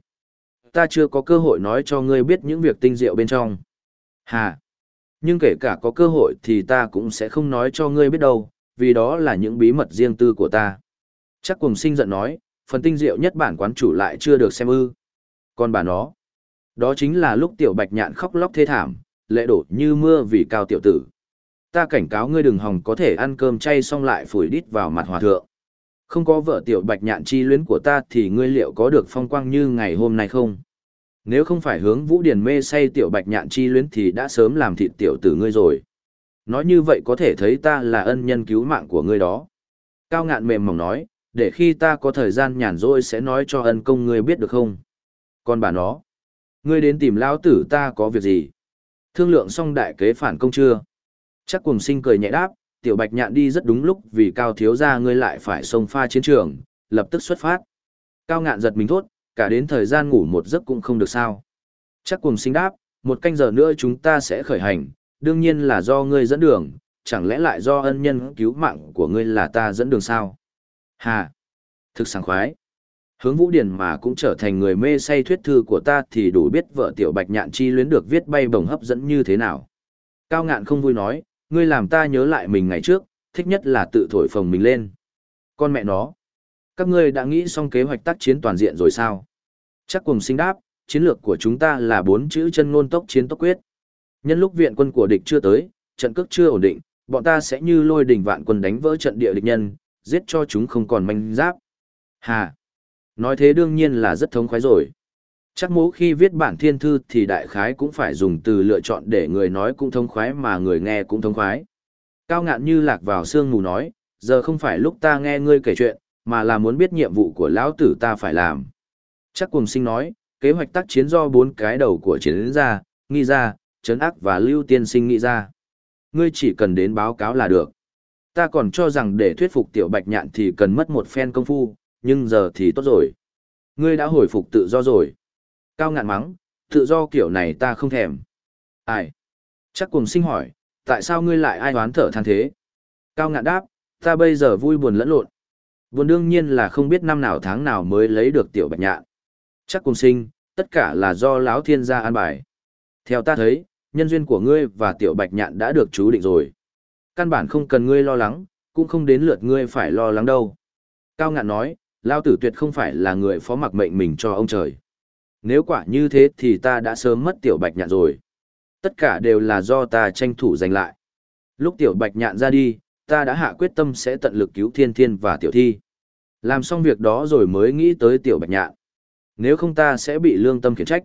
Ta chưa có cơ hội nói cho ngươi biết những việc tinh diệu bên trong. Hà! Nhưng kể cả có cơ hội thì ta cũng sẽ không nói cho ngươi biết đâu, vì đó là những bí mật riêng tư của ta. Chắc cùng sinh giận nói, phần tinh diệu nhất bản quán chủ lại chưa được xem ư. Còn bà nó, đó chính là lúc tiểu bạch nhạn khóc lóc thê thảm, lệ đổ như mưa vì cao tiểu tử. Ta cảnh cáo ngươi đừng hòng có thể ăn cơm chay xong lại phủi đít vào mặt hòa thượng. Không có vợ tiểu bạch nhạn chi luyến của ta thì ngươi liệu có được phong quang như ngày hôm nay không? Nếu không phải hướng vũ điển mê say tiểu bạch nhạn chi luyến thì đã sớm làm thịt tiểu tử ngươi rồi. Nói như vậy có thể thấy ta là ân nhân cứu mạng của ngươi đó. Cao ngạn mềm mỏng nói, để khi ta có thời gian nhàn rỗi sẽ nói cho ân công ngươi biết được không? Còn bà nó, ngươi đến tìm lão tử ta có việc gì? Thương lượng xong đại kế phản công chưa? Chắc cùng sinh cười nhẹ đáp, tiểu bạch nhạn đi rất đúng lúc vì cao thiếu gia ngươi lại phải xông pha chiến trường, lập tức xuất phát. Cao ngạn giật mình thốt, cả đến thời gian ngủ một giấc cũng không được sao. Chắc cùng sinh đáp, một canh giờ nữa chúng ta sẽ khởi hành, đương nhiên là do ngươi dẫn đường, chẳng lẽ lại do ân nhân cứu mạng của ngươi là ta dẫn đường sao? Hà! Thực sảng khoái. Hướng Vũ Điển mà cũng trở thành người mê say thuyết thư của ta thì đủ biết vợ tiểu bạch nhạn chi luyến được viết bay bổng hấp dẫn như thế nào. Cao ngạn không vui nói, ngươi làm ta nhớ lại mình ngày trước, thích nhất là tự thổi phồng mình lên. Con mẹ nó! Các ngươi đã nghĩ xong kế hoạch tác chiến toàn diện rồi sao? Chắc cùng sinh đáp, chiến lược của chúng ta là bốn chữ chân ngôn tốc chiến tốc quyết. Nhân lúc viện quân của địch chưa tới, trận cước chưa ổn định, bọn ta sẽ như lôi đỉnh vạn quân đánh vỡ trận địa địch nhân, giết cho chúng không còn manh giáp. Hà! Nói thế đương nhiên là rất thống khoái rồi. Chắc mố khi viết bản thiên thư thì đại khái cũng phải dùng từ lựa chọn để người nói cũng thông khoái mà người nghe cũng thông khoái. Cao ngạn như lạc vào sương mù nói, giờ không phải lúc ta nghe ngươi kể chuyện, mà là muốn biết nhiệm vụ của lão tử ta phải làm. Chắc cùng sinh nói, kế hoạch tác chiến do bốn cái đầu của chiến ra, nghi ra, trấn ác và lưu tiên sinh nghĩ ra. Ngươi chỉ cần đến báo cáo là được. Ta còn cho rằng để thuyết phục tiểu bạch nhạn thì cần mất một phen công phu, nhưng giờ thì tốt rồi. Ngươi đã hồi phục tự do rồi. Cao ngạn mắng, tự do kiểu này ta không thèm. Ai? Chắc cùng sinh hỏi, tại sao ngươi lại ai đoán thở than thế? Cao ngạn đáp, ta bây giờ vui buồn lẫn lộn. Buồn đương nhiên là không biết năm nào tháng nào mới lấy được tiểu bạch nhạn. Chắc cùng sinh, tất cả là do lão thiên gia an bài. Theo ta thấy, nhân duyên của ngươi và tiểu bạch nhạn đã được chú định rồi. Căn bản không cần ngươi lo lắng, cũng không đến lượt ngươi phải lo lắng đâu. Cao ngạn nói, lao tử tuyệt không phải là người phó mặc mệnh mình cho ông trời. Nếu quả như thế thì ta đã sớm mất tiểu bạch nhạn rồi. Tất cả đều là do ta tranh thủ giành lại. Lúc tiểu bạch nhạn ra đi, ta đã hạ quyết tâm sẽ tận lực cứu thiên thiên và tiểu thi. Làm xong việc đó rồi mới nghĩ tới tiểu bạch nhạn. Nếu không ta sẽ bị lương tâm khiển trách.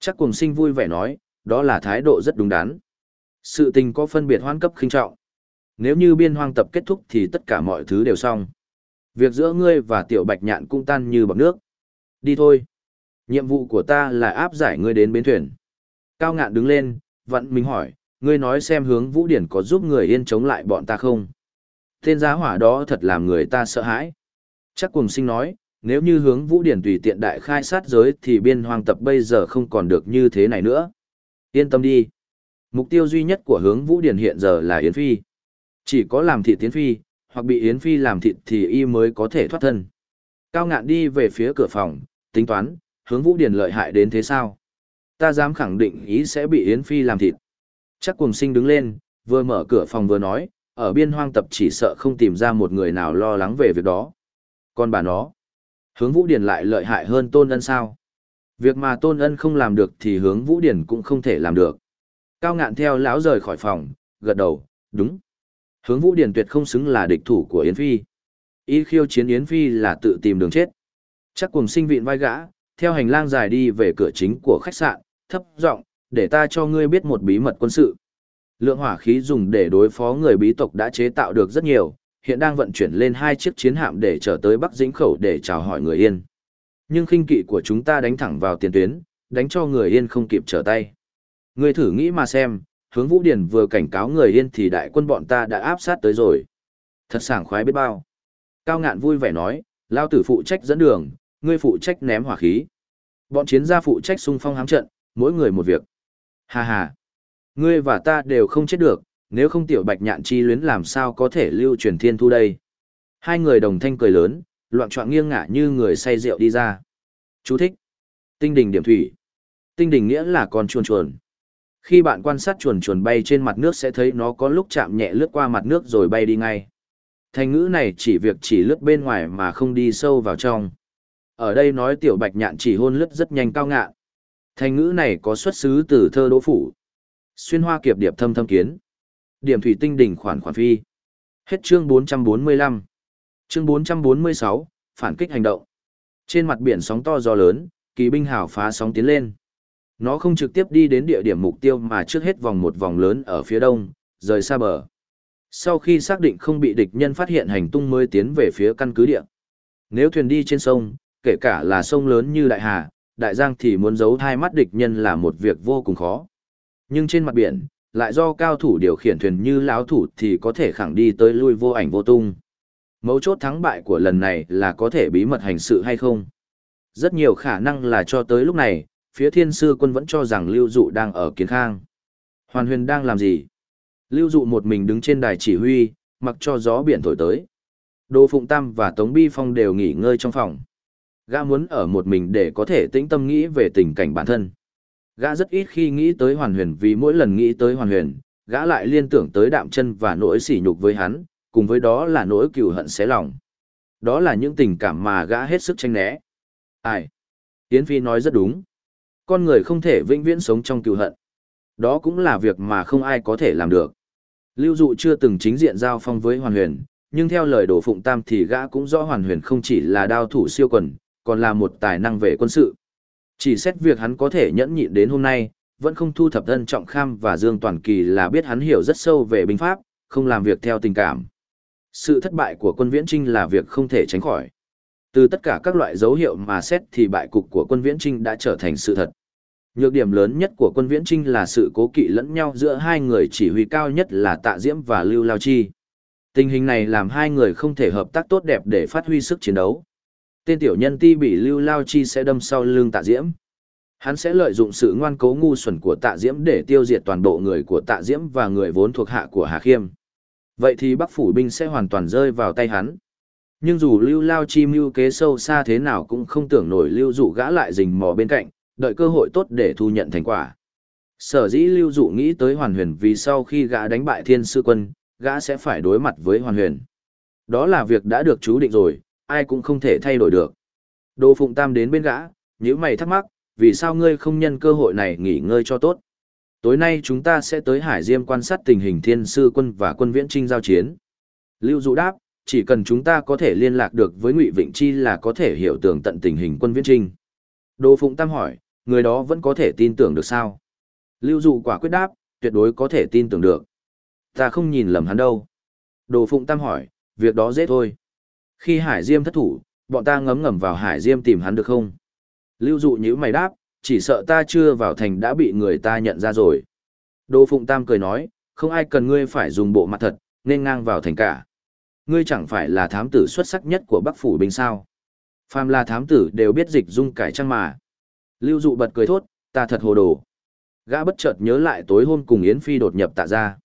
Chắc cùng sinh vui vẻ nói, đó là thái độ rất đúng đắn. Sự tình có phân biệt hoan cấp khinh trọng. Nếu như biên hoang tập kết thúc thì tất cả mọi thứ đều xong. Việc giữa ngươi và tiểu bạch nhạn cũng tan như bọc nước. Đi thôi. Nhiệm vụ của ta là áp giải ngươi đến bến thuyền. Cao ngạn đứng lên, vận mình hỏi, ngươi nói xem hướng vũ điển có giúp người yên chống lại bọn ta không? Tên giá hỏa đó thật làm người ta sợ hãi. Chắc cùng sinh nói, nếu như hướng vũ điển tùy tiện đại khai sát giới thì biên hoang tập bây giờ không còn được như thế này nữa. Yên tâm đi. Mục tiêu duy nhất của hướng vũ điển hiện giờ là Yến Phi. Chỉ có làm thị Yến Phi, hoặc bị Yến Phi làm thịt thì y mới có thể thoát thân. Cao ngạn đi về phía cửa phòng, tính toán, hướng vũ điển lợi hại đến thế sao? Ta dám khẳng định ý sẽ bị Yến Phi làm thịt. Chắc cùng sinh đứng lên, vừa mở cửa phòng vừa nói, ở biên hoang tập chỉ sợ không tìm ra một người nào lo lắng về việc đó. Còn bà nó, hướng vũ điển lại lợi hại hơn tôn ân sao? Việc mà tôn ân không làm được thì hướng vũ điển cũng không thể làm được. Cao ngạn theo lão rời khỏi phòng, gật đầu, đúng. Hướng vũ điển tuyệt không xứng là địch thủ của Yến Phi. Y khiêu chiến Yến Phi là tự tìm đường chết. Chắc cùng sinh vịn vai gã, theo hành lang dài đi về cửa chính của khách sạn, thấp giọng, để ta cho ngươi biết một bí mật quân sự. Lượng hỏa khí dùng để đối phó người bí tộc đã chế tạo được rất nhiều, hiện đang vận chuyển lên hai chiếc chiến hạm để trở tới Bắc Dĩnh Khẩu để chào hỏi người Yên. Nhưng khinh kỵ của chúng ta đánh thẳng vào tiền tuyến, đánh cho người Yên không kịp trở tay. Ngươi thử nghĩ mà xem, hướng Vũ Điển vừa cảnh cáo người Yên thì đại quân bọn ta đã áp sát tới rồi. Thật sảng khoái biết bao. Cao ngạn vui vẻ nói, lao tử phụ trách dẫn đường, ngươi phụ trách ném hỏa khí. Bọn chiến gia phụ trách xung phong hám trận, mỗi người một việc. Hà hà. Ngươi và ta đều không chết được, nếu không tiểu bạch nhạn chi luyến làm sao có thể lưu truyền thiên thu đây. Hai người đồng thanh cười lớn, loạn trọng nghiêng ngả như người say rượu đi ra. Chú thích. Tinh đình điểm thủy. Tinh đình nghĩa là con chuồn chuồn. Khi bạn quan sát chuồn chuồn bay trên mặt nước sẽ thấy nó có lúc chạm nhẹ lướt qua mặt nước rồi bay đi ngay. Thành ngữ này chỉ việc chỉ lướt bên ngoài mà không đi sâu vào trong. Ở đây nói tiểu bạch nhạn chỉ hôn lướt rất nhanh cao ngạn. Thành ngữ này có xuất xứ từ thơ đỗ phủ. Xuyên hoa kiệp điệp thâm thâm kiến. Điểm thủy tinh đỉnh khoản khoản phi. Hết chương 445. Chương 446, phản kích hành động. Trên mặt biển sóng to gió lớn, kỳ binh hào phá sóng tiến lên. Nó không trực tiếp đi đến địa điểm mục tiêu mà trước hết vòng một vòng lớn ở phía đông, rời xa bờ. Sau khi xác định không bị địch nhân phát hiện hành tung mới tiến về phía căn cứ địa. Nếu thuyền đi trên sông, kể cả là sông lớn như Đại Hà, Đại Giang thì muốn giấu hai mắt địch nhân là một việc vô cùng khó. Nhưng trên mặt biển, lại do cao thủ điều khiển thuyền như lão thủ thì có thể khẳng đi tới lui vô ảnh vô tung. Mấu chốt thắng bại của lần này là có thể bí mật hành sự hay không. Rất nhiều khả năng là cho tới lúc này, phía thiên sư quân vẫn cho rằng Lưu Dụ đang ở kiến khang. Hoàn huyền đang làm gì? Lưu Dụ một mình đứng trên đài chỉ huy, mặc cho gió biển thổi tới. Đô Phụng Tam và Tống Bi Phong đều nghỉ ngơi trong phòng. Gã muốn ở một mình để có thể tĩnh tâm nghĩ về tình cảnh bản thân. Gã rất ít khi nghĩ tới hoàn huyền vì mỗi lần nghĩ tới hoàn huyền, gã lại liên tưởng tới đạm chân và nỗi sỉ nhục với hắn, cùng với đó là nỗi cừu hận xé lòng. Đó là những tình cảm mà gã hết sức tranh né. Ai? Yến Phi nói rất đúng. Con người không thể vĩnh viễn sống trong cừu hận. Đó cũng là việc mà không ai có thể làm được. Lưu Dụ chưa từng chính diện giao phong với Hoàn Huyền, nhưng theo lời Đồ Phụng Tam thì gã cũng rõ Hoàn Huyền không chỉ là đao thủ siêu quần, còn là một tài năng về quân sự. Chỉ xét việc hắn có thể nhẫn nhịn đến hôm nay, vẫn không thu thập thân trọng kham và Dương Toàn Kỳ là biết hắn hiểu rất sâu về binh pháp, không làm việc theo tình cảm. Sự thất bại của quân Viễn Trinh là việc không thể tránh khỏi. Từ tất cả các loại dấu hiệu mà xét thì bại cục của quân Viễn Trinh đã trở thành sự thật. Nhược điểm lớn nhất của quân Viễn Trinh là sự cố kỵ lẫn nhau giữa hai người chỉ huy cao nhất là Tạ Diễm và Lưu Lao Chi. Tình hình này làm hai người không thể hợp tác tốt đẹp để phát huy sức chiến đấu. Tên tiểu nhân ti bị Lưu Lao Chi sẽ đâm sau lưng Tạ Diễm. Hắn sẽ lợi dụng sự ngoan cố ngu xuẩn của Tạ Diễm để tiêu diệt toàn bộ người của Tạ Diễm và người vốn thuộc hạ của Hà Khiêm. Vậy thì Bắc phủ binh sẽ hoàn toàn rơi vào tay hắn. Nhưng dù Lưu Lao Chi mưu kế sâu xa thế nào cũng không tưởng nổi Lưu Dụ gã lại rình mò bên cạnh, đợi cơ hội tốt để thu nhận thành quả. Sở dĩ Lưu Dụ nghĩ tới Hoàn Huyền vì sau khi gã đánh bại Thiên Sư Quân, gã sẽ phải đối mặt với Hoàn Huyền. Đó là việc đã được chú định rồi, ai cũng không thể thay đổi được. Đồ Phụng Tam đến bên gã, nếu mày thắc mắc, vì sao ngươi không nhân cơ hội này nghỉ ngơi cho tốt? Tối nay chúng ta sẽ tới Hải Diêm quan sát tình hình Thiên Sư Quân và quân Viễn Trinh giao chiến. Lưu Dụ đáp, chỉ cần chúng ta có thể liên lạc được với Ngụy Vịnh Chi là có thể hiểu tường tận tình hình quân Viễn Trinh. Đồ Phụng Tam hỏi, người đó vẫn có thể tin tưởng được sao? Lưu Dụ quả quyết đáp, tuyệt đối có thể tin tưởng được. Ta không nhìn lầm hắn đâu. Đồ Phụng Tam hỏi, việc đó dễ thôi. Khi Hải Diêm thất thủ, bọn ta ngấm ngầm vào Hải Diêm tìm hắn được không? Lưu Dụ nhíu mày đáp, chỉ sợ ta chưa vào thành đã bị người ta nhận ra rồi. Đô Phụng Tam cười nói, không ai cần ngươi phải dùng bộ mặt thật, nên ngang vào thành cả. Ngươi chẳng phải là thám tử xuất sắc nhất của Bắc Phủ Binh sao. Phàm là thám tử đều biết dịch dung cải trang mà. Lưu dụ bật cười thốt, ta thật hồ đồ. Gã bất chợt nhớ lại tối hôm cùng Yến Phi đột nhập tạ ra.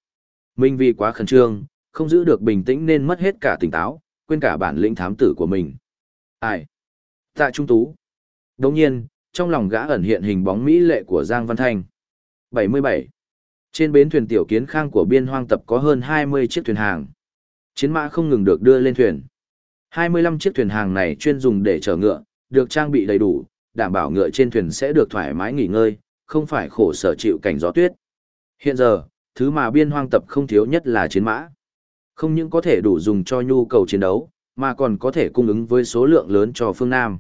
Minh vì quá khẩn trương, không giữ được bình tĩnh nên mất hết cả tỉnh táo, quên cả bản lĩnh thám tử của mình. Ai? Tạ Trung Tú. Đồng nhiên, trong lòng gã ẩn hiện hình bóng mỹ lệ của Giang Văn Thanh. 77. Trên bến thuyền tiểu kiến khang của biên hoang tập có hơn 20 chiếc thuyền hàng. Chiến mã không ngừng được đưa lên thuyền. 25 chiếc thuyền hàng này chuyên dùng để chở ngựa, được trang bị đầy đủ, đảm bảo ngựa trên thuyền sẽ được thoải mái nghỉ ngơi, không phải khổ sở chịu cảnh gió tuyết. Hiện giờ, thứ mà biên hoang tập không thiếu nhất là chiến mã. Không những có thể đủ dùng cho nhu cầu chiến đấu, mà còn có thể cung ứng với số lượng lớn cho phương Nam.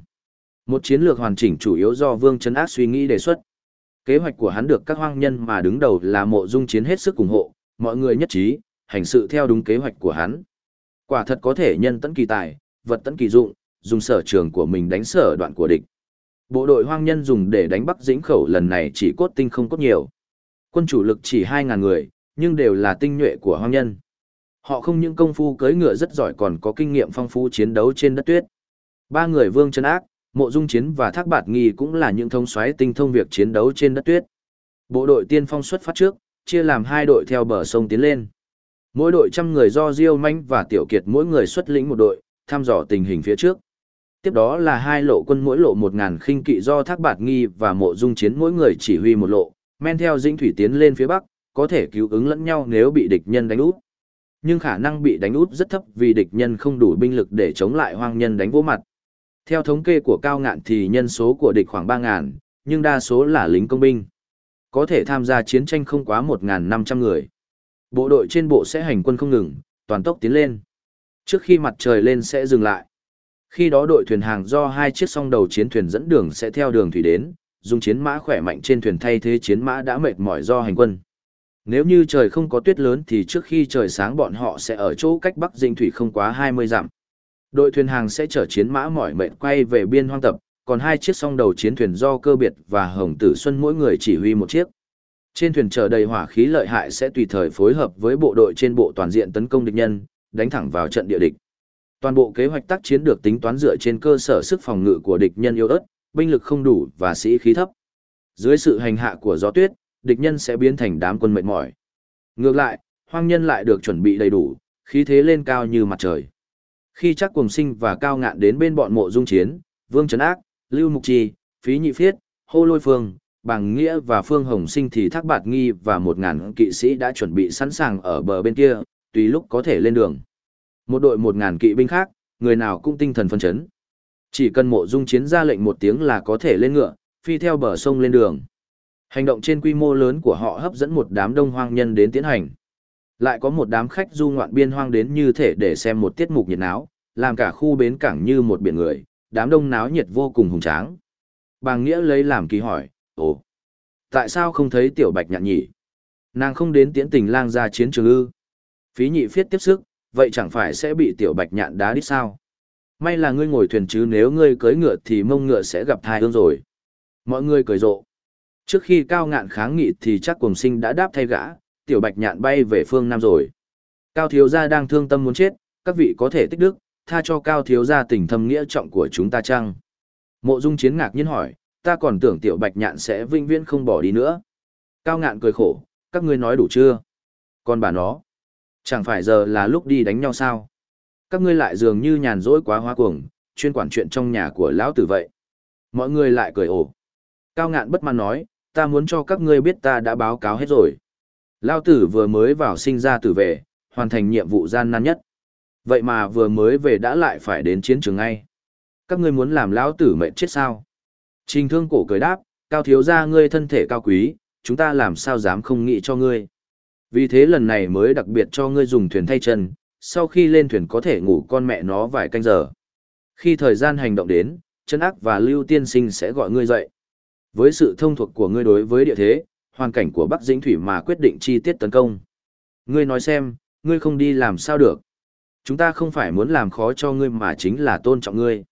Một chiến lược hoàn chỉnh chủ yếu do Vương Trấn Ác suy nghĩ đề xuất. Kế hoạch của hắn được các hoang nhân mà đứng đầu là mộ dung chiến hết sức ủng hộ, mọi người nhất trí, hành sự theo đúng kế hoạch của hắn. Quả thật có thể nhân tấn kỳ tài, vật tấn kỳ dụng, dùng sở trường của mình đánh sở đoạn của địch. Bộ đội hoang nhân dùng để đánh Bắc Dĩnh Khẩu lần này chỉ cốt tinh không cốt nhiều. Quân chủ lực chỉ 2.000 người, nhưng đều là tinh nhuệ của hoang nhân. Họ không những công phu cưỡi ngựa rất giỏi còn có kinh nghiệm phong phú chiến đấu trên đất tuyết. Ba người Vương Trấn Ác, Mộ Dung Chiến và Thác Bạt Nghi cũng là những thông soái tinh thông việc chiến đấu trên đất tuyết. Bộ đội tiên phong xuất phát trước, chia làm hai đội theo bờ sông tiến lên. Mỗi đội trăm người do Diêu Manh và Tiểu Kiệt mỗi người xuất lĩnh một đội, thăm dò tình hình phía trước. Tiếp đó là hai lộ quân mỗi lộ một ngàn khinh kỵ do Thác Bạt Nghi và Mộ Dung Chiến mỗi người chỉ huy một lộ, men theo dĩnh thủy tiến lên phía bắc, có thể cứu ứng lẫn nhau nếu bị địch nhân đánh úp. Nhưng khả năng bị đánh út rất thấp vì địch nhân không đủ binh lực để chống lại hoang nhân đánh vỗ mặt. Theo thống kê của Cao Ngạn thì nhân số của địch khoảng 3.000, nhưng đa số là lính công binh. Có thể tham gia chiến tranh không quá 1.500 người. Bộ đội trên bộ sẽ hành quân không ngừng, toàn tốc tiến lên. Trước khi mặt trời lên sẽ dừng lại. Khi đó đội thuyền hàng do hai chiếc song đầu chiến thuyền dẫn đường sẽ theo đường thủy đến, dùng chiến mã khỏe mạnh trên thuyền thay thế chiến mã đã mệt mỏi do hành quân. Nếu như trời không có tuyết lớn thì trước khi trời sáng bọn họ sẽ ở chỗ cách Bắc Dinh Thủy không quá 20 dặm. Đội thuyền hàng sẽ chở chiến mã mỏi mệt quay về biên hoang tập, còn hai chiếc song đầu chiến thuyền do cơ biệt và Hồng Tử Xuân mỗi người chỉ huy một chiếc. Trên thuyền chở đầy hỏa khí lợi hại sẽ tùy thời phối hợp với bộ đội trên bộ toàn diện tấn công địch nhân, đánh thẳng vào trận địa địch. Toàn bộ kế hoạch tác chiến được tính toán dựa trên cơ sở sức phòng ngự của địch nhân yếu ớt, binh lực không đủ và sĩ khí thấp. Dưới sự hành hạ của gió tuyết, địch nhân sẽ biến thành đám quân mệt mỏi. Ngược lại, hoang nhân lại được chuẩn bị đầy đủ, khí thế lên cao như mặt trời. Khi chắc cùng sinh và cao ngạn đến bên bọn mộ dung chiến, Vương Trấn Ác, Lưu Mục Trì, Phí Nhị Phiết, Hô Lôi Phương, Bằng Nghĩa và Phương Hồng Sinh thì Thác Bạt Nghi và một ngàn kỵ sĩ đã chuẩn bị sẵn sàng ở bờ bên kia, tùy lúc có thể lên đường. Một đội một ngàn kỵ binh khác, người nào cũng tinh thần phân chấn. Chỉ cần mộ dung chiến ra lệnh một tiếng là có thể lên ngựa, phi theo bờ sông lên đường. Hành động trên quy mô lớn của họ hấp dẫn một đám đông hoang nhân đến tiến hành. Lại có một đám khách du ngoạn biên hoang đến như thể để xem một tiết mục nhiệt náo, làm cả khu bến cảng như một biển người, đám đông náo nhiệt vô cùng hùng tráng. Bàng Nghĩa lấy làm kỳ hỏi, ồ, tại sao không thấy tiểu bạch nhạn nhỉ? Nàng không đến tiễn tình lang ra chiến trường ư. Phí nhị phiết tiếp sức, vậy chẳng phải sẽ bị tiểu bạch nhạn đá đít sao? May là ngươi ngồi thuyền chứ nếu ngươi cưới ngựa thì mông ngựa sẽ gặp thai hương rồi. Mọi người cười rộ. Trước khi cao ngạn kháng nghị thì chắc cùng sinh đã đáp thay gã, tiểu bạch nhạn bay về phương Nam rồi. Cao thiếu gia đang thương tâm muốn chết, các vị có thể tích đức, tha cho cao thiếu gia tình thâm nghĩa trọng của chúng ta chăng? Mộ dung chiến ngạc nhiên hỏi, ta còn tưởng tiểu bạch nhạn sẽ vinh viễn không bỏ đi nữa. Cao ngạn cười khổ, các ngươi nói đủ chưa? Còn bà nó, chẳng phải giờ là lúc đi đánh nhau sao? Các ngươi lại dường như nhàn rỗi quá hoa cuồng, chuyên quản chuyện trong nhà của lão tử vậy. Mọi người lại cười ổ. Cao ngạn bất mãn nói, ta muốn cho các ngươi biết ta đã báo cáo hết rồi. Lão tử vừa mới vào sinh ra tử về, hoàn thành nhiệm vụ gian nan nhất. Vậy mà vừa mới về đã lại phải đến chiến trường ngay. Các ngươi muốn làm lão tử mệnh chết sao? Trình thương cổ cười đáp, cao thiếu gia ngươi thân thể cao quý, chúng ta làm sao dám không nghĩ cho ngươi. Vì thế lần này mới đặc biệt cho ngươi dùng thuyền thay chân, sau khi lên thuyền có thể ngủ con mẹ nó vài canh giờ. Khi thời gian hành động đến, chân ác và lưu tiên sinh sẽ gọi ngươi dậy. Với sự thông thuộc của ngươi đối với địa thế, hoàn cảnh của Bắc Dĩnh Thủy mà quyết định chi tiết tấn công. Ngươi nói xem, ngươi không đi làm sao được. Chúng ta không phải muốn làm khó cho ngươi mà chính là tôn trọng ngươi.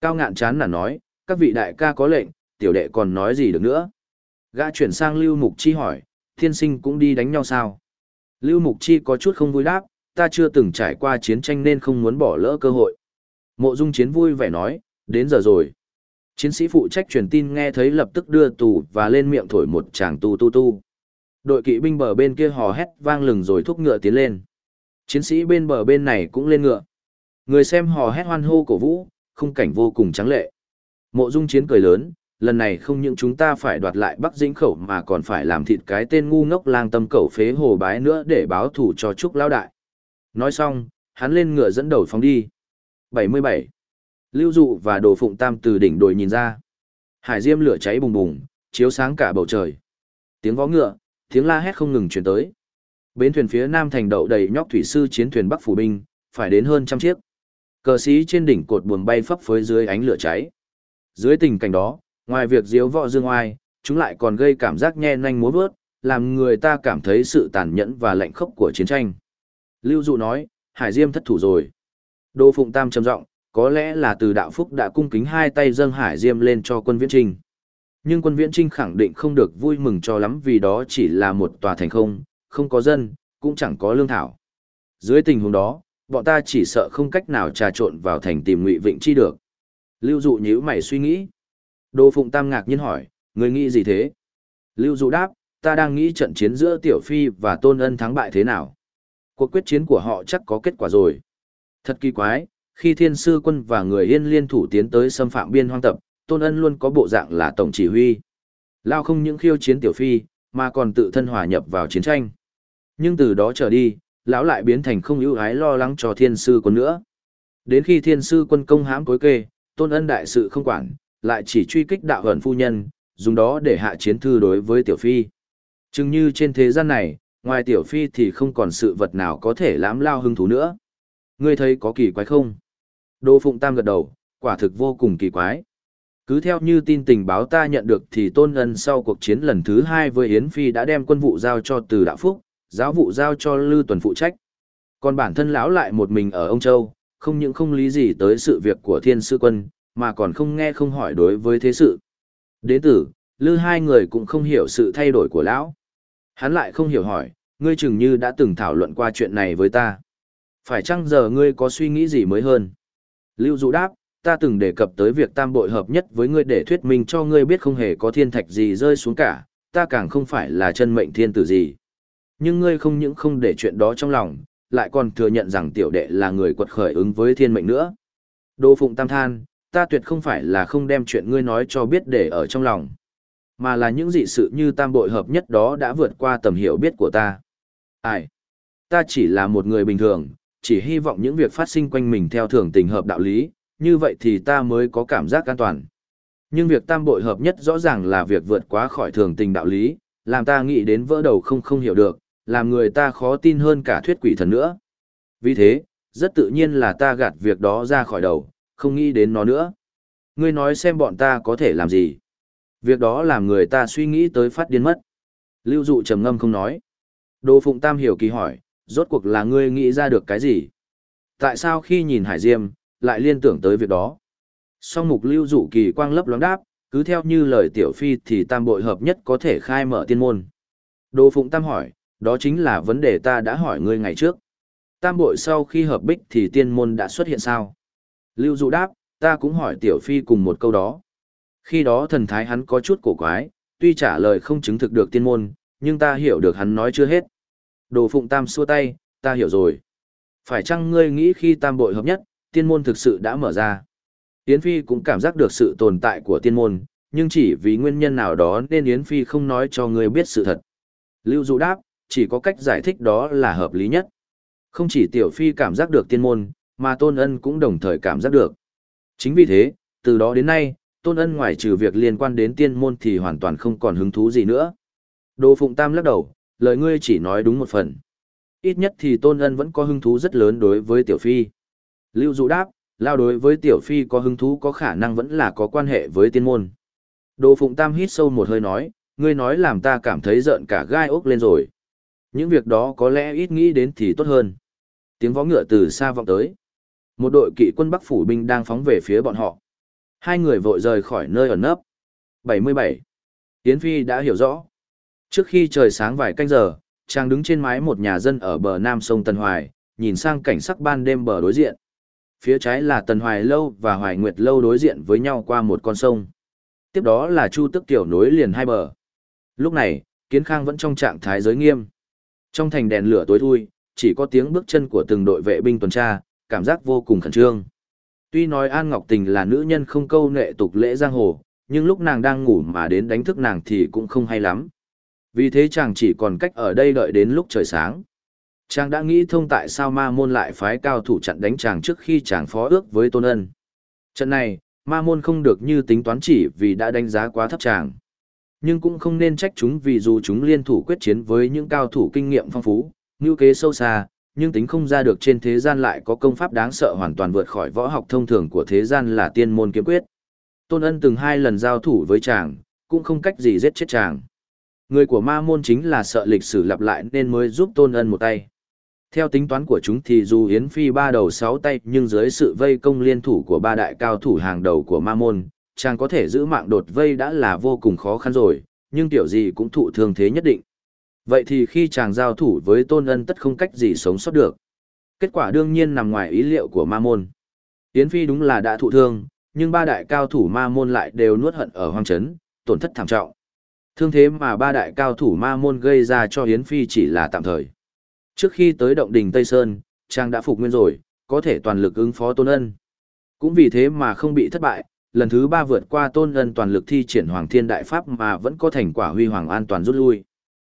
Cao ngạn chán là nói, các vị đại ca có lệnh, tiểu đệ còn nói gì được nữa. Gã chuyển sang Lưu Mục Chi hỏi, thiên sinh cũng đi đánh nhau sao? Lưu Mục Chi có chút không vui đáp, ta chưa từng trải qua chiến tranh nên không muốn bỏ lỡ cơ hội. Mộ Dung Chiến vui vẻ nói, đến giờ rồi. Chiến sĩ phụ trách truyền tin nghe thấy lập tức đưa tù và lên miệng thổi một tràng tu tu tu. Đội kỵ binh bờ bên kia hò hét vang lừng rồi thúc ngựa tiến lên. Chiến sĩ bên bờ bên này cũng lên ngựa. Người xem hò hét hoan hô cổ vũ, khung cảnh vô cùng trắng lệ. Mộ Dung Chiến cười lớn, lần này không những chúng ta phải đoạt lại Bắc Dĩnh khẩu mà còn phải làm thịt cái tên ngu ngốc lang tâm cẩu phế hồ bái nữa để báo thù cho Trúc Lão Đại. Nói xong, hắn lên ngựa dẫn đầu phóng đi. 77. Lưu Dụ và Đồ Phụng Tam từ đỉnh đồi nhìn ra. Hải diêm lửa cháy bùng bùng, chiếu sáng cả bầu trời. Tiếng vó ngựa, tiếng la hét không ngừng truyền tới. Bến thuyền phía nam thành đậu đầy nhóc thủy sư chiến thuyền Bắc phủ binh, phải đến hơn trăm chiếc. Cờ sĩ trên đỉnh cột buồm bay phấp phới dưới ánh lửa cháy. Dưới tình cảnh đó, ngoài việc diếu võ dương oai, chúng lại còn gây cảm giác nhe nhanh múa vớt, làm người ta cảm thấy sự tàn nhẫn và lạnh khốc của chiến tranh. Lưu Dụ nói, Hải Diêm thất thủ rồi. Đô Phụng Tam trầm giọng, có lẽ là từ đạo phúc đã cung kính hai tay dâng Hải Diêm lên cho quân viễn trinh. Nhưng quân viễn trinh khẳng định không được vui mừng cho lắm vì đó chỉ là một tòa thành không, không có dân, cũng chẳng có lương thảo. Dưới tình huống đó, bọn ta chỉ sợ không cách nào trà trộn vào thành tìm ngụy vịnh chi được. Lưu Dụ nhíu mày suy nghĩ. Đô Phụng Tam ngạc nhiên hỏi, người nghĩ gì thế? Lưu Dụ đáp, ta đang nghĩ trận chiến giữa Tiểu Phi và Tôn Ân thắng bại thế nào. Cuộc quyết chiến của họ chắc có kết quả rồi. Thật kỳ quái, khi thiên sư quân và người yên liên thủ tiến tới xâm phạm biên hoang tập, Tôn Ân luôn có bộ dạng là tổng chỉ huy. Lao không những khiêu chiến Tiểu Phi, mà còn tự thân hòa nhập vào chiến tranh. Nhưng từ đó trở đi, lão lại biến thành không ưu ái lo lắng cho thiên sư quân nữa. Đến khi thiên sư quân công hãm cối kê, tôn ân đại sự không quản, lại chỉ truy kích đạo hận phu nhân, dùng đó để hạ chiến thư đối với tiểu phi. Chừng như trên thế gian này, ngoài tiểu phi thì không còn sự vật nào có thể lãm lao hứng thú nữa. Ngươi thấy có kỳ quái không? Đô Phụng Tam gật đầu, quả thực vô cùng kỳ quái. Cứ theo như tin tình báo ta nhận được thì Tôn Ân sau cuộc chiến lần thứ hai với Yến Phi đã đem quân vụ giao cho Từ Đạo Phúc, giáo vụ giao cho Lư Tuần phụ trách. Còn bản thân lão lại một mình ở ông Châu, không những không lý gì tới sự việc của thiên sư quân, mà còn không nghe không hỏi đối với thế sự. Đế tử, lư hai người cũng không hiểu sự thay đổi của lão. Hắn lại không hiểu hỏi, ngươi chừng như đã từng thảo luận qua chuyện này với ta. Phải chăng giờ ngươi có suy nghĩ gì mới hơn? Lưu Dụ đáp, ta từng đề cập tới việc tam bội hợp nhất với ngươi để thuyết minh cho ngươi biết không hề có thiên thạch gì rơi xuống cả, ta càng không phải là chân mệnh thiên tử gì. Nhưng ngươi không những không để chuyện đó trong lòng, lại còn thừa nhận rằng tiểu đệ là người quật khởi ứng với thiên mệnh nữa. Đô Phụng Tam than, ta tuyệt không phải là không đem chuyện ngươi nói cho biết để ở trong lòng, mà là những dị sự như tam bội hợp nhất đó đã vượt qua tầm hiểu biết của ta. Ai? Ta chỉ là một người bình thường, chỉ hy vọng những việc phát sinh quanh mình theo thường tình hợp đạo lý, như vậy thì ta mới có cảm giác an toàn. Nhưng việc tam bội hợp nhất rõ ràng là việc vượt quá khỏi thường tình đạo lý, làm ta nghĩ đến vỡ đầu không không hiểu được, làm người ta khó tin hơn cả thuyết quỷ thần nữa. Vì thế, rất tự nhiên là ta gạt việc đó ra khỏi đầu, không nghĩ đến nó nữa. Ngươi nói xem bọn ta có thể làm gì. Việc đó làm người ta suy nghĩ tới phát điên mất. Lưu dụ trầm ngâm không nói. Đồ Phụng Tam hiểu kỳ hỏi, rốt cuộc là ngươi nghĩ ra được cái gì? Tại sao khi nhìn Hải Diêm, lại liên tưởng tới việc đó? Song mục lưu dụ kỳ quang lấp loáng đáp, cứ theo như lời tiểu phi thì tam bội hợp nhất có thể khai mở tiên môn. Đồ Phụng Tam hỏi, đó chính là vấn đề ta đã hỏi ngươi ngày trước. Tam bội sau khi hợp bích thì tiên môn đã xuất hiện sao? Lưu dụ đáp, ta cũng hỏi tiểu phi cùng một câu đó. Khi đó thần thái hắn có chút cổ quái, tuy trả lời không chứng thực được tiên môn, nhưng ta hiểu được hắn nói chưa hết. Đồ Phụng Tam xua tay, ta hiểu rồi. Phải chăng ngươi nghĩ khi tam bội hợp nhất, tiên môn thực sự đã mở ra? Yến Phi cũng cảm giác được sự tồn tại của tiên môn, nhưng chỉ vì nguyên nhân nào đó nên Yến Phi không nói cho ngươi biết sự thật. Lưu Dụ đáp, chỉ có cách giải thích đó là hợp lý nhất. Không chỉ Tiểu Phi cảm giác được tiên môn, mà Tôn Ân cũng đồng thời cảm giác được. Chính vì thế, từ đó đến nay, Tôn Ân ngoài trừ việc liên quan đến tiên môn thì hoàn toàn không còn hứng thú gì nữa. Đồ Phụng Tam lắc đầu, lời ngươi chỉ nói đúng một phần. Ít nhất thì Tôn Ân vẫn có hứng thú rất lớn đối với Tiểu Phi. Lưu Dụ đáp, lao đối với Tiểu Phi có hứng thú có khả năng vẫn là có quan hệ với tiên môn. Đồ Phụng Tam hít sâu một hơi nói, ngươi nói làm ta cảm thấy giận cả gai ốc lên rồi. Những việc đó có lẽ ít nghĩ đến thì tốt hơn. Tiếng vó ngựa từ xa vọng tới. Một đội kỵ quân Bắc phủ binh đang phóng về phía bọn họ. Hai người vội rời khỏi nơi ẩn nấp. 77. Tiến Phi đã hiểu rõ. Trước khi trời sáng vài canh giờ, chàng đứng trên mái một nhà dân ở bờ nam sông Tân Hoài, nhìn sang cảnh sắc ban đêm bờ đối diện. Phía trái là Tần Hoài Lâu và Hoài Nguyệt Lâu đối diện với nhau qua một con sông. Tiếp đó là Chu Tức Tiểu nối liền hai bờ. Lúc này, Kiến Khang vẫn trong trạng thái giới nghiêm. Trong thành đèn lửa tối thui, chỉ có tiếng bước chân của từng đội vệ binh tuần tra, cảm giác vô cùng khẩn trương. Tuy nói An Ngọc Tình là nữ nhân không câu nệ tục lễ giang hồ, nhưng lúc nàng đang ngủ mà đến đánh thức nàng thì cũng không hay lắm. Vì thế chàng chỉ còn cách ở đây đợi đến lúc trời sáng. Chàng đã nghĩ thông tại sao ma môn lại phái cao thủ chặn đánh chàng trước khi chàng phó ước với tôn ân. Trận này, ma môn không được như tính toán chỉ vì đã đánh giá quá thấp chàng. Nhưng cũng không nên trách chúng vì dù chúng liên thủ quyết chiến với những cao thủ kinh nghiệm phong phú, ngưu kế sâu xa, nhưng tính không ra được trên thế gian lại có công pháp đáng sợ hoàn toàn vượt khỏi võ học thông thường của thế gian là tiên môn kiếm quyết. Tôn ân từng hai lần giao thủ với chàng, cũng không cách gì giết chết chàng. Người của ma môn chính là sợ lịch sử lặp lại nên mới giúp tôn ân một tay. Theo tính toán của chúng thì dù Yến Phi ba đầu sáu tay nhưng dưới sự vây công liên thủ của ba đại cao thủ hàng đầu của ma môn, chàng có thể giữ mạng đột vây đã là vô cùng khó khăn rồi, nhưng tiểu gì cũng thụ thương thế nhất định. Vậy thì khi chàng giao thủ với tôn ân tất không cách gì sống sót được. Kết quả đương nhiên nằm ngoài ý liệu của ma môn. Yến Phi đúng là đã thụ thương, nhưng ba đại cao thủ ma môn lại đều nuốt hận ở hoang chấn, tổn thất thảm trọng. Thương thế mà ba đại cao thủ ma môn gây ra cho Yến Phi chỉ là tạm thời. Trước khi tới động đình Tây Sơn, trang đã phục nguyên rồi, có thể toàn lực ứng phó tôn ân. Cũng vì thế mà không bị thất bại, lần thứ ba vượt qua tôn ân toàn lực thi triển Hoàng Thiên Đại Pháp mà vẫn có thành quả huy hoàng an toàn rút lui.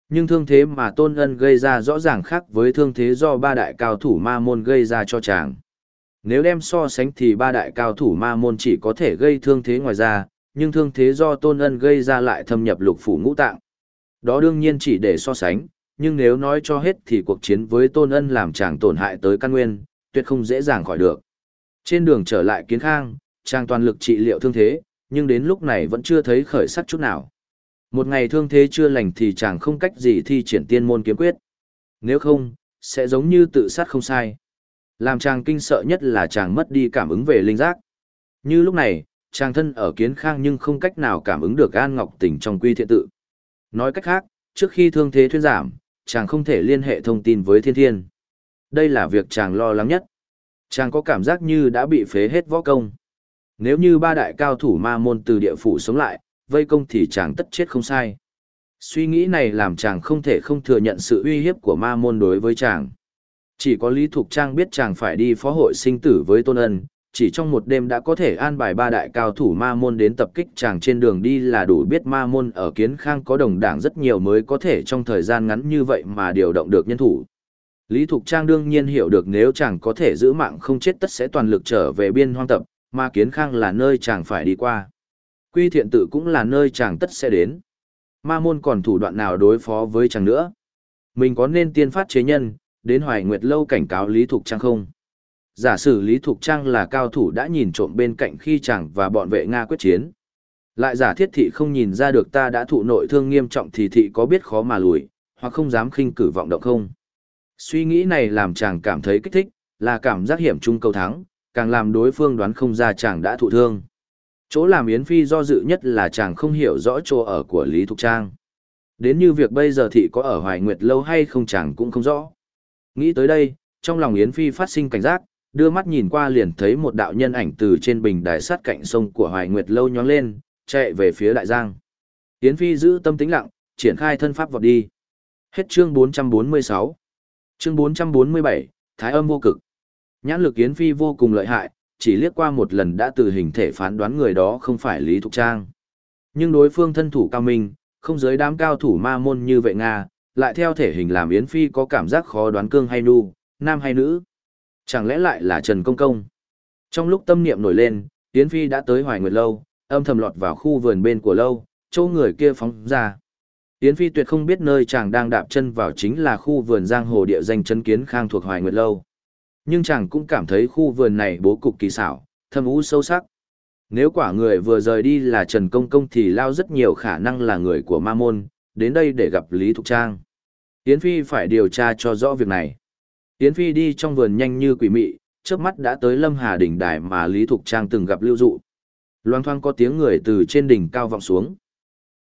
Nhưng thương thế mà tôn ân gây ra rõ ràng khác với thương thế do ba đại cao thủ ma môn gây ra cho chàng. Nếu đem so sánh thì ba đại cao thủ ma môn chỉ có thể gây thương thế ngoài ra, nhưng thương thế do tôn ân gây ra lại thâm nhập lục phủ ngũ tạng. Đó đương nhiên chỉ để so sánh, nhưng nếu nói cho hết thì cuộc chiến với tôn ân làm chàng tổn hại tới căn nguyên, tuyệt không dễ dàng khỏi được. Trên đường trở lại kiến khang, chàng toàn lực trị liệu thương thế, nhưng đến lúc này vẫn chưa thấy khởi sắc chút nào. Một ngày thương thế chưa lành thì chàng không cách gì thi triển tiên môn kiếm quyết. Nếu không, sẽ giống như tự sát không sai. Làm chàng kinh sợ nhất là chàng mất đi cảm ứng về linh giác. Như lúc này, chàng thân ở kiến khang nhưng không cách nào cảm ứng được An Ngọc Tình trong quy thiện tự. Nói cách khác, trước khi thương thế thuyên giảm, chàng không thể liên hệ thông tin với thiên thiên. Đây là việc chàng lo lắng nhất. Chàng có cảm giác như đã bị phế hết võ công. Nếu như ba đại cao thủ ma môn từ địa phủ sống lại, vây công thì chàng tất chết không sai. Suy nghĩ này làm chàng không thể không thừa nhận sự uy hiếp của ma môn đối với chàng. Chỉ có Lý Thục Trang biết chàng phải đi phó hội sinh tử với Tôn Ân, chỉ trong một đêm đã có thể an bài ba đại cao thủ ma môn đến tập kích chàng trên đường đi là đủ biết ma môn ở kiến khang có đồng đảng rất nhiều mới có thể trong thời gian ngắn như vậy mà điều động được nhân thủ. Lý Thục Trang đương nhiên hiểu được nếu chàng có thể giữ mạng không chết tất sẽ toàn lực trở về biên hoang tập, mà kiến khang là nơi chàng phải đi qua. Quy thiện tự cũng là nơi chàng tất sẽ đến. Ma môn còn thủ đoạn nào đối phó với chàng nữa? Mình có nên tiên phát chế nhân, đến hoài nguyệt lâu cảnh cáo Lý Thục Trang không? Giả sử Lý Thục Trang là cao thủ đã nhìn trộm bên cạnh khi chàng và bọn vệ Nga quyết chiến. Lại giả thiết thị không nhìn ra được ta đã thụ nội thương nghiêm trọng thì thị có biết khó mà lùi, hoặc không dám khinh cử vọng động không? Suy nghĩ này làm chàng cảm thấy kích thích, là cảm giác hiểm chung cầu thắng, càng làm đối phương đoán không ra chàng đã thụ thương. Chỗ làm Yến Phi do dự nhất là chàng không hiểu rõ chỗ ở của Lý Thục Trang. Đến như việc bây giờ thị có ở Hoài Nguyệt lâu hay không chàng cũng không rõ. Nghĩ tới đây, trong lòng Yến Phi phát sinh cảnh giác, đưa mắt nhìn qua liền thấy một đạo nhân ảnh từ trên bình đài sát cạnh sông của Hoài Nguyệt lâu nhóng lên, chạy về phía đại giang. Yến Phi giữ tâm tĩnh lặng, triển khai thân pháp vọt đi. Hết chương 446. Chương 447, Thái âm vô cực. Nhãn lực Yến Phi vô cùng lợi hại, chỉ liếc qua một lần đã từ hình thể phán đoán người đó không phải Lý Thục Trang. Nhưng đối phương thân thủ cao minh, không giới đám cao thủ ma môn như vậy Nga, lại theo thể hình làm Yến Phi có cảm giác khó đoán cương hay nu, nam hay nữ. Chẳng lẽ lại là Trần Công Công? Trong lúc tâm niệm nổi lên, Yến Phi đã tới Hoài Nguyệt Lâu, âm thầm lọt vào khu vườn bên của lâu, chỗ người kia phóng ra. Yến Phi tuyệt không biết nơi chàng đang đạp chân vào chính là khu vườn giang hồ địa danh chân kiến khang thuộc Hoài Nguyệt Lâu. Nhưng chàng cũng cảm thấy khu vườn này bố cục kỳ xảo, thâm u sâu sắc. Nếu quả người vừa rời đi là Trần Công Công thì lao rất nhiều khả năng là người của Ma Môn, đến đây để gặp Lý Thục Trang. Yến Phi phải điều tra cho rõ việc này. Yến Phi đi trong vườn nhanh như quỷ mị, trước mắt đã tới Lâm Hà đỉnh đài mà Lý Thục Trang từng gặp lưu dụ. Loang thoang có tiếng người từ trên đỉnh cao vọng xuống.